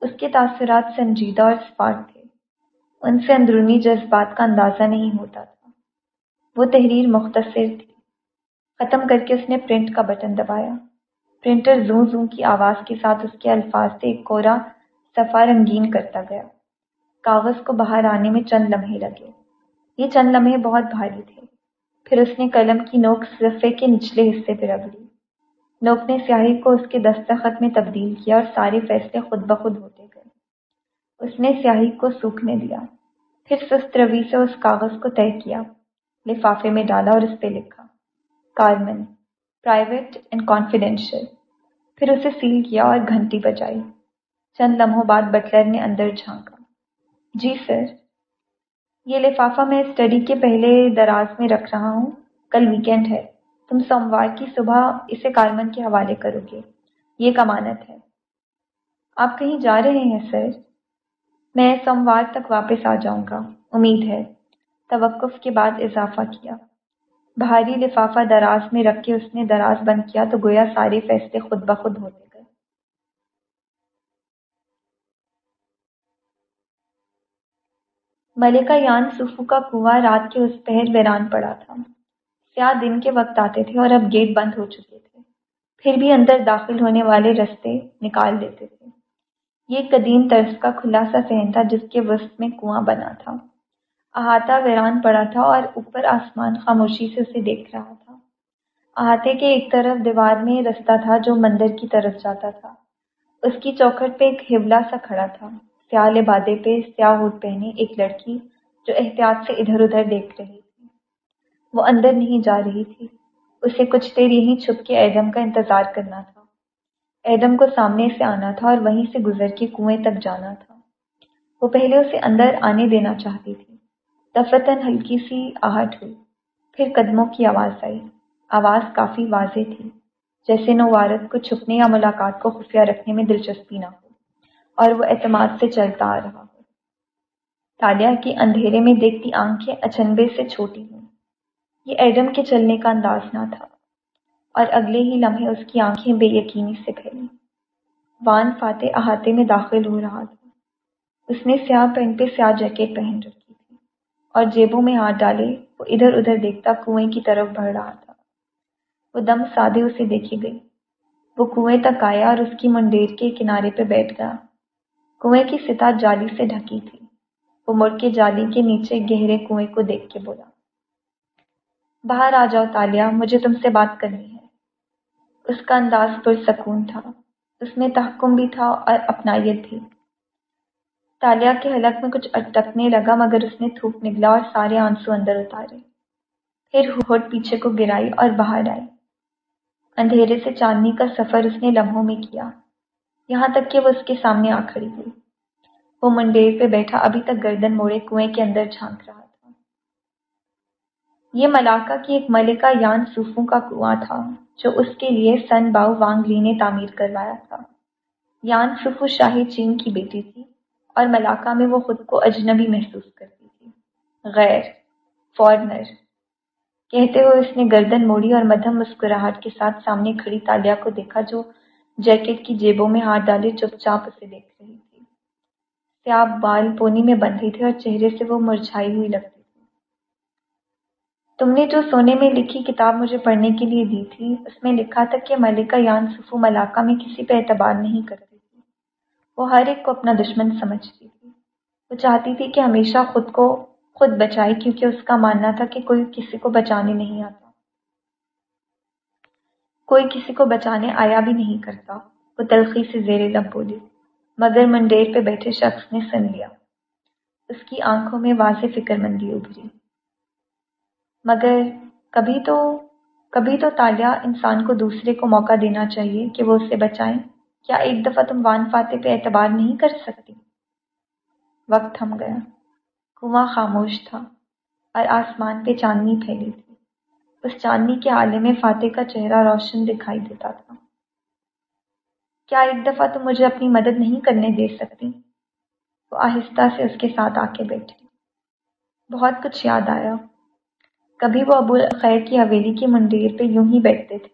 اس کے تاثرات سنجیدہ اور اسپاٹ تھے۔ ان سے اندرونی جذبات کا اندازہ نہیں ہوتا تھا۔ وہ تحریر مختصر تھی۔ ختم کر کے اس نے پرنٹ کا بٹن دبایا۔ پرنٹر زوں زوں کی آواز کے ساتھ اس کے الفاظ سے ایک کورا صفا رنگین کرتا گیا۔ کاغذ کو باہر آنے میں چند لمحے لگے۔ یہ چند لمحے بہت بھاری تھے۔ پھر اس نے قلم کی نوک صفحے کے نچلے حصے پہ رگڑی نوک نے سیاہی کو اس کے دستخط میں تبدیل کیا اور سارے فیصلے خود بخود ہوتے گئے۔ اس نے سیاہی کو سوکھنے دیا۔ پھر سست روی سے اس کاغذ کو طے کیا، لفافے میں ڈالا اور اس پہ لکھا، کارمن پرائیویٹ اینڈ کانفیڈینشیل پھر اسے سیل کیا اور گھنٹی بجائی۔ چند لمحوں بعد بٹلر نے اندر جھانکا۔ جی سر یہ لفافہ میں اسٹڈی کے پہلے دراز میں رکھ رہا ہوں۔ کل ویکینڈ ہے۔ تم سوموار کی صبح اسے کارمن کے حوالے کرو گے۔ یہ کمانت ہے۔ آپ کہیں جا رہے ہیں، سر؟ میں سوموار تک واپس آ جاؤں گا۔ امید ہے۔ توقف کے بعد اضافہ کیا۔ بھاری لفافہ دراز میں رکھ کے اس نے دراز بند کیا تو گویا سارے فیصلے خود بخود ہوتے۔ ملکہ یان سفو کا کنواں رات کے اس پہر ویران پڑا تھا۔ سیاہ دن کے وقت آتے تھے اور اب گیٹ بند ہو چکے تھے۔ پھر بھی اندر داخل ہونے والے رستے نکال دیتے تھے۔ یہ قدیم طرز کا کھلا سا سہن تھا جس کے وسط میں کنواں بنا تھا۔ احاطہ ویران پڑا تھا اور اوپر آسمان خاموشی سے اسے دیکھ رہا تھا۔ احاطے کے ایک طرف دیوار میں رستہ تھا جو مندر کی طرف جاتا تھا۔ اس کی چوکھٹ پہ ایک ہبلا سا کھڑا تھا۔ سیاہ لبادے پہ سیاہ ہوٹ پہنے ایک لڑکی جو احتیاط سے ادھر ادھر دیکھ رہی تھی۔ وہ اندر نہیں جا رہی تھی۔ اسے کچھ دیر یہیں چھپ کے ایڈم کا انتظار کرنا تھا۔ ایڈم کو سامنے سے آنا تھا اور وہیں سے گزر کے کنویں تک جانا تھا۔ وہ پہلے اسے اندر آنے دینا چاہتی تھی۔ دفتن ہلکی سی آہٹ ہوئی۔ پھر قدموں کی آواز آئی۔ آواز کافی واضح تھی، جیسے نوارت کو چھپنے یا ملاقات کو خفیہ رکھنے میں دلچسپی نہ ہو۔ اور وہ اعتماد سے چلتا آ رہا۔ ہو تالیا کی اندھیرے میں دیکھتی آنکھیں اچنبے سے چھوٹی ہوئی یہ ایڈم کے چلنے کا انداز نہ تھا۔ اور اگلے ہی لمحے اس کی آنکھیں بے یقینی سے پھیلی وان فاتح احاطے میں داخل ہو رہا تھا۔ اس نے سیاہ پینٹ پہ سیاہ جیکٹ پہن رکھی تھی۔ اور جیبوں میں ہاتھ ڈالے، وہ ادھر ادھر دیکھتا کنویں کی طرف بڑھ رہا تھا۔ وہ دم سادے اسے دیکھی گئی وہ کنویں تک آیا اور اس کی منڈیر کے کنارے پہ بیٹھ گیا۔ کنویں کی سطح جالی سے ڈھکی تھی۔ وہ مڑ کے جالی کے نیچے گہرے کنویں کو دیکھ کے بولا، باہر آ جاؤ تالیا، مجھے تم سے بات کرنی ہے۔ اس کا انداز پرسکون تھا۔ اس میں تحکم بھی تھا اور اپنائیت بھی۔ تالیا کے حلق میں کچھ اٹکنے لگا، مگر اس نے تھوک نگلا اور سارے آنسو اندر اتارے۔ پھر ہوٹ پیچھے کو گرائی اور باہر آئی۔ اندھیرے سے چاندنی کا سفر اس نے لمحوں میں کیا۔ یہاں تک کہ وہ اس کے سامنے آ کھڑی ہوئی۔ وہ منڈیر پہ بیٹھا، ابھی تک گردن موڑے کنویں کے اندر جھانک رہا تھا۔ یہ ملاقہ کی ایک ملکہ یان صوفوں کا کنواں تھا، جو اس کے لیے سن باؤ وانگ لی نے تعمیر کروایا تھا۔ یان سفو شاہی چین کی بیٹی تھی اور ملاقہ میں وہ خود کو اجنبی محسوس کرتی تھی۔ غیر، فورنر۔ کہتے ہوئے اس نے گردن موڑی اور مدھم مسکراہٹ کے ساتھ سامنے کھڑی تالیا کو دیکھا، جو جیکٹ کی جیبوں میں ہاتھ ڈالے چپ چاپ اسے دیکھ رہی تھی۔ سیاب بال پونی میں بندھی تھے اور چہرے سے وہ مرجھائی ہوئی لگتی تھی۔ تم نے جو سونے میں لکھی کتاب مجھے پڑھنے کے لیے دی تھی، اس میں لکھا تھا کہ ملکہ یان سفو ملاقہ میں کسی پہ اعتبار نہیں کرتی تھی۔ وہ ہر ایک کو اپنا دشمن سمجھتی تھی۔ وہ چاہتی تھی کہ ہمیشہ خود کو خود بچائے، کیونکہ اس کا ماننا تھا کہ کوئی کسی کو بچانے نہیں آتا۔ کوئی کسی کو بچانے آیا بھی نہیں کرتا، وہ تلخی سے زیر لب بولی۔ مگر منڈیر پہ بیٹھے شخص نے سن لیا۔ اس کی آنکھوں میں واضح فکر مندی ابھری۔ مگر کبھی تو کبھی تو تالیہ انسان کو دوسرے کو موقع دینا چاہیے کہ وہ اسے بچائیں۔ کیا ایک دفعہ تم وان فاتح پہ اعتبار نہیں کر سکتی؟ وقت تھم گیا۔ کنواں خاموش تھا اور آسمان پہ چاندنی پھیلی تھی۔ اس چاندنی کے آلے میں فاتح کا چہرہ روشن دکھائی دیتا تھا۔ کیا ایک دفعہ تم مجھے اپنی مدد نہیں کرنے دے سکتی؟ وہ آہستہ سے اس کے ساتھ آ کے بیٹھی۔ بہت کچھ یاد آیا۔ کبھی وہ ابو خیر کی حویلی کی منڈیر پہ یوں ہی بیٹھتے تھے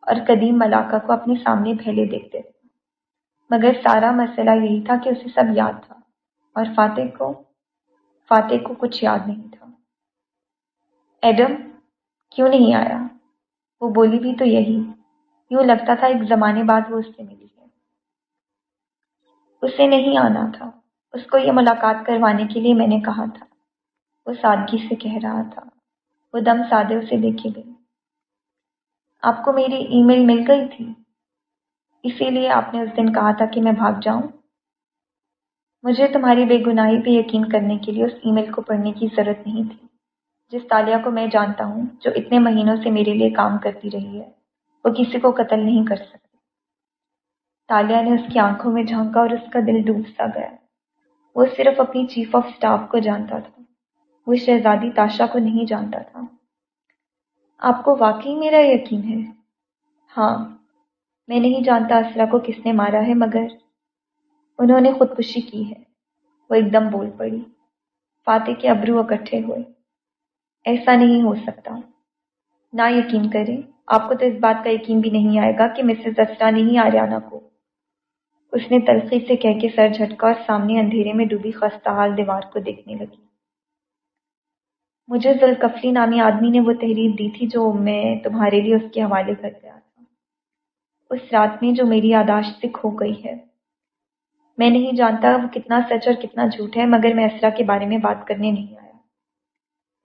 اور قدیم ملاقہ کو اپنے سامنے پھیلے دیکھتے تھے۔ مگر سارا مسئلہ یہی تھا کہ اسے سب یاد تھا اور فاتح کو فاتح کو کچھ یاد نہیں تھا۔ ایڈم کیوں نہیں آیا؟ وہ بولی بھی تو یہی۔ یوں لگتا تھا ایک زمانے بعد وہ اس سے ملی ہے۔ اسے نہیں آنا تھا۔ اس کو یہ ملاقات کروانے کے لیے میں نے کہا تھا۔ وہ سادگی سے کہہ رہا تھا۔ وہ دم سادے اسے دیکھے گئی آپ کو میری ای میل مل گئی تھی؟ اسی لیے آپ نے اس دن کہا تھا کہ میں بھاگ جاؤں۔ مجھے تمہاری بے گناہی پہ یقین کرنے کے لیے اس ای میل کو پڑھنے کی ضرورت نہیں تھی۔ جس تالیہ کو میں جانتا ہوں، جو اتنے مہینوں سے میرے لیے کام کرتی رہی ہے، وہ کسی کو قتل نہیں کر سکتی تالیہ نے اس کی آنکھوں میں جھانکا اور اس کا دل ڈوب سا گیا۔ وہ صرف اپنی چیف آف اسٹاف کو جانتا تھا۔ وہ شہزادی تاشا کو نہیں جانتا تھا۔ آپ کو واقعی میرا یقین ہے؟ ہاں میں نہیں جانتا اسرا کو کس نے مارا ہے، مگر انہوں نے خودکشی کی ہے۔ وہ ایک دم بول پڑی۔ فاتح کے ابرو اکٹھے ہوئے۔ ایسا نہیں ہو سکتا۔ نہ یقین کریں، آپ کو تو اس بات کا یقین بھی نہیں آئے گا کہ مسز اسرا نہیں آریانہ کو۔ اس نے تلخی سے کہہ کے سر جھٹکا اور سامنے اندھیرے میں ڈوبی خستہ حال دیوار کو دیکھنے لگی۔ مجھے ذوالکفلی نامی آدمی نے وہ تحریر دی تھی جو میں تمہارے لیے اس کے حوالے کر گیا تھا۔ اس رات میں جو میری یاداشت سے کھو گئی ہے۔ میں نہیں جانتا وہ کتنا سچ اور کتنا جھوٹ ہے، مگر میں اسرا کے بارے میں بات کرنے نہیں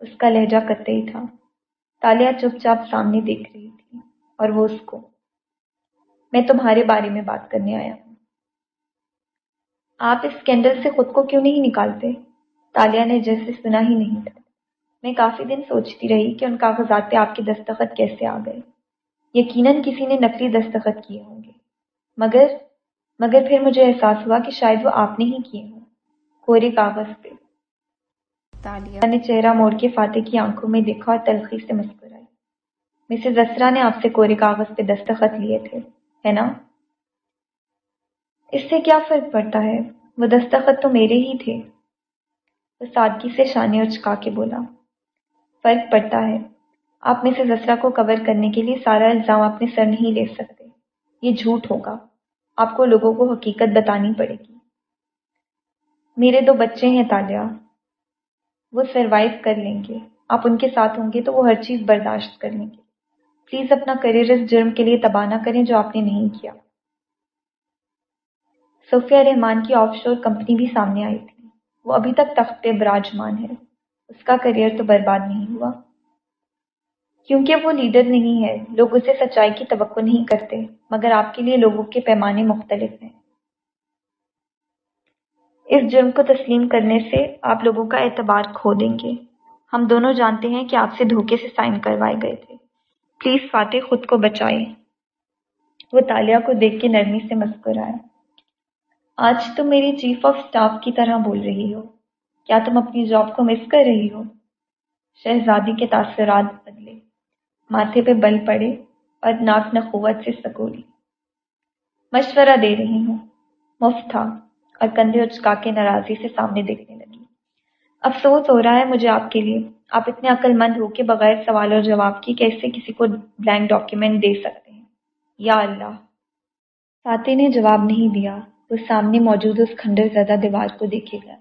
اس کا لہجہ قطعی تھا۔ تالیہ چپ چاپ سامنے دیکھ رہی تھی اور وہ اس کو، میں تمہارے بارے میں بات کرنے آیا ہوں۔ آپ اس کینڈل سے خود کو کیوں نہیں نکالتے؟ تالیہ نے جیسے سنا ہی نہیں۔ تھا میں کافی دن سوچتی رہی کہ ان کاغذات پہ آپ کے دستخط کیسے آ گئے۔ یقیناً کسی نے نقلی دستخط کیے ہوں گے۔ مگر مگر پھر مجھے احساس ہوا کہ شاید وہ آپ نے ہی کیے ہوں۔ کورے کاغذ پہ۔ تالیہ نے چہرہ موڑ کے فاتح کی آنکھوں میں دیکھا اور تلخی سے مسکرائی۔ مسز اسرا نے آپ سے کورے کاغذ پہ دستخط لیے تھے، ہے نا؟ اس سے کیا فرق پڑتا ہے؟ وہ دستخط تو میرے ہی تھے۔ وہ سادگی سے شانے اچکا کے بولا، فرق پڑتا ہے۔ آپ میں سے زسرا کو کور کرنے کے لیے سارا الزام اپنے سر نہیں لے سکتے۔ یہ جھوٹ ہوگا۔ آپ کو لوگوں کو حقیقت بتانی پڑے گی۔ میرے دو بچے ہیں تالیہ۔ وہ سروائیو کر لیں گے۔ آپ ان کے ساتھ ہوں گے تو وہ ہر چیز برداشت کر لیں گے۔ پلیز اپنا کریئر اس جرم کے لیے تباہ نہ کریں جو آپ نے نہیں کیا۔ صوفیہ رحمان کی آف شور کمپنی بھی سامنے آئی تھی۔ وہ ابھی تک تخت پہ براجمان ہے۔ اس کا کریئر تو برباد نہیں ہوا۔ کیونکہ وہ لیڈر نہیں ہے، لوگ اسے سچائی کی توقع نہیں کرتے، مگر آپ کے لیے لوگوں کے پیمانے مختلف ہیں۔ اس جرم کو تسلیم کرنے سے آپ لوگوں کا اعتبار کھو دیں گے۔ ہم دونوں جانتے ہیں کہ آپ سے دھوکے سے سائن کروائے گئے تھے۔ پلیز فاتح خود کو بچائیں۔ وہ تالیہ کو دیکھ کے نرمی سے مسکرایا آج تم میری چیف آف اسٹاف کی طرح بول رہی ہو۔ کیا تم اپنی جاب کو مس کر رہی ہو؟ شہزادی کے تاثرات بدلے۔ ماتھے پہ بل پڑے اور ناک نقوت سے سکولی۔ مشورہ دے رہی ہوں۔ مفت تھا۔ اور کندھے اچکا کے ناراضی سے سامنے دیکھنے لگی۔ افسوس ہو رہا ہے مجھے آپ کے لیے۔ آپ اتنے عقل مند ہو کے بغیر سوال اور جواب کی کیسے کسی کو بلینک ڈاکیومنٹ دے سکتے ہیں؟ یا اللہ۔ فاتح نے جواب نہیں دیا۔ وہ سامنے موجود اس کھنڈر زدہ دیوار کو دیکھے گا۔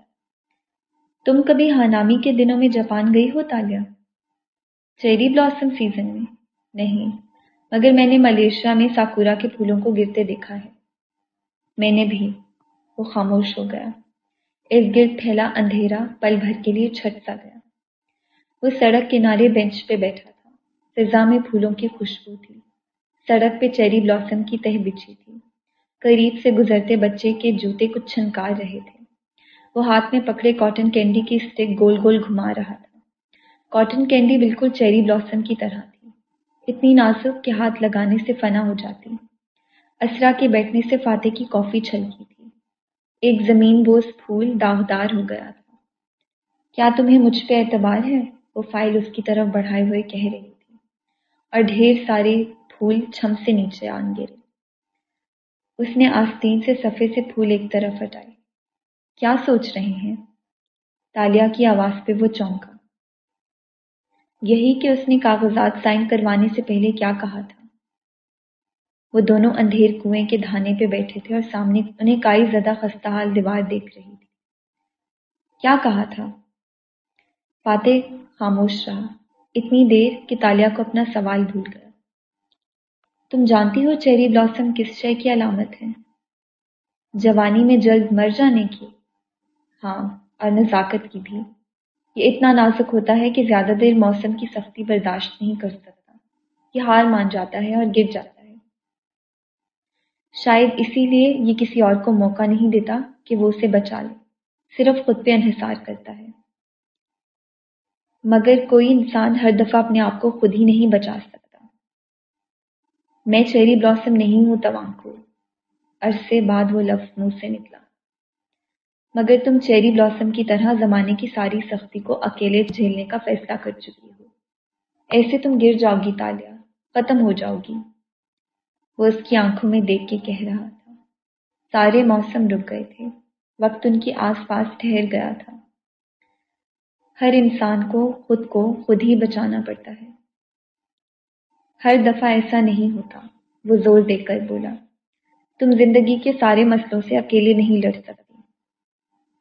تم کبھی ہانامی کے دنوں میں جاپان گئی ہو تالیہ چیری بلاسم سیزن میں۔ نہیں، مگر میں نے ملیشیا میں ساکورا کے پھولوں کو گرتے دیکھا ہے۔ میں نے بھی۔ وہ خاموش ہو گیا۔ اس گرد پھیلا اندھیرا، پل بھر کے لیے چھٹ سا گیا۔ وہ سڑک کنارے بینچ پہ بیٹھا تھا۔ فضا میں پھولوں کی خوشبو تھی۔ سڑک پہ چیری بلاسم کی تہ بچھی تھی۔ قریب سے گزرتے بچے کے جوتے کچھ چھنکار رہے تھے۔ وہ ہاتھ میں پکڑے کاٹن کینڈی کی اسٹک گول گول گھما رہا تھا۔ کاٹن کینڈی بالکل چیری بلاسم کی طرح تھی۔ اتنی نازک کہ ہاتھ لگانے سے فنا ہو جاتی۔ اسرا کے بیٹھنے سے فاتح کی کافی چھلکی تھی۔ ایک زمین بوس پھول داغدار ہو گیا تھا۔ کیا تمہیں مجھ پہ اعتبار ہے؟ وہ فائل اس کی طرف بڑھائے ہوئے کہہ رہی تھی۔ اور ڈھیر سارے پھول چھم سے نیچے آن گرے اس نے آستین سے صفے سے پھول ایک طرف ہٹائے۔ کیا سوچ رہے ہیں؟ تالیا کی آواز پہ وہ چونکا۔ یہی کہ اس نے کاغذات سائن کروانے سے پہلے کیا کہا تھا۔ وہ دونوں اندھیر کنویں کے دھانے پہ بیٹھے تھے اور سامنے انہیں کائی زدہ خستہ حال دیوار دیکھ رہی تھی۔ کیا کہا تھا؟ فاتح خاموش رہا۔ اتنی دیر کہ تالیا کو اپنا سوال بھول گیا۔ تم جانتی ہو چیری بلاسم کس شے کی علامت ہے؟ جوانی میں جلد مر جانے کی۔ ہاں اور نزاکت کی بھی۔ یہ اتنا نازک ہوتا ہے کہ زیادہ دیر موسم کی سختی برداشت نہیں کر سکتا۔ یہ ہار مان جاتا ہے اور گر جاتا ہے۔ شاید اسی لیے یہ کسی اور کو موقع نہیں دیتا کہ وہ اسے بچا لے۔ صرف خود پہ انحصار کرتا ہے۔ مگر کوئی انسان ہر دفعہ اپنے آپ کو خود ہی نہیں بچا سکتا۔ میں چیری بلاسم نہیں ہوں، توانکو۔ عرصے بعد وہ لفظ منہ سے نکلا۔ مگر تم چیری بلاسم کی طرح زمانے کی ساری سختی کو اکیلے جھیلنے کا فیصلہ کر چکی ہو۔ ایسے تم گر جاؤ گی، تالیا۔ ختم ہو جاؤ گی۔ وہ اس کی آنکھوں میں دیکھ کے کہہ رہا تھا۔ سارے موسم رک گئے تھے۔ وقت ان کے آس پاس ٹھہر گیا تھا۔ ہر انسان کو، خود کو خود ہی بچانا پڑتا ہے۔ ہر دفعہ ایسا نہیں ہوتا۔ وہ زور دے کر بولا، تم زندگی کے سارے مسئلوں سے اکیلے نہیں لڑ سکتے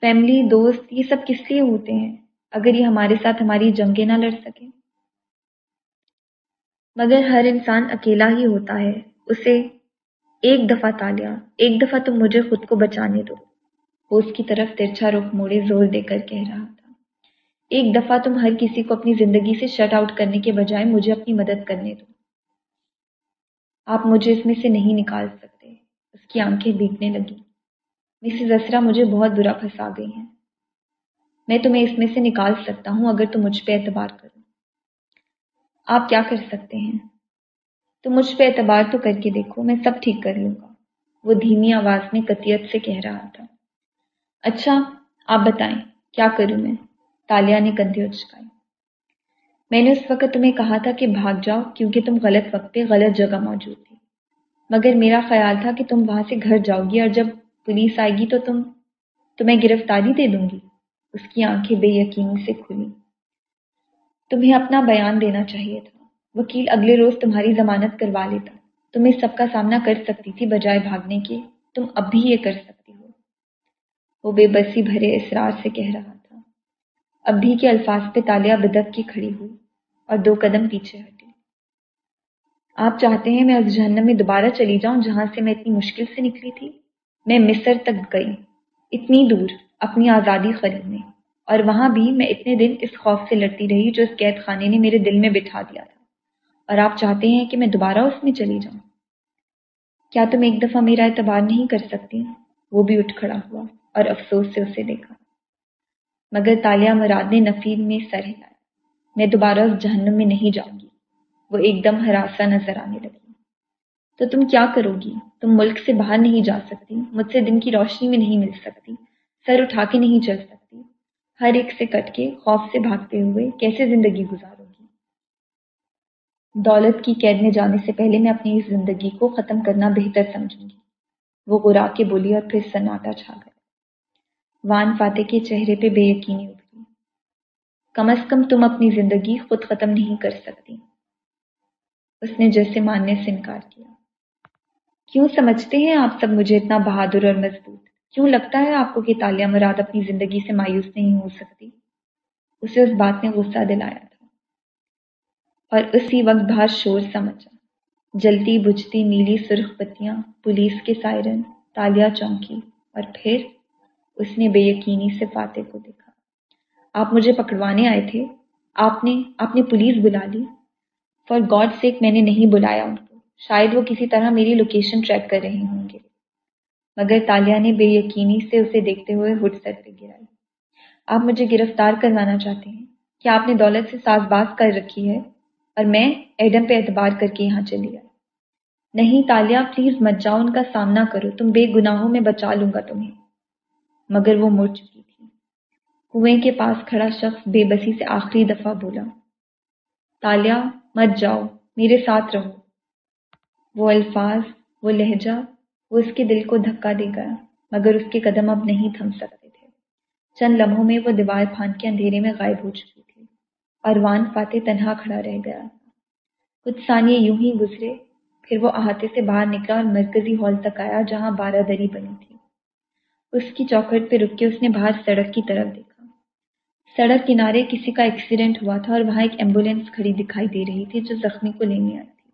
فیملی، دوست، یہ سب کس لیے ہوتے ہیں؟ اگر یہ ہمارے ساتھ ہماری جنگیں نہ لڑ سکیں۔ مگر ہر انسان اکیلا ہی ہوتا ہے۔ اسے ایک دفعہ تالیا ایک دفعہ تم مجھے خود کو بچانے دو۔ وہ اس کی طرف ترچھا رخ موڑے زور دے کر کہہ رہا تھا۔ ایک دفعہ تم ہر کسی کو اپنی زندگی سے شٹ آؤٹ کرنے کے بجائے مجھے اپنی مدد کرنے دو۔ آپ مجھے اس میں سے نہیں نکال سکتے۔ اس کی آنکھیں بیٹنے لگی مسز اسرا مجھے بہت برا پھنسا گئی ہیں۔ میں تمہیں اس میں سے نکال سکتا ہوں اگر تم مجھ پہ اعتبار کرو۔ آپ کیا کر سکتے ہیں؟ تم مجھ پہ اعتبار تو کر کے دیکھو، میں سب ٹھیک کر لوں گا۔ وہ دھیمی آواز میں قطیت سے کہہ رہا تھا۔ اچھا آپ بتائیں، کیا کروں میں؟ تالیا نے کندھے اچکائے میں نے اس وقت تمہیں کہا تھا کہ بھاگ جاؤ، کیونکہ تم غلط وقت پہ غلط جگہ موجود تھی۔ مگر میرا خیال تھا کہ تم وہاں سے گھر جاؤ گی اور جب پولیس آئے گی تو تم، تمہیں گرفتاری دے دوں گی۔ اس کی آنکھیں بے یقینی سے کھلی۔ تمہیں اپنا بیان دینا چاہیے تھا۔ وکیل اگلے روز تمہاری ضمانت کروا لیتا۔ تم اس سب کا سامنا کر سکتی تھی بجائے بھاگنے کے۔ تم اب بھی یہ کر سکتی ہو۔ وہ بے بسی بھرے اسرار سے کہہ رہا تھا۔ اب بھی کے الفاظ پہ تالیا بدک کی کھڑی ہوئی اور دو قدم پیچھے ہٹی۔ آپ چاہتے ہیں میں اس جہنم میں دوبارہ چلی جاؤں جہاں سے میں اتنی مشکل سے نکلی تھی؟ میں مصر تک گئی، اتنی دور، اپنی آزادی خریدنے۔ اور وہاں بھی میں اتنے دن اس خوف سے لڑتی رہی جو اس قید خانے نے میرے دل میں بٹھا دیا تھا۔ اور آپ چاہتے ہیں کہ میں دوبارہ اس میں چلی جاؤں۔ کیا تم ایک دفعہ میرا اعتبار نہیں کر سکتی؟ وہ بھی اٹھ کھڑا ہوا اور افسوس سے اسے دیکھا۔ مگر تالیہ مراد نے نفیر میں سر ہلایا۔ میں دوبارہ اس جہنم میں نہیں جاؤں گی۔ وہ ایک دم ہراسا نظر آنے لگی۔ تو تم کیا کرو گی؟ تم ملک سے باہر نہیں جا سکتی، مجھ سے دن کی روشنی میں نہیں مل سکتی، سر اٹھا کے نہیں چل سکتی۔ ہر ایک سے کٹ کے خوف سے بھاگتے ہوئے کیسے زندگی گزارو دولت کی قید میں جانے سے پہلے میں اپنی اس زندگی کو ختم کرنا بہتر سمجھوں گی۔ وہ گرا کے بولی اور پھر سناٹا چھا گیا وان فاتح کے چہرے پہ بے یقینی ابھری کم از کم تم اپنی زندگی خود ختم نہیں کر سکتی۔ اس نے جیسے ماننے سے انکار کیا۔ کیوں سمجھتے ہیں آپ سب مجھے اتنا بہادر اور مضبوط؟ کیوں لگتا ہے آپ کو کہ تالیہ مراد اپنی زندگی سے مایوس نہیں ہو سکتی؟ اسے اس بات نے غصہ دلایا۔ اور اسی وقت باہر شور سمجھا جلتی بجھتی نیلی سرخ پتیاں، پولیس کے سائرن تالیہ چونکی۔ اور پھر اس نے بے یقینی سے فاتح کو دیکھا۔ آپ مجھے پکڑوانے آئے تھے؟ آپ نے آپ نے پولیس بلا لی؟ فار گاڈ سیک میں نے نہیں بلایا ان کو۔ شاید وہ کسی طرح میری لوکیشن ٹریک کر رہے ہوں گے۔ مگر تالیہ نے بے یقینی سے اسے دیکھتے ہوئے ہٹ سر پہ گرائی۔ آپ مجھے گرفتار کروانا چاہتے ہیں؟ کیا آپ نے دولت سے ساز باز کر رکھی ہے؟ اور میں ایڈم پہ اعتبار کر کے یہاں چلی آئی۔ نہیں تالیہ پلیز مت جاؤ، ان کا سامنا کرو، تم بے گناہوں میں بچا لوں گا تمہیں۔ مگر وہ مڑ چکی تھی۔ کنویں کے پاس کھڑا شخص بے بسی سے آخری دفعہ بولا تالیہ مت جاؤ، میرے ساتھ رہو۔ وہ الفاظ، وہ لہجہ، وہ اس کے دل کو دھکا دے گیا، مگر اس کے قدم اب نہیں تھم سکتے تھے۔ چند لمحوں میں وہ دیوار پھان کے اندھیرے میں غائب ہو چکی تھی اور وان فاتح تنہا کھڑا رہ گیا۔ کچھ ثانیے یوں ہی گزرے، پھر وہ احاطے سے باہر نکلا اور مرکزی ہال تک آیا جہاں بارہ دری بنی تھی۔ اس کی چوکھٹ پہ رک کے اس نے باہر سڑک کی طرف دیکھا۔ سڑک کنارے کسی کا ایکسیڈنٹ ہوا تھا اور وہاں ایک ایمبولینس کھڑی دکھائی دے رہی تھی جو زخمی کو لینے آئی تھی۔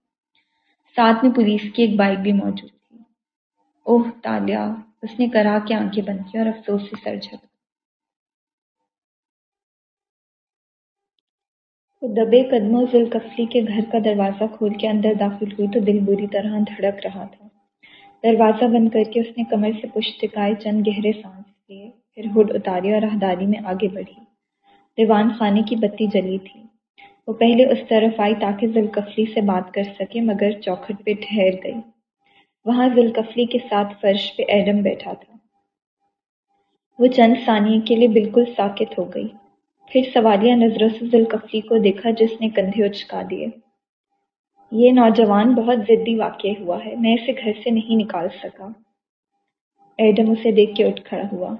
ساتھ میں پولیس کی ایک بائک بھی موجود تھی۔ اوہ تالیہ، اس نے کرا کے آنکھیں بند کی اور افسوس سے سر جھک وہ دبے قدموں ذوالکفلی کے گھر کا دروازہ کھول کے اندر داخل ہوئی تو دل بری طرح دھڑک رہا تھا۔ دروازہ بند کر کے اس نے کمر سے پشت ٹکائے چند گہرے سانس لیے، پھر ہڈ اتاری اور راہداری میں آگے بڑھی۔ دیوان خانے کی بتی جلی تھی۔ وہ پہلے اس طرف آئی تاکہ ذوالکفلی سے بات کر سکے، مگر چوکھٹ پہ ٹھہر گئی۔ وہاں ذوالکفلی کے ساتھ فرش پہ ایڈم بیٹھا تھا۔ وہ چند ثانیے کے لیے بالکل ساکت ہو گئی۔ پھر سوالیہ نظروں سے ذوالکفلی کو دیکھا جس نے کندھے اچکا دیے۔ یہ نوجوان بہت ضدی واقع ہوا ہے، میں اسے گھر سے نہیں نکال سکا۔ ایڈم اسے دیکھ کے اٹھ کھڑا ہوا۔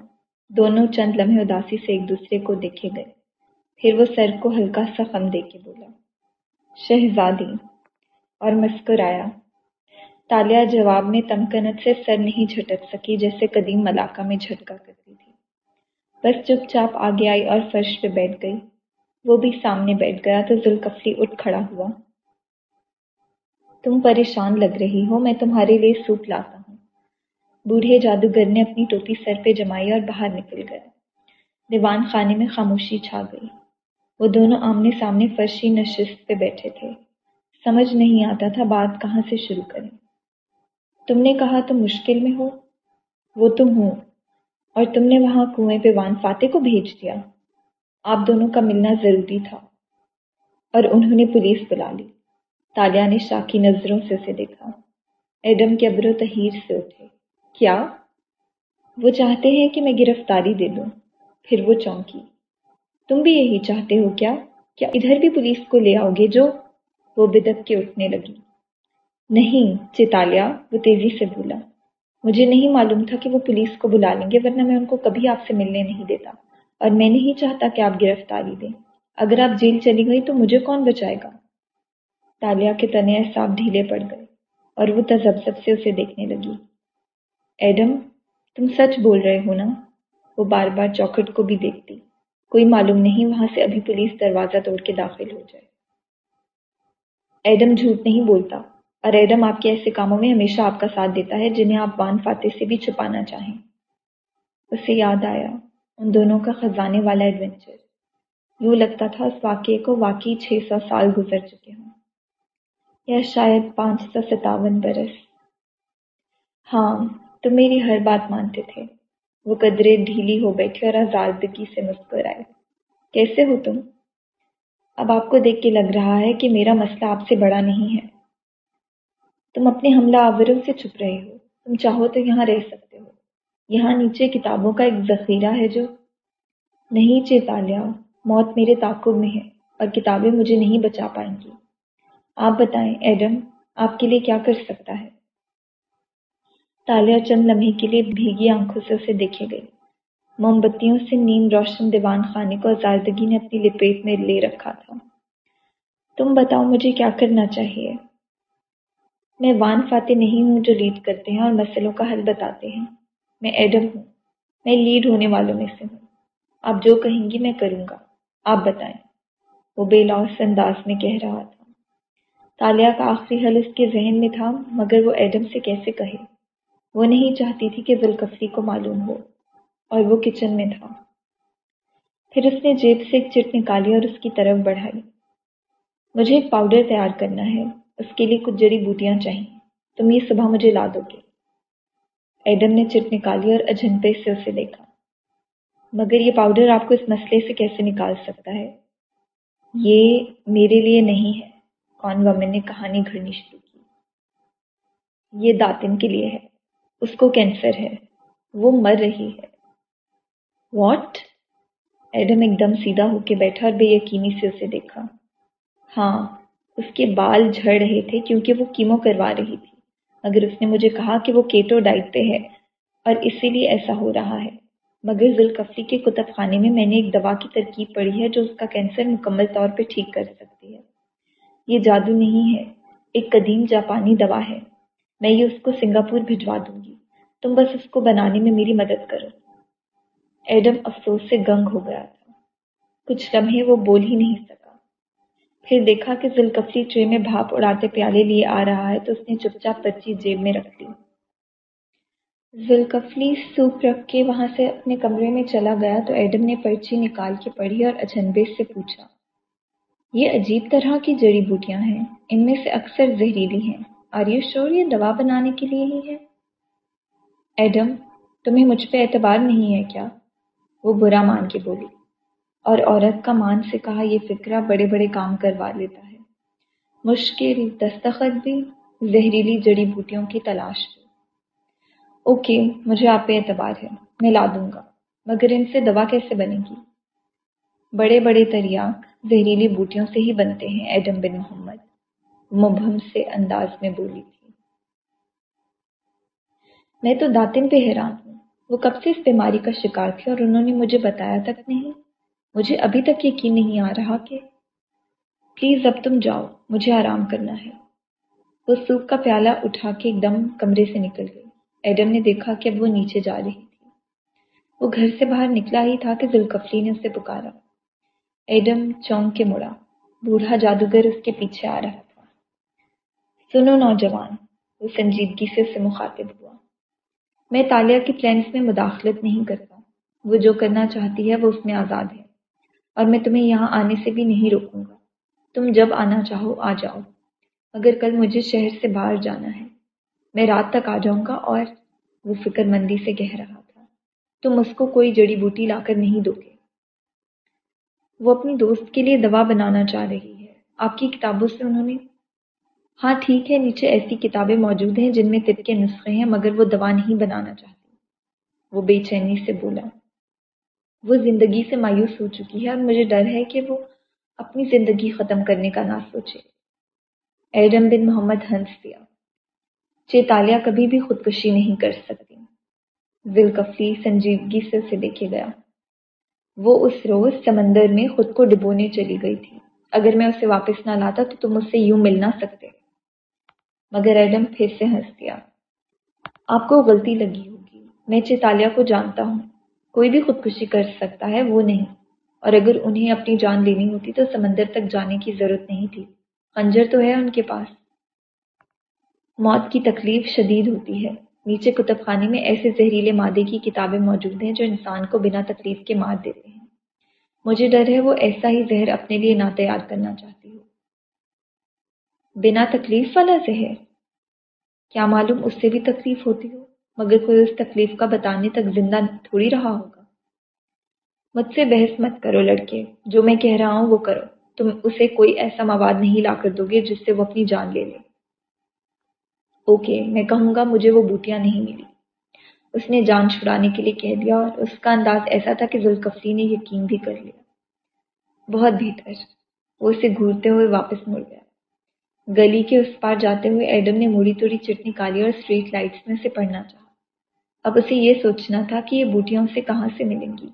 دونوں چند لمحے اداسی سے ایک دوسرے کو دیکھے گئے۔ پھر وہ سر کو ہلکا سا خم دے کے بولا، شہزادی اور مسکرایا تالیہ جواب میں تمکنت سے سر نہیں جھٹک سکی جیسے قدیم ملاقہ میں جھٹکا کرتی بس چپ چاپ آگے آئی اور فرش پہ بیٹھ گئی۔ وہ بھی سامنے بیٹھ گیا تو ذوالکفلی اٹھ کھڑا ہوا۔ تم پریشان لگ رہی ہو، میں تمہارے لیے سوپ لاتا ہوں۔ بوڑھے جادوگر نے اپنی ٹوپی سر پہ جمائی اور باہر نکل گیا دیوان خانے میں خاموشی چھا گئی۔ وہ دونوں آمنے سامنے فرشی نشست پہ بیٹھے تھے۔ سمجھ نہیں آتا تھا بات کہاں سے شروع کریں۔ تم نے کہا تم مشکل میں ہو؟ وہ تم ہو۔ اور تم نے وہاں کنویں پہ وان فاتح کو بھیج دیا۔ آپ دونوں کا ملنا ضروری تھا۔ اور انہوں نے پولیس بلا لی۔ تالیہ نے شاکی نظروں سے اسے دیکھا۔ ایڈم کے ابر و سے اٹھے۔ کیا؟ وہ چاہتے ہیں کہ میں گرفتاری دے دوں۔ پھر وہ چونکی۔ تم بھی یہی چاہتے ہو کیا؟ کیا ادھر بھی پولیس کو لے آؤ گے جو وہ بدک کے اٹھنے لگی؟ نہیں چیتالیہ وہ تیزی سے بولا۔ مجھے نہیں معلوم تھا کہ وہ پولیس کو بلا لیں گے، ورنہ میں ان کو کبھی آپ سے ملنے نہیں دیتا۔ اور میں نہیں چاہتا کہ آپ گرفتاری دیں۔ اگر آپ جیل چلی گئی تو مجھے کون بچائے گا؟ تالیہ کے تنے احساب ڈھیلے پڑ گئے اور وہ تذبذب سے اسے دیکھنے لگی۔ ایڈم، تم سچ بول رہے ہو نا؟ وہ بار بار چوکھٹ کو بھی دیکھتی۔ کوئی معلوم نہیں وہاں سے ابھی پولیس دروازہ توڑ کے داخل ہو جائے۔ ایڈم جھوٹ نہیں بولتا۔ اور ایڈم آپ کے ایسے کاموں میں ہمیشہ آپ کا ساتھ دیتا ہے جنہیں آپ وان فاتح سے بھی چھپانا چاہیں۔ اسے یاد آیا، ان دونوں کا خزانے والا ایڈونچر یوں لگتا تھا اس واقعے کو واقعی چھ سو سال گزر چکے ہوں۔ یا شاید پانچ سو ستاون برس۔ ہاں تم میری ہر بات مانتے تھے۔ وہ قدرے ڈھیلی ہو بیٹھے اور آزادگی سے مسکرائے۔ کیسے ہو تم؟ اب آپ کو دیکھ کے لگ رہا ہے کہ میرا مسئلہ آپ سے بڑا نہیں ہے۔ تم اپنے حملہ آوروں سے چھپ رہے ہو۔ تم چاہو تو یہاں رہ سکتے ہو۔ یہاں نیچے کتابوں کا ایک ذخیرہ ہے جو نہیں چیتالیہ موت میرے تعقب میں ہے اور کتابیں مجھے نہیں بچا پائیں گی۔ آپ بتائیں، ایڈم، آپ کے لیے کیا کر سکتا ہے؟ تالیہ چند لمحے کے لیے بھیگی آنکھوں سے اسے دیکھے گئی موم بتیوں سے نیم روشن دیوان خانے کو آزادگی نے اپنی لپیٹ میں لے رکھا تھا۔ تم بتاؤ مجھے کیا کرنا چاہیے؟ میں وان فاتح نہیں ہوں جو لیڈ کرتے ہیں اور مسئلوں کا حل بتاتے ہیں۔ میں ایڈم ہوں۔ میں لیڈ ہونے والوں میں سے ہوں۔ آپ جو کہیں گی میں کروں گا۔ آپ بتائیں۔ وہ بے لوس انداز میں کہہ رہا تھا۔ تالیہ کا آخری حل اس کے ذہن میں تھا، مگر وہ ایڈم سے کیسے کہے؟ وہ نہیں چاہتی تھی کہ ذوالکفری کو معلوم ہو، اور وہ کچن میں تھا۔ پھر اس نے جیب سے ایک چٹ نکالی اور اس کی طرف بڑھائی۔ مجھے ایک پاؤڈر تیار کرنا ہے۔ اس کے لیے کچھ جڑی بوٹیاں چاہیے تم یہ صبح مجھے لا دو گے۔ ایڈم نے چٹ نکالی اور اجنتے سے اسے دیکھا۔ مگر یہ پاؤڈر آپ کو اس مسئلے سے کیسے نکال سکتا ہے؟ یہ میرے لیے نہیں ہے۔ کون ومن نے کہانی گھڑنی شروع کی؟ یہ داتن کے لیے ہے۔ اس کو کینسر ہے۔ وہ مر رہی ہے۔ واٹ؟ ایڈم ایک دم سیدھا ہو کے بیٹھا اور بے یقینی سے اسے دیکھا۔ ہاں اس کے بال جھڑ رہے تھے کیونکہ وہ کیمو کروا رہی تھی۔ مگر اس نے مجھے کہا کہ وہ کیٹو ڈائٹ پہ ہے اور اسی لیے ایسا ہو رہا ہے۔ مگر ذوالکفری کے کتب خانے میں میں نے ایک دوا کی ترکیب پڑھی ہے جو اس کا کینسر مکمل طور پہ ٹھیک کر سکتی ہے۔ یہ جادو نہیں ہے، ایک قدیم جاپانی دوا ہے۔ میں یہ اس کو سنگاپور بھجوا دوں گی۔ تم بس اس کو بنانے میں میری مدد کرو۔ ایڈم افسوس سے گنگ ہو گیا تھا۔ کچھ لمحے وہ بول ہی نہیں سکا۔ پھر دیکھا کہ ذوالکفری ٹرے میں بھاپ اڑاتے پیالے لیے آ رہا ہے تو اس نے چپ چاپ پرچی جیب میں رکھ لی۔ ذوالکفلی سوپ رکھ کے وہاں سے اپنے کمرے میں چلا گیا تو ایڈم نے پرچی نکال کے پڑھی اور اجنبے سے پوچھا، یہ عجیب طرح کی جڑی بوٹیاں ہیں، ان میں سے اکثر زہریلی ہیں۔ اور یہ شور یہ دوا بنانے کے لیے ہی ہے ایڈم، تمہیں مجھ پہ اعتبار نہیں ہے کیا؟ وہ برا مان کے بولی۔ اور عورت کا مان سے کہا یہ فکرہ بڑے بڑے کام کروا لیتا ہے۔ مشکل، دستخط بھی، زہریلی جڑی بوٹیوں کی تلاش میں اوکے، مجھے آپ پہ اعتبار ہے، میں لا دوں گا۔ مگر ان سے دوا کیسے بنے گی؟ بڑے بڑے تریاک زہریلی بوٹیوں سے ہی بنتے ہیں، ایڈم بن محمد۔ مبہم سے انداز میں بولی تھی۔ میں تو داتن پہ حیران ہوں۔ وہ کب سے اس بیماری کا شکار تھے اور انہوں نے مجھے بتایا تک نہیں؟ مجھے ابھی تک یقین نہیں آ رہا کہ پلیز اب تم جاؤ، مجھے آرام کرنا ہے۔ وہ سوپ کا پیالہ اٹھا کے ایک دم کمرے سے نکل گئی۔ ایڈم نے دیکھا کہ اب وہ نیچے جا رہی تھی۔ وہ گھر سے باہر نکلا ہی تھا کہ ذوالکفلی نے اسے پکارا۔ ایڈم چونک کے مڑا۔ بوڑھا جادوگر اس کے پیچھے آ رہا تھا۔ سنو نوجوان، وہ سنجیدگی سے اسے مخاطب ہوا۔ میں تالیہ کے پلانس میں مداخلت نہیں کرتا۔ وہ جو کرنا چاہتی ہے وہ اس میں آزاد ہے۔ اور میں تمہیں یہاں آنے سے بھی نہیں روکوں گا۔ تم جب آنا چاہو، آ جاؤ۔ اگر کل مجھے شہر سے باہر جانا ہے، میں رات تک آ جاؤں گا اور وہ فکر مندی سے کہہ رہا تھا۔ تم اس کو کوئی جڑی بوٹی لا کر نہیں دو گے۔ وہ اپنی دوست کے لیے دوا بنانا چاہ رہی ہے۔ آپ کی کتابوں سے انہوں نے؟ ہاں ٹھیک ہے، نیچے ایسی کتابیں موجود ہیں جن میں طب کے نسخے ہیں، مگر وہ دوا نہیں بنانا چاہتی۔ وہ بے چینی سے بولا۔ وہ زندگی سے مایوس ہو چکی ہے اور مجھے ڈر ہے کہ وہ اپنی زندگی ختم کرنے کا نہ سوچے۔ ایڈم بن محمد ہنس دیا۔ چیتالیہ کبھی بھی خودکشی نہیں کر سکتی۔ ذوالکفلی سنجیدگی سے اسے دیکھے گیا۔ وہ اس روز سمندر میں خود کو ڈبونے چلی گئی تھی۔ اگر میں اسے واپس نہ لاتا تو تم اس سے یوں مل نہ سکتے۔ مگر ایڈم پھر سے ہنس دیا۔ آپ کو غلطی لگی ہوگی۔ میں چیتالیہ کو جانتا ہوں۔ کوئی بھی خودکشی کر سکتا ہے، وہ نہیں۔ اور اگر انہیں اپنی جان لینی ہوتی تو سمندر تک جانے کی ضرورت نہیں تھی۔ خنجر تو ہے ان کے پاس۔ موت کی تکلیف شدید ہوتی ہے۔ نیچے کتب خانے میں ایسے زہریلے مادے کی کتابیں موجود ہیں جو انسان کو بنا تکلیف کے مار دیتے ہیں۔ مجھے ڈر ہے، وہ ایسا ہی زہر اپنے لیے نہ تیار کرنا چاہتی ہو۔ بنا تکلیف والا زہر؟ کیا معلوم اس سے بھی تکلیف ہوتی ہو؟ مگر کوئی اس تکلیف کا بتانے تک زندہ تھوڑی رہا ہوگا۔ مجھ سے بحث مت کرو لڑکے، جو میں کہہ رہا ہوں وہ کرو۔ تم اسے کوئی ایسا مواد نہیں لا کر دو گے جس سے وہ اپنی جان لے لے۔ اوکے، میں کہوں گا مجھے وہ بوٹیاں نہیں ملی۔ اس نے جان چھڑانے کے لیے کہہ دیا اور اس کا انداز ایسا تھا کہ ذوالکفری نے یقین بھی کر لیا۔ بہت بہتر وہ اسے گھورتے ہوئے واپس مڑ گیا۔ گلی کے اس پار جاتے ہوئے ایڈم نے موڑی توڑی چٹ نکالی اور اسٹریٹ لائٹس میں سے پڑھنا چاہا۔ اب اسے یہ سوچنا تھا کہ یہ بوٹیاں اسے کہاں سے ملیں گی۔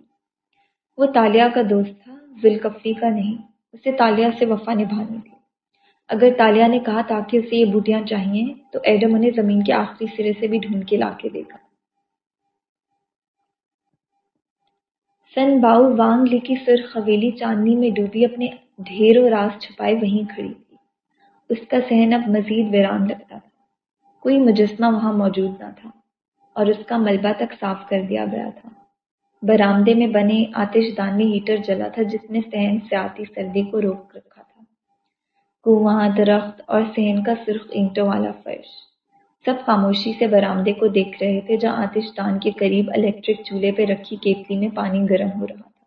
وہ تالیہ کا دوست تھا ذوالکفری کا نہیں، اسے تالیہ سے وفا نبھانی تھی اگر تالیہ نے کہا تاکہ اسے یہ بوٹیاں چاہیے، تو ایڈم انہیں زمین کے آخری سرے سے بھی ڈھونڈ کے لا کے دے گا۔ سن باؤ وانگ لی کی سرخ حویلی چاندنی میں ڈوبی، اپنے ڈھیر و راز چھپائے وہیں کھڑی تھی۔ اس کا سہن اب مزید ویران لگتا تھا۔ کوئی مجسمہ وہاں موجود نہ تھا۔ اور اس کا ملبہ تک صاف کر دیا گیا تھا۔ برآمدے میں بنے آتش دان میں ہیٹر جلا تھا، جس نے سہن سے آتی سردی کو روک رکھا تھا۔ کنواں، درخت اور سہن کا سرخ اینٹوں والا فرش۔ سب خاموشی سے برآمدے کو دیکھ رہے تھے، جہاں آتش دان کے قریب الیکٹرک چولہے پہ رکھی کیتلی میں پانی گرم ہو رہا تھا۔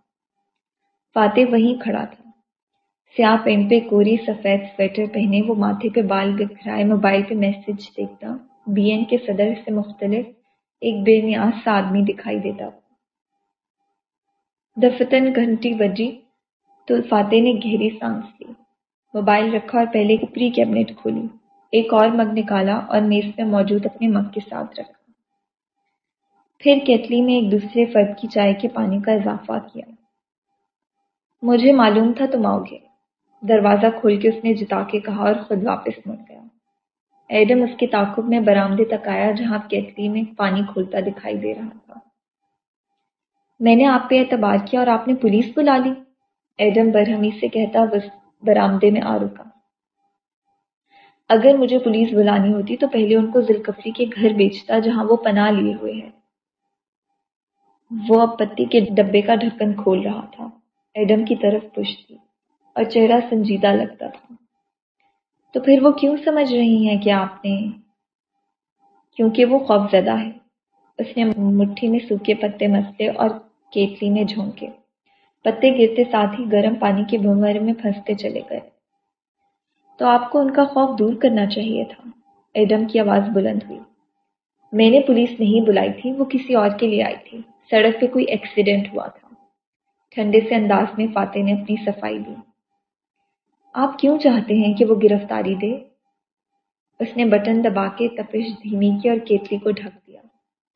فاتح وہیں کھڑا تھا۔ سیاہ پینٹ پہ کوری سفید سویٹر پہنے وہ ماتھے پہ بال بکھرائے موبائل پہ میسج دیکھتا۔ بی این کے صدر سے مختلف ایک بے نیاز سا آدمی دکھائی دیتا۔ دفتن گھنٹی بجی تو فاتح نے گہری سانس لی۔ موبائل رکھا اور پہلے کی پری کیبنٹ کھولی۔ ایک اور مگ نکالا اور میز پہ موجود اپنے مگ کے ساتھ رکھا۔ پھر کیتلی میں ایک دوسرے فرد کی چائے کے پانی کا اضافہ کیا۔ مجھے معلوم تھا تم آؤ گے۔ دروازہ کھول کے اس نے جتا کے کہا اور خود واپس مڑ گیا ایڈم اس کے تعاقب میں برآمدے تک آیا جہاں کیتلی میں پانی کھولتا دکھائی دے رہا تھا۔ میں نے آپ پہ اعتبار کیا اور آپ نے پولیس بلا لی۔ ایڈم برہمی سے کہتا برآمدے میں آ رکا۔ اگر مجھے پولیس بلانی ہوتی تو پہلے ان کو ذلکفری کے گھر بیچتا جہاں وہ پناہ لیے ہوئے ہیں۔ وہ اب پتی کے ڈبے کا ڈھکن کھول رہا تھا۔ ایڈم کی طرف پوچھتی اور چہرہ سنجیدہ لگتا تھا۔ تو پھر وہ کیوں سمجھ رہی ہیں کہ آپ نے کیونکہ وہ خوف زدہ ہے۔ اس نے مٹھی میں سوکھے پتے مسلے اور کیتلی میں جھونکے۔ پتے گرتے ساتھ ہی گرم پانی کے بھنور میں پھنستے چلے گئے۔ تو آپ کو ان کا خوف دور کرنا چاہیے تھا۔ ایڈم کی آواز بلند ہوئی۔ میں نے پولیس نہیں بلائی تھی، وہ کسی اور کے لیے آئی تھی۔ سڑک پہ کوئی ایکسیڈنٹ ہوا تھا۔ ٹھنڈے سے انداز میں فاتح نے اپنی صفائی دی۔ آپ کیوں چاہتے ہیں کہ وہ گرفتاری دے؟ اس نے بٹن دبا کے تپش دھیمی کی اور کیتلی کو ڈھک دیا۔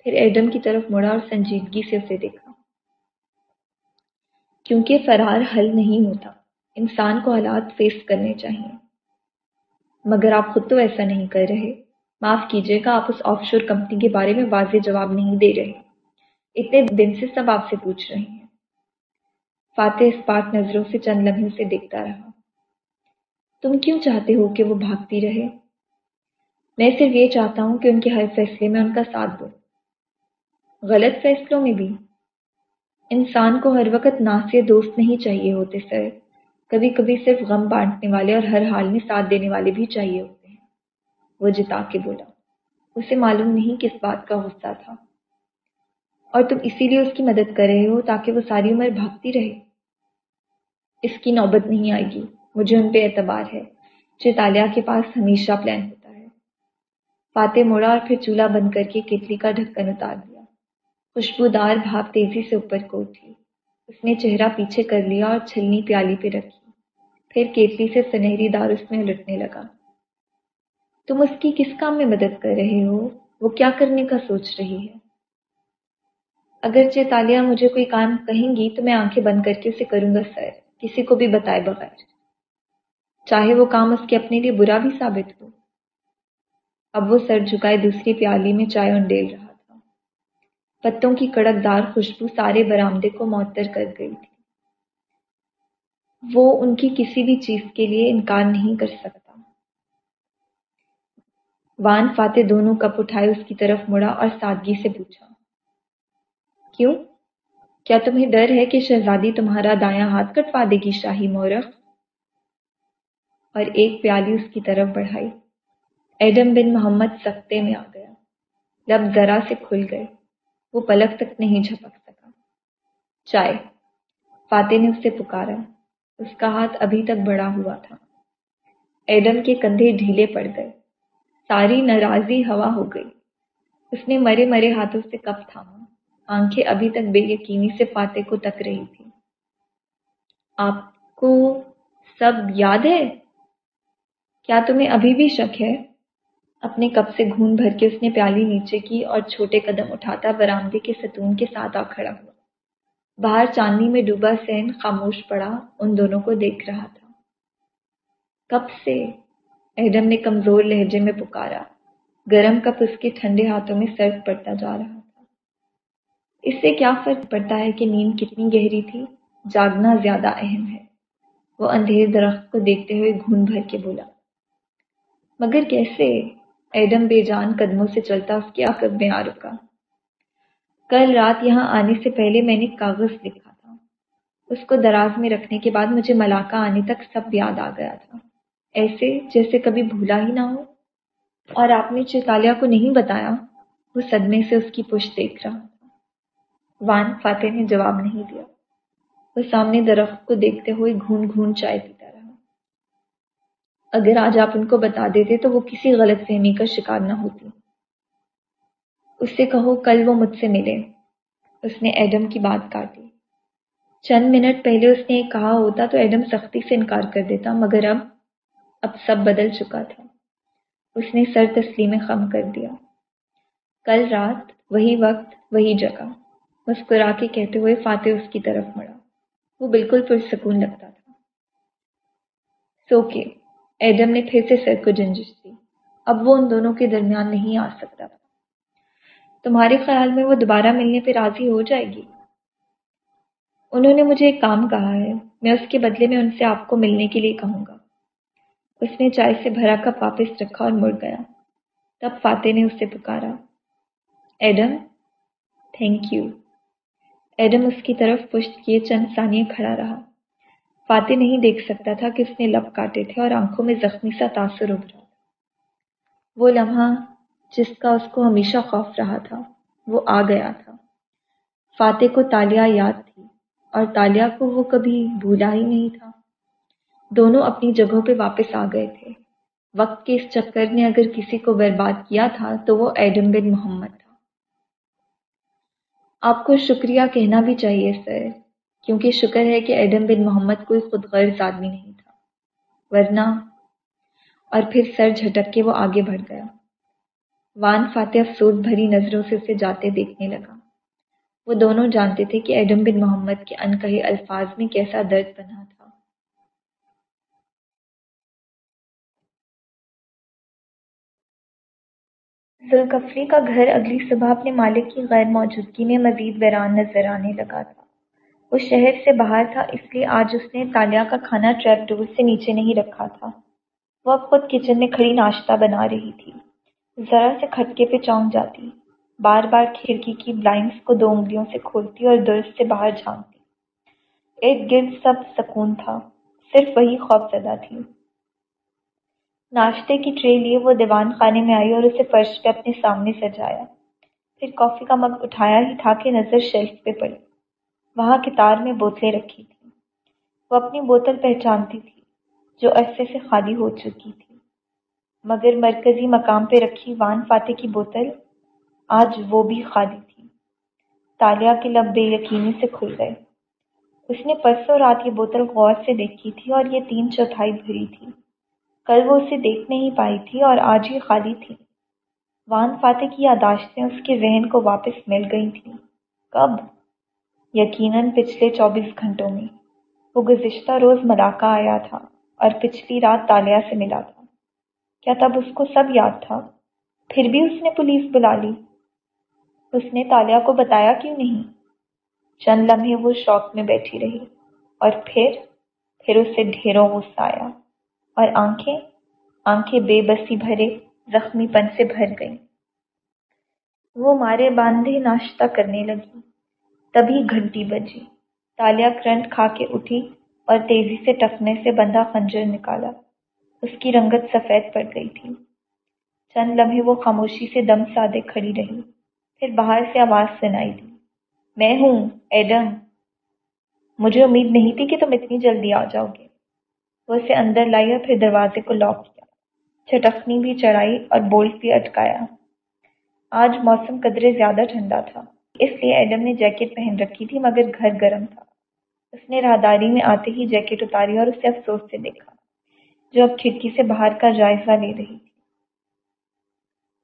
پھر ایڈم کی طرف مڑا اور سنجیدگی سے اسے دیکھا۔ کیونکہ فرار حل نہیں ہوتا، انسان کو حالات فیس کرنے چاہیے۔ مگر آپ خود تو ایسا نہیں کر رہے۔ معاف کیجیے گا، آپ اس آف شور کمپنی کے بارے میں واضح جواب نہیں دے رہے۔ اتنے دن سے سب آپ سے پوچھ رہے ہیں۔ فاتح اس پاک نظروں سے چند لمحے سے دیکھتا رہا۔ تم کیوں چاہتے ہو کہ وہ بھاگتی رہے؟ میں صرف یہ چاہتا ہوں کہ ان کے ہر فیصلے میں ان کا ساتھ دو۔ غلط فیصلوں میں بھی۔ انسان کو ہر وقت ناسیہ دوست نہیں چاہیے ہوتے، سر۔ کبھی کبھی صرف غم بانٹنے والے اور ہر حال میں ساتھ دینے والے بھی چاہیے ہوتے ہیں۔ وہ جتا کے بولا۔ اسے معلوم نہیں کس بات کا غصہ تھا۔ اور تم اسی لیے اس کی مدد کر رہے ہو تاکہ وہ ساری عمر بھاگتی رہے۔ اس کی نوبت نہیں آئے گی۔ مجھے ان پہ اعتبار ہے چیتالیہ کے پاس ہمیشہ پلان ہوتا ہے۔ فاتح موڑا اور پھر چولہا بند کر کے کتلی کا ڈھکن اتار دیا۔ خوشبودار بھاپ تیزی سے اوپر کو اٹھی۔ اس نے چہرہ پیچھے کر لیا اور چھلنی پیالی پہ رکھی۔ پھر کیتلی سے سنہری دار اس میں الٹنے لگا۔ تم اس کی کس کام میں مدد کر رہے ہو؟ وہ کیا کرنے کا سوچ رہی ہے؟ اگر چیتالیہ مجھے کوئی کام کہیں گی تو میں آنکھیں بند کر کے اسے کروں گا سر، کسی کو بھی بتائے بغیر۔ چاہے وہ کام اس کے اپنے لیے برا بھی ثابت ہو۔ اب وہ سر جھکائے دوسری پیالی میں چائے انڈیل رہا تھا۔ پتوں کی کڑک دار خوشبو سارے برآمدے کو معطر کر گئی تھی۔ وہ ان کی کسی بھی چیز کے لیے انکار نہیں کر سکتا۔ وان فاتح دونوں کپ اٹھائے اس کی طرف مڑا اور سادگی سے پوچھا، کیوں؟ کیا تمہیں ڈر ہے کہ شہزادی تمہارا دایاں ہاتھ کٹوا دے گی، شاہی مورخ؟ اور ایک پیالی اس کی طرف بڑھائی۔ ایڈم بن محمد سکتے میں آ گیا۔ لب ذرا سے کھل گئے، وہ پلک تک نہیں جھپک سکا۔ چائے۔ فاتح نے اس سے پکارا۔ اس کا ہاتھ ابھی تک بڑا ہوا تھا۔ ایڈم کے کندھے ڈھیلے پڑ گئے۔ ساری ناراضی ہوا ہو گئی۔ اس نے مرے مرے ہاتھوں سے کپ تھاما۔ آنکھیں ابھی تک بے یقینی سے فاتح کو تک رہی تھی آپ کو سب یاد ہے؟ کیا تمہیں ابھی بھی شک ہے؟ اپنے کپ سے گھون بھر کے اس نے پیالی نیچے کی اور چھوٹے قدم اٹھاتا برآمدے کے ستون کے ساتھ آ کھڑا ہوا۔ باہر چاندنی میں ڈوبا سین خاموش پڑا، ان دونوں کو دیکھ رہا تھا۔ کب سے ایڈم نے کمزور لہجے میں پکارا۔ گرم کپ اس کے ٹھنڈے ہاتھوں میں سرد پڑتا جا رہا تھا۔ اس سے کیا فرق پڑتا ہے کہ نیند کتنی گہری تھی؟ جاگنا زیادہ اہم ہے۔ وہ اندھیر درخت کو دیکھتے ہوئے گھون بھر کے بولا مگر کیسے؟ ایڈم بے جان قدموں سے چلتا، اس کے عقب میں آ رکا۔ کل رات یہاں آنے سے پہلے میں نے کاغذ لکھا تھا۔ اس کو دراز میں رکھنے کے بعد مجھے ملاقہ آنے تک سب یاد آ گیا تھا۔ ایسے جیسے کبھی بھولا ہی نہ ہو۔ اور آپ نے چیتالیہ کو نہیں بتایا؟ وہ صدمے سے اس کی پشت دیکھ رہا تھا۔ وان فاتح نے جواب نہیں دیا۔ وہ سامنے درخت کو دیکھتے ہوئے گھون گھون چائے پیتا رہا اگر آج آپ ان کو بتا دیتے تو وہ کسی غلط فہمی کا شکار نہ ہوتی۔ اس سے کہو، کل وہ مجھ سے ملے۔ اس نے ایڈم کی بات کاٹی چند منٹ پہلے اس نے کہا ہوتا تو ایڈم سختی سے انکار کر دیتا، مگر اب اب سب بدل چکا تھا۔ اس نے سر تسلیم خم کر دیا۔ کل رات، وہی وقت، وہی جگہ۔ مسکرا کے کہتے ہوئے فاتح اس کی طرف مڑا۔ وہ بالکل پرسکون لگتا تھا۔ سوکے ایڈم نے پھر سے سر کو جنجش دی۔ اب وہ ان دونوں کے درمیان نہیں آ سکتا۔ تھا تمہارے خیال میں وہ دوبارہ ملنے پہ راضی ہو جائے گی؟ انہوں نے مجھے ایک کام کہا ہے۔ میں اس کے بدلے میں ان سے آپ کو ملنے کے لیے کہوں گا۔ اس نے چائے سے بھرا کپ واپس رکھا اور مڑ گیا۔ تب فاتح نے اسے پکارا۔ ایڈم تھینک یو ایڈم اس کی طرف پشت کیے چند ثانیے کھڑا رہا۔ فاتح نہیں دیکھ سکتا تھا کہ اس نے لب کاٹے تھے اور آنکھوں میں زخمی سا تاثر ابھرا تھا۔ وہ لمحہ جس کا اس کو ہمیشہ خوف رہا تھا، وہ آ گیا تھا۔ فاتح کو تالیہ یاد تھی اور تالیہ کو وہ کبھی بھولا ہی نہیں تھا۔ دونوں اپنی جگہوں پہ واپس آ گئے تھے۔ وقت کے اس چکر نے اگر کسی کو برباد کیا تھا تو وہ ایڈم بن محمد تھا۔ آپ کو شکریہ کہنا بھی چاہیے، سر۔ کیونکہ شکر ہے کہ ایڈم بن محمد کوئی خود غرض آدمی نہیں تھا۔ ورنہ، اور پھر سر جھٹک کے وہ آگے بڑھ گیا۔ وان فاتح افسوس بھری نظروں سے اسے جاتے دیکھنے لگا۔ وہ دونوں جانتے تھے کہ ایڈم بن محمد کے ان کہے الفاظ میں کیسا درد بنا تھا۔ ذوالکفری کا گھر اگلی صبح اپنے مالک کی غیر موجودگی میں مزید ویران نظر آنے لگا تھا۔ وہ شہر سے باہر تھا، اس لیے آج اس نے تالیہ کا کھانا ٹریپ ڈور سے نیچے نہیں رکھا تھا۔ وہ اب خود کچن میں کھڑی ناشتہ بنا رہی تھی۔ ذرا سے کھٹکے پہ چونک جاتی۔ بار بار کھڑکی کی بلائنڈس کو دو انگلیوں سے کھولتی اور درست سے باہر جھانکتی۔ ایک گرد سب سکون تھا، صرف وہی خوف زدہ تھی۔ ناشتے کی ٹرے لیے وہ دیوان خانے میں آئی اور اسے فرش پہ اپنے سامنے سجایا۔ پھر کافی کا مگ اٹھایا ہی تھا کہ نظر شیلف پہ پڑی۔ وہاں کتار میں بوتلیں رکھی تھیں۔ وہ اپنی بوتل پہچانتی تھی، جو عرصے سے خالی ہو چکی تھی۔ مگر مرکزی مقام پہ رکھی وان فاتح کی بوتل آج وہ بھی خالی تھی۔ تالیہ کے لب بے یقینی سے کھل گئے۔ اس نے پرسوں رات یہ بوتل غور سے دیکھی تھی اور یہ تین چوتھائی بھری تھی۔ کل وہ اسے دیکھ نہیں پائی تھی اور آج ہی خالی تھی۔ وان فاتح کی یاداشتیں اس کے ذہن کو واپس مل گئی تھیں۔ کب؟ یقیناً پچھلے چوبیس گھنٹوں میں وہ گزشتہ روز ملاقہ آیا تھا اور پچھلی رات تالیہ سے ملا تھا۔ کیا تب اس کو سب یاد تھا؟ پھر بھی اس نے پولیس بلا لی۔ اس نے تالیہ کو بتایا کیوں نہیں؟ چند لمحے وہ شوق میں بیٹھی رہی اور پھر پھر اسے ڈھیروں غصہ آیا اور آنکھیں آنکھیں بے بسی بھرے زخمی پن سے بھر گئیں۔ وہ مارے باندھے ناشتہ کرنے لگی۔ تبھی گھنٹی بجی۔ تالیہ کرنٹ کھا کے اٹھی اور تیزی سے ٹکنے سے بندھا خنجر نکالا۔ اس کی رنگت سفید پڑ گئی تھی۔ چند لمحے وہ خاموشی سے دم سادے کھڑی رہی۔ پھر باہر سے آواز سنائی دی۔ میں ہوں ایڈم مجھے امید نہیں تھی کہ تم اتنی جلدی آ جاؤ گے۔ وہ اسے اندر لائی اور پھر دروازے کو لاک کیا۔ چھٹکنی بھی چڑھائی اور بولٹ بھی اٹکایا۔ آج موسم قدرے زیادہ ٹھنڈا تھا۔ اس لیے ایڈم نے جیکٹ پہن رکھی تھی، مگر گھر گرم تھا۔ اس نے راہداری میں آتے ہی جیکٹ اتاری اور اسے افسوس سے دیکھا، جو اب کھڑکی سے باہر کا جائزہ لے رہی تھی۔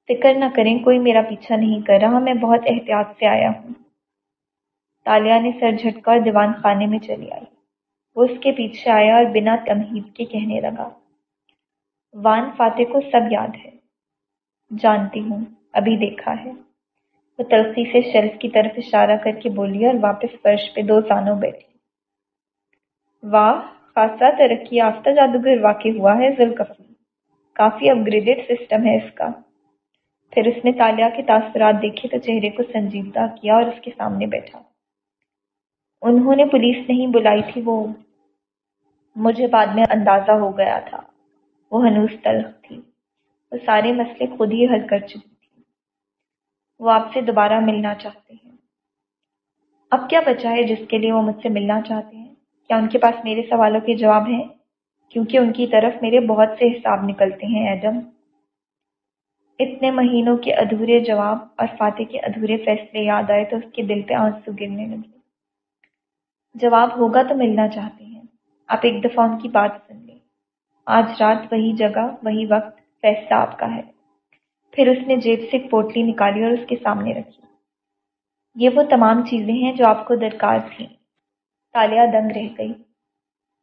فکر نہ کریں، کوئی میرا پیچھا نہیں کر رہا، میں بہت احتیاط سے آیا ہوں۔ تالیہ نے سر جھٹکا اور دیوان خانے میں چلی آئی۔ وہ اس کے پیچھے آیا اور بنا تمہید کے کہنے لگا، وان فاتح کو سب یاد ہے، جانتی ہوں، ابھی دیکھا ہے۔ وہ تلخی سے شیلف کی طرف اشارہ کر کے بولی اور واپس فرش پہ دو زانوں بیٹھی۔ واہ، خاصا ترقی یافتہ جادوگر واقع ہوا ہے ذوالکفری کافی اپ گریڈڈ سسٹم ہے اس کا۔ پھر اس نے تالیہ کے تاثرات دیکھے تو چہرے کو سنجیدہ کیا اور اس کے سامنے بیٹھا۔ انہوں نے پولیس نہیں بلائی تھی، وہ مجھے بعد میں اندازہ ہو گیا تھا۔ وہ ہنوس تلخ تھی۔ وہ سارے مسئلے خود ہی حل کر چکی۔ وہ آپ سے دوبارہ ملنا چاہتے ہیں۔ اب کیا بچا ہے جس کے لیے وہ مجھ سے ملنا چاہتے ہیں؟ کیا ان کے پاس میرے سوالوں کے جواب ہیں؟ کیونکہ ان کی طرف میرے بہت سے حساب نکلتے ہیں، ایڈم۔ اتنے مہینوں کے ادھورے جواب اور فاتح کے ادھورے فیصلے یاد آئے تو اس کے دل پہ آنسو گرنے لگے۔ جواب ہوگا تو ملنا چاہتے ہیں۔ آپ ایک دفعہ ان کی بات سن لیں۔ آج رات وہی جگہ، وہی وقت، فیصلہ آپ کا ہے۔ پھر اس نے جیب سے ایک پوٹلی نکالی اور اس کے سامنے رکھی۔ یہ وہ تمام چیزیں ہیں جو آپ کو درکار تھیں۔ تالیہ دنگ رہ گئی۔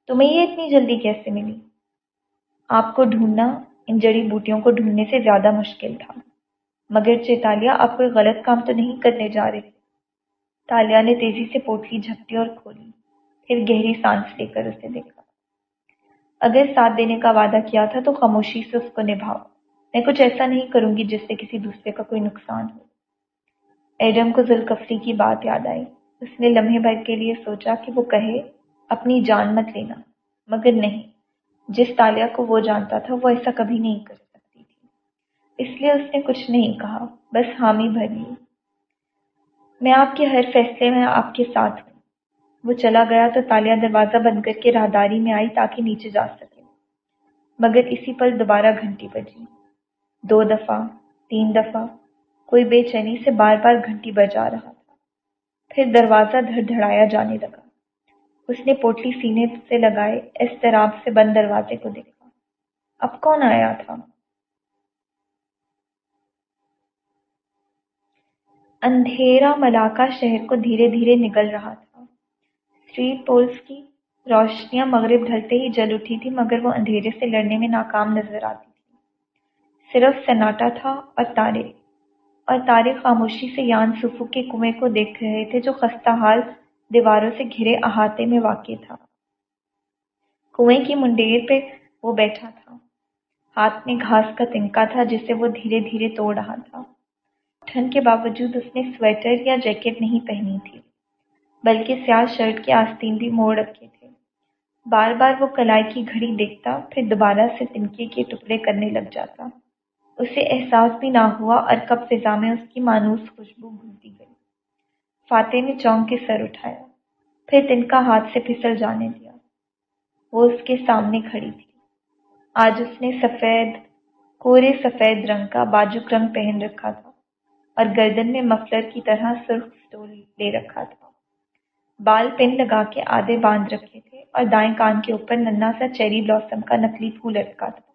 تمہیں یہ اتنی جلدی کیسے ملی؟ آپ کو ڈھونڈنا، ان جڑی بوٹیوں کو ڈھونڈنے سے زیادہ مشکل تھا۔ مگر چیتالیہ آپ کوئی غلط کام تو نہیں کرنے جا رہے۔ تالیہ نے تیزی سے پوٹلی جھپٹی اور کھولی۔ پھر گہری سانس لے کر اسے دیکھا۔ اگر ساتھ دینے کا وعدہ کیا تھا تو خاموشی سے اس کو نبھاؤ۔ میں کچھ ایسا نہیں کروں گی جس سے کسی دوسرے کا کوئی نقصان ہو۔ ایڈم کو ذوالکفری کی بات یاد آئی۔ اس نے لمحے بھر کے لیے سوچا کہ وہ کہے، اپنی جان مت لینا۔ مگر نہیں، جس تالیہ کو وہ جانتا تھا، وہ ایسا کبھی نہیں کر سکتی تھی۔ اس لیے اس نے کچھ نہیں کہا، بس حامی بھر لی۔ میں آپ کے ہر فیصلے میں آپ کے ساتھ ہوں۔ وہ چلا گیا تو تالیہ دروازہ بند کر کے راہداری میں آئی تاکہ نیچے جا سکے۔ مگر اسی پل دوبارہ گھنٹی بجی۔ دو دفعہ، تین دفعہ، کوئی بے چینی سے بار بار گھنٹی بجا رہا تھا۔ پھر دروازہ دھڑ دھڑایا جانے لگا۔ اس نے پوٹلی سینے سے لگائے استراب سے بند دروازے کو دیکھا۔ اب کون آیا تھا؟ اندھیرا ملاقہ شہر کو دھیرے دھیرے نگل رہا تھا۔ اسٹریٹ پولس کی روشنیاں مغرب ڈھلتے ہی جل اٹھی تھی، مگر وہ اندھیرے سے لڑنے میں ناکام نظر آتی۔ صرف سناٹا تھا اور تارے اور تارے خاموشی سے یان سفو کے کنویں کو دیکھ رہے تھے جو خستہ حال دیواروں سے گھرے احاطے میں واقع تھا۔ کنویں کی منڈیر پہ وہ بیٹھا تھا۔ ہاتھ میں گھاس کا تنکا تھا جسے وہ دھیرے دھیرے توڑ رہا تھا۔ ٹھنڈ کے باوجود اس نے سویٹر یا جیکٹ نہیں پہنی تھی، بلکہ سیاہ شرٹ کے آستین بھی موڑ رکھے تھے۔ بار بار وہ کلائی کی گھڑی دیکھتا، پھر دوبارہ سے تنکے کے ٹکڑے کرنے لگ جاتا۔ اسے احساس بھی نہ ہوا اور کب فضا میں اس کی مانوس خوشبو گھلتی گئی۔ فاتح نے چونک کے سر اٹھایا، پھر تنکا ہاتھ سے پھسل جانے دیا۔ وہ اس کے سامنے کھڑی تھی۔ آج اس نے سفید، کورے سفید رنگ کا باجوک رنگ پہن رکھا تھا اور گردن میں مفلر کی طرح سرخ سٹول لے رکھا تھا۔ بال پن لگا کے آدھے باندھ رکھے تھے اور دائیں کان کے اوپر ننا سا چیری بلاسم کا نکلی پھول لٹکا تھا۔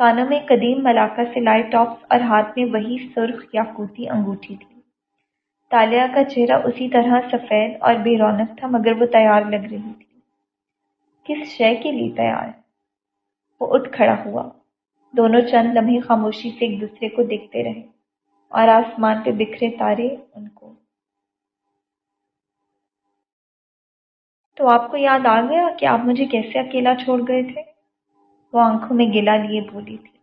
کانوں میں قدیم ملاقہ سے لائے ٹاپس اور ہاتھ میں وہی سرخ یا کوتی انگوٹھی تھی۔ تالیہ کا چہرہ اسی طرح سفید اور بے رونق تھا مگر وہ تیار لگ رہی تھی۔ کس شے کے لیے تیار؟ وہ اٹھ کھڑا ہوا۔ دونوں چند لمحے خاموشی سے ایک دوسرے کو دیکھتے رہے اور آسمان پہ بکھرے تارے ان کو۔ تو آپ کو یاد آ گیا کہ آپ مجھے کیسے اکیلا چھوڑ گئے تھے؟ وہ آنکھوں میں گلا لیے بولی تھی۔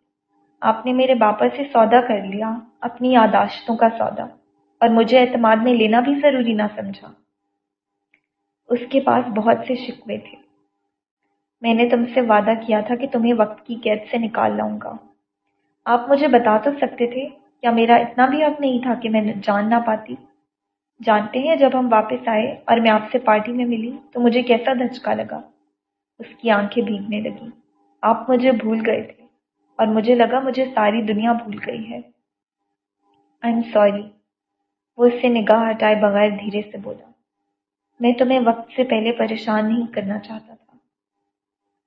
آپ نے میرے باپا سے سودا کر لیا، اپنی یاداشتوں کا سودا، اور مجھے اعتماد میں لینا بھی ضروری نہ سمجھا۔ اس کے پاس بہت سے شکوے تھے۔ میں نے تم سے وعدہ کیا تھا کہ تمہیں وقت کی قید سے نکال لاؤں گا۔ آپ مجھے بتا تو سکتے تھے، کیا میرا اتنا بھی حق نہیں تھا کہ میں جان نہ پاتی؟ جانتے ہیں جب ہم واپس آئے اور میں آپ سے پارٹی میں ملی تو مجھے کیسا دھچکا لگا؟ اس کی آنکھیں بھیگنے لگی آپ مجھے بھول گئے تھے اور مجھے لگا مجھے ساری دنیا بھول گئی ہے۔ آئی ایم سوری وہ اس سے نگاہ ہٹائے بغیر دھیرے سے بولا۔ میں تمہیں وقت سے پہلے پریشان نہیں کرنا چاہتا تھا۔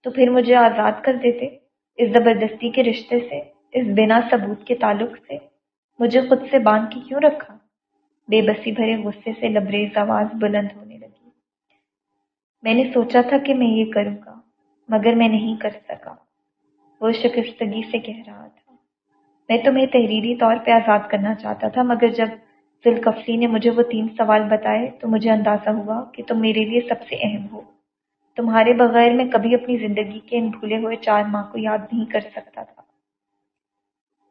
تو پھر مجھے آزاد کر دیتے اس زبردستی کے رشتے سے، اس بنا ثبوت کے تعلق سے۔ مجھے خود سے باندھ کے کیوں رکھا؟ بے بسی بھرے غصے سے لبریز آواز بلند ہونے لگی۔ میں نے سوچا تھا کہ میں یہ کروں گا۔ مگر میں نہیں کر سکا۔ وہ شکستگی سے کہہ رہا تھا۔ میں تمہیں تحریری طور پہ آزاد کرنا چاہتا تھا، مگر جب ذوالکفلی نے مجھے وہ تین سوال بتائے تو مجھے اندازہ ہوا کہ تم میرے لیے سب سے اہم ہو۔ تمہارے بغیر میں کبھی اپنی زندگی کے ان بھولے ہوئے چار ماہ کو یاد نہیں کر سکتا تھا۔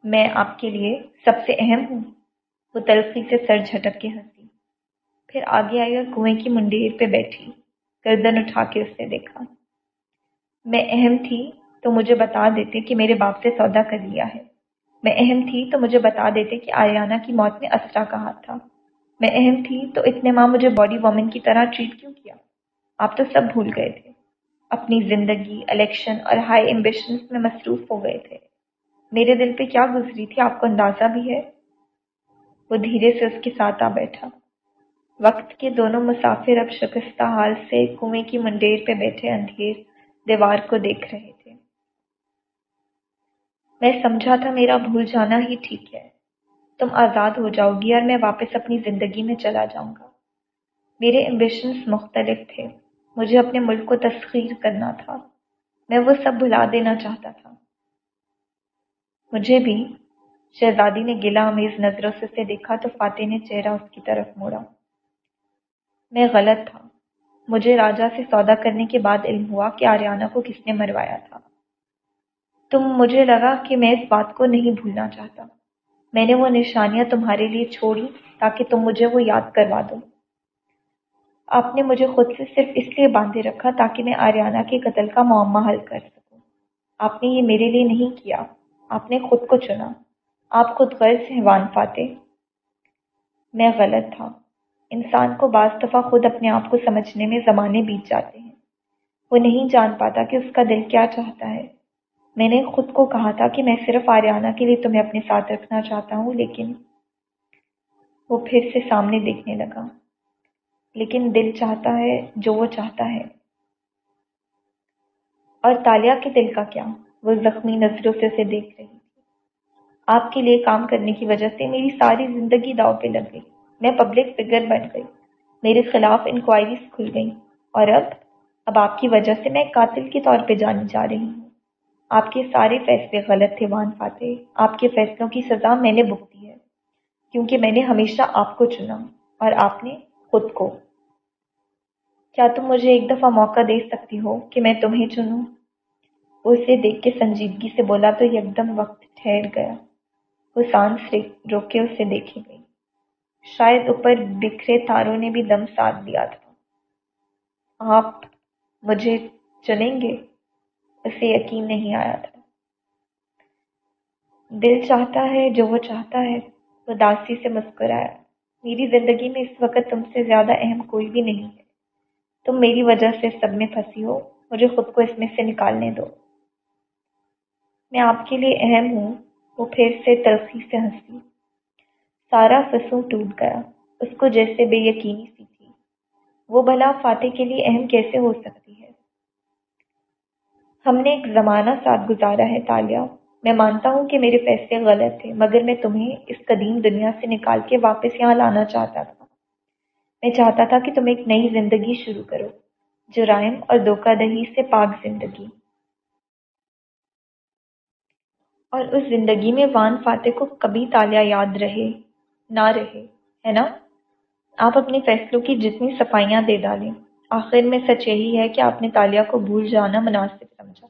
میں آپ کے لیے سب سے اہم ہوں۔ وہ تلخی سے سر جھٹک کے ہنسی۔ پھر آگے آئی اور کنویں کی منڈیر پہ بیٹھی۔ گردن اٹھا کے اس نے دیکھا۔ میں اہم تھی تو مجھے بتا دیتے کہ میرے باپ سے سودا کر لیا ہے۔ میں اہم تھی تو مجھے بتا دیتے کہ آریانہ کی موت میں اسرا کا ہاتھ تھا۔ میں اہم تھی تو اتنے ماں مجھے باڈی وومن کی طرح ٹریٹ کیوں کیا؟ آپ تو سب بھول گئے تھے۔ اپنی زندگی الیکشن اور ہائی ایمبیشنس میں مصروف ہو گئے تھے۔ میرے دل پہ کیا گزری تھی؟ آپ کو اندازہ بھی ہے؟ وہ دھیرے سے اس کے ساتھ آ بیٹھا۔ وقت کے دونوں مسافر اب شکستہ حال سے کنویں کی منڈیر پہ بیٹھے اندھیر۔ دیوار کو دیکھ رہے تھے۔ میں سمجھا تھا میرا بھول جانا ہی ٹھیک ہے۔ تم آزاد ہو جاؤ گی اور میں واپس اپنی زندگی میں چلا جاؤں گا۔ میرے ایمبیشنس مختلف تھے۔ مجھے اپنے ملک کو تسخیر کرنا تھا۔ میں وہ سب بھلا دینا چاہتا تھا۔ مجھے بھی شہزادی نے گلا امیز نظروں سے اسے دیکھا تو فاتح نے چہرہ اس کی طرف موڑا۔ میں غلط تھا۔ مجھے راجا سے سودا کرنے کے بعد علم ہوا کہ آریانہ کو کس نے مروایا تھا۔ تم مجھے لگا کہ میں اس بات کو نہیں بھولنا چاہتا۔ میں نے وہ نشانیاں تمہارے لیے چھوڑی تاکہ تم مجھے وہ یاد کروا دو۔ آپ نے مجھے خود سے صرف اس لیے باندھے رکھا تاکہ میں آریانہ کے قتل کا معمہ حل کر سکوں۔ آپ نے یہ میرے لیے نہیں کیا۔ آپ نے خود کو چنا۔ آپ خود غرض ہیں وان فاتح۔ میں غلط تھا۔ انسان کو بعض دفعہ خود اپنے آپ کو سمجھنے میں زمانے بیت جاتے ہیں۔ وہ نہیں جان پاتا کہ اس کا دل کیا چاہتا ہے۔ میں نے خود کو کہا تھا کہ میں صرف آریانہ کے لیے تمہیں اپنے ساتھ رکھنا چاہتا ہوں، لیکن وہ پھر سے سامنے دیکھنے لگا۔ لیکن دل چاہتا ہے جو وہ چاہتا ہے۔ اور تالیہ کے دل کا کیا؟ وہ زخمی نظروں سے اسے دیکھ رہی تھی۔ آپ کے لیے کام کرنے کی وجہ سے میری ساری زندگی داؤ پہ لگ گئی۔ میں پبلک فگر بن گئی۔ میرے خلاف انکوائریز کھل گئیں۔ اور اب اب آپ کی وجہ سے میں قاتل کے طور پہ جانی جا رہی ہوں۔ آپ کے سارے فیصلے غلط تھے وان فاتح۔ آپ کے فیصلوں کی سزا میں نے بھگتی ہے، کیونکہ میں نے ہمیشہ آپ کو چنا اور آپ نے خود کو۔ کیا تم مجھے ایک دفعہ موقع دے سکتی ہو کہ میں تمہیں چنوں؟ وہ اسے دیکھ کے سنجیدگی سے بولا تو یک دم وقت ٹھہر گیا۔ وہ سانس روک کے اسے دیکھے گئی شاید اوپر بکھرے تاروں نے بھی دم ساتھ دیا تھا۔ آپ مجھے چلیں گے؟ اسے یقین نہیں آیا تھا۔ دل چاہتا ہے جو وہ چاہتا ہے وہ داسی سے مسکرایا۔ میری زندگی میں اس وقت تم سے زیادہ اہم کوئی بھی نہیں ہے۔ تم میری وجہ سے سب میں پھنسی ہو۔ مجھے خود کو اس میں سے نکالنے دو۔ میں آپ کے لیے اہم ہوں۔ وہ پھر سے تلخی سے ہنسی۔ سارا فسوں ٹوٹ گیا۔ اس کو جیسے بے یقینی سی تھی۔ وہ بھلا فاتح کے لیے اہم کیسے ہو سکتی ہے؟ ہم نے ایک زمانہ ساتھ گزارا ہے تالیہ۔ میں مانتا ہوں کہ میرے فیصلے غلط تھے، مگر میں تمہیں اس قدیم دنیا سے نکال کے واپس یہاں لانا چاہتا تھا۔ میں چاہتا تھا کہ تم ایک نئی زندگی شروع کرو جرائم اور دھوکہ دہی سے پاک زندگی۔ اور اس زندگی میں وان فاتح کو کبھی تالیہ یاد رہے۔ نہ رہے، ہے نا؟ آپ اپنے فیصلوں کی جتنی صفائیاں دے ڈالیں، آخر میں سچ یہی ہے کہ آپ نے تالیہ کو بھول جانا مناسب سمجھا۔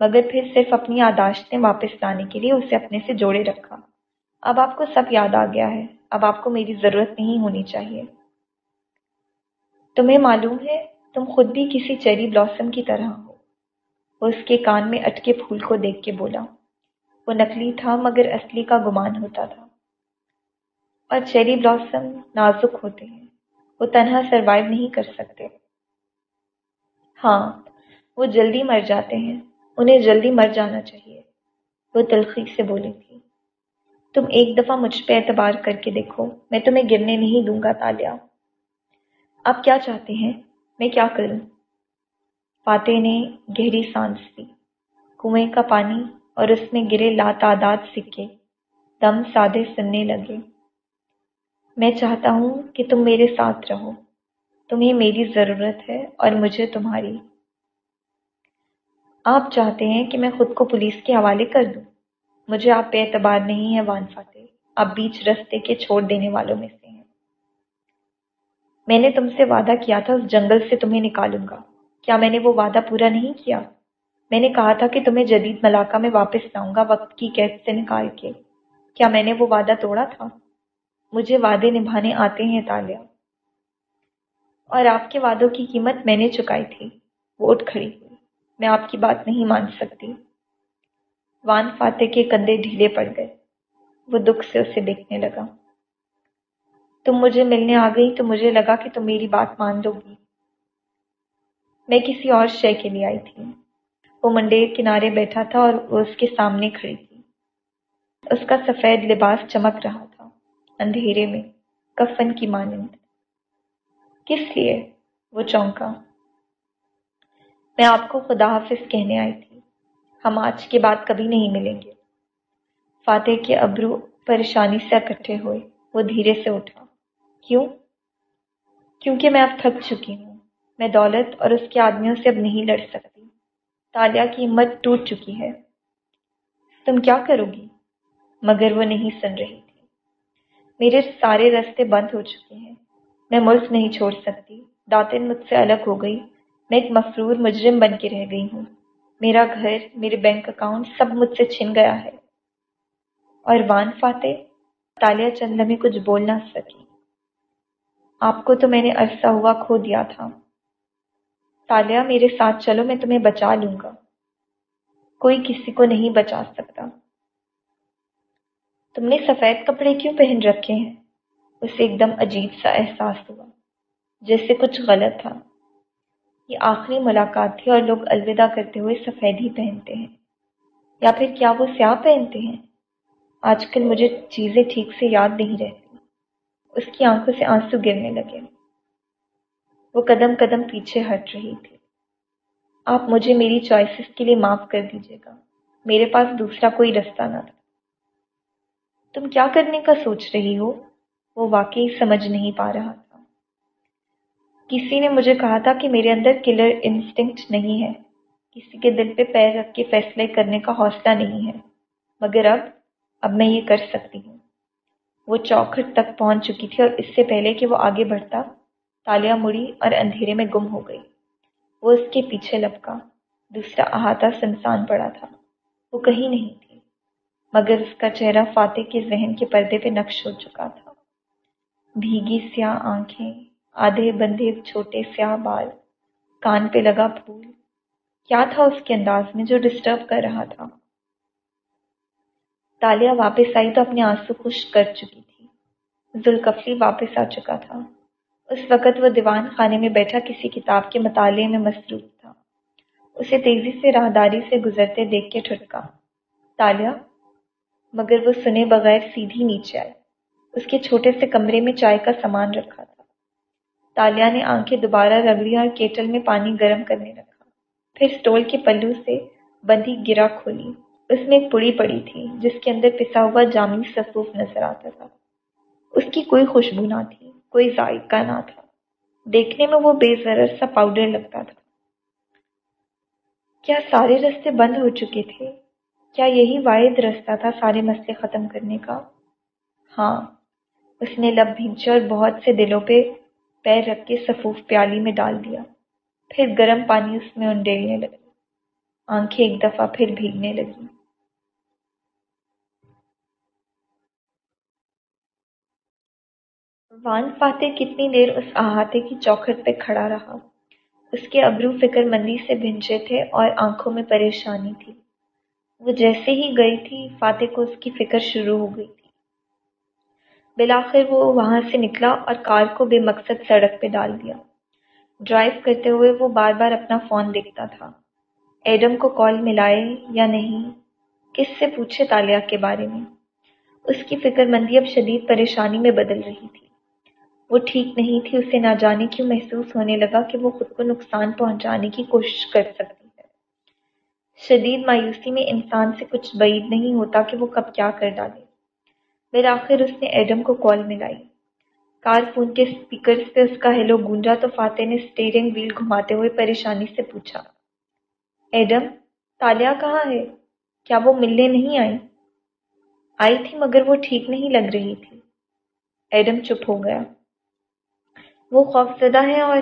مگر پھر صرف اپنی آداشتیں واپس لانے کے لیے اسے اپنے سے جوڑے رکھا۔ اب آپ کو سب یاد آ گیا ہے، اب آپ کو میری ضرورت نہیں ہونی چاہیے۔ تمہیں معلوم ہے، تم خود بھی کسی چیری بلاسم کی طرح ہو۔ وہ اس کے کان میں اٹکے پھول کو دیکھ کے بولا، وہ نکلی تھا مگر اصلی کا گمان ہوتا تھا۔ اور چیری بلاسم نازک ہوتے ہیں۔ وہ تنہا سروائیو نہیں کر سکتے۔ ہاں وہ جلدی مر جاتے ہیں۔ انہیں جلدی مر جانا چاہیے۔ وہ تلخی سے بولی تھی تم ایک دفعہ مجھ پہ اعتبار کر کے دیکھو، میں تمہیں گرنے نہیں دوں گا تالیہ آپ کیا چاہتے ہیں؟ میں کیا کروں؟ فاتح نے گہری سانس لی۔ کنویں کا پانی اور اس میں گرے لاتعداد سکے۔ دم سادے سننے لگے۔ میں چاہتا ہوں کہ تم میرے ساتھ رہو۔ تمہیں میری ضرورت ہے اور مجھے تمہاری۔ آپ چاہتے ہیں کہ میں خود کو پولیس کے حوالے کر دوں۔ مجھے آپ پہ اعتبار نہیں ہے، وان فاتح۔ آپ بیچ رستے کے چھوڑ دینے والوں میں سے ہیں۔ میں نے تم سے وعدہ کیا تھا، اس جنگل سے تمہیں نکالوں گا۔ کیا میں نے وہ وعدہ پورا نہیں کیا؟ میں نے کہا تھا کہ تمہیں جدید ملاقہ میں واپس لاؤں گا، وقت کی قید سے نکال کے۔ کیا میں نے وہ وعدہ توڑا تھا؟ مجھے وعدے نبھانے آتے ہیں تالیہ۔ اور آپ کے وعدوں کی قیمت میں نے چکائی تھی۔ وہ اٹھ کھڑی ہوئی۔ میں آپ کی بات نہیں مان سکتی۔ وان فاتح کے کندھے ڈھیلے پڑ گئے۔ وہ دکھ سے اسے دیکھنے لگا۔ تم مجھے ملنے آ گئی تو مجھے لگا کہ تم میری بات مان دو گی۔ میں کسی اور شے کے لیے آئی تھی۔ وہ منڈیر کنارے بیٹھا تھا اور وہ اس کے سامنے کھڑی تھی۔ اس کا سفید لباس چمک رہا تھا۔ اندھیرے میں، کفن کی مانند۔ کس لیے؟ وہ چونکا۔ میں آپ کو خدا حافظ کہنے آئی تھی۔ ہم آج کے بعد کبھی نہیں ملیں گے۔ فاتح کے ابرو پریشانی سے اکٹھے ہوئے، وہ دھیرے سے اٹھا۔ کیوں؟ کیونکہ میں اب تھک چکی ہوں۔ میں دولت اور اس کے آدمیوں سے اب نہیں لڑ سکتی۔ تالیہ کی ہمت ٹوٹ چکی ہے۔ تم کیا کرو گی؟ مگر وہ نہیں سن رہی۔ میرے سارے رستے بند ہو چکے ہیں۔ میں ملک نہیں چھوڑ سکتی۔ داتن مجھ سے الگ ہو گئی میں ایک مفرور مجرم بن کے رہ گئی ہوں۔ میرا گھر، میرے بینک اکاؤنٹ سب مجھ سے چھن گیا ہے۔ اور وان فاتح تالیہ چند لمحے کچھ بول نہ سکی۔ آپ کو تو میں نے عرصہ ہوا کھو دیا تھا۔ تالیہ میرے ساتھ، چلو میں تمہیں بچا لوں گا۔ کوئی کسی کو نہیں بچا سکتا۔ تم نے سفید کپڑے کیوں پہن رکھے ہیں؟ اسے ایک دم عجیب سا احساس ہوا، جیسے کچھ غلط تھا۔ یہ آخری ملاقات تھی اور لوگ الوداع کرتے ہوئے سفید ہی پہنتے ہیں۔ یا پھر کیا وہ سیاہ پہنتے ہیں؟ آج کل مجھے چیزیں ٹھیک سے یاد نہیں رہتی۔ اس کی آنکھوں سے آنسو گرنے لگے۔ وہ قدم قدم پیچھے ہٹ رہی تھی۔ آپ مجھے میری چوائسیز کے لیے معاف کر دیجیے گا۔ میرے پاس دوسرا کوئی رستہ نہ تھا۔ تم کیا کرنے کا سوچ رہی ہو؟ وہ واقعی سمجھ نہیں پا رہا تھا۔ کسی نے مجھے کہا تھا کہ میرے اندر کلر انسٹنکٹ نہیں ہے۔ کسی کے دل پہ پیر رکھ کے فیصلے کرنے کا حوصلہ نہیں ہے۔ مگر اب اب میں یہ کر سکتی ہوں۔ وہ چوکھٹ تک پہنچ چکی تھی اور اس سے پہلے کہ وہ آگے بڑھتا تالیاں مڑی اور اندھیرے میں گم ہو گئی۔ وہ اس کے پیچھے لپکا۔ دوسرا احاطہ سنسان پڑا تھا۔ وہ کہیں نہیں تھی۔ مگر اس کا چہرہ فاتح کے ذہن کے پردے پہ نقش ہو چکا تھا۔ بھیگی سیاہ آنکھیں، آدھے بندھے چھوٹے سیاہ بال، کان پہ لگا پھول۔ کیا تھا اس کے انداز میں جو ڈسٹرب کر رہا تھا؟ تالیہ واپس آئی تو اپنے آنسو خوش کر چکی تھی۔ ذوالکفلی واپس آ چکا تھا۔ اس وقت وہ دیوان خانے میں بیٹھا کسی کتاب کے مطالعے میں مصروف تھا۔ اسے تیزی سے راہداری سے گزرتے دیکھ کے ٹھٹکا تالیہ مگر وہ سنے بغیر سیدھی نیچے آئے۔ اس کے چھوٹے سے کمرے میں چائے کا سامان رکھا تھا۔ تالیہ نے آنکھیں دوبارہ رگڑی اور کیٹل میں پانی گرم کرنے رکھا پھر اسٹول کے پلو سے بندھی گرا کھولی۔ اس میں ایک پڑی پڑی تھی جس کے اندر پسا ہوا جامنی سفوف نظر آتا تھا۔ اس کی کوئی خوشبو نہ تھی، کوئی ذائقہ نہ تھا۔ دیکھنے میں وہ بے ضرر سا پاؤڈر لگتا تھا۔ کیا سارے رستے بند ہو چکے تھے؟ کیا یہی واحد رستہ تھا سارے مسئلے ختم کرنے کا؟ ہاں اس نے لب بھینچے اور بہت سے دلوں پہ پیر رکھ کے سفوف پیالی میں ڈال دیا۔ پھر گرم پانی اس میں انڈیلنے لگی۔ آنکھیں ایک دفعہ پھر بھیگنے لگی۔ وان فاتح کتنی دیر اس احاطے کی چوکھٹ پہ کھڑا رہا۔ اس کے ابرو فکر مندی سے بھنچے تھے اور آنکھوں میں پریشانی تھی۔ وہ جیسے ہی گئی تھی، فاتح کو اس کی فکر شروع ہو گئی تھی۔ بلاخر وہ وہاں سے نکلا اور کار کو بے مقصد سڑک پہ ڈال دیا۔ ڈرائیو کرتے ہوئے وہ بار بار اپنا فون دیکھتا تھا۔ ایڈم کو کال ملائے یا نہیں؟ کس سے پوچھے تالیہ کے بارے میں؟ اس کی فکر مندی اب شدید پریشانی میں بدل رہی تھی۔ وہ ٹھیک نہیں تھی، اسے نہ جانے کیوں محسوس ہونے لگا کہ وہ خود کو نقصان پہنچانے کی کوشش کر سکتی شدید مایوسی میں انسان سے کچھ بعید نہیں ہوتا کہ وہ کب کیا کر ڈالے۔ بالآخر اس نے ایڈم کو کال ملائی۔ کار فون کے اسپیکرز پہ اس کا ہیلو گونجا تو فاتح نے اسٹیئرنگ ویل گھماتے ہوئے پریشانی سے پوچھا۔ ایڈم، تالیہ کہاں ہے؟ کیا وہ ملنے نہیں آئی آئی تھی مگر وہ ٹھیک نہیں لگ رہی تھی۔ ایڈم چپ ہو گیا۔ وہ خوف زدہ ہے اور،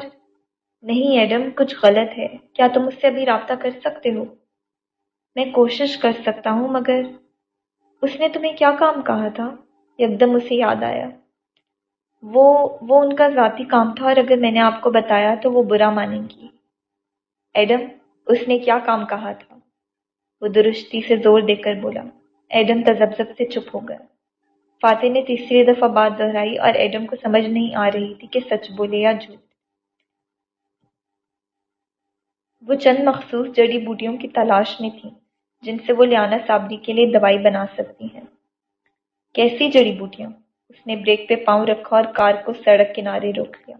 نہیں ایڈم، کچھ غلط ہے۔ کیا تم اس سے ابھی رابطہ کر سکتے ہو؟ میں کوشش کر سکتا ہوں، مگر اس نے تمہیں کیا کام کہا تھا؟ ایک دم اسے یاد آیا۔ وہ وہ ان کا ذاتی کام تھا اور اگر میں نے آپ کو بتایا تو وہ برا مانیں گی۔ ایڈم، اس نے کیا کام کہا تھا؟ وہ درستی سے زور دے کر بولا۔ ایڈم تذبذب سے چپ ہو گیا فاتح نے تیسری دفعہ بات دہرائی اور ایڈم کو سمجھ نہیں آ رہی تھی کہ سچ بولے یا جھوٹ۔ وہ چند مخصوص جڑی بوٹیوں کی تلاش میں تھیں۔ جن سے وہ لیانا صابری کے لیے دوائی بنا سکتی ہیں۔ کیسی جڑی بوٹیاں۔ اس نے بریک پہ پاؤں رکھا اور کار کو سڑک کنارے روک لیا۔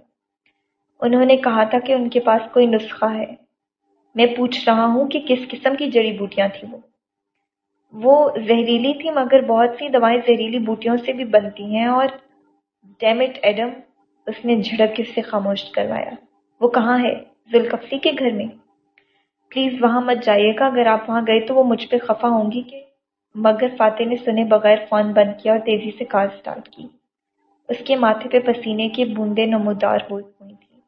انہوں نے کہا تھا کہ ان کے پاس کوئی نسخہ ہے۔ میں پوچھ رہا ہوں کہ کس قسم کی جڑی بوٹیاں تھیں وہ۔ وہ زہریلی تھی مگر بہت سی دوائیں زہریلی بوٹیوں سے بھی بنتی ہیں اور ڈیمٹ ایڈم اس نے جھڑک کے سے خاموش کروایا۔ وہ کہاں ہے؟ ذوالکفلی کے گھر میں۔ پلیز وہاں مت جائیے گا۔ اگر آپ وہاں گئے تو وہ مجھ پہ خفا ہوں گی کہ مگر فاتح نے سنے بغیر فون بند کیا اور تیزی سے کار سٹارٹ کی۔ اس کے ماتھے پہ پسینے کی بوندیں نمودار ہوئی ہوئی تھیں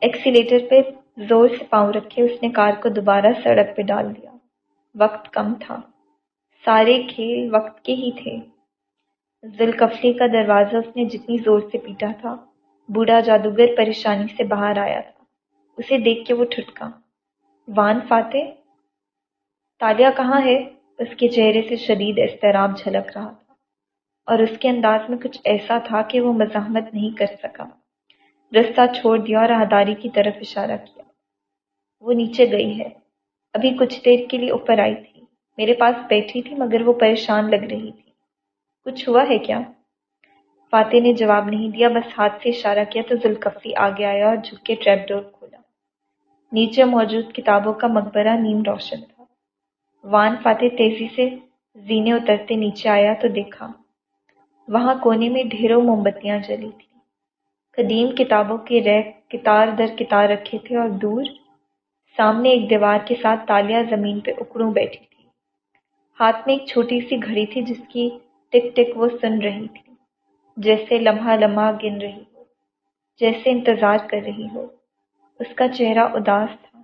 ایکسیلیٹر پہ زور سے پاؤں رکھے اس نے کار کو دوبارہ سڑک پہ ڈال دیا۔ وقت کم تھا۔ سارے کھیل وقت کے ہی تھے۔ ذوالکفلی کا دروازہ اس نے جتنی زور سے پیٹا تھا، بوڑھا جادوگر پریشانی سے باہر آیا تھا۔ اسے دیکھ کے وہ ٹھٹکا۔ وان فاتح، تالیہ کہاں ہے؟ اس کے چہرے سے شدید اضطراب جھلک رہا تھا اور اس کے انداز میں کچھ ایسا تھا کہ وہ مزاحمت نہیں کر سکا۔ رستہ چھوڑ دیا اور راہداری کی طرف اشارہ کیا۔ وہ نیچے گئی ہے۔ ابھی کچھ دیر کے لیے اوپر آئی تھی۔ میرے پاس بیٹھی تھی مگر وہ پریشان لگ رہی تھی۔ کچھ ہوا ہے کیا؟ فاتح نے جواب نہیں دیا، بس ہاتھ سے اشارہ کیا تو ذوالکفی آگے آیا اور جھک کے ٹریپ ڈور نیچے موجود کتابوں کا مقبرہ نیم روشن تھا۔ وان فاتح تیزی سے زینے اترتے نیچے آیا تو دیکھا۔ وہاں کونے میں ڈھیروں موم بتیاں جلی تھی قدیم کتابوں کے ریک کتار در کتار رکھے تھے اور دور سامنے ایک دیوار کے ساتھ تالیہ زمین پہ اکڑوں بیٹھی تھی ہاتھ میں ایک چھوٹی سی گھڑی تھی جس کی ٹک ٹک وہ سن رہی تھی، جیسے لمحہ لمحہ گن رہی ہو، جیسے انتظار کر رہی ہو۔ اس کا چہرہ اداس تھا،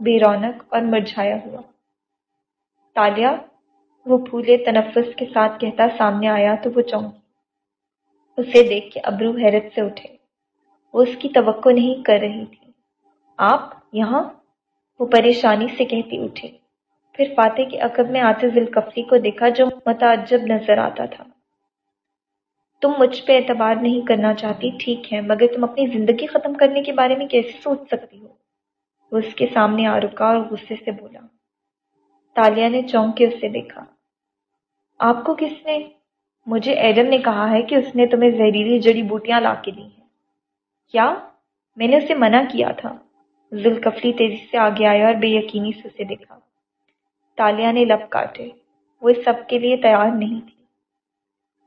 بے رونق اور مرجھایا ہوا۔ تالیہ وہ پھولے تنفس کے ساتھ کہتا، سامنے آیا تو وہ چونکی۔ اسے دیکھ کے ابرو حیرت سے اٹھے۔ وہ اس کی توقع نہیں کر رہی تھی۔ آپ یہاں؟ وہ پریشانی سے کہتی اٹھے۔ پھر فاتح کے عقب میں آتے ذوالکفلی کو دیکھا جو متعجب نظر آتا تھا۔ تم مجھ پہ اعتبار نہیں کرنا چاہتی، ٹھیک ہے، مگر تم اپنی زندگی ختم کرنے کے بارے میں کیسے سوچ سکتی ہو؟ وہ اس کے سامنے آ رکا اور غصے سے بولا تالیہ نے چونک کے اسے دیکھا۔ آپ کو کس نے؟ مجھے ایڈم نے کہا ہے کہ اس نے تمہیں زہریلی جڑی بوٹیاں لا کے دی ہیں۔ کیا؟ میں نے اسے منع کیا تھا۔ ذوالکفلی تیزی سے آگے آیا اور بے یقینی سے اسے دیکھا۔ تالیہ نے لب کاٹے۔ وہ اس سب کے لیے تیار نہیں تھی۔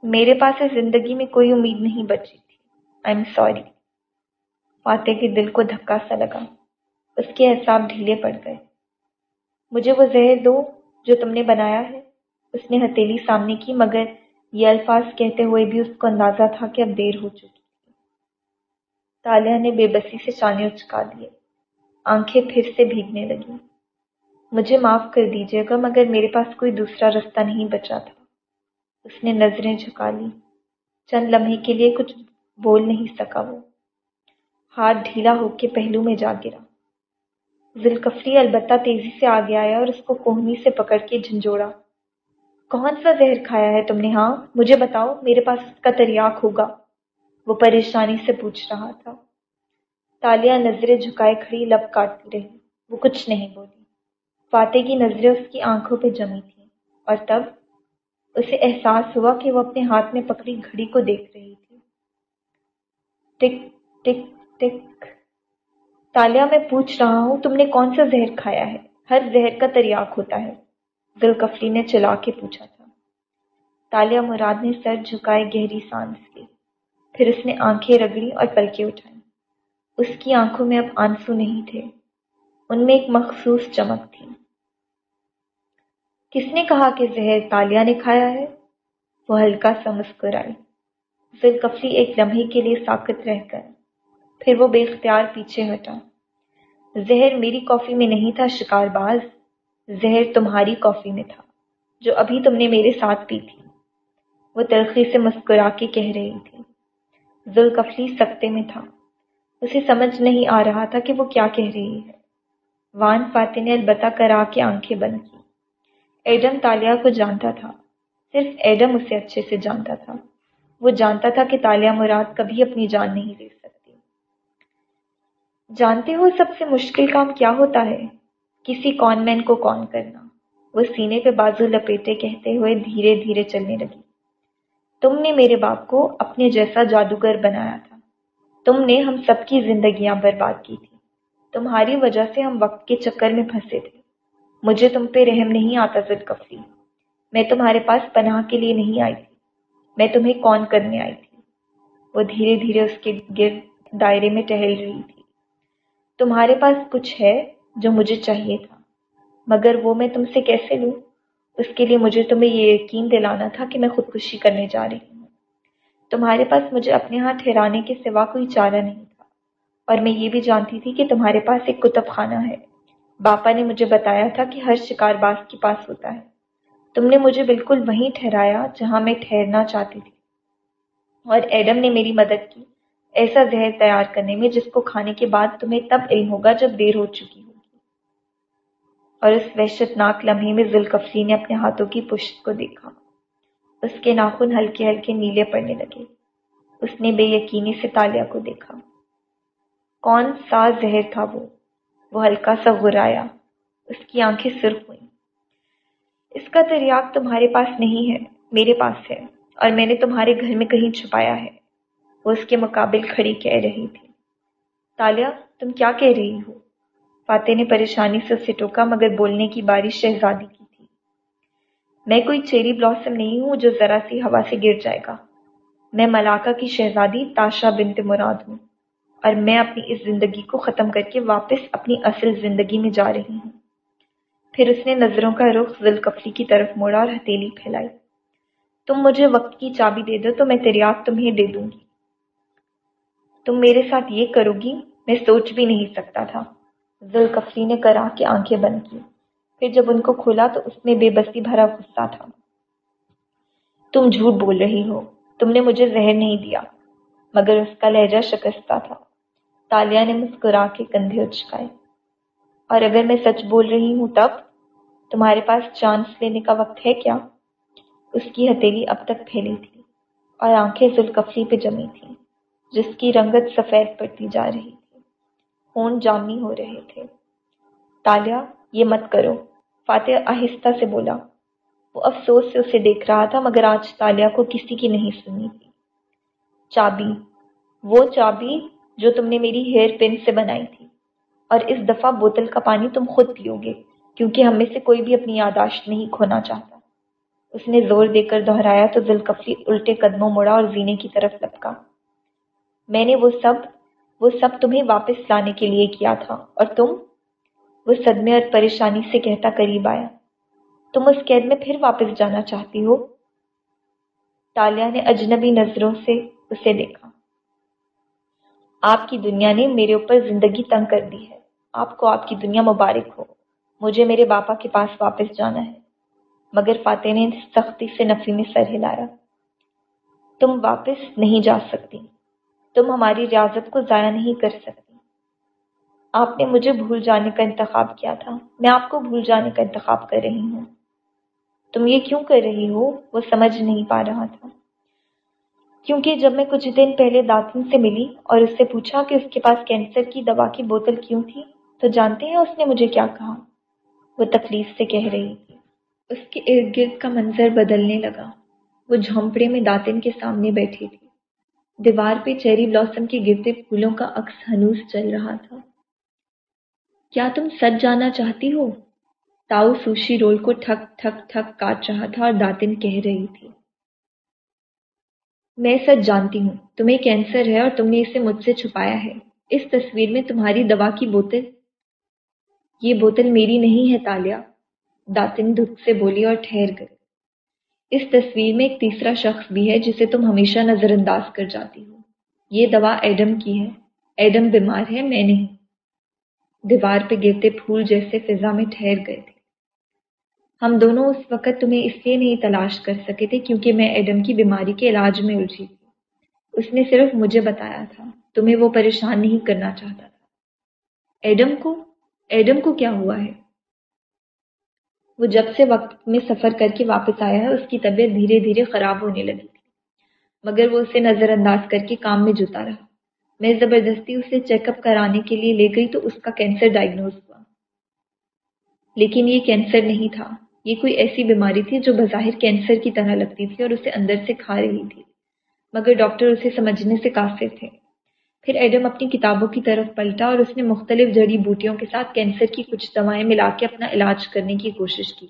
میرے پاس اس زندگی میں کوئی امید نہیں بچی تھی۔ آئی ایم سوری فاتح کے دل کو دھکا سا لگا۔ اس کے احساب ڈھیلے پڑ گئے۔ مجھے وہ زہر دو جو تم نے بنایا ہے۔ اس نے ہتیلی سامنے کی، مگر یہ الفاظ کہتے ہوئے بھی اس کو اندازہ تھا کہ اب دیر ہو چکی تھی۔ تالیہ نے بے بسی سے چانے اچکا دیے۔ آنکھیں پھر سے بھیگنے لگیں۔ مجھے معاف کر دیجیے گا، مگر میرے پاس کوئی دوسرا رستہ نہیں بچا تھا۔ اس نے نظریں جھکا لی چند لمحے کے لیے کچھ بول نہیں سکا وہ۔ ہاتھ ڈھیلا ہو کے پہلو میں جا گرا۔ ذوالکفری البتہ تیزی سے آگے آیا اور اس کو کوہنی سے پکڑ کے جھنجھوڑا۔ کون سا زہر کھایا ہے تم نے؟ ہاں مجھے بتاؤ، میرے پاس اس کا تریاک ہوگا۔ وہ پریشانی سے پوچھ رہا تھا۔ تالیہ نظریں جھکائے کھڑی لب کاٹتی رہی۔ وہ کچھ نہیں بولی۔ فاتح کی نظریں اس کی آنکھوں پہ جمی تھیں۔ اور تب؟ اسے احساس ہوا کہ وہ اپنے ہاتھ میں پکڑی گھڑی کو دیکھ رہی تھی۔ ٹک ٹک ٹک۔ تالیہ میں پوچھ رہا ہوں، تم نے کون سا زہر کھایا ہے؟ ہر زہر کا تریاک ہوتا ہے۔ ذوالکفلی نے چلا کے پوچھا تھا۔ تالیہ مراد نے سر جھکائے گہری سانس لی پھر اس نے آنکھیں رگڑی اور پلکیں اٹھائیں۔ اس کی آنکھوں میں اب آنسو نہیں تھے۔ ان میں ایک مخصوص چمک تھی۔ کس نے کہا کہ زہر تالیہ نے کھایا ہے؟ وہ ہلکا سا مسکرائی۔ ذوالکفلی ایک لمحے کے لیے ساکت رہ کر پھر وہ بے اختیار پیچھے ہٹا۔ زہر میری کافی میں نہیں تھا، شکار باز۔ زہر تمہاری کافی میں تھا، جو ابھی تم نے میرے ساتھ پی تھی۔ وہ تلخی سے مسکرا کے کہہ رہی تھی۔ ذوالکفلی سکتے میں تھا۔ اسے سمجھ نہیں آ رہا تھا کہ وہ کیا کہہ رہی ہے۔ وان فاتح نے البتہ کرا کے آنکھیں بند کی۔ ایڈم تالیہ کو جانتا تھا۔ صرف ایڈم اسے اچھے سے جانتا تھا۔ وہ جانتا تھا کہ تالیہ مراد کبھی اپنی جان نہیں لے سکتی۔ جانتے ہو سب سے مشکل کام کیا ہوتا ہے؟ کسی کون مین کو کون کرنا۔ وہ سینے پہ بازو لپیٹے کہتے ہوئے دھیرے دھیرے چلنے لگی۔ تم نے میرے باپ کو اپنے جیسا جادوگر بنایا تھا۔ تم نے ہم سب کی زندگیاں برباد کی تھی۔ تمہاری وجہ سے ہم وقت کے چکر میں پھنسے تھے۔ مجھے تم پہ رحم نہیں آتا کفری۔ میں تمہارے پاس پناہ کے لیے نہیں آئی تھی۔ میں تمہیں کون کرنے آئی تھی؟ وہ دھیرے دھیرے اس کے گرد دائرے میں ٹہل رہی تھی۔ تمہارے پاس کچھ ہے جو مجھے چاہیے تھا، مگر وہ میں تم سے کیسے لوں؟ اس کے لیے مجھے تمہیں یہ یقین دلانا تھا کہ میں خودکشی کرنے جا رہی ہوں۔ تمہارے پاس مجھے اپنے ہاں ٹھہرانے کے سوا کوئی چارہ نہیں تھا، اور میں یہ بھی جانتی تھی کہ تمہارے پاس ایک کتب خانہ ہے۔ باپا نے مجھے بتایا تھا کہ ہر شکار باز کے پاس ہوتا ہے۔ تم نے مجھے بالکل وہیں ٹھہرایا جہاں میں ٹھہرنا چاہتی تھی۔ اور ایڈم نے میری مدد کی ایسا زہر تیار کرنے میں جس کو کھانے کے بعد تمہیں تب علم ہوگا جب دیر ہو چکی ہوگی۔ اور اس وحشت ناک لمحے میں ذوالکفری نے اپنے ہاتھوں کی پشت کو دیکھا۔ اس کے ناخن ہلکے ہلکے نیلے پڑنے لگے۔ اس نے بے یقینی سے تالیا کو دیکھا۔ کون سا زہر تھا وہ؟ وہ ہلکا سا غرایا اس کی آنکھیں سرخ ہوئیں۔ اس کا دریاگ تمہارے پاس نہیں ہے، میرے پاس ہے، اور میں نے تمہارے گھر میں کہیں چھپایا ہے۔ وہ اس کے مقابل کھڑی کہہ رہی تھی۔ تالیا تم کیا کہہ رہی ہو؟ فاتح نے پریشانی سے اسے ٹوکا مگر بولنے کی بارش شہزادی کی تھی۔ میں کوئی چیری بلاسم نہیں ہوں جو ذرا سی ہوا سے گر جائے گا۔ میں ملاقہ کی شہزادی تاشا بنت مراد ہوں۔ اور میں اپنی اس زندگی کو ختم کر کے واپس اپنی اصل زندگی میں جا رہی ہوں۔ پھر اس نے نظروں کا رخ ذلکفلی کی طرف موڑا اور ہتیلی پھیلائی۔ تم مجھے وقت کی چابی دے دو تو میں تریاق تمہیں دے دوں گی۔ تم میرے ساتھ یہ کرو گی، میں سوچ بھی نہیں سکتا تھا۔ ذلکفلی نے کرا کے آنکھیں بند کی پھر جب ان کو کھولا تو اس میں بے بسی بھرا غصہ تھا۔ تم جھوٹ بول رہی ہو، تم نے مجھے زہر نہیں دیا، مگر اس کا لہجہ شکستہ تھا۔ تالیا نے مسکرا کے کندھے اچکائے اور اگر میں سچ بول رہی ہوں تب تمہارے پاس چانس لینے کا وقت ہے کیا اس کی ہتیلی اب تک پھیلی تھی اور آنکھیں ذوالکفلی پہ جمی تھیں جس کی رنگت سفید پڑتی جا رہی تھی خون جامنی ہو رہے تھے تالیا یہ مت کرو فاتح آہستہ سے بولا وہ افسوس سے اسے دیکھ رہا تھا مگر آج تالیا کو کسی کی نہیں سنی تھی چابی وہ چابی جو تم نے میری ہیئر پن سے بنائی تھی۔ اور اس دفعہ بوتل کا پانی تم خود پیو گے، کیونکہ ہم میں سے کوئی بھی اپنی یاداشت نہیں کھونا چاہتا۔ اس نے زور دے کر دہرایا تو ذوالکفلی الٹے قدموں مڑا اور زینے کی طرف لپکا۔ میں نے وہ سب وہ سب تمہیں واپس لانے کے لیے کیا تھا، اور تم وہ صدمے اور پریشانی سے کہتا قریب آیا۔ تم اس قید میں پھر واپس جانا چاہتی ہو؟ تالیہ نے اجنبی نظروں سے اسے دیکھا۔ آپ کی دنیا نے میرے اوپر زندگی تنگ کر دی ہے۔ آپ کو آپ کی دنیا مبارک ہو۔ مجھے میرے باپا کے پاس واپس جانا ہے۔ مگر فاتح نے سختی سے نفی میں سر ہلایا۔ تم واپس نہیں جا سکتی۔ تم ہماری ریاضت کو ضائع نہیں کر سکتی۔ آپ نے مجھے بھول جانے کا انتخاب کیا تھا۔ میں آپ کو بھول جانے کا انتخاب کر رہی ہوں۔ تم یہ کیوں کر رہی ہو؟ وہ سمجھ نہیں پا رہا تھا۔ کیونکہ جب میں کچھ دن پہلے داتن سے ملی اور اس سے پوچھا کہ اس کے پاس کینسر کی دوا کی بوتل کیوں تھی، تو جانتے ہیں اس نے مجھے کیا کہا۔ وہ تکلیف سے کہہ رہی۔ تھی اس کے ارد گرد کا منظر بدلنے لگا۔ وہ جھونپڑے میں داتن کے سامنے بیٹھی تھی۔ دیوار پہ چیری بلاسم کے گرتے پھولوں کا عکس ہنوس چل رہا تھا۔ کیا تم سچ جانا چاہتی ہو؟ تاؤ سوشی رول کو ٹھک ٹھک ٹھک کاٹ رہا تھا اور داتن کہہ رہی تھی۔ میں سچ جانتی ہوں۔ تمہیں کینسر ہے اور تم نے اسے مجھ سے چھپایا ہے۔ اس تصویر میں تمہاری دوا کی بوتل۔ یہ بوتل میری نہیں ہے تالیہ۔ داتن دکھ سے بولی اور ٹھہر گئی۔ اس تصویر میں ایک تیسرا شخص بھی ہے جسے تم ہمیشہ نظر انداز کر جاتی ہو۔ یہ دوا ایڈم کی ہے۔ ایڈم بیمار ہے، میں نہیں۔ دیوار پہ گرتے پھول جیسے فضا میں ٹھہر گئے۔ ہم دونوں اس وقت تمہیں اس لیے نہیں تلاش کر سکے تھے کیونکہ میں ایڈم کی بیماری کے علاج میں الجھی تھی۔ اس نے صرف مجھے بتایا تھا۔ تمہیں وہ پریشان نہیں کرنا چاہتا تھا۔ ایڈم کو؟ ایڈم کو کیا ہوا ہے؟ وہ جب سے وقت میں سفر کر کے واپس آیا ہے، اس کی طبیعت دھیرے دھیرے خراب ہونے لگی تھی۔ مگر وہ اسے نظر انداز کر کے کام میں جتا رہا۔ میں زبردستی اسے چیک اپ کرانے کے لیے لے گئی تو اس کا کینسر ڈائگنوز ہوا۔ لیکن یہ کینسر نہیں تھا۔ یہ کوئی ایسی بیماری تھی جو بظاہر کینسر کی طرح لگتی تھی اور اسے اندر سے کھا رہی تھی، مگر ڈاکٹر اسے سمجھنے سے قاصر تھے۔ پھر ایڈم اپنی کتابوں کی طرف پلٹا اور اس نے مختلف جڑی بوٹیوں کے ساتھ کینسر کی کچھ دوائیں ملا کے اپنا علاج کرنے کی کوشش کی۔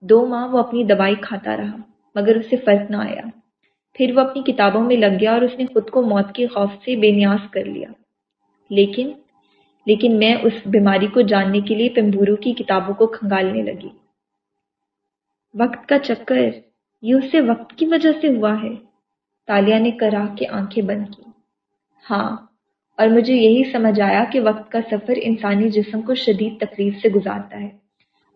دو ماہ وہ اپنی دوائی کھاتا رہا، مگر اسے فرق نہ آیا۔ پھر وہ اپنی کتابوں میں لگ گیا اور اس نے خود کو موت کے خوف سے بے نیاز کر لیا۔ لیکن لیکن میں اس بیماری کو جاننے کے لیے پمبورو کی کتابوں کو کھنگالنے لگی۔ وقت کا چکر یہ اسے وقت کی وجہ سے ہوا ہے۔ تالیا نے کرا کے آنکھیں بند کی ہاں اور مجھے یہی سمجھ آیا کہ وقت کا سفر انسانی جسم کو شدید تکلیف سے گزارتا ہے،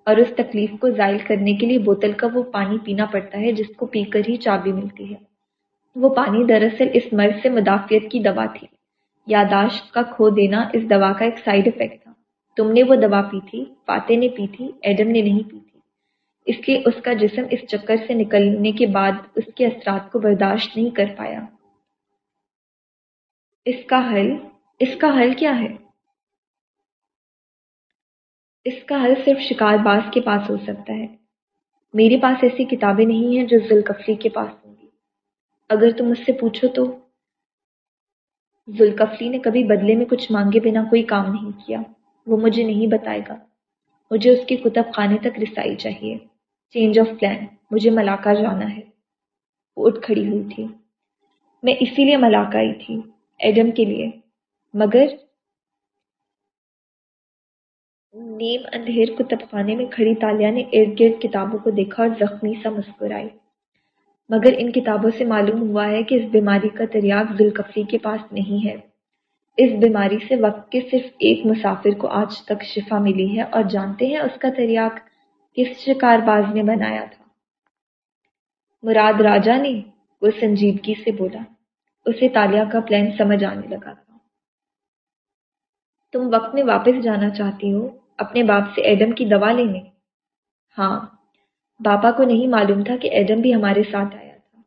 اور اس تکلیف کو زائل کرنے کے لیے بوتل کا وہ پانی پینا پڑتا ہے جس کو پی کر ہی چابی ملتی ہے۔ وہ پانی دراصل اس مرض سے مدافعت کی دوا تھی۔ یاداشت کا کھو دینا اس دوا کا ایک سائڈ افیکٹ تھا۔ تم نے وہ دوا پی تھی، فاتح نے پی تھی، ایڈم نے نہیں پی۔ تھی اس لیے اس کا جسم اس چکر سے نکلنے کے بعد اس کے اثرات کو برداشت نہیں کر پایا۔ اس کا حل، اس کا حل کیا ہے؟ اس کا حل صرف شکار باز کے پاس ہو سکتا ہے۔ میرے پاس ایسی کتابیں نہیں ہیں جو ذوالکفلی کے پاس ہوں گی۔ اگر تم مجھ سے پوچھو تو۔ ذوالکفلی نے کبھی بدلے میں کچھ مانگے بنا کوئی کام نہیں کیا۔ وہ مجھے نہیں بتائے گا۔ مجھے اس کے کتب خانے تک رسائی چاہیے۔ چینج آف پلان مجھے ملاقہ جانا ہے۔ وہ اٹھ کھڑی ہوئی تھی۔ میں اسی لیے ملاقہ آئی تھی، ایڈم کے لیے۔ مگر نیم اندھیر کتب خانے میں کھڑی تالیا نے ارد گرد کتابوں کو دیکھا اور زخمی سا مسکرائی۔ مگر ان کتابوں سے معلوم ہوا ہے کہ اس بیماری کا تریاق ذوالکفری کے پاس نہیں ہے۔ اس بیماری سے وقت کے صرف ایک مسافر کو آج تک شفا ملی ہے اور جانتے ہیں اس کا تریاق کس شکار باز نے بنایا تھا۔ مراد راجا نے وہ سنجیدگی سے بولا، اسے تالیا کا پلان سمجھ آنے لگا تھا۔ تم وقت میں واپس جانا چاہتی ہو، اپنے باپ سے ایڈم کی دوا لینے۔ ہاں باپا کو نہیں معلوم تھا کہ ایڈم بھی ہمارے ساتھ آیا تھا۔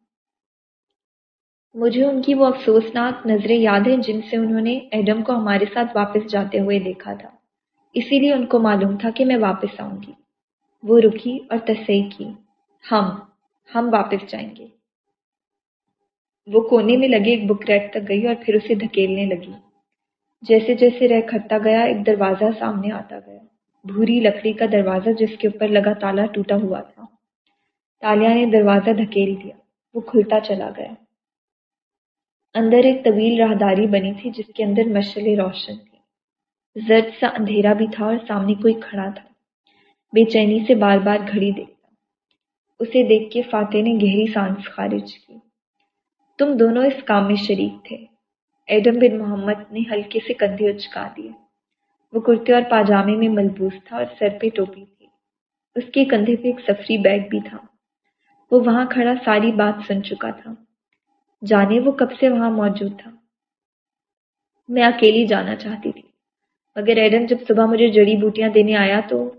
مجھے ان کی وہ افسوسناک نظریں یاد ہیں جن سے انہوں نے ایڈم کو ہمارے ساتھ واپس جاتے ہوئے دیکھا تھا۔ اسی لیے ان کو معلوم تھا کہ میں واپس آؤں گی۔ وہ رکی اور تسئی کی۔ ہم ہم واپس جائیں گے۔ وہ کونے میں لگے ایک بک ریک تک گئی اور پھر اسے دھکیلنے لگی۔ جیسے جیسے ریک کھٹتا گیا، ایک دروازہ سامنے آتا گیا۔ بھوری لکڑی کا دروازہ جس کے اوپر لگا تالا ٹوٹا ہوا تھا۔ تالیا نے دروازہ دھکیل دیا۔ وہ کھلتا چلا گیا۔ اندر ایک طویل راہداری بنی تھی جس کے اندر مشلیں روشن تھی زرد سا اندھیرا بھی تھا اور سامنے کوئی کھڑا تھا۔ بے چینی سے بار بار گھڑی دیکھتا۔ اسے دیکھ کے فاتح نے گہری سانس خارج کی۔ تم دونوں اس کام میں شریک تھے۔ ایڈم بن محمد نے ہلکے سے کندھے اچکا دیے۔ وہ کرتے اور پاجامے میں ملبوس تھا اور سر پہ ٹوپی تھی۔ اس کے کندھے پہ ایک سفری بیگ بھی تھا۔ وہ وہاں کھڑا ساری بات سن چکا تھا۔ جانے وہ کب سے وہاں موجود تھا؟ میں اکیلی جانا چاہتی تھی۔ مگر ایڈم جب صبح مجھے جڑی بوٹیاں دینے آیا تو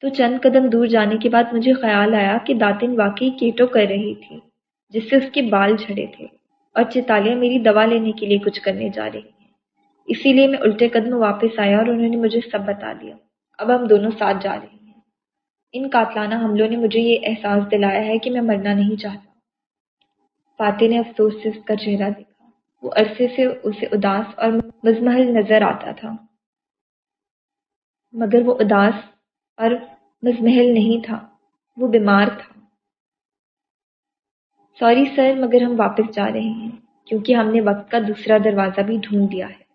تو چند قدم دور جانے کے بعد مجھے خیال آیا کہ داتن واقعی کیٹو کر رہی تھی، جس سے اس کے بال جھڑے تھے اور چتالیاں میری دوا لینے کے لیے کچھ کرنے جا رہی ہیں۔ اسی لیے میں الٹے قدم واپس آیا اور انہوں نے مجھے سب بتا دیا۔ اب ہم دونوں ساتھ جا رہے ہیں۔ ان قاتلانہ حملوں نے مجھے یہ احساس دلایا ہے کہ میں مرنا نہیں چاہتا۔ فاتح نے افسوس سے اس کا چہرہ دیکھا۔ وہ عرصے سے اسے اداس اور مزمحل نظر آتا تھا۔ مگر وہ اداس اور مزمحل نہیں تھا، وہ بیمار تھا۔ سوری سر مگر ہم واپس جا رہے ہیں، کیونکہ ہم نے وقت کا دوسرا دروازہ بھی ڈھونڈ دیا ہے۔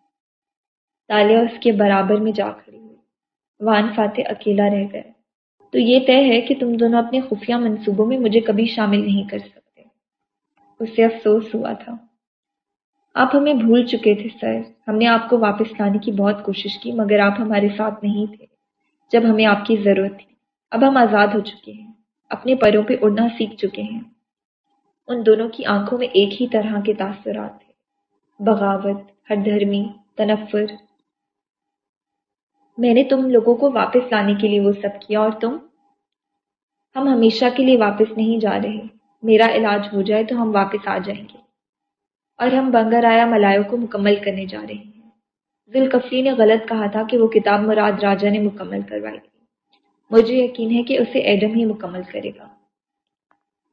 تالیہ اس کے برابر میں جا کھڑی ہوئی۔ وان فاتح اکیلا رہ گئے۔ تو یہ طے ہے کہ تم دونوں اپنے خفیہ منصوبوں میں مجھے کبھی شامل نہیں کر سکتے۔ اسے افسوس ہوا تھا۔ آپ ہمیں بھول چکے تھے سر۔ ہم نے آپ کو واپس لانے کی بہت کوشش کی، مگر آپ ہمارے ساتھ نہیں تھے۔ جب ہمیں آپ کی ضرورت تھی۔ اب ہم آزاد ہو چکے ہیں، اپنے پروں پہ اڑنا سیکھ چکے ہیں۔ ان دونوں کی آنکھوں میں ایک ہی طرح کے تاثرات تھے۔ بغاوت ہر دھرمی تنفر۔ میں نے تم لوگوں کو واپس لانے کے لیے وہ سب کیا اور تم؟ ہم ہمیشہ کے لیے واپس نہیں جا رہے۔ میرا علاج ہو جائے تو ہم واپس آ جائیں گے۔ اور ہم بنگر آیا ملایوں کو مکمل کرنے جا رہے ہیں۔ ذوالکفری نے غلط کہا تھا کہ وہ کتاب مراد راجا نے مکمل کروائی تھی۔ مجھے یقین ہے کہ اسے ایڈم ہی مکمل کرے گا۔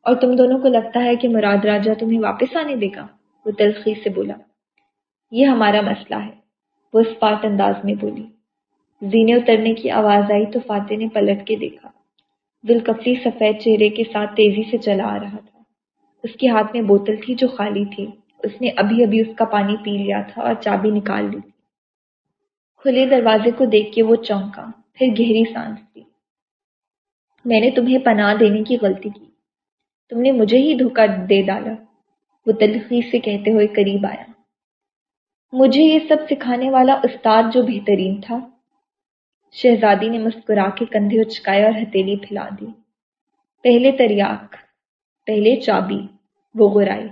اور تم دونوں کو لگتا ہے کہ مراد راجا تمہیں واپس آنے دے گا؟ وہ تلخی سے بولا۔ یہ ہمارا مسئلہ ہے۔ وہ اسپاٹ انداز میں بولی۔ زینے اترنے کی آواز آئی تو فاتح نے پلٹ کے دیکھا۔ ذوالکفری سفید چہرے کے ساتھ تیزی سے چلا آ رہا تھا۔ اس کے ہاتھ میں بوتل تھی جو خالی تھی۔ اس نے ابھی ابھی اس کا پانی پی لیا تھا اور چابی نکال لی تھی۔ کھلے دروازے کو دیکھ کے وہ چونکا، پھر گہری سانس لی۔ میں نے تمہیں پناہ دینے کی غلطی کی۔ تم نے مجھے ہی دھوکہ دے ڈالا۔ وہ تلخی سے کہتے ہوئے قریب آیا۔ مجھے یہ سب سکھانے والا استاد جو بہترین تھا۔ شہزادی نے مسکرا کے کندھے اچکائے اور ہتیلی پھیلا دی۔ پہلے تریاک، پہلے چابی، وہ گرائی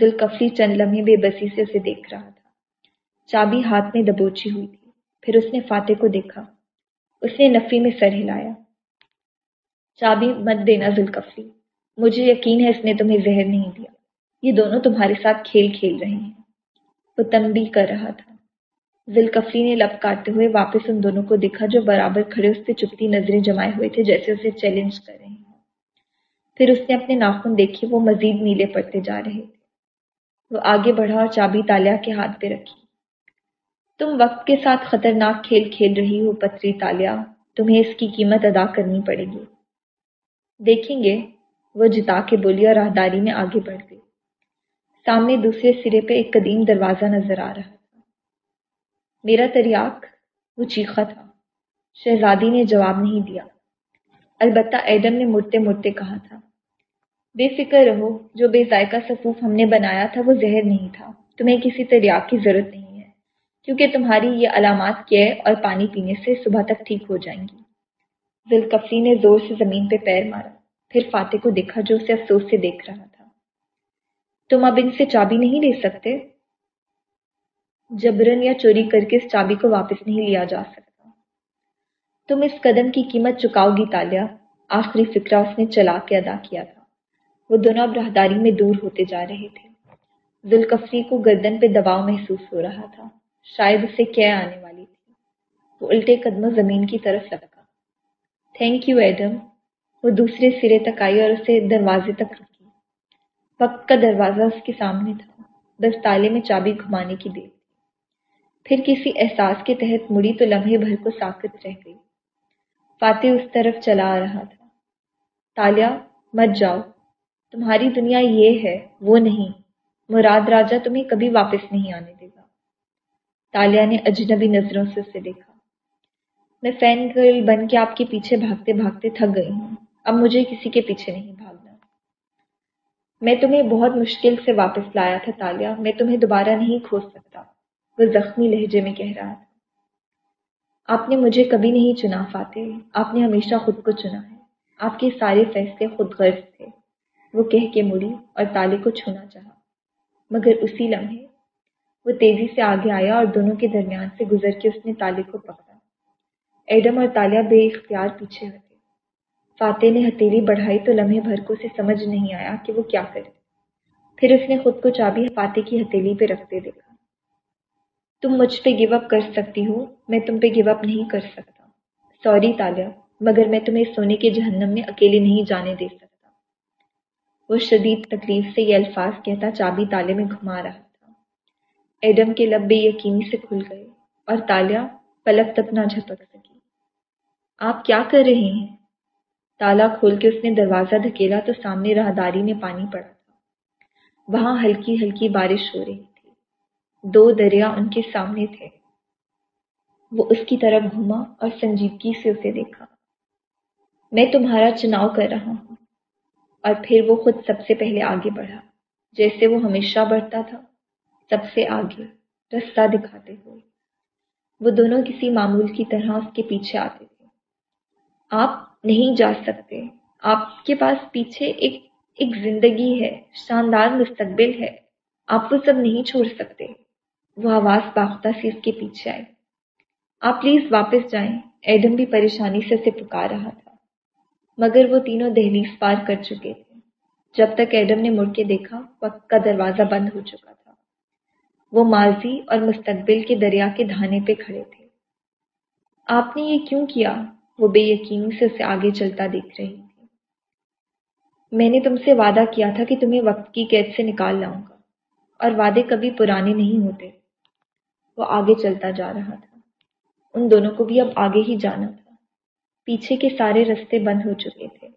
ذوالکفری چند لمحے بے بسی سے اسے دیکھ رہا تھا۔ چابی ہاتھ میں دبوچی ہوئی تھی۔ پھر اس نے فاتح کو دیکھا اس نے نفی میں سر ہلایا۔ چابی مت دینا ذوالکفری مجھے یقین ہے اس نے تمہیں زہر نہیں دیا۔ یہ دونوں تمہارے ساتھ کھیل کھیل رہے ہیں۔ وہ تنبی کر رہا تھا۔ ذوالکفری نے لب کاٹتے ہوئے واپس ان دونوں کو دیکھا جو برابر کھڑے اس سے چپتی نظریں جمائے ہوئے تھے، جیسے اسے چیلنج کر رہے ہیں پھر اس نے اپنے ناخن دیکھے، وہ مزید نیلے پڑتے جا رہے تھے۔ وہ آگے بڑھا اور چابی تالیا کے ہاتھ پہ رکھی۔ تم وقت کے ساتھ خطرناک کھیل کھیل رہی ہو، پتری تالیا۔ تمہیں اس کی قیمت ادا کرنی پڑے گی۔ دیکھیں گے۔ وہ جتا کے بولی اور راہداری میں آگے بڑھ گئی۔ سامنے دوسرے سرے پہ ایک قدیم دروازہ نظر آ رہا تھا۔ میرا تریاک، وہ چیخا تھا۔ شہزادی نے جواب نہیں دیا۔ البتہ ایڈم نے مڑتے مڑتے کہا تھا، بے فکر رہو، جو بے ذائقہ صفوف ہم نے بنایا تھا وہ زہر نہیں تھا۔ تمہیں کسی تریاک کی ضرورت نہیں۔ کیونکہ تمہاری یہ علامات کیے اور پانی پینے سے صبح تک ٹھیک ہو جائیں گی۔ ذوالکفری نے زور سے زمین پہ پیر مارا، پھر فاتح کو دیکھا جو اسے افسوس سے دیکھ رہا تھا۔ تم اب ان سے چابی نہیں لے سکتے؟ جبرن یا چوری کر کے اس چابی کو واپس نہیں لیا جا سکتا۔ تم اس قدم کی قیمت چکاؤ گی تالیا آخری فکرہ اس نے چلا کے ادا کیا تھا۔ وہ دونوں اب راہداری میں دور ہوتے جا رہے تھے۔ ذوالکفری کو گردن پہ دباؤ محسوس ہو رہا تھا۔ شاید اسے کیا آنے والی تھی۔ وہ الٹے قدموں زمین کی طرف لگا۔ تھینک یو ایڈم وہ دوسرے سرے تک آئی اور اسے دروازے تک رکی۔ وقت کا دروازہ اس کے سامنے تھا۔ بس تالے میں چابی گھمانے کی دیر پھر کسی احساس کے تحت مڑی تو لمحے بھر کو ساکت رہ گئی۔ فاتح اس طرف چلا آ رہا تھا۔ تالیا، مت جاؤ۔ تمہاری دنیا یہ ہے، وہ نہیں۔ مراد راجا تمہیں کبھی واپس نہیں آنے دے۔ گا تالیا نے اجنبی نظروں سے اسے دیکھا میں فین گرل بن کے آپ کے پیچھے بھاگتے بھاگتے تھک گئی ہوں۔ اب مجھے کسی کے پیچھے نہیں بھاگنا۔ میں تمہیں بہت مشکل سے واپس لایا تھا تالیا۔ میں تمہیں دوبارہ نہیں کھو سکتا۔ وہ زخمی لہجے میں کہہ رہا تھا۔ آپ نے مجھے کبھی نہیں چنا فاتح آپ نے ہمیشہ خود کو چنا ہے۔ آپ کے سارے فیصلے خود غرض تھے۔ وہ کہہ کے مڑی اور تالے کو چھونا چاہا۔ مگر اسی لمحے وہ تیزی سے آگے آیا اور دونوں کے درمیان سے گزر کے اس نے تالے کو پکڑا۔ ایڈم اور تالیا بے اختیار پیچھے ہٹے۔ فاتح نے ہتھیلی بڑھائی تو لمحے بھر کو اسے سمجھ نہیں آیا کہ وہ کیا کرے۔ پھر اس نے خود کو چابی فاتح کی ہتھیلی پہ رکھتے دیکھا۔ تم مجھ پہ گیو اپ کر سکتی ہو، میں تم پہ گیو اپ نہیں کر سکتا۔ سوری تالیا مگر میں تمہیں سونے کے جہنم میں اکیلے نہیں جانے دے سکتا۔ وہ شدید تکلیف سے یہ الفاظ کہتا چابی تالے میں گھما رہا۔ ایڈم کے لب بے یقینی سے کھل گئے اور تالیا پلک تک نہ جھپک سکی۔ آپ کیا کر رہے ہیں؟ تالا کھول کے اس نے دروازہ دھکیلا تو سامنے راہداری میں پانی پڑا تھا۔ وہاں ہلکی ہلکی بارش ہو رہی تھی۔ دو دریا ان کے سامنے تھے۔ وہ اس کی طرف گھوما اور سنجیدگی سے اسے دیکھا۔ میں تمہارا چناؤ کر رہا ہوں۔ اور پھر وہ خود سب سے پہلے آگے بڑھا، جیسے وہ ہمیشہ بڑھتا تھا۔ سب سے آگے، رستہ دکھاتے ہوئے۔ وہ دونوں کسی معمول کی طرح اس کے پیچھے آتے تھے۔ آپ نہیں جا سکتے۔ آپ کے پاس پیچھے ایک ایک زندگی ہے، شاندار مستقبل ہے۔ آپ وہ سب نہیں چھوڑ سکتے۔ وہ آواز باختہ سے اس کے پیچھے آئی۔ آپ پلیز واپس جائیں۔ ایڈم بھی پریشانی سے اسے پکار رہا تھا۔ مگر وہ تینوں دہلیز پار کر چکے تھے۔ جب تک ایڈم نے مڑ کے دیکھا، وقت کا دروازہ بند ہو چکا تھا۔ وہ ماضی اور مستقبل کے دریا کے دھانے پہ کھڑے تھے۔ آپ نے یہ کیوں کیا؟ وہ بے یقینی سے اسے آگے چلتا دیکھ رہی تھی۔ میں نے تم سے وعدہ کیا تھا کہ تمہیں وقت کی قید سے نکال لاؤں گا، اور وعدے کبھی پرانے نہیں ہوتے۔ وہ آگے چلتا جا رہا تھا۔ ان دونوں کو بھی اب آگے ہی جانا تھا۔ پیچھے کے سارے رستے بند ہو چکے تھے۔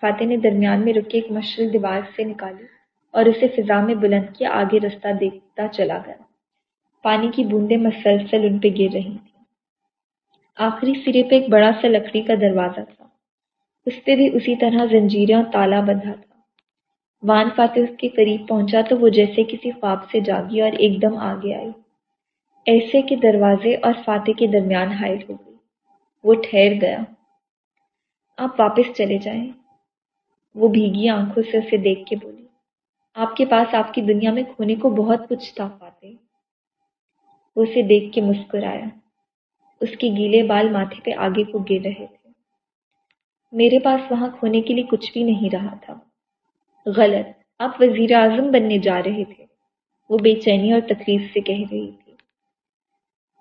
فاتح نے درمیان میں رکے ایک مشرل دیوار سے نکالی اور اسے فضا میں بلند کیا، آگے رستہ دیکھتا چلا گیا۔ پانی کی بوندیں مسلسل ان پہ گر رہی تھیں۔ آخری سرے پہ ایک بڑا سا لکڑی کا دروازہ تھا۔ اس پہ بھی اسی طرح زنجیریں اور تالا بندھا تھا۔ وان فاتح اس کے قریب پہنچا تو وہ جیسے کسی خواب سے جاگی اور ایک دم آگے آئی۔ ایسے کے دروازے اور فاتح کے درمیان حائل ہو گئی۔ وہ ٹھہر گیا۔ آپ واپس چلے جائیں۔ وہ بھیگی آنکھوں سے اسے دیکھ کے بولی۔ آپ کے پاس آپ کی دنیا میں کھونے کو بہت کچھ تھا فاتح وہ اسے دیکھ کے مسکرایا۔ اس کے گیلے بال ماتھے پہ آگے کو گر رہے تھے۔ میرے پاس وہاں کھونے کے لیے کچھ بھی نہیں رہا تھا۔ غلط۔ آپ وزیر اعظم بننے جا رہے تھے۔ وہ بے چینی اور تکلیف سے کہہ رہی تھی۔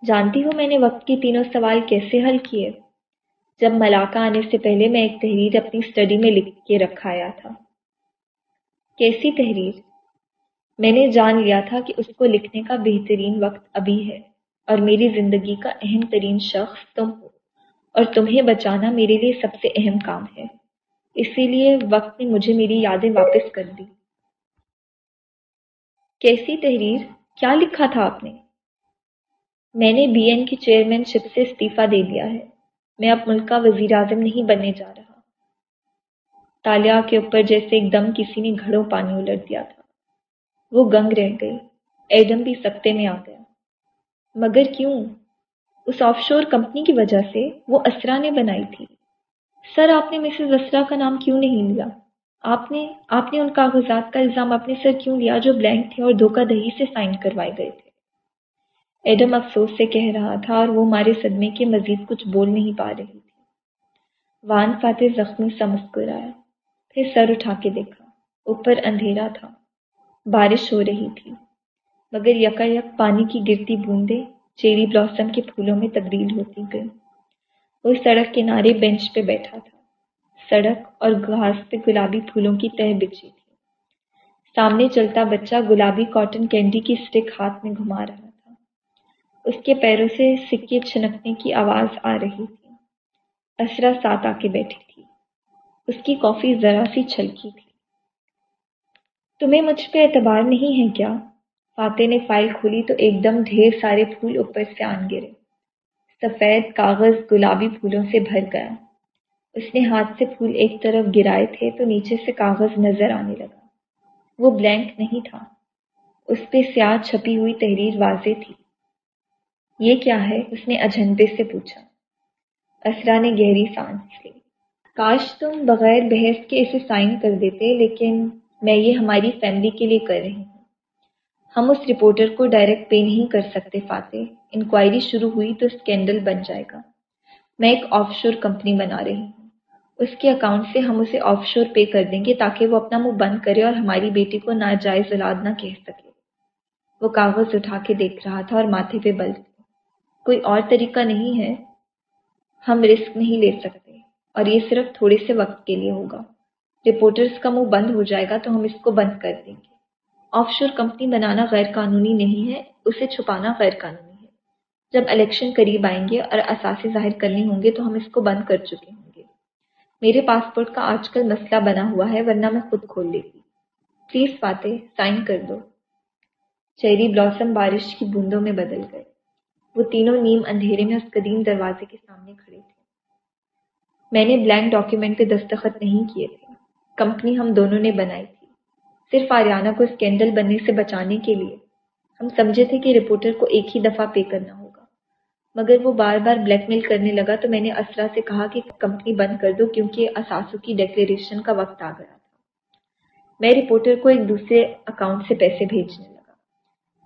جانتی ہوں میں نے وقت کے تینوں سوال کیسے حل کیے؟ جب ملاقہ آنے سے پہلے میں ایک تحریر اپنی اسٹڈی میں لکھ کے رکھایا تھا۔ کیسی تحریر؟ میں نے جان لیا تھا کہ اس کو لکھنے کا بہترین وقت ابھی ہے اور میری زندگی کا اہم ترین شخص تم ہو اور تمہیں بچانا میرے لیے سب سے اہم کام ہے۔ اسی لیے وقت نے مجھے میری یادیں واپس کر دی۔ کیسی تحریر؟ کیا لکھا تھا آپ نے؟ میں نے بی این کی چیئرمین شپ سے استعفیٰ دے دیا ہے۔ میں اب ملک کا وزیر اعظم نہیں بننے جا رہا۔ تالیا کے اوپر جیسے ایک دم کسی نے گھڑوں پانی الٹ دیا تھا۔ وہ گنگ رہ گئی۔ ایڈم بھی سکتے میں آ گیا۔ مگر کیوں؟ اس آف شور کمپنی کی وجہ سے وہ اسرا نے بنائی تھی۔ سر، آپ نے مسز اسرا کا نام کیوں نہیں لیا؟ آپ نے آپ نے ان کاغذات کا الزام اپنے سر کیوں لیا جو بلینک تھے اور دھوکہ دہی سے سائن کروائے گئے تھے؟ ایڈم افسوس سے کہہ رہا تھا اور وہ مارے صدمے کے مزید کچھ بول نہیں پا رہی تھی۔ وان فاتح زخمی سا مسکرایا۔ پھر سر اٹھا کے دیکھا، اوپر اندھیرا تھا، بارش ہو رہی تھی۔ مگر یکا یک پانی کی گرتی بوندیں چیری بلاسم کے پھولوں میں تبدیل ہوتی گئی۔ وہ سڑک کنارے بینچ پہ بیٹھا تھا۔ سڑک اور گھاس پہ گلابی پھولوں کی تہ بچھی تھی۔ سامنے چلتا بچہ گلابی کاٹن کینڈی کی اسٹک ہاتھ میں گھما رہا تھا۔ اس کے پیروں سے سکے چھنکنے کی آواز آ رہی تھی۔ اسرا ساتھ آ کے بیٹھی تھی۔ اس کی کافی ذرا سی چھلکی تھی۔ تمہیں مجھ پہ اعتبار نہیں ہے کیا؟ فاتح نے فائل کھولی تو ایک دم ڈھیر سارے پھول اوپر سے آن گرے۔ سفید کاغذ گلابی پھولوں سے بھر گیا۔ اس نے ہاتھ سے پھول ایک طرف گرائے تھے تو نیچے سے کاغذ نظر آنے لگا۔ وہ بلینک نہیں تھا۔ اس پہ سیاہ چھپی ہوئی تحریر واضح تھی۔ یہ کیا ہے؟ اس نے اجنبے سے پوچھا۔ اسرا نے گہری سانس لی۔ کاش تم بغیر بحث کے اسے سائن کر دیتے، لیکن میں یہ ہماری فیملی کے لیے کر رہی ہوں۔ ہم اس رپورٹر کو ڈائریکٹ پے نہیں کر سکتے، فاتح۔ انکوائری شروع ہوئی تو اسکینڈل بن جائے گا۔ میں ایک آف شور کمپنی بنا رہی ہوں۔ اس کے اکاؤنٹ سے ہم اسے آف شور پے کر دیں گے تاکہ وہ اپنا منہ بند کرے اور ہماری بیٹی کو ناجائز اولاد نہ کہہ سکے۔ وہ کاغذ اٹھا کے دیکھ رہا تھا اور ماتھے پہ بل۔ کوئی اور طریقہ نہیں ہے۔ ہم رسک نہیں لے سکتے۔ اور یہ صرف تھوڑے سے وقت کے لیے ہوگا۔ رپورٹرز کا منہ بند ہو جائے گا تو ہم اس کو بند کر دیں گے۔ آف شور کمپنی بنانا غیر قانونی نہیں ہے، اسے چھپانا غیر قانونی ہے۔ جب الیکشن قریب آئیں گے اور اثاثے ظاہر کرنے ہوں گے تو ہم اس کو بند کر چکے ہوں گے۔ میرے پاسپورٹ کا آج کل مسئلہ بنا ہوا ہے، ورنہ میں خود کھول لیتی۔ پلیز فاتح سائن کر دو۔ چیری بلاسم بارش کی بوندوں میں بدل گئے۔ وہ تینوں نیم اندھیرے میں اس قدیم دروازے کے سامنے کھڑے تھے۔ میں نے بلینک ڈاکیومنٹ پہ دستخط نہیں کیے تھے۔ کمپنی ہم دونوں نے بنائی تھی۔ صرف آریانہ کو اسکینڈل بننے سے بچانے کے لیے۔ ہم سمجھے تھے کہ رپورٹر کو ایک ہی دفعہ پے کرنا ہوگا۔ مگر وہ بار بار بلیک میل کرنے لگا تو میں نے اسرا سے کہا کہ کمپنی بند کر دو کیونکہ اثاثوں کی ڈیکلیریشن کا وقت آ گیا تھا۔ میں رپورٹر کو ایک دوسرے اکاؤنٹ سے پیسے بھیجنے لگا۔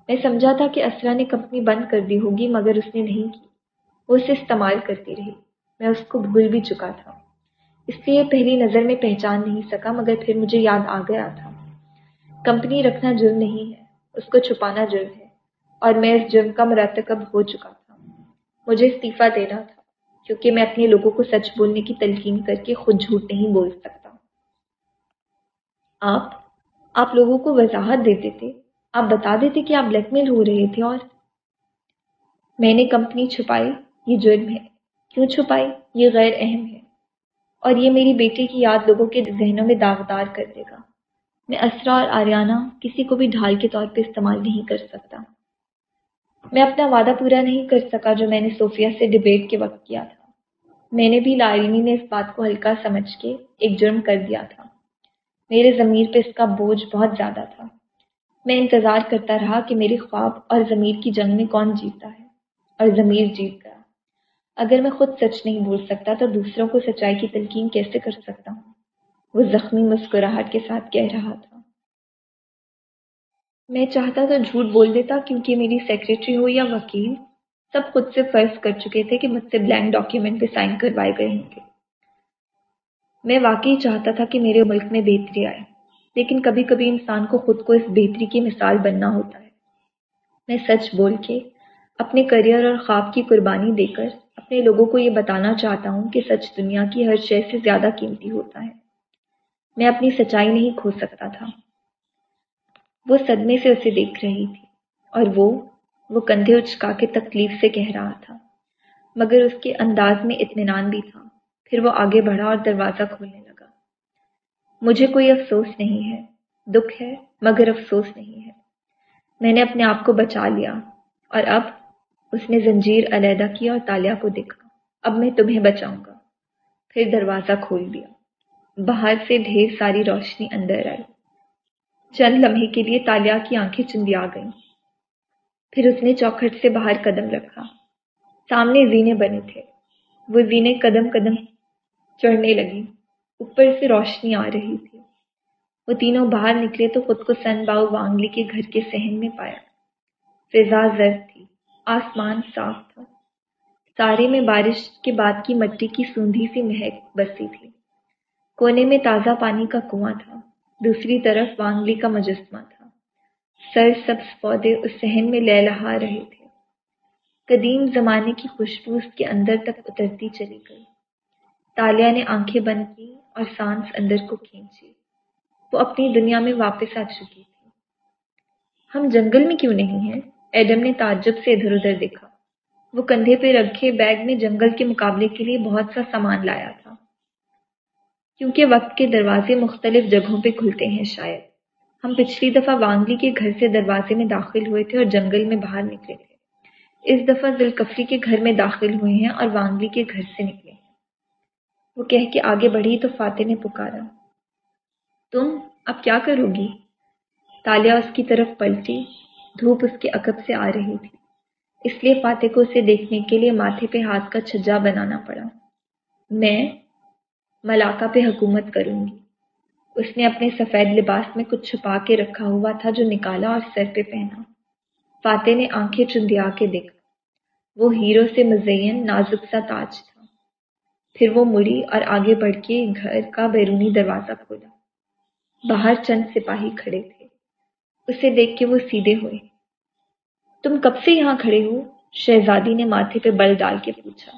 میں سمجھا تھا کہ اسرا نے کمپنی بند کر دی ہوگی مگر اس نے نہیں کی۔ وہ اسے استعمال کرتی رہی۔ میں اس کو بھول بھی چکا تھا۔ اس لیے پہلی نظر میں پہچان نہیں سکا، مگر پھر مجھے یاد آ گیا تھا۔ کمپنی رکھنا جرم نہیں ہے، اس کو چھپانا جرم ہے، اور میں اس جرم کا مرتکب ہو چکا تھا۔ مجھے استعفیٰ دینا تھا، کیونکہ میں اپنے لوگوں کو سچ بولنے کی تلقین کر کے خود جھوٹ نہیں بول سکتا۔ آپ آپ لوگوں کو وضاحت دیتے تھے، آپ بتا دیتے کہ آپ بلیک میل ہو رہے تھے اور میں نے کمپنی چھپائی، یہ جرم ہے۔ کیوں چھپائی؟ یہ غیر اہم ہے۔ اور یہ میری بیٹے کی یاد لوگوں کے ذہنوں میں داغدار کر دے گا۔ میں اسرا اور آریانہ کسی کو بھی ڈھال کے طور پہ استعمال نہیں کر سکتا۔ میں اپنا وعدہ پورا نہیں کر سکا جو میں نے صوفیہ سے ڈبیٹ کے وقت کیا تھا۔ میں نے بھی لائلمی نے اس بات کو ہلکا سمجھ کے ایک جرم کر دیا تھا۔ میرے ضمیر پہ اس کا بوجھ بہت زیادہ تھا۔ میں انتظار کرتا رہا کہ میرے خواب اور ضمیر کی جنگ میں کون جیتا ہے اور ضمیر جیت اگر میں خود سچ نہیں بول سکتا تو دوسروں کو سچائی کی تلقین کیسے کر سکتا ہوں؟ وہ زخمی مسکراہٹ کے ساتھ کہہ رہا تھا۔ میں چاہتا تو جھوٹ بول دیتا کیونکہ میری سیکرٹری ہو یا وکیل، سب خود سے فرض کر چکے تھے کہ مجھ سے بلینک ڈاکیومنٹ پہ سائن کروائے گئے ہوں گے۔ میں واقعی چاہتا تھا کہ میرے ملک میں بہتری آئے، لیکن کبھی کبھی انسان کو خود کو اس بہتری کی مثال بننا ہوتا ہے۔ میں سچ بول کے اپنے کریئر اور خواب کی قربانی دے کر اپنے لوگوں کو یہ بتانا چاہتا ہوں کہ سچ دنیا کی ہر شے سے زیادہ قیمتی ہوتا ہے۔ میں اپنی سچائی نہیں کھو سکتا تھا۔ وہ صدمے سے اسے دیکھ رہی تھی اور وہ وہ کندھے اچکا کے تکلیف سے کہہ رہا تھا۔ مگر اس کے انداز میں اطمینان بھی تھا۔ پھر وہ آگے بڑھا اور دروازہ کھولنے لگا۔ مجھے کوئی افسوس نہیں ہے۔ دکھ ہے، مگر افسوس نہیں ہے۔ میں نے اپنے آپ کو بچا لیا۔ اور اب اس نے زنجیر علیحدہ کیا اور تالیا کو دیکھا۔ اب میں تمہیں بچاؤں گا۔ پھر دروازہ کھول دیا۔ باہر سے ڈھیر ساری روشنی اندر آئی۔ چند لمحے کے لیے تالیا کی آنکھیں چندیا گئیں۔ پھر اس نے چوکھٹ سے باہر قدم رکھا۔ سامنے زینے بنے تھے۔ وہ زینے قدم قدم چڑھنے لگی۔ اوپر سے روشنی آ رہی تھی۔ وہ تینوں باہر نکلے تو خود کو سن باؤ وانگلی کے گھر کے سہن میں پایا۔ فضا زرد آسمان صاف تھا۔ سارے میں بارش کے بعد کی مٹی کی سوندھی سی مہک بسی تھی۔ کونے میں تازہ پانی کا کنواں تھا۔ دوسری طرف وانگلی کا مجسمہ تھا۔ سر سبز پودے اس صحن میں لہ لہا رہے تھے۔ قدیم زمانے کی خوشبو اس کے اندر تک اترتی چلی گئی۔ تالیا نے آنکھیں بند کی اور سانس اندر کو کھینچی۔ وہ اپنی دنیا میں واپس آ چکی تھی۔ ہم جنگل میں کیوں نہیں ہیں؟ ایڈم نے تعجب سے ادھر ادھر دیکھا۔ وہ کندھے پہ رکھے بیگ میں جنگل کے مقابلے کے لیے بہت سا سامان لایا تھا۔ کیونکہ وقت کے دروازے مختلف جگہوں پہ کھلتے ہیں شاید۔ ہم پچھلی دفعہ وانگلی کے گھر سے دروازے میں داخل ہوئے تھے اور جنگل میں باہر نکلے تھے۔ اس دفعہ ذوالکفری کے گھر میں داخل ہوئے ہیں اور وانگلی کے گھر سے نکلے ہیں۔ وہ کہہ کے آگے بڑھی تو فاتح نے پکارا۔ تم اب کیا کرو گی؟ تالیا اس کی طرف پلٹی۔ دھوپ اس کے عقب سے آ رہی تھی۔ اس لیے فاتح کو اسے دیکھنے کے لیے ماتھے پہ ہاتھ کا چھجا بنانا پڑا۔ میں ملاقہ پہ حکومت کروں گی۔ اس نے اپنے سفید لباس میں کچھ چھپا کے رکھا ہوا تھا جو نکالا اور سر پہ پہنا۔ فاتح نے آنکھیں چندیا کے دیکھا۔ وہ ہیرو سے مزین، نازک سا تاج تھا۔ پھر وہ مڑی اور آگے بڑھ کے گھر کا بیرونی دروازہ کھولا۔ باہر چند سپاہی کھڑے تھے۔ اسے دیکھ کے وہ سیدھے ہوئے۔ تم کب سے یہاں کھڑے ہو؟ شہزادی نے ماتھے پہ بل ڈال کے پوچھا۔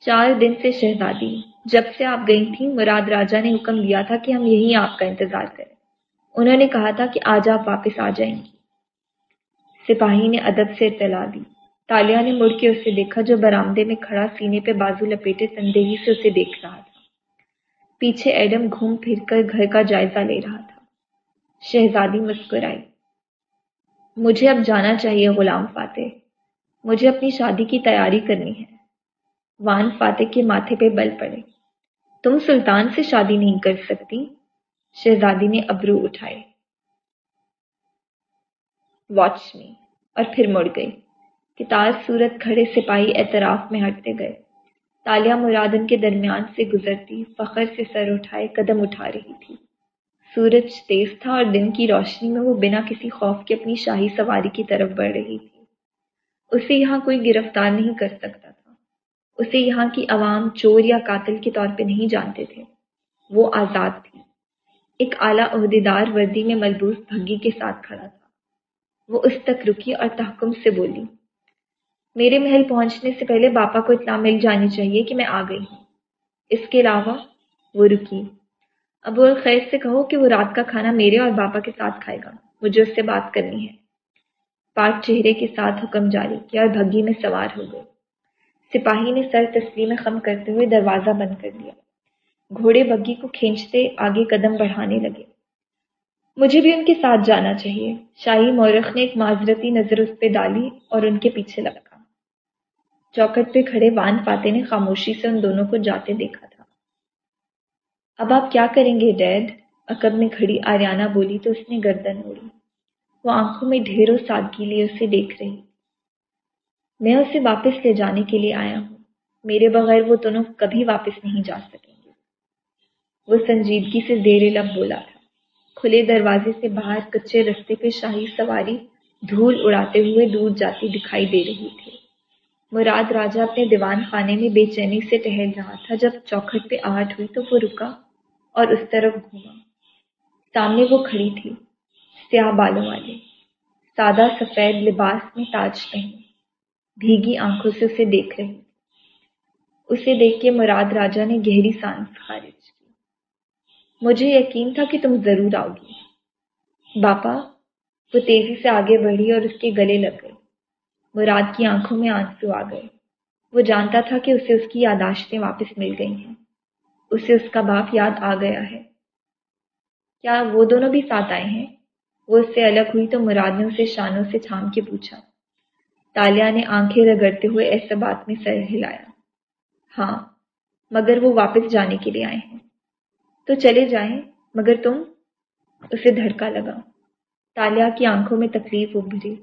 چار دن سے شہزادی، جب سے آپ گئی تھیں، مراد راجا نے حکم دیا تھا کہ ہم یہیں آپ کا انتظار کریں۔ انہوں نے کہا تھا کہ آج آپ واپس آ جائیں گی۔ سپاہی نے ادب سے اطلاع دی۔ تالیا نے مڑ کے اسے دیکھا جو برامدے میں کھڑا سینے پہ بازو لپیٹے تندہی سے اسے دیکھ رہا تھا۔ پیچھے ایڈم گھوم پھر کر گھر کا جائزہ لے رہا تھا۔ شہزادی مسکرائی مجھے اب جانا چاہیے غلام فاتح۔ مجھے اپنی شادی کی تیاری کرنی ہے۔ وان فاتح کے ماتھے پہ بل پڑے۔ تم سلطان سے شادی نہیں کر سکتی؟ شہزادی نے ابرو اٹھائے۔ واچ می اور پھر مڑ گئی۔ کتار صورت کھڑے سپاہی اعتراف میں ہٹتے گئے۔ تالیہ مراد ان کے درمیان سے گزرتی فخر سے سر اٹھائے قدم اٹھا رہی تھی۔ سورج تیز تھا اور دن کی روشنی میں وہ بنا کسی خوف کے اپنی شاہی سواری کی طرف بڑھ رہی تھی۔ اسے یہاں کوئی گرفتار نہیں کر سکتا تھا۔ اسے یہاں کی عوام، چور یا قاتل کے طور پہ نہیں جانتے تھے۔ وہ آزاد تھی۔ ایک اعلیٰ عہدیدار وردی میں ملبوس بھگی کے ساتھ کھڑا تھا۔ وہ اس تک رکی اور تحکم سے بولی، میرے محل پہنچنے سے پہلے باپا کو اطلاع مل جانی چاہیے کہ میں آ گئی ہوں۔ اس کے علاوہ وہ رکی۔ ابو الخیر سے کہو کہ وہ رات کا کھانا میرے اور باپا کے ساتھ کھائے گا۔ مجھے اس سے بات کرنی ہے۔ پاک چہرے کے ساتھ حکم جاری کیا اور بھگی میں سوار ہو گئے۔ سپاہی نے سر تسلیم خم کرتے ہوئے دروازہ بند کر دیا۔ گھوڑے بگی کو کھینچتے آگے قدم بڑھانے لگے۔ مجھے بھی ان کے ساتھ جانا چاہیے۔ شاہی مورخ نے ایک معذرتی نظر اس پہ ڈالی اور ان کے پیچھے لپکا۔ چوکٹ پہ کھڑے وان پاتے نے خاموشی سے ان دونوں کو جاتے دیکھا۔ تھا اب آپ کیا کریں گے؟ ڈیڈ، عقب میں کھڑی آریانہ بولی، تو اس نے گردن اوڑی وہ آنکھوں میں ڈھیروں سادگی لیے اسے دیکھ رہی۔ میں اسے واپس لے جانے کے لیے آیا ہوں۔ میرے بغیر وہ دونوں کبھی واپس نہیں جا سکیں گے۔ وہ سنجیدگی سے زیر لب بولا تھا۔ کھلے دروازے سے باہر کچے رستے پہ شاہی سواری دھول اڑاتے ہوئے دور جاتی دکھائی دے رہی تھی۔ مراد راجا اپنے دیوان خانے میں بے چینی سے ٹہل رہا تھا۔ جب چوکھٹ پہ آہٹ ہوئی تو وہ رکا۔ اور اس طرف گھوما۔ سامنے وہ کھڑی تھی، سیاہ بالوں والے سادہ سفید لباس میں تاج پہنے بھیگی آنکھوں سے اسے دیکھ رہی۔ اسے دیکھ کے مراد راجا نے گہری سانس خارج کی۔ مجھے یقین تھا کہ تم ضرور آؤ گی۔ باپا، وہ تیزی سے آگے بڑھی اور اس کے گلے لگ گئی مراد کی آنکھوں میں آنسو آ گئے۔ وہ جانتا تھا کہ اسے اس کی یاداشتیں واپس مل گئی ہیں۔ اسے اس کا باپ یاد آ گیا ہے۔ کیا وہ دونوں بھی ساتھ آئے ہیں؟ وہ اس سے الگ ہوئی تو مراد نے اسے شانوں سے تھام کے پوچھا۔ تالیا نے آنکھیں رگڑتے ہوئے ایسے بات میں سر ہلایا۔ ہاں مگر وہ واپس جانے کے لیے آئے ہیں۔ تو چلے جائیں، مگر تم؟ اسے دھڑکا لگا۔ تالیا کی آنکھوں میں تکلیف ابھری۔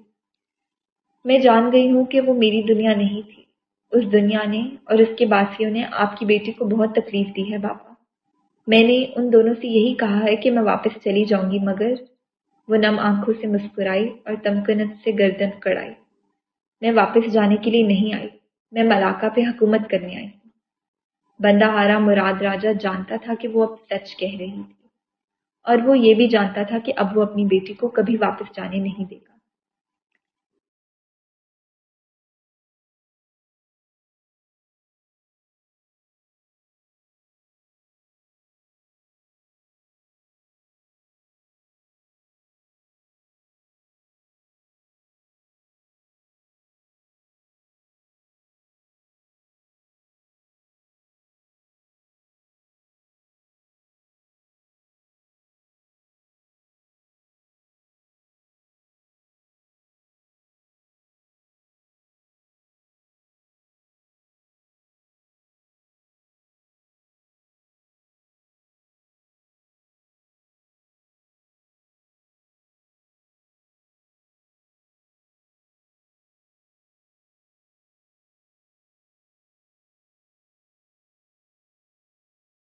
میں جان گئی ہوں کہ وہ میری دنیا نہیں تھی۔ اس دنیا نے اور اس کے باسیوں نے آپ کی بیٹی کو بہت تکلیف دی ہے باپا۔ میں نے ان دونوں سے یہی کہا ہے کہ میں واپس چلی جاؤں گی، مگر وہ نم آنکھوں سے مسکرائی اور تمکنت سے گردن کڑائی میں واپس جانے کے لیے نہیں آئی، میں ملاقہ پہ حکومت کرنے آئی۔ ہوں بندہ ہارا مراد راجا جانتا تھا کہ وہ اب سچ کہہ رہی تھی، اور وہ یہ بھی جانتا تھا کہ اب وہ اپنی بیٹی کو کبھی واپس جانے نہیں دے گا